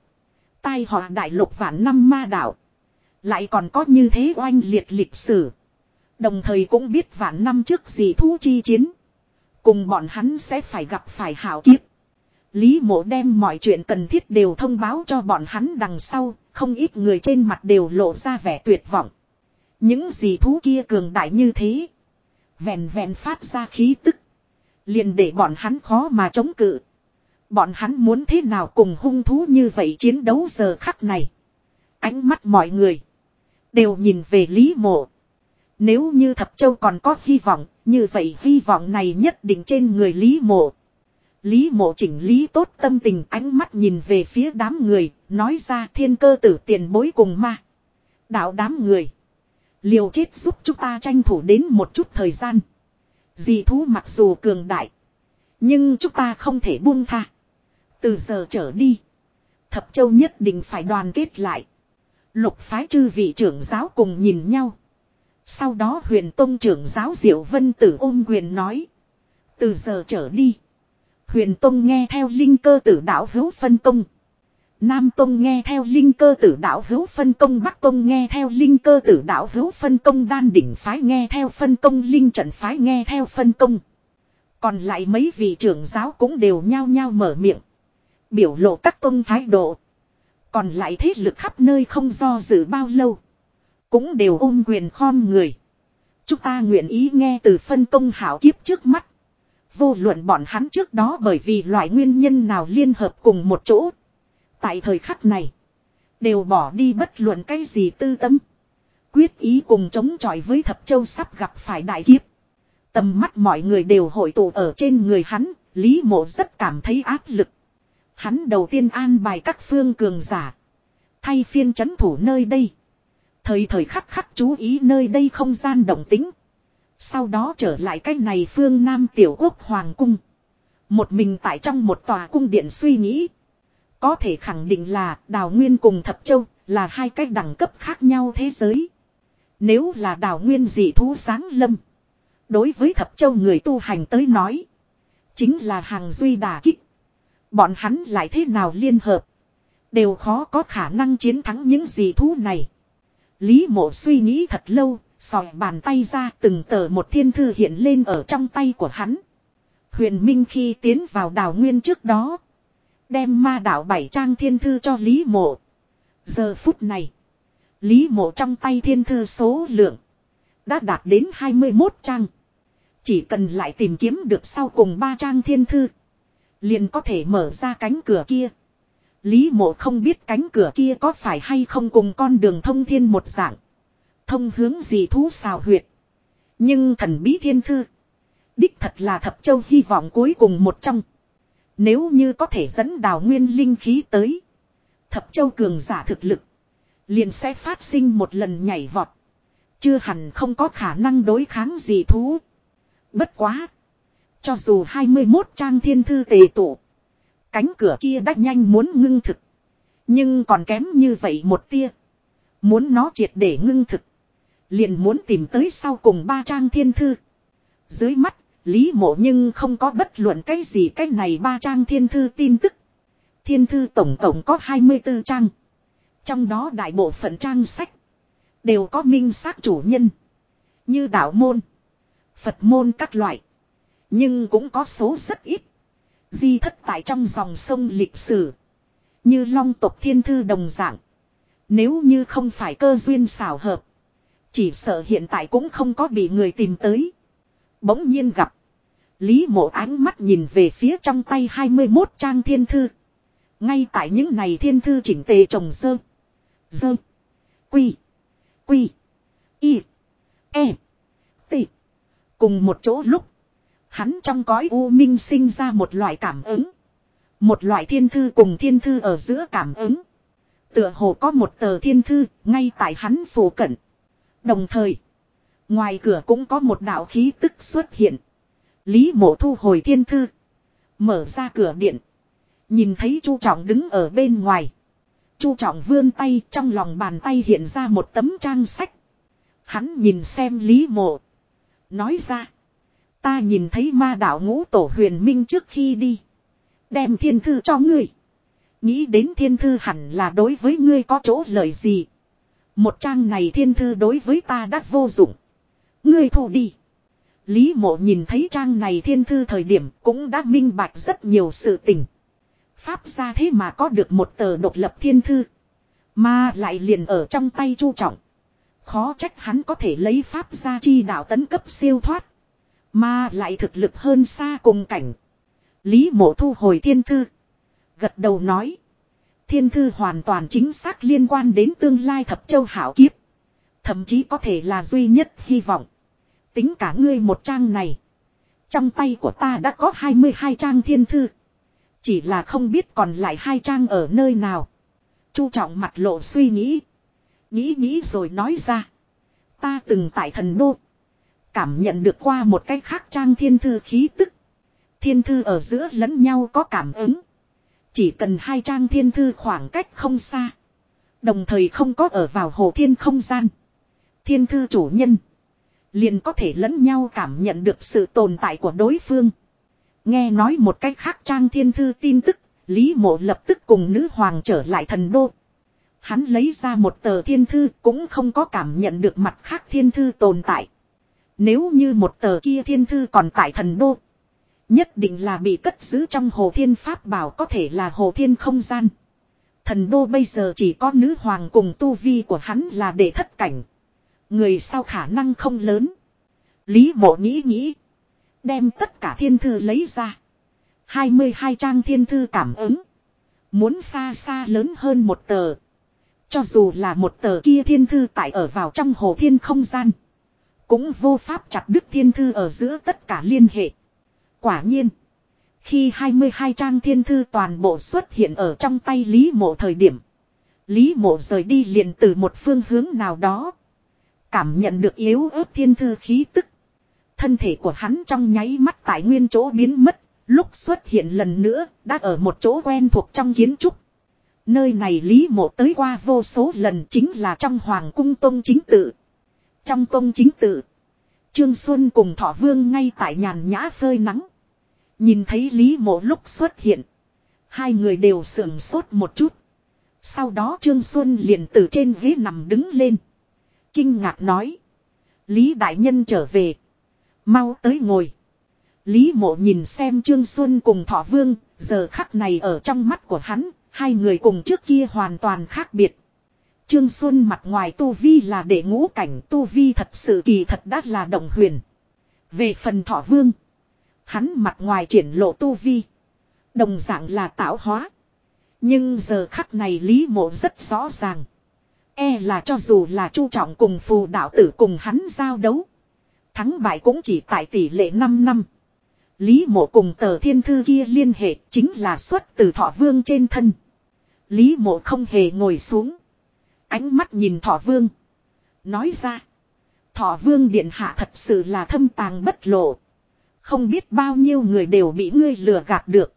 Tai họa đại lục vạn năm ma đạo. Lại còn có như thế oanh liệt lịch sử. Đồng thời cũng biết vạn năm trước gì thú chi chiến. Cùng bọn hắn sẽ phải gặp phải hảo kiếp. Lý mộ đem mọi chuyện cần thiết đều thông báo cho bọn hắn đằng sau, không ít người trên mặt đều lộ ra vẻ tuyệt vọng. Những gì thú kia cường đại như thế. Vẹn vẹn phát ra khí tức. Liền để bọn hắn khó mà chống cự. Bọn hắn muốn thế nào cùng hung thú như vậy chiến đấu giờ khắc này. Ánh mắt mọi người. Đều nhìn về Lý mộ. Nếu như thập châu còn có hy vọng, như vậy hy vọng này nhất định trên người Lý Mộ. Lý Mộ chỉnh lý tốt tâm tình ánh mắt nhìn về phía đám người, nói ra thiên cơ tử tiền bối cùng ma. Đạo đám người. Liều chết giúp chúng ta tranh thủ đến một chút thời gian. Dì thú mặc dù cường đại. Nhưng chúng ta không thể buông tha. Từ giờ trở đi. Thập châu nhất định phải đoàn kết lại. Lục phái chư vị trưởng giáo cùng nhìn nhau. Sau đó huyền tông trưởng giáo diệu vân tử ôm quyền nói. Từ giờ trở đi. Huyền tông nghe theo linh cơ tử đạo hữu phân công. Nam Tông nghe theo linh cơ tử đạo hữu phân công, Bắc Tông nghe theo linh cơ tử đạo hữu phân công, Đan đỉnh phái nghe theo phân công, Linh trận phái nghe theo phân công. Còn lại mấy vị trưởng giáo cũng đều nhao nhao mở miệng. Biểu lộ các tông thái độ. Còn lại thế lực khắp nơi không do dự bao lâu. Cũng đều ôm quyền khom người. Chúng ta nguyện ý nghe từ phân công hảo kiếp trước mắt. Vô luận bọn hắn trước đó bởi vì loại nguyên nhân nào liên hợp cùng một chỗ. Tại thời khắc này. Đều bỏ đi bất luận cái gì tư tâm. Quyết ý cùng chống chọi với thập châu sắp gặp phải đại kiếp. Tầm mắt mọi người đều hội tụ ở trên người hắn. Lý mộ rất cảm thấy áp lực. Hắn đầu tiên an bài các phương cường giả. Thay phiên chấn thủ nơi đây. Thời thời khắc khắc chú ý nơi đây không gian động tính. Sau đó trở lại cách này phương Nam tiểu quốc Hoàng Cung. Một mình tại trong một tòa cung điện suy nghĩ. Có thể khẳng định là đào nguyên cùng thập châu là hai cách đẳng cấp khác nhau thế giới. Nếu là đào nguyên dị thú sáng lâm. Đối với thập châu người tu hành tới nói. Chính là hàng duy đà kích. Bọn hắn lại thế nào liên hợp. Đều khó có khả năng chiến thắng những dị thú này. Lý mộ suy nghĩ thật lâu. Sòi bàn tay ra từng tờ một thiên thư hiện lên ở trong tay của hắn. Huyền Minh khi tiến vào đào nguyên trước đó. Đem ma đạo bảy trang thiên thư cho Lý Mộ. Giờ phút này. Lý Mộ trong tay thiên thư số lượng. Đã đạt đến 21 trang. Chỉ cần lại tìm kiếm được sau cùng ba trang thiên thư. Liền có thể mở ra cánh cửa kia. Lý mộ không biết cánh cửa kia có phải hay không cùng con đường thông thiên một dạng. Thông hướng gì thú xào huyệt. Nhưng thần bí thiên thư. Đích thật là thập châu hy vọng cuối cùng một trong. Nếu như có thể dẫn đào nguyên linh khí tới. Thập châu cường giả thực lực. Liền sẽ phát sinh một lần nhảy vọt. Chưa hẳn không có khả năng đối kháng gì thú. Bất quá. Cho dù 21 trang thiên thư tề tụ. Cánh cửa kia đắt nhanh muốn ngưng thực. Nhưng còn kém như vậy một tia. Muốn nó triệt để ngưng thực. Liền muốn tìm tới sau cùng ba trang thiên thư. Dưới mắt, Lý mộ nhưng không có bất luận cái gì cái này ba trang thiên thư tin tức. Thiên thư tổng tổng có 24 trang. Trong đó đại bộ phận trang sách. Đều có minh xác chủ nhân. Như đạo môn. Phật môn các loại. Nhưng cũng có số rất ít. Di thất tại trong dòng sông lịch sử. Như long tộc thiên thư đồng dạng. Nếu như không phải cơ duyên xảo hợp. Chỉ sợ hiện tại cũng không có bị người tìm tới. Bỗng nhiên gặp. Lý mộ ánh mắt nhìn về phía trong tay 21 trang thiên thư. Ngay tại những này thiên thư chỉnh tề trồng sơ. Dơ. Quy. Quy. Y. E. T. Cùng một chỗ lúc. Hắn trong cõi u minh sinh ra một loại cảm ứng. Một loại thiên thư cùng thiên thư ở giữa cảm ứng. Tựa hồ có một tờ thiên thư ngay tại hắn phủ cận. Đồng thời. Ngoài cửa cũng có một đạo khí tức xuất hiện. Lý mộ thu hồi thiên thư. Mở ra cửa điện. Nhìn thấy Chu Trọng đứng ở bên ngoài. Chu Trọng vươn tay, trong lòng bàn tay hiện ra một tấm trang sách. Hắn nhìn xem Lý mộ. Nói ra. Ta nhìn thấy ma đạo ngũ tổ huyền minh trước khi đi. Đem thiên thư cho ngươi. Nghĩ đến thiên thư hẳn là đối với ngươi có chỗ lợi gì. Một trang này thiên thư đối với ta đã vô dụng. Ngươi thu đi. Lý mộ nhìn thấy trang này thiên thư thời điểm cũng đã minh bạch rất nhiều sự tình. Pháp ra thế mà có được một tờ độc lập thiên thư. Mà lại liền ở trong tay chu trọng. Khó trách hắn có thể lấy pháp ra chi đạo tấn cấp siêu thoát. Mà lại thực lực hơn xa cùng cảnh. Lý mộ thu hồi thiên thư. Gật đầu nói. Thiên thư hoàn toàn chính xác liên quan đến tương lai thập châu hảo kiếp. Thậm chí có thể là duy nhất hy vọng. Tính cả ngươi một trang này. Trong tay của ta đã có 22 trang thiên thư. Chỉ là không biết còn lại hai trang ở nơi nào. Chu trọng mặt lộ suy nghĩ. Nghĩ nghĩ rồi nói ra. Ta từng tại thần đô. Cảm nhận được qua một cách khác trang thiên thư khí tức. Thiên thư ở giữa lẫn nhau có cảm ứng. Chỉ cần hai trang thiên thư khoảng cách không xa. Đồng thời không có ở vào hồ thiên không gian. Thiên thư chủ nhân. Liền có thể lẫn nhau cảm nhận được sự tồn tại của đối phương. Nghe nói một cách khác trang thiên thư tin tức. Lý mộ lập tức cùng nữ hoàng trở lại thần đô. Hắn lấy ra một tờ thiên thư cũng không có cảm nhận được mặt khác thiên thư tồn tại. Nếu như một tờ kia thiên thư còn tại thần đô. Nhất định là bị cất giữ trong hồ thiên pháp bảo có thể là hồ thiên không gian. Thần đô bây giờ chỉ có nữ hoàng cùng tu vi của hắn là để thất cảnh. Người sau khả năng không lớn. Lý mộ nghĩ nghĩ. Đem tất cả thiên thư lấy ra. 22 trang thiên thư cảm ứng. Muốn xa xa lớn hơn một tờ. Cho dù là một tờ kia thiên thư tại ở vào trong hồ thiên không gian. Cũng vô pháp chặt đứt thiên thư ở giữa tất cả liên hệ. Quả nhiên. Khi 22 trang thiên thư toàn bộ xuất hiện ở trong tay Lý Mộ thời điểm. Lý Mộ rời đi liền từ một phương hướng nào đó. Cảm nhận được yếu ớt thiên thư khí tức. Thân thể của hắn trong nháy mắt tại nguyên chỗ biến mất. Lúc xuất hiện lần nữa đã ở một chỗ quen thuộc trong kiến trúc. Nơi này Lý Mộ tới qua vô số lần chính là trong Hoàng cung Tông Chính Tự. Trong Tông Chính Tự. Trương Xuân cùng Thọ Vương ngay tại nhàn nhã phơi nắng. Nhìn thấy Lý Mộ lúc xuất hiện. Hai người đều sưởng sốt một chút. Sau đó Trương Xuân liền từ trên ghế nằm đứng lên. Kinh ngạc nói. Lý Đại Nhân trở về. Mau tới ngồi. Lý Mộ nhìn xem Trương Xuân cùng Thọ Vương. Giờ khắc này ở trong mắt của hắn. Hai người cùng trước kia hoàn toàn khác biệt. Trương Xuân mặt ngoài tu vi là để ngũ cảnh, tu vi thật sự kỳ thật đắt là đồng huyền. Về phần Thọ Vương. Hắn mặt ngoài triển lộ tu vi. Đồng dạng là tạo hóa. Nhưng giờ khắc này Lý Mộ rất rõ ràng. E là cho dù là chu trọng cùng phù đạo tử cùng hắn giao đấu. Thắng bại cũng chỉ tại tỷ lệ 5 năm. Lý mộ cùng tờ thiên thư kia liên hệ chính là xuất từ thọ vương trên thân. Lý mộ không hề ngồi xuống. Ánh mắt nhìn thọ vương. Nói ra. Thọ vương điện hạ thật sự là thâm tàng bất lộ. Không biết bao nhiêu người đều bị ngươi lừa gạt được.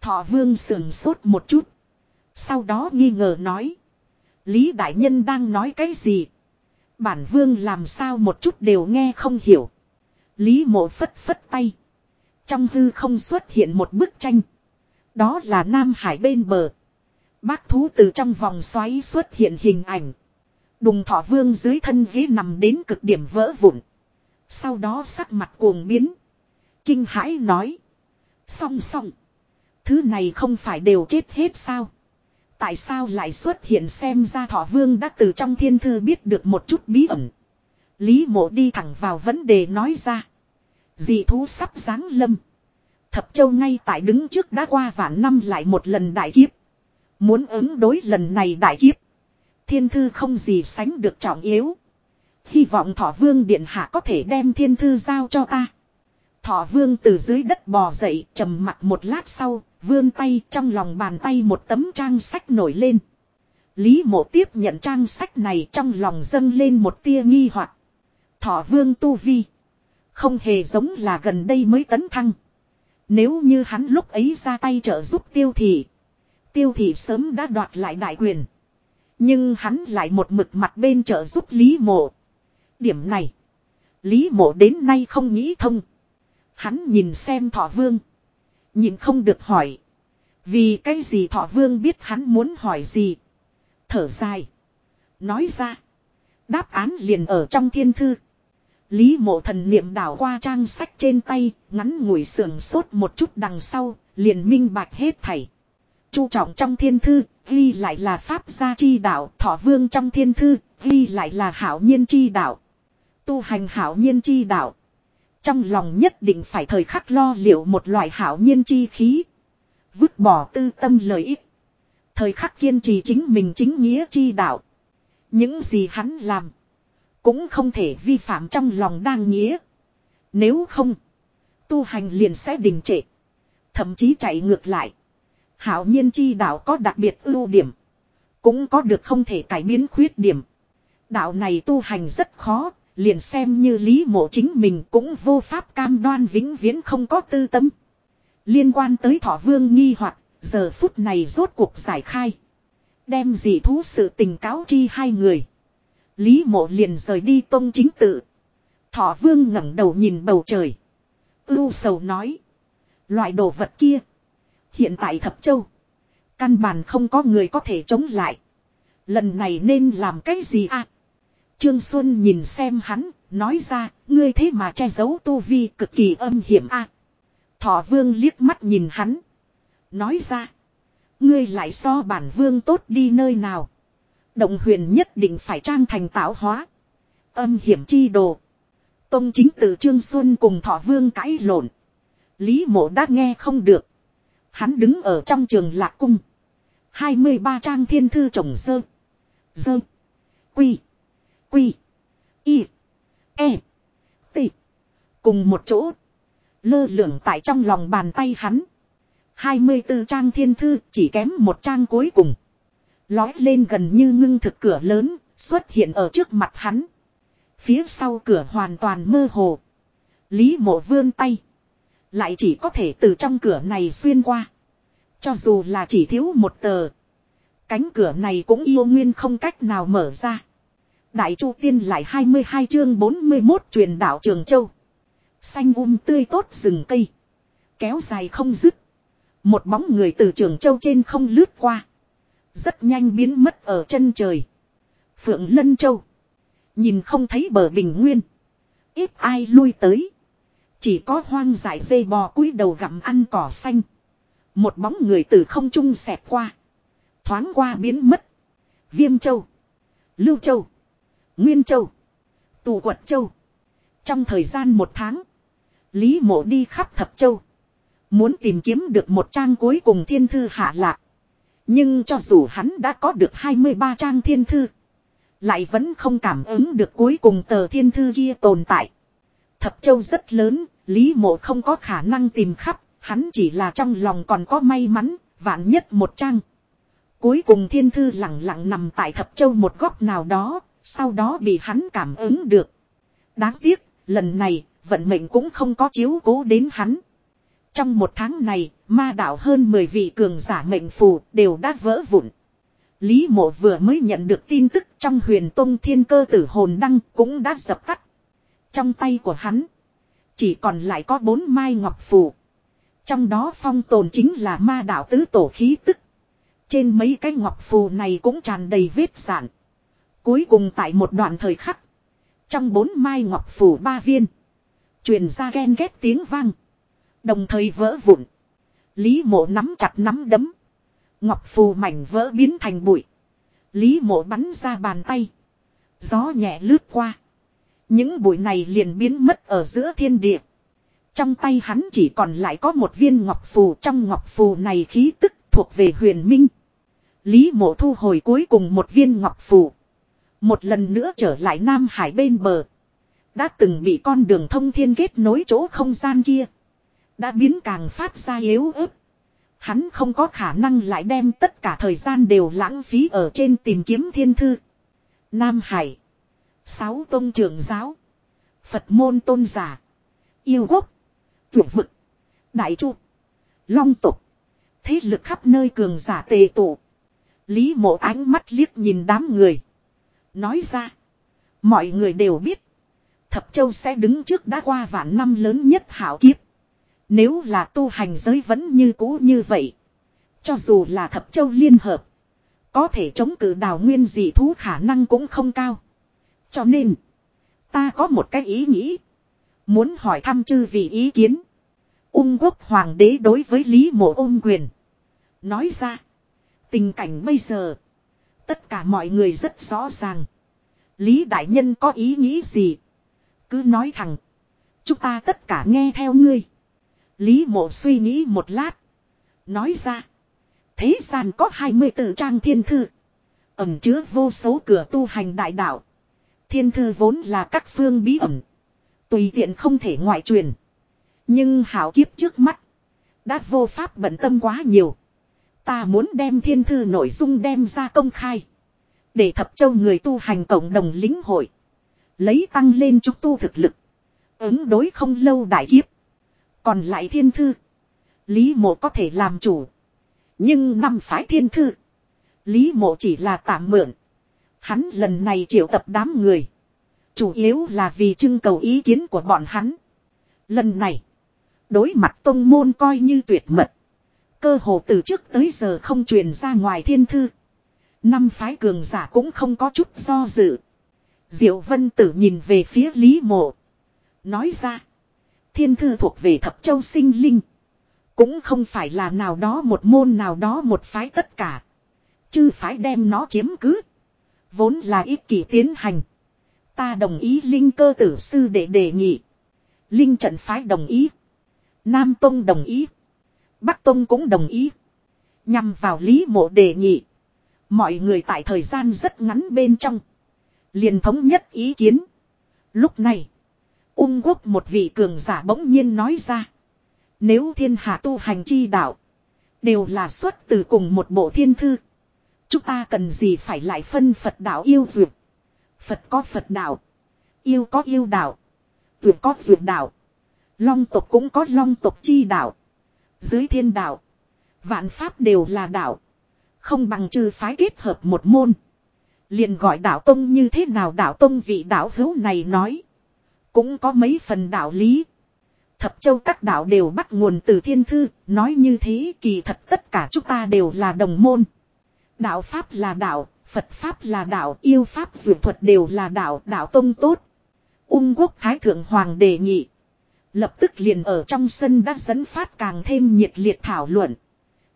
Thọ vương sườn sốt một chút. Sau đó nghi ngờ nói. Lý Đại Nhân đang nói cái gì? Bản vương làm sao một chút đều nghe không hiểu. Lý mộ phất phất tay. Trong hư không xuất hiện một bức tranh. Đó là Nam Hải bên bờ. Bác thú từ trong vòng xoáy xuất hiện hình ảnh. Đùng thọ vương dưới thân ghế nằm đến cực điểm vỡ vụn. Sau đó sắc mặt cuồng biến. Kinh hãi nói. Song song. Thứ này không phải đều chết hết sao? Tại sao lại xuất hiện xem ra thọ vương đã từ trong thiên thư biết được một chút bí ẩn. Lý mộ đi thẳng vào vấn đề nói ra. Dị thú sắp giáng lâm. Thập châu ngay tại đứng trước đã qua vạn năm lại một lần đại kiếp. Muốn ứng đối lần này đại kiếp. Thiên thư không gì sánh được trọng yếu. Hy vọng thọ vương điện hạ có thể đem thiên thư giao cho ta. Thọ vương từ dưới đất bò dậy trầm mặt một lát sau, vươn tay trong lòng bàn tay một tấm trang sách nổi lên. Lý mộ tiếp nhận trang sách này trong lòng dâng lên một tia nghi hoặc Thọ vương tu vi. Không hề giống là gần đây mới tấn thăng. Nếu như hắn lúc ấy ra tay trợ giúp tiêu thị. Tiêu thị sớm đã đoạt lại đại quyền. Nhưng hắn lại một mực mặt bên trợ giúp Lý mộ. Điểm này. Lý mộ đến nay không nghĩ thông. Hắn nhìn xem thọ vương. Nhìn không được hỏi. Vì cái gì thọ vương biết hắn muốn hỏi gì. Thở dài. Nói ra. Đáp án liền ở trong thiên thư. Lý mộ thần niệm đảo qua trang sách trên tay, ngắn ngủi sườn sốt một chút đằng sau, liền minh bạch hết thảy. Chu trọng trong thiên thư, ghi lại là pháp gia chi đạo, thọ vương trong thiên thư, ghi lại là hảo nhiên chi đạo. Tu hành hảo nhiên chi đạo. Trong lòng nhất định phải thời khắc lo liệu một loại hảo nhiên chi khí. Vứt bỏ tư tâm lợi ích. Thời khắc kiên trì chính mình chính nghĩa chi đạo. Những gì hắn làm. Cũng không thể vi phạm trong lòng đang nghĩa. Nếu không. Tu hành liền sẽ đình trệ. Thậm chí chạy ngược lại. Hảo nhiên chi đạo có đặc biệt ưu điểm. Cũng có được không thể cải biến khuyết điểm. Đạo này tu hành rất khó. Liền xem như lý mộ chính mình cũng vô pháp cam đoan vĩnh viễn không có tư tâm. Liên quan tới thọ vương nghi hoặc, giờ phút này rốt cuộc giải khai. Đem dị thú sự tình cáo chi hai người. Lý mộ liền rời đi tông chính tự. Thọ vương ngẩng đầu nhìn bầu trời. Ưu sầu nói. Loại đồ vật kia. Hiện tại thập châu. Căn bản không có người có thể chống lại. Lần này nên làm cái gì à? Trương Xuân nhìn xem hắn, nói ra, ngươi thế mà che giấu tu vi cực kỳ âm hiểm a. Thọ vương liếc mắt nhìn hắn. Nói ra, ngươi lại so bản vương tốt đi nơi nào. Động huyền nhất định phải trang thành tạo hóa. Âm hiểm chi đồ. Tông chính tử Trương Xuân cùng thọ vương cãi lộn. Lý mộ đã nghe không được. Hắn đứng ở trong trường lạc cung. 23 trang thiên thư trồng dơ. Dơ. Quy. Quy. Y. E. T. Cùng một chỗ. Lơ lửng tại trong lòng bàn tay hắn. 24 trang thiên thư chỉ kém một trang cuối cùng. Lói lên gần như ngưng thực cửa lớn, xuất hiện ở trước mặt hắn. Phía sau cửa hoàn toàn mơ hồ. Lý mộ vươn tay. Lại chỉ có thể từ trong cửa này xuyên qua. Cho dù là chỉ thiếu một tờ. Cánh cửa này cũng yêu nguyên không cách nào mở ra. Đại Chu Tiên lại 22 chương 41 truyền đạo Trường Châu. Xanh um tươi tốt rừng cây. Kéo dài không dứt. Một bóng người từ Trường Châu trên không lướt qua. Rất nhanh biến mất ở chân trời. Phượng Lân Châu. Nhìn không thấy bờ bình nguyên. Ít ai lui tới. Chỉ có hoang dại dây bò cúi đầu gặm ăn cỏ xanh. Một bóng người từ không trung xẹp qua. Thoáng qua biến mất. Viêm Châu. Lưu Châu. Nguyên Châu. Tù Quật Châu. Trong thời gian một tháng. Lý mộ đi khắp thập châu. Muốn tìm kiếm được một trang cuối cùng thiên thư hạ lạc. Nhưng cho dù hắn đã có được 23 trang thiên thư. Lại vẫn không cảm ứng được cuối cùng tờ thiên thư kia tồn tại. Thập châu rất lớn, Lý mộ không có khả năng tìm khắp, hắn chỉ là trong lòng còn có may mắn, vạn nhất một trang. Cuối cùng thiên thư lặng lặng nằm tại thập châu một góc nào đó, sau đó bị hắn cảm ứng được. Đáng tiếc, lần này, vận mệnh cũng không có chiếu cố đến hắn. Trong một tháng này, ma đạo hơn 10 vị cường giả mệnh phù đều đã vỡ vụn. Lý mộ vừa mới nhận được tin tức trong huyền tông thiên cơ tử hồn đăng cũng đã dập tắt. Trong tay của hắn, chỉ còn lại có bốn mai ngọc phù. Trong đó phong tồn chính là ma đạo tứ tổ khí tức. Trên mấy cái ngọc phù này cũng tràn đầy vết sản. Cuối cùng tại một đoạn thời khắc. Trong bốn mai ngọc phù ba viên. Truyền ra ghen ghét tiếng vang. Đồng thời vỡ vụn. Lý mộ nắm chặt nắm đấm. Ngọc phù mảnh vỡ biến thành bụi. Lý mộ bắn ra bàn tay. Gió nhẹ lướt qua. Những bụi này liền biến mất ở giữa thiên địa. Trong tay hắn chỉ còn lại có một viên ngọc phù trong ngọc phù này khí tức thuộc về huyền minh. Lý mộ thu hồi cuối cùng một viên ngọc phù. Một lần nữa trở lại Nam Hải bên bờ. Đã từng bị con đường thông thiên kết nối chỗ không gian kia. Đã biến càng phát ra yếu ớt. Hắn không có khả năng lại đem tất cả thời gian đều lãng phí ở trên tìm kiếm thiên thư. Nam Hải. Sáu tôn trưởng giáo. Phật môn tôn giả. Yêu quốc. Tuyệt vực. Đại chu. Long tục. Thế lực khắp nơi cường giả tề tụ. Lý mộ ánh mắt liếc nhìn đám người. Nói ra. Mọi người đều biết. Thập Châu sẽ đứng trước đã qua vạn năm lớn nhất hảo kiếp. Nếu là tu hành giới vẫn như cũ như vậy. Cho dù là Thập Châu liên hợp. Có thể chống cự đào nguyên dị thú khả năng cũng không cao. Cho nên. Ta có một cái ý nghĩ. Muốn hỏi thăm chư vị ý kiến. Ung quốc hoàng đế đối với Lý Mộ ôm quyền. Nói ra. Tình cảnh bây giờ. Tất cả mọi người rất rõ ràng. Lý Đại Nhân có ý nghĩ gì? Cứ nói thẳng. Chúng ta tất cả nghe theo ngươi. Lý mộ suy nghĩ một lát. Nói ra. Thế gian có 24 trang thiên thư. Ẩm chứa vô số cửa tu hành đại đạo. Thiên thư vốn là các phương bí ẩn. Tùy tiện không thể ngoại truyền. Nhưng hảo kiếp trước mắt. Đã vô pháp bận tâm quá nhiều. Ta muốn đem thiên thư nội dung đem ra công khai. Để thập châu người tu hành cộng đồng lính hội. Lấy tăng lên chúng tu thực lực. Ứng đối không lâu đại kiếp. Còn lại thiên thư. Lý mộ có thể làm chủ. Nhưng năm phái thiên thư. Lý mộ chỉ là tạm mượn. Hắn lần này triệu tập đám người. Chủ yếu là vì trưng cầu ý kiến của bọn hắn. Lần này. Đối mặt tông môn coi như tuyệt mật. Cơ hồ từ trước tới giờ không truyền ra ngoài thiên thư. Năm phái cường giả cũng không có chút do dự. Diệu vân tử nhìn về phía Lý mộ. Nói ra. Thiên thư thuộc về thập châu sinh linh. Cũng không phải là nào đó một môn nào đó một phái tất cả. Chư phái đem nó chiếm cứ. Vốn là ít kỷ tiến hành. Ta đồng ý Linh cơ tử sư để đề nghị. Linh trận phái đồng ý. Nam Tông đồng ý. Bắc Tông cũng đồng ý. Nhằm vào lý mộ đề nghị. Mọi người tại thời gian rất ngắn bên trong. liền thống nhất ý kiến. Lúc này. Ung quốc một vị cường giả bỗng nhiên nói ra. Nếu thiên hạ tu hành chi đạo. Đều là xuất từ cùng một bộ thiên thư. Chúng ta cần gì phải lại phân Phật đạo yêu duyệt. Phật có Phật đạo. Yêu có yêu đạo. Duyệt có duyệt đạo. Long tộc cũng có long tộc chi đạo. Dưới thiên đạo. Vạn pháp đều là đạo. Không bằng trừ phái kết hợp một môn. liền gọi đạo tông như thế nào đạo tông vị đạo hữu này nói. Cũng có mấy phần đạo lý. Thập châu các đạo đều bắt nguồn từ thiên thư, nói như thế kỳ thật tất cả chúng ta đều là đồng môn. Đạo Pháp là đạo, Phật Pháp là đạo, yêu Pháp dược thuật đều là đạo, đạo tông tốt. Ung quốc Thái Thượng Hoàng đề nghị. Lập tức liền ở trong sân đã dẫn phát càng thêm nhiệt liệt thảo luận.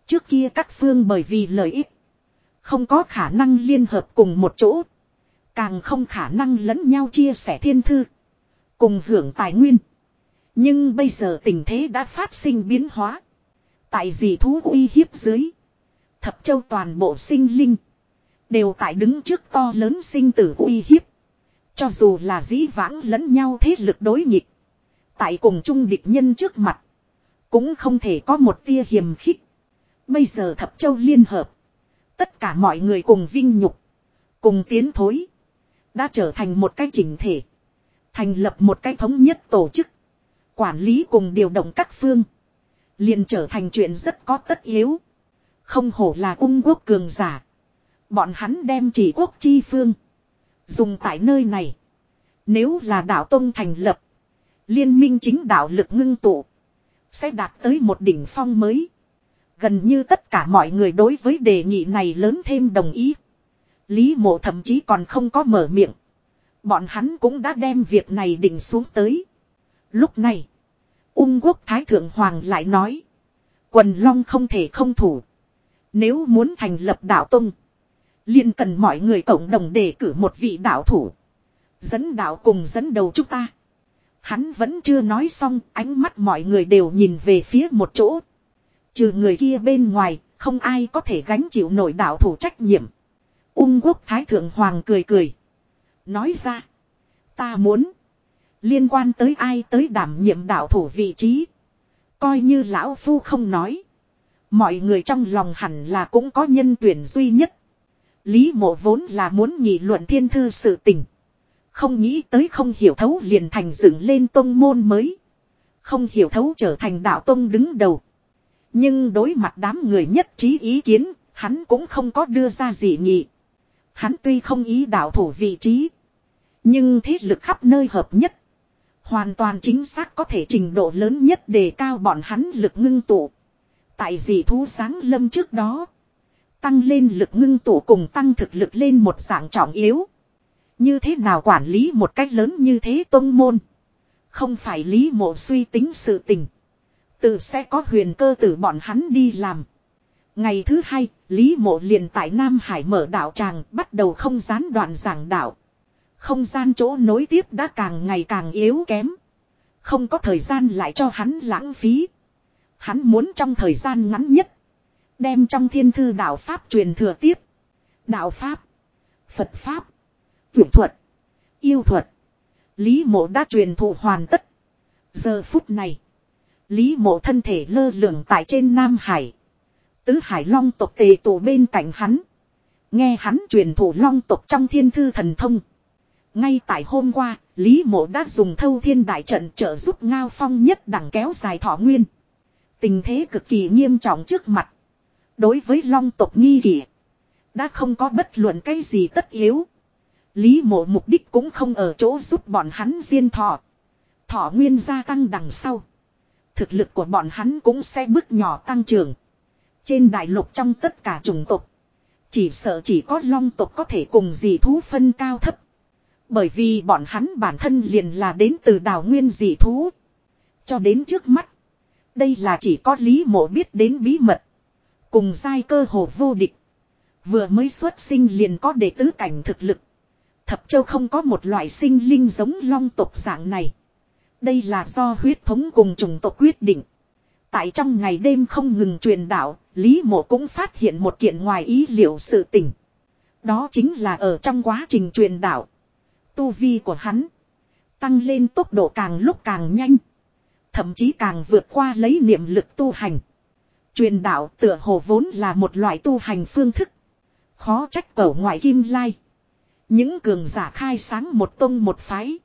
Trước kia các phương bởi vì lợi ích. Không có khả năng liên hợp cùng một chỗ. Càng không khả năng lẫn nhau chia sẻ thiên thư. Cùng hưởng tài nguyên. Nhưng bây giờ tình thế đã phát sinh biến hóa. Tại dị thú uy hiếp dưới. Thập châu toàn bộ sinh linh. Đều tại đứng trước to lớn sinh tử uy hiếp. Cho dù là dĩ vãng lẫn nhau thế lực đối nghịch. Tại cùng chung địch nhân trước mặt. Cũng không thể có một tia hiềm khích. Bây giờ thập châu liên hợp. Tất cả mọi người cùng vinh nhục. Cùng tiến thối. Đã trở thành một cái chỉnh thể. Thành lập một cái thống nhất tổ chức. Quản lý cùng điều động các phương. liền trở thành chuyện rất có tất yếu. Không hổ là ung quốc cường giả. Bọn hắn đem chỉ quốc chi phương. Dùng tại nơi này. Nếu là đạo tông thành lập. Liên minh chính đạo lực ngưng tụ. Sẽ đạt tới một đỉnh phong mới. Gần như tất cả mọi người đối với đề nghị này lớn thêm đồng ý. Lý mộ thậm chí còn không có mở miệng. Bọn hắn cũng đã đem việc này định xuống tới. Lúc này. Ung quốc Thái Thượng Hoàng lại nói. Quần Long không thể không thủ. Nếu muốn thành lập đạo tông. liền cần mọi người cộng đồng đề cử một vị đạo thủ. Dẫn đạo cùng dẫn đầu chúng ta. Hắn vẫn chưa nói xong, ánh mắt mọi người đều nhìn về phía một chỗ. Trừ người kia bên ngoài, không ai có thể gánh chịu nổi đạo thủ trách nhiệm. Ung quốc Thái Thượng Hoàng cười cười. Nói ra. Ta muốn. Liên quan tới ai tới đảm nhiệm đạo thủ vị trí. Coi như lão phu không nói. Mọi người trong lòng hẳn là cũng có nhân tuyển duy nhất. Lý mộ vốn là muốn nghị luận thiên thư sự tình. Không nghĩ tới không hiểu thấu liền thành dựng lên tông môn mới. Không hiểu thấu trở thành đạo tông đứng đầu. Nhưng đối mặt đám người nhất trí ý kiến, hắn cũng không có đưa ra gì nghị. Hắn tuy không ý đạo thủ vị trí. Nhưng thế lực khắp nơi hợp nhất. Hoàn toàn chính xác có thể trình độ lớn nhất đề cao bọn hắn lực ngưng tụ. Tại dị thú sáng lâm trước đó. Tăng lên lực ngưng tụ cùng tăng thực lực lên một dạng trọng yếu. Như thế nào quản lý một cách lớn như thế tôn môn. Không phải lý mộ suy tính sự tình. Tự sẽ có huyền cơ tử bọn hắn đi làm. Ngày thứ hai, Lý Mộ liền tại Nam Hải mở đạo tràng bắt đầu không gián đoạn giảng đạo. Không gian chỗ nối tiếp đã càng ngày càng yếu kém. Không có thời gian lại cho hắn lãng phí. Hắn muốn trong thời gian ngắn nhất. Đem trong thiên thư đạo Pháp truyền thừa tiếp. Đạo Pháp. Phật Pháp. Vượng thuật. Yêu thuật. Lý mộ đã truyền thụ hoàn tất. Giờ phút này. Lý mộ thân thể lơ lửng tại trên Nam Hải. Tứ Hải Long tộc tề tụ bên cạnh hắn. Nghe hắn truyền thụ Long tộc trong thiên thư thần thông. Ngay tại hôm qua, Lý mộ đã dùng thâu thiên đại trận trợ giúp Ngao Phong nhất đẳng kéo dài thọ nguyên. Tình thế cực kỳ nghiêm trọng trước mặt. Đối với Long tộc nghi kỷ. Đã không có bất luận cái gì tất yếu. Lý mộ mục đích cũng không ở chỗ giúp bọn hắn diên thọ. Thọ nguyên gia tăng đằng sau. Thực lực của bọn hắn cũng sẽ bước nhỏ tăng trưởng. Trên đại lục trong tất cả chủng tộc. Chỉ sợ chỉ có long tộc có thể cùng dị thú phân cao thấp. Bởi vì bọn hắn bản thân liền là đến từ đào nguyên dị thú. Cho đến trước mắt. Đây là chỉ có lý mộ biết đến bí mật. Cùng giai cơ hồ vô địch. Vừa mới xuất sinh liền có đệ tứ cảnh thực lực. Thập châu không có một loại sinh linh giống long tộc dạng này. Đây là do huyết thống cùng chủng tộc quyết định. Tại trong ngày đêm không ngừng truyền đạo, Lý Mộ cũng phát hiện một kiện ngoài ý liệu sự tình. Đó chính là ở trong quá trình truyền đạo. Tu vi của hắn tăng lên tốc độ càng lúc càng nhanh. Thậm chí càng vượt qua lấy niệm lực tu hành. Truyền đạo tựa hồ vốn là một loại tu hành phương thức. Khó trách cẩu ngoại kim lai. Những cường giả khai sáng một tông một phái.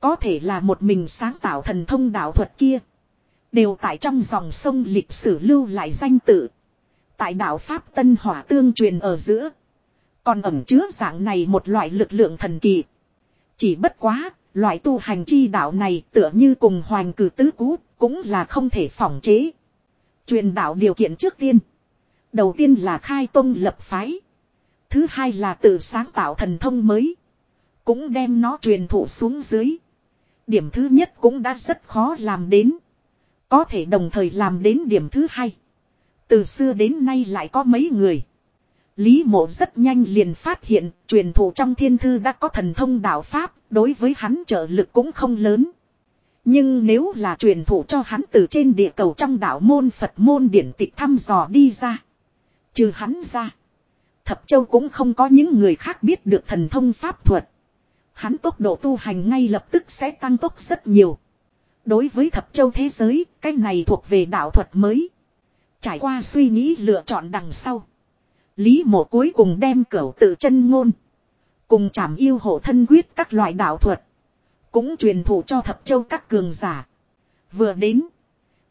Có thể là một mình sáng tạo thần thông đạo thuật kia. Đều tại trong dòng sông lịch sử lưu lại danh tự. Tại đạo Pháp Tân Hỏa tương truyền ở giữa. Còn ẩm chứa dạng này một loại lực lượng thần kỳ. Chỉ bất quá, loại tu hành chi đạo này tựa như cùng hoành cử tứ cú, cũng là không thể phỏng chế. Truyền đạo điều kiện trước tiên. Đầu tiên là khai tông lập phái. Thứ hai là tự sáng tạo thần thông mới. Cũng đem nó truyền thụ xuống dưới. Điểm thứ nhất cũng đã rất khó làm đến. Có thể đồng thời làm đến điểm thứ hai. Từ xưa đến nay lại có mấy người. Lý mộ rất nhanh liền phát hiện truyền thụ trong thiên thư đã có thần thông đạo Pháp, đối với hắn trợ lực cũng không lớn. Nhưng nếu là truyền thụ cho hắn từ trên địa cầu trong đạo môn Phật môn điển tịch thăm dò đi ra. Trừ hắn ra. Thập Châu cũng không có những người khác biết được thần thông pháp thuật. Hắn tốc độ tu hành ngay lập tức sẽ tăng tốc rất nhiều. Đối với Thập Châu thế giới, cái này thuộc về đạo thuật mới. Trải qua suy nghĩ lựa chọn đằng sau. Lý mộ cuối cùng đem cửu tự chân ngôn. Cùng chảm yêu hộ thân quyết các loại đạo thuật. Cũng truyền thụ cho Thập Châu các cường giả. Vừa đến.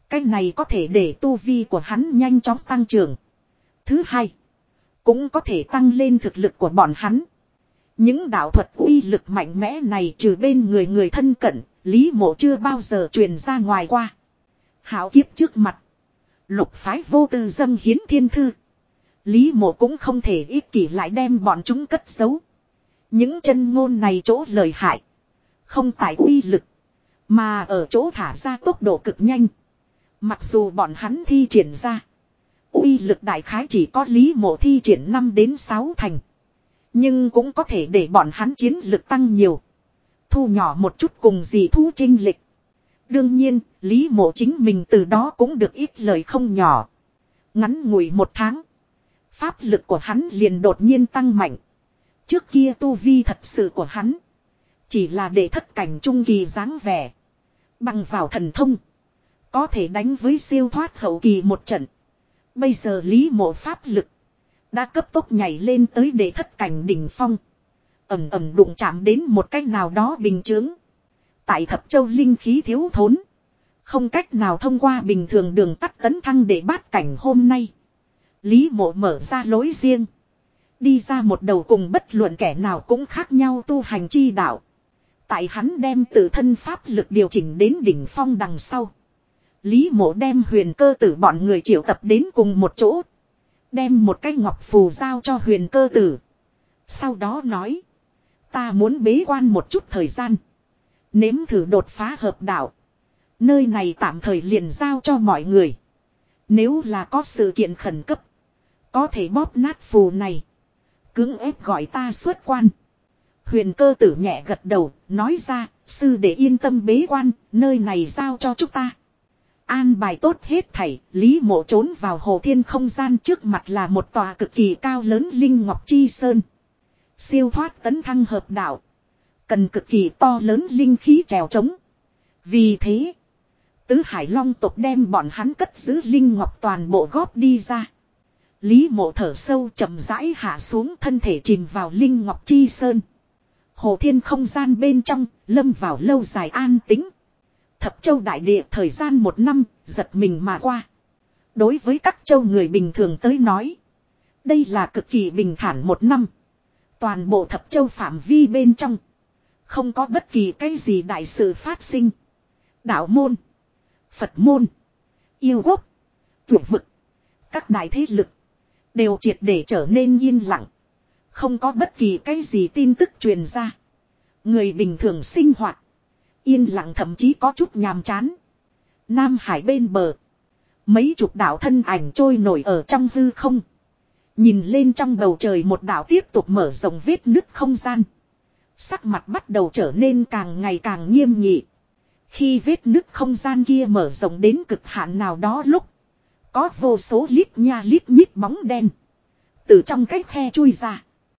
Cái này có thể để tu vi của hắn nhanh chóng tăng trưởng. Thứ hai. Cũng có thể tăng lên thực lực của bọn hắn. Những đạo thuật uy lực mạnh mẽ này trừ bên người người thân cận, Lý mộ chưa bao giờ truyền ra ngoài qua. Hảo kiếp trước mặt. Lục phái vô tư dâng hiến thiên thư. Lý mộ cũng không thể ích kỷ lại đem bọn chúng cất giấu. Những chân ngôn này chỗ lời hại. Không tại uy lực. Mà ở chỗ thả ra tốc độ cực nhanh. Mặc dù bọn hắn thi triển ra uy lực đại khái chỉ có lý mộ thi triển 5 đến 6 thành. Nhưng cũng có thể để bọn hắn chiến lực tăng nhiều. Thu nhỏ một chút cùng gì thu trinh lịch. Đương nhiên, Lý mộ chính mình từ đó cũng được ít lời không nhỏ. Ngắn ngủi một tháng. Pháp lực của hắn liền đột nhiên tăng mạnh. Trước kia tu vi thật sự của hắn. Chỉ là để thất cảnh trung kỳ dáng vẻ. Bằng vào thần thông. Có thể đánh với siêu thoát hậu kỳ một trận. Bây giờ lý mộ pháp lực. Đã cấp tốc nhảy lên tới để thất cảnh đỉnh phong. Ẩm ẩm đụng chạm đến một cách nào đó bình chướng. Tại thập châu linh khí thiếu thốn. Không cách nào thông qua bình thường đường tắt tấn thăng để bát cảnh hôm nay. Lý mộ mở ra lối riêng. Đi ra một đầu cùng bất luận kẻ nào cũng khác nhau tu hành chi đạo. Tại hắn đem tự thân pháp lực điều chỉnh đến đỉnh phong đằng sau. Lý mộ đem huyền cơ tử bọn người triệu tập đến cùng một chỗ. Đem một cái ngọc phù giao cho huyền cơ tử. Sau đó nói. Ta muốn bế quan một chút thời gian. Nếm thử đột phá hợp đạo. Nơi này tạm thời liền giao cho mọi người. Nếu là có sự kiện khẩn cấp. Có thể bóp nát phù này. Cứng ép gọi ta xuất quan. Huyền cơ tử nhẹ gật đầu, nói ra, sư để yên tâm bế quan, nơi này giao cho chúng ta. An bài tốt hết thảy, Lý mộ trốn vào hồ thiên không gian trước mặt là một tòa cực kỳ cao lớn Linh Ngọc Chi Sơn. Siêu thoát tấn thăng hợp đạo. Cần cực kỳ to lớn linh khí trèo trống. Vì thế. Tứ Hải Long tộc đem bọn hắn cất giữ linh ngọc toàn bộ góp đi ra. Lý mộ thở sâu chậm rãi hạ xuống thân thể chìm vào linh ngọc chi sơn. Hồ thiên không gian bên trong, lâm vào lâu dài an tính. Thập châu đại địa thời gian một năm, giật mình mà qua. Đối với các châu người bình thường tới nói. Đây là cực kỳ bình thản một năm. Toàn bộ thập châu phạm vi bên trong. Không có bất kỳ cái gì đại sự phát sinh. Đạo môn. Phật môn. Yêu quốc. Tuyệt vực. Các đại thế lực. Đều triệt để trở nên yên lặng. Không có bất kỳ cái gì tin tức truyền ra. Người bình thường sinh hoạt. Yên lặng thậm chí có chút nhàm chán. Nam Hải bên bờ. Mấy chục đảo thân ảnh trôi nổi ở trong hư không. Nhìn lên trong bầu trời một đảo tiếp tục mở rộng vết nứt không gian. Sắc mặt bắt đầu trở nên càng ngày càng nghiêm nghị. Khi vết nứt không gian kia mở rộng đến cực hạn nào đó lúc. Có vô số lít nha lít nhít bóng đen. Từ trong cách khe chui ra.